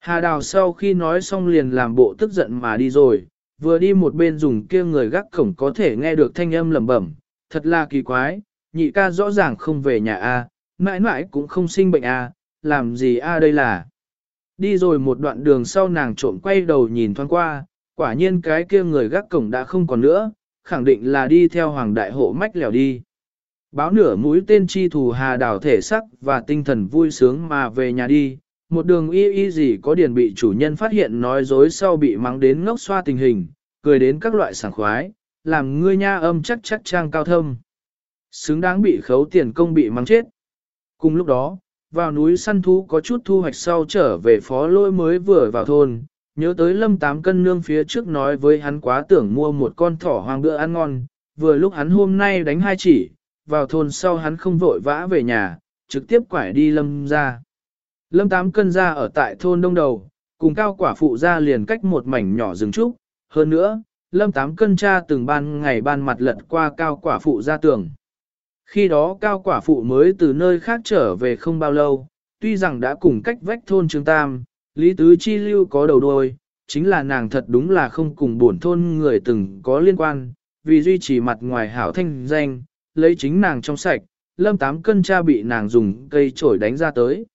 Hà Đào sau khi nói xong liền làm bộ tức giận mà đi rồi, vừa đi một bên dùng kia người gác cổng có thể nghe được thanh âm lẩm bẩm, thật là kỳ quái, nhị ca rõ ràng không về nhà A, mãi mãi cũng không sinh bệnh A, làm gì A đây là. Đi rồi một đoạn đường sau nàng trộm quay đầu nhìn thoáng qua, quả nhiên cái kia người gác cổng đã không còn nữa, khẳng định là đi theo hoàng đại hộ mách lèo đi. Báo nửa mũi tên chi thù hà đảo thể sắc và tinh thần vui sướng mà về nhà đi, một đường y y gì có điền bị chủ nhân phát hiện nói dối sau bị mắng đến ngốc xoa tình hình, cười đến các loại sảng khoái, làm ngươi nha âm chắc chắc trang cao thâm. Xứng đáng bị khấu tiền công bị mắng chết. Cùng lúc đó, vào núi săn thú có chút thu hoạch sau trở về phó lôi mới vừa vào thôn, nhớ tới lâm tám cân nương phía trước nói với hắn quá tưởng mua một con thỏ hoang bữa ăn ngon, vừa lúc hắn hôm nay đánh hai chỉ, vào thôn sau hắn không vội vã về nhà, trực tiếp quải đi lâm ra. Lâm tám cân ra ở tại thôn đông đầu, cùng cao quả phụ ra liền cách một mảnh nhỏ rừng trúc, hơn nữa, lâm tám cân cha từng ban ngày ban mặt lật qua cao quả phụ ra tường. Khi đó cao quả phụ mới từ nơi khác trở về không bao lâu, tuy rằng đã cùng cách vách thôn Trương Tam, Lý Tứ Chi Lưu có đầu đuôi, chính là nàng thật đúng là không cùng buồn thôn người từng có liên quan, vì duy trì mặt ngoài hảo thanh danh, lấy chính nàng trong sạch, lâm tám cân cha bị nàng dùng cây chổi đánh ra tới.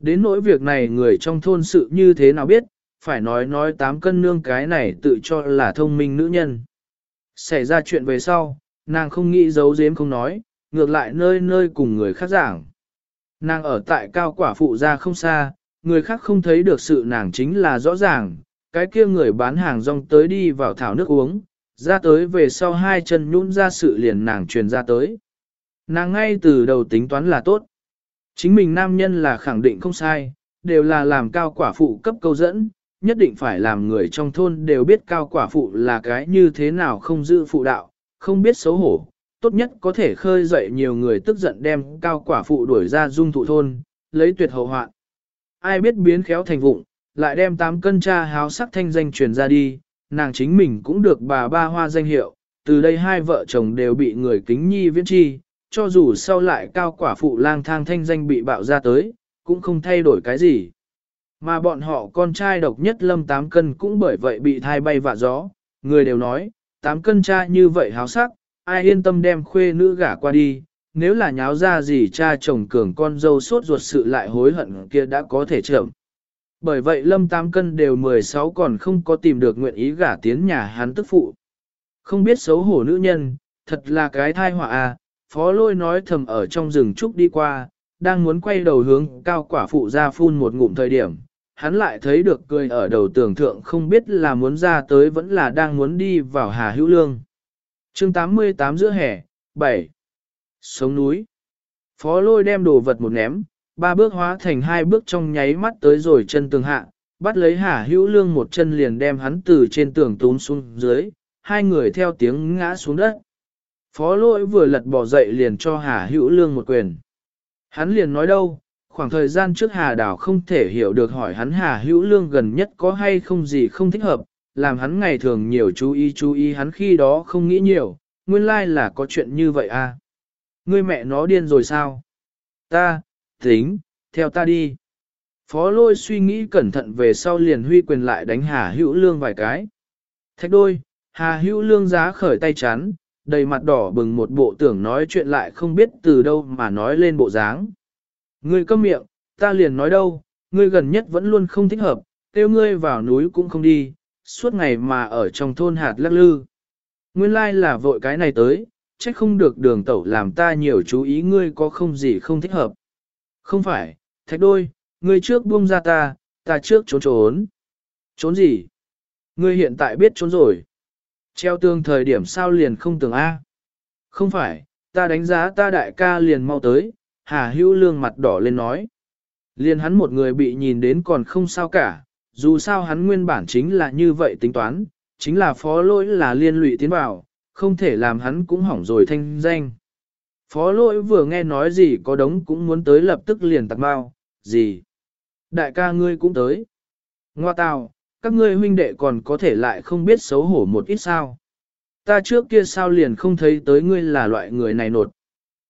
Đến nỗi việc này người trong thôn sự như thế nào biết, phải nói nói tám cân nương cái này tự cho là thông minh nữ nhân. Xảy ra chuyện về sau, nàng không nghĩ giấu giếm không nói, ngược lại nơi nơi cùng người khác giảng. Nàng ở tại cao quả phụ ra không xa, người khác không thấy được sự nàng chính là rõ ràng, cái kia người bán hàng rong tới đi vào thảo nước uống, ra tới về sau hai chân nhún ra sự liền nàng truyền ra tới. Nàng ngay từ đầu tính toán là tốt. Chính mình nam nhân là khẳng định không sai, đều là làm cao quả phụ cấp câu dẫn, nhất định phải làm người trong thôn đều biết cao quả phụ là cái như thế nào không giữ phụ đạo, không biết xấu hổ, tốt nhất có thể khơi dậy nhiều người tức giận đem cao quả phụ đuổi ra dung thụ thôn, lấy tuyệt hậu hoạn. Ai biết biến khéo thành vụng, lại đem tám cân cha háo sắc thanh danh truyền ra đi, nàng chính mình cũng được bà ba hoa danh hiệu, từ đây hai vợ chồng đều bị người kính nhi viễn chi, cho dù sau lại cao quả phụ lang thang thanh danh bị bạo ra tới, cũng không thay đổi cái gì. Mà bọn họ con trai độc nhất lâm tám cân cũng bởi vậy bị thai bay vạ gió, người đều nói, tám cân cha như vậy háo sắc, ai yên tâm đem khuê nữ gả qua đi, nếu là nháo ra gì cha chồng cường con dâu sốt ruột sự lại hối hận kia đã có thể trưởng. Bởi vậy lâm tam cân đều 16 còn không có tìm được nguyện ý gả tiến nhà hắn tức phụ. Không biết xấu hổ nữ nhân, thật là cái thai họa à, phó lôi nói thầm ở trong rừng trúc đi qua, đang muốn quay đầu hướng cao quả phụ ra phun một ngụm thời điểm, hắn lại thấy được cười ở đầu tưởng thượng không biết là muốn ra tới vẫn là đang muốn đi vào Hà Hữu Lương. chương 88 giữa hè, 7. Sống núi. Phó lôi đem đồ vật một ném, ba bước hóa thành hai bước trong nháy mắt tới rồi chân tường hạ, bắt lấy Hà Hữu Lương một chân liền đem hắn từ trên tường tốn xuống dưới, hai người theo tiếng ngã xuống đất. Phó Lỗi vừa lật bỏ dậy liền cho Hà Hữu Lương một quyền. Hắn liền nói đâu, khoảng thời gian trước Hà Đào không thể hiểu được hỏi hắn Hà Hữu Lương gần nhất có hay không gì không thích hợp, làm hắn ngày thường nhiều chú ý chú ý hắn khi đó không nghĩ nhiều, nguyên lai là có chuyện như vậy à. Ngươi mẹ nó điên rồi sao? Ta, tính, theo ta đi. Phó lôi suy nghĩ cẩn thận về sau liền huy quyền lại đánh Hà Hữu Lương vài cái. Thách đôi, Hà Hữu Lương giá khởi tay chắn, đầy mặt đỏ bừng một bộ tưởng nói chuyện lại không biết từ đâu mà nói lên bộ dáng. Ngươi câm miệng, ta liền nói đâu, ngươi gần nhất vẫn luôn không thích hợp, tiêu ngươi vào núi cũng không đi, suốt ngày mà ở trong thôn hạt lắc lư. Nguyên lai là vội cái này tới, trách không được đường tẩu làm ta nhiều chú ý ngươi có không gì không thích hợp. Không phải, thạch đôi, ngươi trước buông ra ta, ta trước trốn trốn. Trốn gì? Ngươi hiện tại biết trốn rồi. Treo tương thời điểm sao liền không tưởng A. Không phải, ta đánh giá ta đại ca liền mau tới, Hà Hữu Lương mặt đỏ lên nói. Liền hắn một người bị nhìn đến còn không sao cả, dù sao hắn nguyên bản chính là như vậy tính toán, chính là phó lỗi là liên lụy tiến vào, không thể làm hắn cũng hỏng rồi thanh danh. Phó lỗi vừa nghe nói gì có đống cũng muốn tới lập tức liền tặng bao, gì? Đại ca ngươi cũng tới. Ngoa tào, các ngươi huynh đệ còn có thể lại không biết xấu hổ một ít sao. Ta trước kia sao liền không thấy tới ngươi là loại người này nột.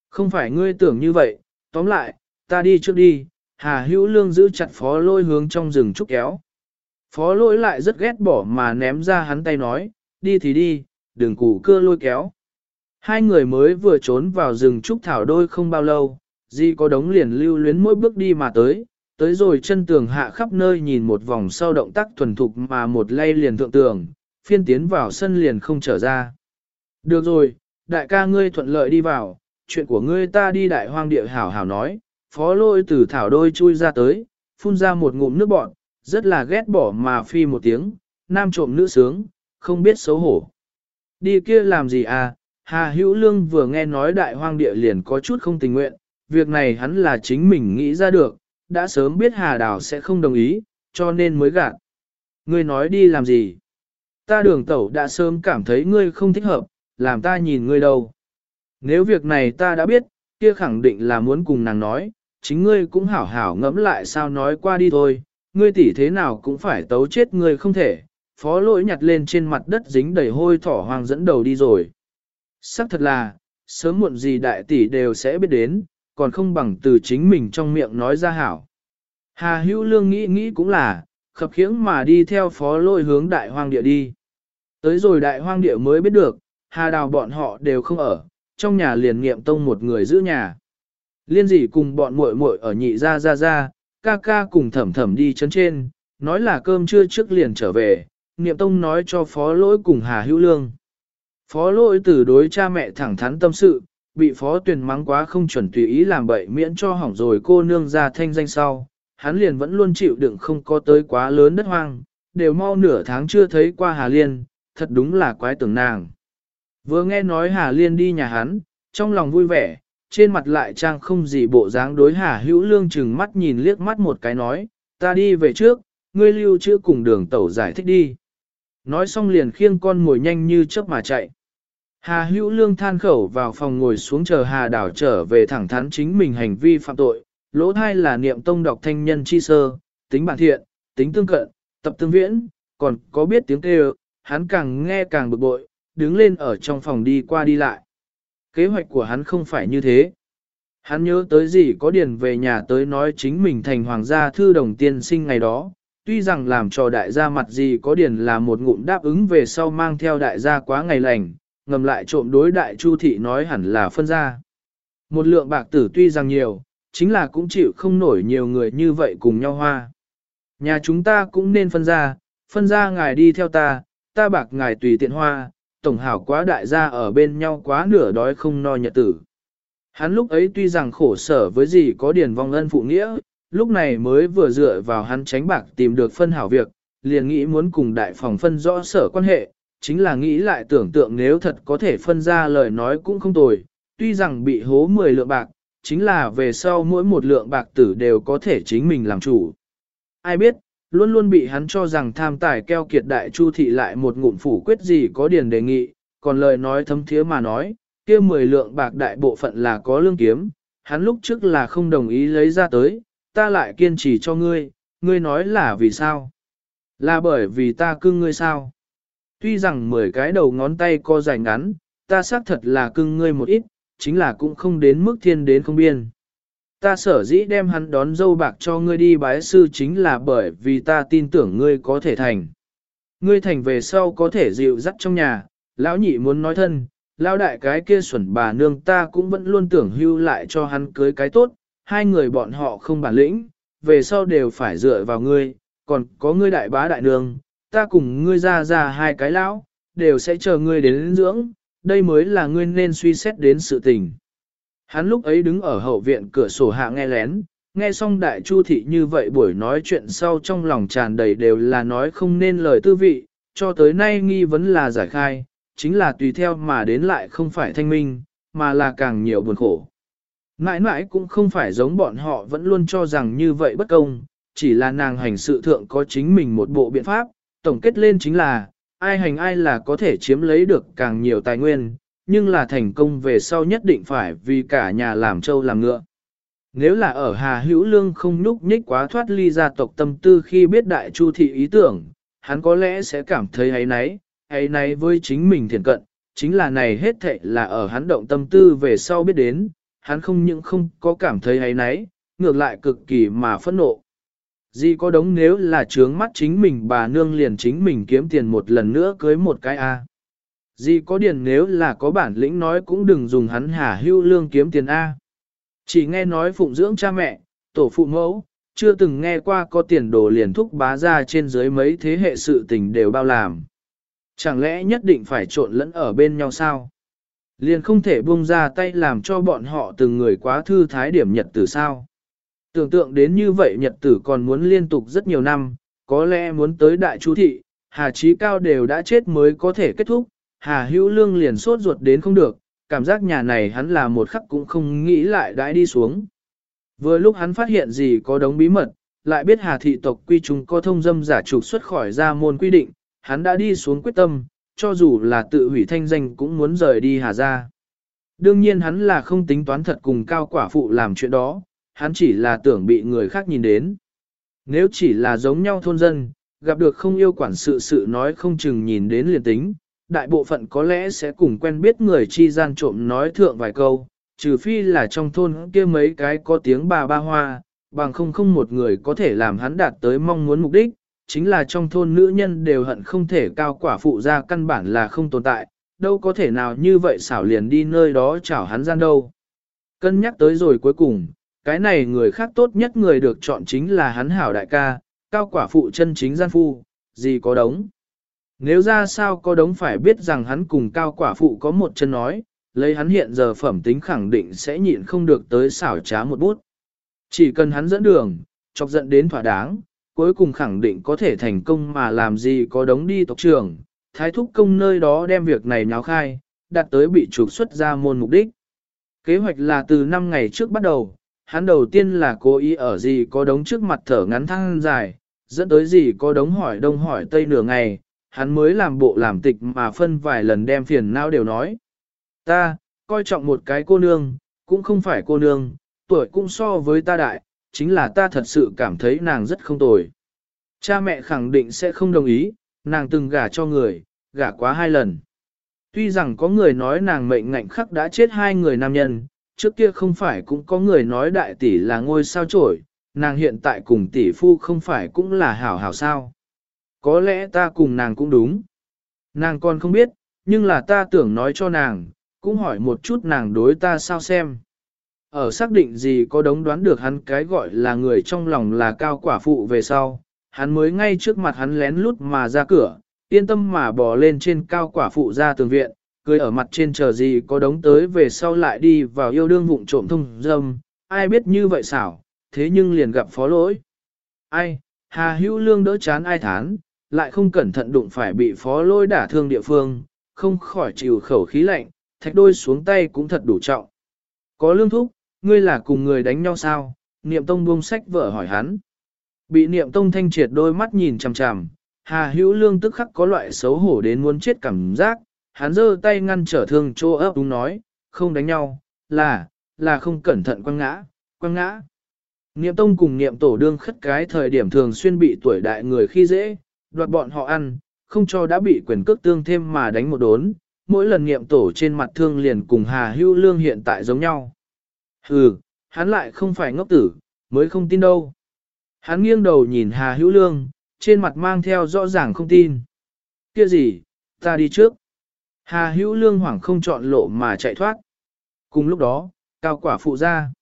Không phải ngươi tưởng như vậy, tóm lại, ta đi trước đi, Hà Hữu Lương giữ chặt phó lôi hướng trong rừng trúc kéo. Phó lôi lại rất ghét bỏ mà ném ra hắn tay nói, đi thì đi, đừng củ cưa lôi kéo. Hai người mới vừa trốn vào rừng trúc thảo đôi không bao lâu, Di có đống liền lưu luyến mỗi bước đi mà tới, tới rồi chân tường hạ khắp nơi nhìn một vòng sau động tác thuần thục mà một lay liền thượng tường, phiên tiến vào sân liền không trở ra. Được rồi, đại ca ngươi thuận lợi đi vào, chuyện của ngươi ta đi đại hoang địa hảo hảo nói, phó lôi từ thảo đôi chui ra tới, phun ra một ngụm nước bọn, rất là ghét bỏ mà phi một tiếng, nam trộm nữ sướng, không biết xấu hổ. Đi kia làm gì à, Hà Hữu Lương vừa nghe nói đại hoang địa liền có chút không tình nguyện, việc này hắn là chính mình nghĩ ra được, đã sớm biết Hà Đào sẽ không đồng ý, cho nên mới gạt. Ngươi nói đi làm gì? Ta đường tẩu đã sớm cảm thấy ngươi không thích hợp, làm ta nhìn ngươi đâu. Nếu việc này ta đã biết, kia khẳng định là muốn cùng nàng nói, chính ngươi cũng hảo hảo ngẫm lại sao nói qua đi thôi, ngươi tỷ thế nào cũng phải tấu chết ngươi không thể. Phó lỗi nhặt lên trên mặt đất dính đầy hôi thỏ hoang dẫn đầu đi rồi xác thật là, sớm muộn gì đại tỷ đều sẽ biết đến, còn không bằng từ chính mình trong miệng nói ra hảo. Hà hữu lương nghĩ nghĩ cũng là, khập khiễng mà đi theo phó lôi hướng đại hoang địa đi. Tới rồi đại hoang địa mới biết được, hà đào bọn họ đều không ở, trong nhà liền nghiệm tông một người giữ nhà. Liên dị cùng bọn muội muội ở nhị ra ra ra, ca ca cùng thẩm thẩm đi chấn trên, nói là cơm trưa trước liền trở về, niệm tông nói cho phó lỗi cùng hà hữu lương. Phó lỗi từ đối cha mẹ thẳng thắn tâm sự, bị phó tuyển mắng quá không chuẩn tùy ý làm bậy miễn cho hỏng rồi cô nương ra thanh danh sau, hắn liền vẫn luôn chịu đựng không có tới quá lớn đất hoang, đều mau nửa tháng chưa thấy qua Hà Liên, thật đúng là quái tưởng nàng. Vừa nghe nói Hà Liên đi nhà hắn, trong lòng vui vẻ, trên mặt lại trang không gì bộ dáng đối Hà Hữu Lương chừng mắt nhìn liếc mắt một cái nói, ta đi về trước, ngươi lưu chưa cùng đường tẩu giải thích đi. Nói xong liền khiêng con ngồi nhanh như chớp mà chạy. Hà Hữu Lương than khẩu vào phòng ngồi xuống chờ Hà Đảo trở về thẳng thắn chính mình hành vi phạm tội, lỗ thai là niệm tông đọc thanh nhân chi sơ, tính bản thiện, tính tương cận, tập tương viễn, còn có biết tiếng kêu, hắn càng nghe càng bực bội, đứng lên ở trong phòng đi qua đi lại. Kế hoạch của hắn không phải như thế. Hắn nhớ tới gì có điền về nhà tới nói chính mình thành hoàng gia thư đồng tiên sinh ngày đó, tuy rằng làm cho đại gia mặt gì có điền là một ngụm đáp ứng về sau mang theo đại gia quá ngày lành, ngầm lại trộm đối đại chu thị nói hẳn là phân ra. Một lượng bạc tử tuy rằng nhiều, chính là cũng chịu không nổi nhiều người như vậy cùng nhau hoa. Nhà chúng ta cũng nên phân ra, phân ra ngài đi theo ta, ta bạc ngài tùy tiện hoa, tổng hảo quá đại gia ở bên nhau quá nửa đói không no nhật tử. Hắn lúc ấy tuy rằng khổ sở với gì có điền vong ân phụ nghĩa, lúc này mới vừa dựa vào hắn tránh bạc tìm được phân hảo việc, liền nghĩ muốn cùng đại phòng phân rõ sở quan hệ, chính là nghĩ lại tưởng tượng nếu thật có thể phân ra lời nói cũng không tồi, tuy rằng bị hố 10 lượng bạc, chính là về sau mỗi một lượng bạc tử đều có thể chính mình làm chủ. Ai biết, luôn luôn bị hắn cho rằng tham tài keo kiệt đại chu thị lại một ngụm phủ quyết gì có điền đề nghị, còn lời nói thấm thiế mà nói, kia 10 lượng bạc đại bộ phận là có lương kiếm, hắn lúc trước là không đồng ý lấy ra tới, ta lại kiên trì cho ngươi, ngươi nói là vì sao? Là bởi vì ta cưng ngươi sao? Tuy rằng 10 cái đầu ngón tay co dài ngắn, ta xác thật là cưng ngươi một ít, chính là cũng không đến mức thiên đến không biên. Ta sở dĩ đem hắn đón dâu bạc cho ngươi đi bái sư chính là bởi vì ta tin tưởng ngươi có thể thành. Ngươi thành về sau có thể dịu dắt trong nhà, lão nhị muốn nói thân, lão đại cái kia xuẩn bà nương ta cũng vẫn luôn tưởng hưu lại cho hắn cưới cái tốt, hai người bọn họ không bản lĩnh, về sau đều phải dựa vào ngươi, còn có ngươi đại bá đại nương, ta cùng ngươi ra ra hai cái lão, đều sẽ chờ ngươi đến dưỡng, đây mới là ngươi nên suy xét đến sự tình. Hắn lúc ấy đứng ở hậu viện cửa sổ hạ nghe lén, nghe xong đại chu thị như vậy buổi nói chuyện sau trong lòng tràn đầy đều là nói không nên lời tư vị, cho tới nay nghi vấn là giải khai, chính là tùy theo mà đến lại không phải thanh minh, mà là càng nhiều buồn khổ. Mãi mãi cũng không phải giống bọn họ vẫn luôn cho rằng như vậy bất công, chỉ là nàng hành sự thượng có chính mình một bộ biện pháp, tổng kết lên chính là, ai hành ai là có thể chiếm lấy được càng nhiều tài nguyên, nhưng là thành công về sau nhất định phải vì cả nhà làm trâu làm ngựa. Nếu là ở Hà Hữu Lương không nhúc nhích quá thoát ly gia tộc tâm tư khi biết đại chu thị ý tưởng, hắn có lẽ sẽ cảm thấy ấy nấy, ấy nấy với chính mình thiền cận, chính là này hết thệ là ở hắn động tâm tư về sau biết đến, hắn không những không có cảm thấy ấy nấy, ngược lại cực kỳ mà phẫn nộ. Gì có đống nếu là trướng mắt chính mình bà nương liền chính mình kiếm tiền một lần nữa cưới một cái A. Gì có điền nếu là có bản lĩnh nói cũng đừng dùng hắn hà hưu lương kiếm tiền A. Chỉ nghe nói phụng dưỡng cha mẹ, tổ phụ mẫu, chưa từng nghe qua có tiền đồ liền thúc bá ra trên dưới mấy thế hệ sự tình đều bao làm. Chẳng lẽ nhất định phải trộn lẫn ở bên nhau sao? Liền không thể buông ra tay làm cho bọn họ từng người quá thư thái điểm nhật tử sao? Tưởng tượng đến như vậy nhật tử còn muốn liên tục rất nhiều năm, có lẽ muốn tới đại chú thị, Hà Chí Cao đều đã chết mới có thể kết thúc, Hà Hữu Lương liền sốt ruột đến không được, cảm giác nhà này hắn là một khắc cũng không nghĩ lại đãi đi xuống. Vừa lúc hắn phát hiện gì có đống bí mật, lại biết Hà thị tộc quy chúng có thông dâm giả trục xuất khỏi ra môn quy định, hắn đã đi xuống quyết tâm, cho dù là tự hủy thanh danh cũng muốn rời đi Hà gia. Đương nhiên hắn là không tính toán thật cùng cao quả phụ làm chuyện đó, hắn chỉ là tưởng bị người khác nhìn đến. Nếu chỉ là giống nhau thôn dân, gặp được không yêu quản sự sự nói không chừng nhìn đến liền tính, đại bộ phận có lẽ sẽ cùng quen biết người chi gian trộm nói thượng vài câu, trừ phi là trong thôn kia mấy cái có tiếng bà ba hoa, bằng không không một người có thể làm hắn đạt tới mong muốn mục đích, chính là trong thôn nữ nhân đều hận không thể cao quả phụ ra căn bản là không tồn tại, đâu có thể nào như vậy xảo liền đi nơi đó chảo hắn gian đâu. Cân nhắc tới rồi cuối cùng, cái này người khác tốt nhất người được chọn chính là hắn hảo đại ca, cao quả phụ chân chính gian phu, gì có đống. Nếu ra sao có đống phải biết rằng hắn cùng cao quả phụ có một chân nói, lấy hắn hiện giờ phẩm tính khẳng định sẽ nhịn không được tới xảo trá một bút. Chỉ cần hắn dẫn đường, chọc giận đến thỏa đáng, cuối cùng khẳng định có thể thành công mà làm gì có đống đi tộc trưởng, thái thúc công nơi đó đem việc này nháo khai, đạt tới bị trục xuất ra môn mục đích. Kế hoạch là từ 5 ngày trước bắt đầu, hắn đầu tiên là cố ý ở gì có đống trước mặt thở ngắn thăng dài, dẫn tới gì có đống hỏi đông hỏi tây nửa ngày, hắn mới làm bộ làm tịch mà phân vài lần đem phiền não đều nói. Ta, coi trọng một cái cô nương, cũng không phải cô nương, tuổi cũng so với ta đại, chính là ta thật sự cảm thấy nàng rất không tồi. Cha mẹ khẳng định sẽ không đồng ý, nàng từng gả cho người, gả quá hai lần. Tuy rằng có người nói nàng mệnh ngạnh khắc đã chết hai người nam nhân, trước kia không phải cũng có người nói đại tỷ là ngôi sao trổi, nàng hiện tại cùng tỷ phu không phải cũng là hảo hảo sao. Có lẽ ta cùng nàng cũng đúng. Nàng còn không biết, nhưng là ta tưởng nói cho nàng, cũng hỏi một chút nàng đối ta sao xem. Ở xác định gì có đống đoán được hắn cái gọi là người trong lòng là cao quả phụ về sau, hắn mới ngay trước mặt hắn lén lút mà ra cửa, yên tâm mà bò lên trên cao quả phụ ra tường viện, cười ở mặt trên chờ gì có đống tới về sau lại đi vào yêu đương vụng trộm thông dâm, ai biết như vậy xảo, thế nhưng liền gặp phó lỗi. Ai, Hà Hữu Lương đỡ chán ai thán, lại không cẩn thận đụng phải bị phó lỗi đả thương địa phương, không khỏi chịu khẩu khí lạnh, thạch đôi xuống tay cũng thật đủ trọng. Có lương thúc, ngươi là cùng người đánh nhau sao? Niệm tông buông sách vợ hỏi hắn. Bị niệm tông thanh triệt đôi mắt nhìn chằm chằm, Hà Hữu Lương tức khắc có loại xấu hổ đến muốn chết cảm giác, hắn giơ tay ngăn trở thương chỗ ấp đúng nói, không đánh nhau, là, là không cẩn thận quăng ngã, quăng ngã. Niệm tông cùng niệm tổ đương khất cái thời điểm thường xuyên bị tuổi đại người khi dễ, đoạt bọn họ ăn, không cho đã bị quyền cước tương thêm mà đánh một đốn, mỗi lần niệm tổ trên mặt thương liền cùng Hà Hữu Lương hiện tại giống nhau. Hừ, hắn lại không phải ngốc tử, mới không tin đâu. Hắn nghiêng đầu nhìn Hà Hữu Lương, trên mặt mang theo rõ ràng không tin. Kia gì, ta đi trước. Hà Hữu Lương hoảng không chọn lộ mà chạy thoát. Cùng lúc đó, cao quả phụ ra.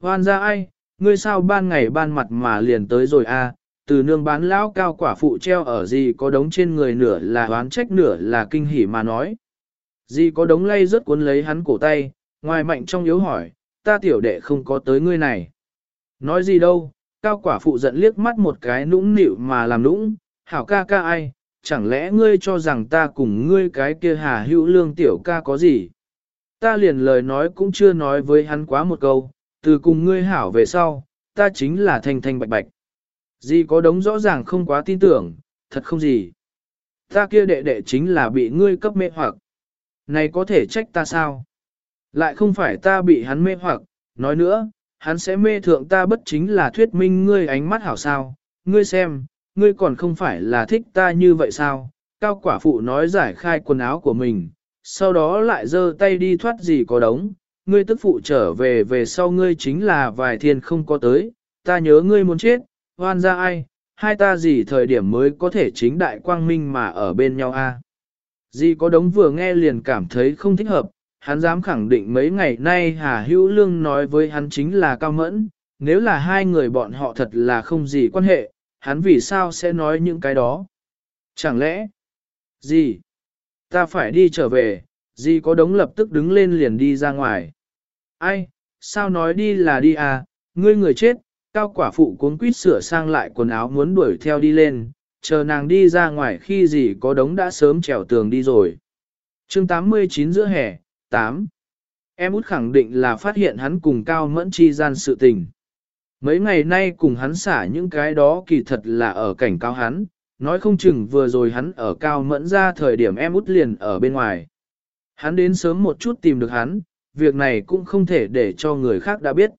Hoan ra ai, ngươi sao ban ngày ban mặt mà liền tới rồi a? À? từ nương bán lão cao quả phụ treo ở gì có đống trên người nửa là oán trách nửa là kinh hỉ mà nói. Gì có đống lay rớt cuốn lấy hắn cổ tay, ngoài mạnh trong yếu hỏi, ta tiểu đệ không có tới ngươi này. Nói gì đâu, cao quả phụ giận liếc mắt một cái nũng nịu mà làm nũng, hảo ca ca ai, chẳng lẽ ngươi cho rằng ta cùng ngươi cái kia hà hữu lương tiểu ca có gì? Ta liền lời nói cũng chưa nói với hắn quá một câu, từ cùng ngươi hảo về sau, ta chính là thanh thanh bạch bạch. Gì có đống rõ ràng không quá tin tưởng, thật không gì. Ta kia đệ đệ chính là bị ngươi cấp mê hoặc. Này có thể trách ta sao? Lại không phải ta bị hắn mê hoặc, nói nữa, hắn sẽ mê thượng ta bất chính là thuyết minh ngươi ánh mắt hảo sao, ngươi xem, ngươi còn không phải là thích ta như vậy sao, cao quả phụ nói giải khai quần áo của mình, sau đó lại giơ tay đi thoát gì có đống, ngươi tức phụ trở về về sau ngươi chính là vài thiên không có tới, ta nhớ ngươi muốn chết, hoan ra ai, hai ta gì thời điểm mới có thể chính đại quang minh mà ở bên nhau a? À? Dì có đống vừa nghe liền cảm thấy không thích hợp, hắn dám khẳng định mấy ngày nay Hà Hữu Lương nói với hắn chính là cao mẫn, nếu là hai người bọn họ thật là không gì quan hệ, hắn vì sao sẽ nói những cái đó? Chẳng lẽ? Gì? Ta phải đi trở về, gì có đống lập tức đứng lên liền đi ra ngoài. Ai? Sao nói đi là đi à? Ngươi người chết, cao quả phụ cuốn quýt sửa sang lại quần áo muốn đuổi theo đi lên, chờ nàng đi ra ngoài khi gì có đống đã sớm trèo tường đi rồi. chương 89 giữa hè, 8. Em út khẳng định là phát hiện hắn cùng Cao Mẫn chi gian sự tình. Mấy ngày nay cùng hắn xả những cái đó kỳ thật là ở cảnh cao hắn, nói không chừng vừa rồi hắn ở Cao Mẫn ra thời điểm em út liền ở bên ngoài. Hắn đến sớm một chút tìm được hắn, việc này cũng không thể để cho người khác đã biết.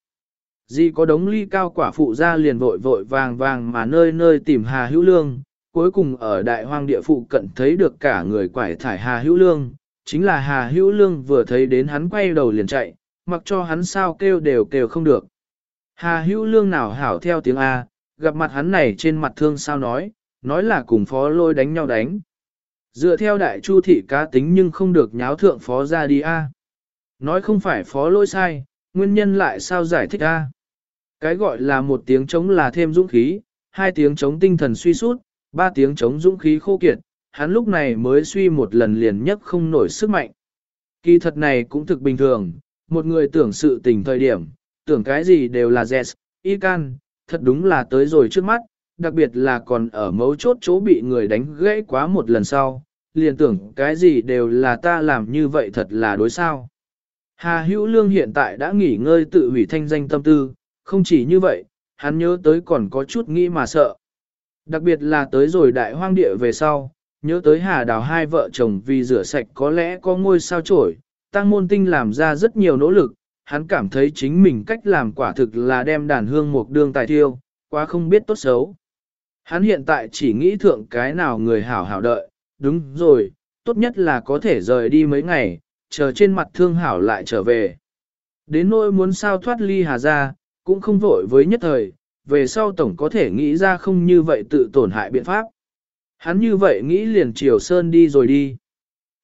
Di có đống ly cao quả phụ ra liền vội vội vàng vàng mà nơi nơi tìm Hà Hữu Lương, cuối cùng ở đại hoang địa phụ cận thấy được cả người quải thải Hà Hữu Lương, chính là Hà Hữu Lương vừa thấy đến hắn quay đầu liền chạy, mặc cho hắn sao kêu đều kêu không được. Hà Hữu Lương nào hảo theo tiếng A, gặp mặt hắn này trên mặt thương sao nói, nói là cùng phó lôi đánh nhau đánh. Dựa theo đại chu thị cá tính nhưng không được nháo thượng phó ra đi a. Nói không phải phó lôi sai, nguyên nhân lại sao giải thích a? Cái gọi là một tiếng chống là thêm dũng khí, hai tiếng chống tinh thần suy sút, ba tiếng chống dũng khí khô kiệt, hắn lúc này mới suy một lần liền nhất không nổi sức mạnh. Kỳ thật này cũng thực bình thường, một người tưởng sự tình thời điểm, tưởng cái gì đều là dẹt, y can, thật đúng là tới rồi trước mắt, đặc biệt là còn ở mấu chốt chỗ bị người đánh gãy quá một lần sau, liền tưởng cái gì đều là ta làm như vậy thật là đối sao. Hà Hữu Lương hiện tại đã nghỉ ngơi tự hủy thanh danh tâm tư, không chỉ như vậy, hắn nhớ tới còn có chút nghĩ mà sợ. Đặc biệt là tới rồi đại hoang địa về sau, nhớ tới Hà Đào hai vợ chồng vì rửa sạch có lẽ có ngôi sao trổi, tăng môn tinh làm ra rất nhiều nỗ lực, hắn cảm thấy chính mình cách làm quả thực là đem đàn hương một đường tài thiêu, quá không biết tốt xấu. Hắn hiện tại chỉ nghĩ thượng cái nào người hảo hảo đợi, đúng rồi, tốt nhất là có thể rời đi mấy ngày, chờ trên mặt thương hảo lại trở về. Đến nỗi muốn sao thoát ly hà ra, cũng không vội với nhất thời, về sau tổng có thể nghĩ ra không như vậy tự tổn hại biện pháp. Hắn như vậy nghĩ liền chiều sơn đi rồi đi.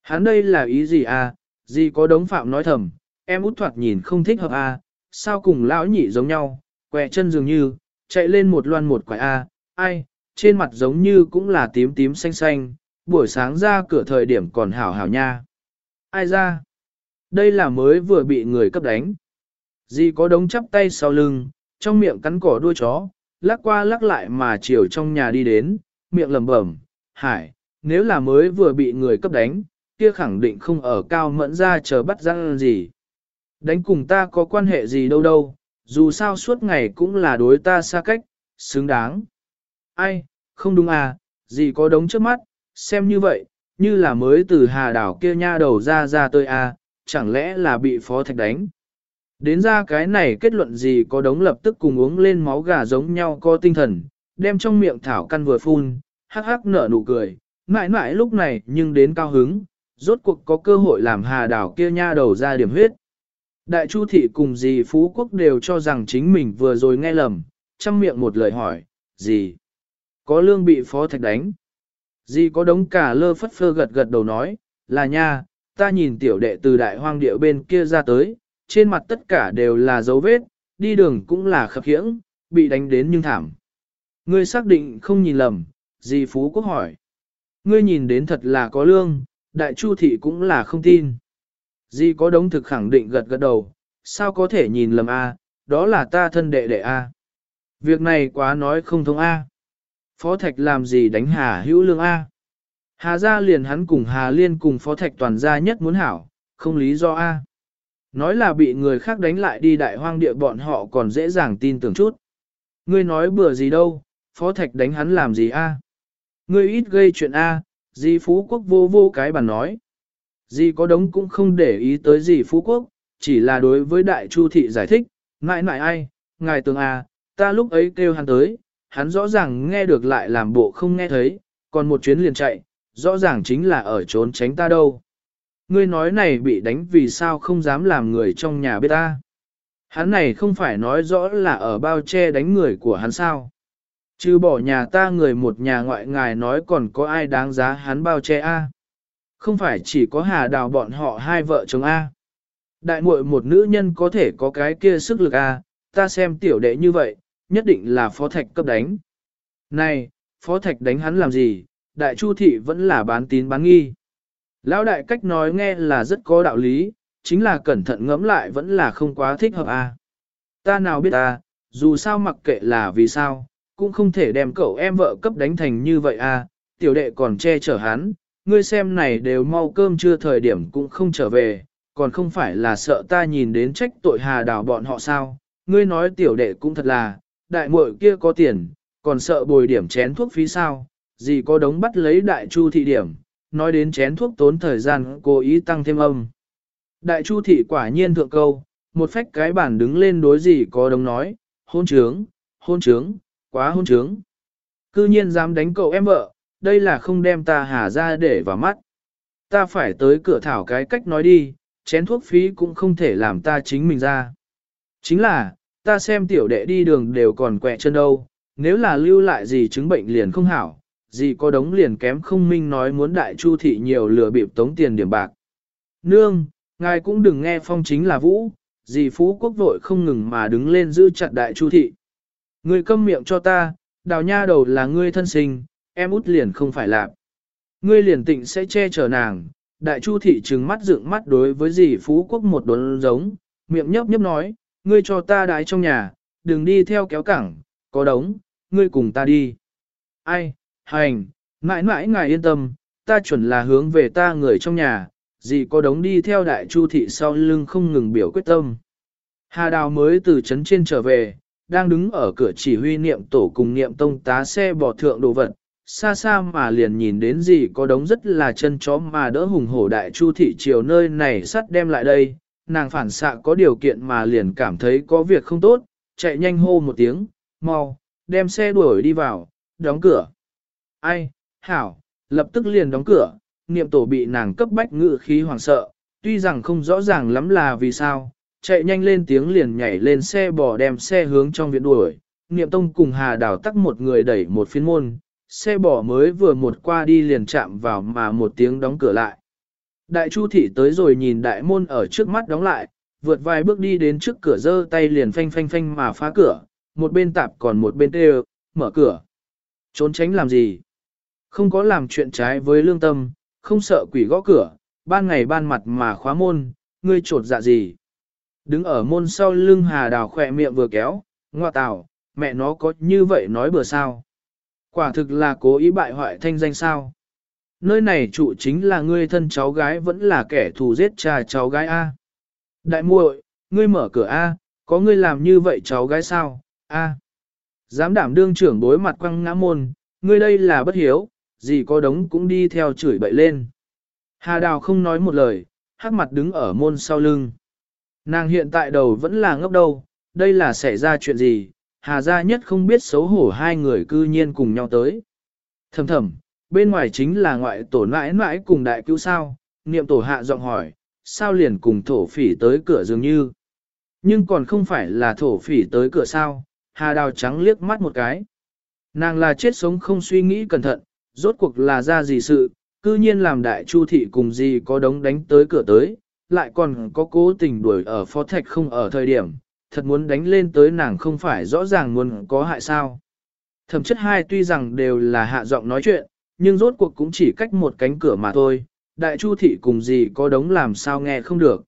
Hắn đây là ý gì à, gì có đống phạm nói thầm, em út thoạt nhìn không thích hợp à, sao cùng lão nhị giống nhau, quẹ chân dường như, chạy lên một loan một quải à, ai, trên mặt giống như cũng là tím tím xanh xanh, buổi sáng ra cửa thời điểm còn hảo hảo nha. Ai ra? Đây là mới vừa bị người cấp đánh. Dì có đống chắp tay sau lưng, trong miệng cắn cỏ đuôi chó, lắc qua lắc lại mà chiều trong nhà đi đến, miệng lẩm bẩm, hải, nếu là mới vừa bị người cấp đánh, kia khẳng định không ở cao mẫn ra chờ bắt răng gì. Đánh cùng ta có quan hệ gì đâu đâu, dù sao suốt ngày cũng là đối ta xa cách, xứng đáng. Ai, không đúng à, gì có đống trước mắt, xem như vậy, như là mới từ hà đảo kia nha đầu ra ra tôi à, chẳng lẽ là bị phó thạch đánh. Đến ra cái này kết luận gì có đống lập tức cùng uống lên máu gà giống nhau có tinh thần, đem trong miệng thảo căn vừa phun, hắc hắc nở nụ cười, mãi mãi lúc này nhưng đến cao hứng, rốt cuộc có cơ hội làm hà đảo kia nha đầu ra điểm huyết. Đại Chu Thị cùng dì Phú Quốc đều cho rằng chính mình vừa rồi nghe lầm, chăm miệng một lời hỏi, gì? Có lương bị phó thạch đánh. Dì có đống cả lơ phất phơ gật gật đầu nói, là nha, ta nhìn tiểu đệ từ đại hoang địa bên kia ra tới, trên mặt tất cả đều là dấu vết, đi đường cũng là khập khiễng, bị đánh đến nhưng thảm. Ngươi xác định không nhìn lầm, Di Phú Quốc hỏi. Ngươi nhìn đến thật là có lương, đại chu thị cũng là không tin. Di có đống thực khẳng định gật gật đầu, sao có thể nhìn lầm A, đó là ta thân đệ đệ A. Việc này quá nói không thông A. Phó Thạch làm gì đánh Hà hữu lương A. Hà gia liền hắn cùng Hà Liên cùng Phó Thạch toàn gia nhất muốn hảo, không lý do A. Nói là bị người khác đánh lại đi đại hoang địa bọn họ còn dễ dàng tin tưởng chút. Ngươi nói bừa gì đâu, Phó Thạch đánh hắn làm gì A. Ngươi ít gây chuyện A, Di Phú Quốc vô vô cái bàn nói. Di có đống cũng không để ý tới dì Phú Quốc, chỉ là đối với Đại Chu Thị giải thích, ngại ngại ai, ngài tường A, ta lúc ấy kêu hắn tới, hắn rõ ràng nghe được lại làm bộ không nghe thấy, còn một chuyến liền chạy, rõ ràng chính là ở trốn tránh ta đâu. Ngươi nói này bị đánh vì sao không dám làm người trong nhà biết ta. Hắn này không phải nói rõ là ở bao che đánh người của hắn sao. Chứ bỏ nhà ta người một nhà ngoại ngài nói còn có ai đáng giá hắn bao che a? Không phải chỉ có hà đào bọn họ hai vợ chồng a. Đại muội một nữ nhân có thể có cái kia sức lực a, ta xem tiểu đệ như vậy, nhất định là phó thạch cấp đánh. Này, phó thạch đánh hắn làm gì, đại chu thị vẫn là bán tín bán nghi. Lão đại cách nói nghe là rất có đạo lý, chính là cẩn thận ngẫm lại vẫn là không quá thích hợp a. Ta nào biết ta, dù sao mặc kệ là vì sao, cũng không thể đem cậu em vợ cấp đánh thành như vậy a. tiểu đệ còn che chở hắn, ngươi xem này đều mau cơm chưa thời điểm cũng không trở về, còn không phải là sợ ta nhìn đến trách tội hà đào bọn họ sao, ngươi nói tiểu đệ cũng thật là, đại muội kia có tiền, còn sợ bồi điểm chén thuốc phí sao, gì có đống bắt lấy đại chu thị điểm, nói đến chén thuốc tốn thời gian cố ý tăng thêm âm. Đại chu thị quả nhiên thượng câu, một phách cái bản đứng lên đối gì có đống nói, hôn trướng, hôn trướng, quá hôn trướng. Cư nhiên dám đánh cậu em vợ, đây là không đem ta hà ra để vào mắt. Ta phải tới cửa thảo cái cách nói đi, chén thuốc phí cũng không thể làm ta chính mình ra. Chính là, ta xem tiểu đệ đi đường đều còn quẹ chân đâu, nếu là lưu lại gì chứng bệnh liền không hảo, gì có đống liền kém không minh nói muốn đại chu thị nhiều lừa bịp tống tiền điểm bạc. Nương, ngài cũng đừng nghe phong chính là vũ, dì phú quốc vội không ngừng mà đứng lên giữ chặt đại chu thị. Ngươi câm miệng cho ta, đào nha đầu là ngươi thân sinh, em út liền không phải làm. Ngươi liền tịnh sẽ che chở nàng, đại chu thị trừng mắt dựng mắt đối với dì phú quốc một đốn giống, miệng nhấp nhấp nói, ngươi cho ta đái trong nhà, đừng đi theo kéo cẳng, có đống, ngươi cùng ta đi. Ai, hành, mãi mãi ngài yên tâm, ta chuẩn là hướng về ta người trong nhà, Dì có đống đi theo đại chu thị sau lưng không ngừng biểu quyết tâm. Hà Đào mới từ trấn trên trở về, đang đứng ở cửa chỉ huy niệm tổ cùng niệm tông tá xe bỏ thượng đồ vật, xa xa mà liền nhìn đến gì có đống rất là chân chó mà đỡ hùng hổ đại chu thị chiều nơi này sắt đem lại đây, nàng phản xạ có điều kiện mà liền cảm thấy có việc không tốt, chạy nhanh hô một tiếng, mau, đem xe đuổi đi vào, đóng cửa. Ai, hảo, lập tức liền đóng cửa, niệm tổ bị nàng cấp bách ngự khí hoảng sợ, tuy rằng không rõ ràng lắm là vì sao, chạy nhanh lên tiếng liền nhảy lên xe bò đem xe hướng trong viện đuổi, niệm tông cùng hà đào tắc một người đẩy một phiên môn, xe bò mới vừa một qua đi liền chạm vào mà một tiếng đóng cửa lại. Đại chu thị tới rồi nhìn đại môn ở trước mắt đóng lại, vượt vài bước đi đến trước cửa giơ tay liền phanh phanh phanh mà phá cửa, một bên tạp còn một bên tê mở cửa. Trốn tránh làm gì? Không có làm chuyện trái với lương tâm, không sợ quỷ gõ cửa, ban ngày ban mặt mà khóa môn, ngươi trột dạ gì? Đứng ở môn sau lưng hà đào khỏe miệng vừa kéo, ngoa tào, mẹ nó có như vậy nói bừa sao? Quả thực là cố ý bại hoại thanh danh sao? Nơi này trụ chính là ngươi thân cháu gái vẫn là kẻ thù giết cha cháu gái A. Đại muội, ngươi mở cửa A, có ngươi làm như vậy cháu gái sao? A. Dám đảm đương trưởng đối mặt quăng ngã môn, ngươi đây là bất hiếu, gì có đống cũng đi theo chửi bậy lên. Hà Đào không nói một lời, hắc mặt đứng ở môn sau lưng. Nàng hiện tại đầu vẫn là ngốc đầu, đây là xảy ra chuyện gì, Hà gia nhất không biết xấu hổ hai người cư nhiên cùng nhau tới. Thầm thầm, bên ngoài chính là ngoại tổ nãi nãi cùng đại cứu sao, niệm tổ hạ giọng hỏi, sao liền cùng thổ phỉ tới cửa dường như. Nhưng còn không phải là thổ phỉ tới cửa sao, hà đào trắng liếc mắt một cái. Nàng là chết sống không suy nghĩ cẩn thận, rốt cuộc là ra gì sự, cư nhiên làm đại chu thị cùng gì có đống đánh tới cửa tới, lại còn có cố tình đuổi ở phó thạch không ở thời điểm, thật muốn đánh lên tới nàng không phải rõ ràng muốn có hại sao. Thẩm chất hai tuy rằng đều là hạ giọng nói chuyện, nhưng rốt cuộc cũng chỉ cách một cánh cửa mà thôi, đại chu thị cùng gì có đống làm sao nghe không được.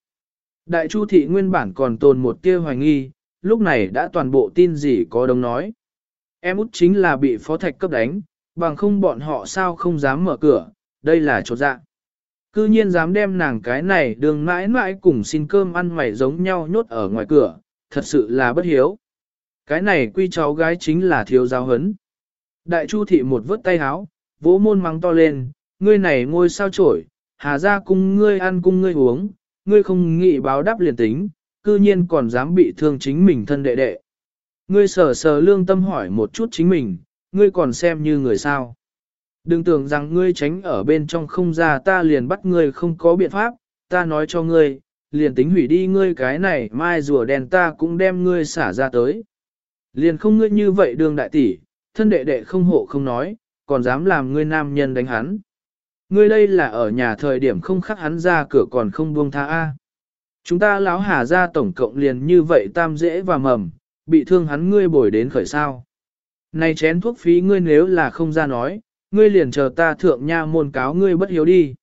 Đại chu thị nguyên bản còn tồn một tia hoài nghi, lúc này đã toàn bộ tin gì có đống nói. Em út chính là bị phó thạch cấp đánh, bằng không bọn họ sao không dám mở cửa, đây là chỗ dạng. Cư nhiên dám đem nàng cái này đường mãi mãi cùng xin cơm ăn mày giống nhau nhốt ở ngoài cửa, thật sự là bất hiếu. Cái này quy cháu gái chính là thiếu giáo hấn. Đại chu thị một vớt tay háo, vỗ môn mắng to lên, ngươi này ngôi sao trổi, hà ra cung ngươi ăn cung ngươi uống, ngươi không nghĩ báo đáp liền tính, cư nhiên còn dám bị thương chính mình thân đệ đệ. Ngươi sờ sờ lương tâm hỏi một chút chính mình, ngươi còn xem như người sao. Đừng tưởng rằng ngươi tránh ở bên trong không ra ta liền bắt ngươi không có biện pháp, ta nói cho ngươi, liền tính hủy đi ngươi cái này mai rùa đèn ta cũng đem ngươi xả ra tới. Liền không ngươi như vậy đường đại tỷ, thân đệ đệ không hộ không nói, còn dám làm ngươi nam nhân đánh hắn. Ngươi đây là ở nhà thời điểm không khắc hắn ra cửa còn không buông tha A. Chúng ta lão hà ra tổng cộng liền như vậy tam dễ và mầm, bị thương hắn ngươi bồi đến khởi sao. Này chén thuốc phí ngươi nếu là không ra nói, ngươi liền chờ ta thượng nha môn cáo ngươi bất hiếu đi.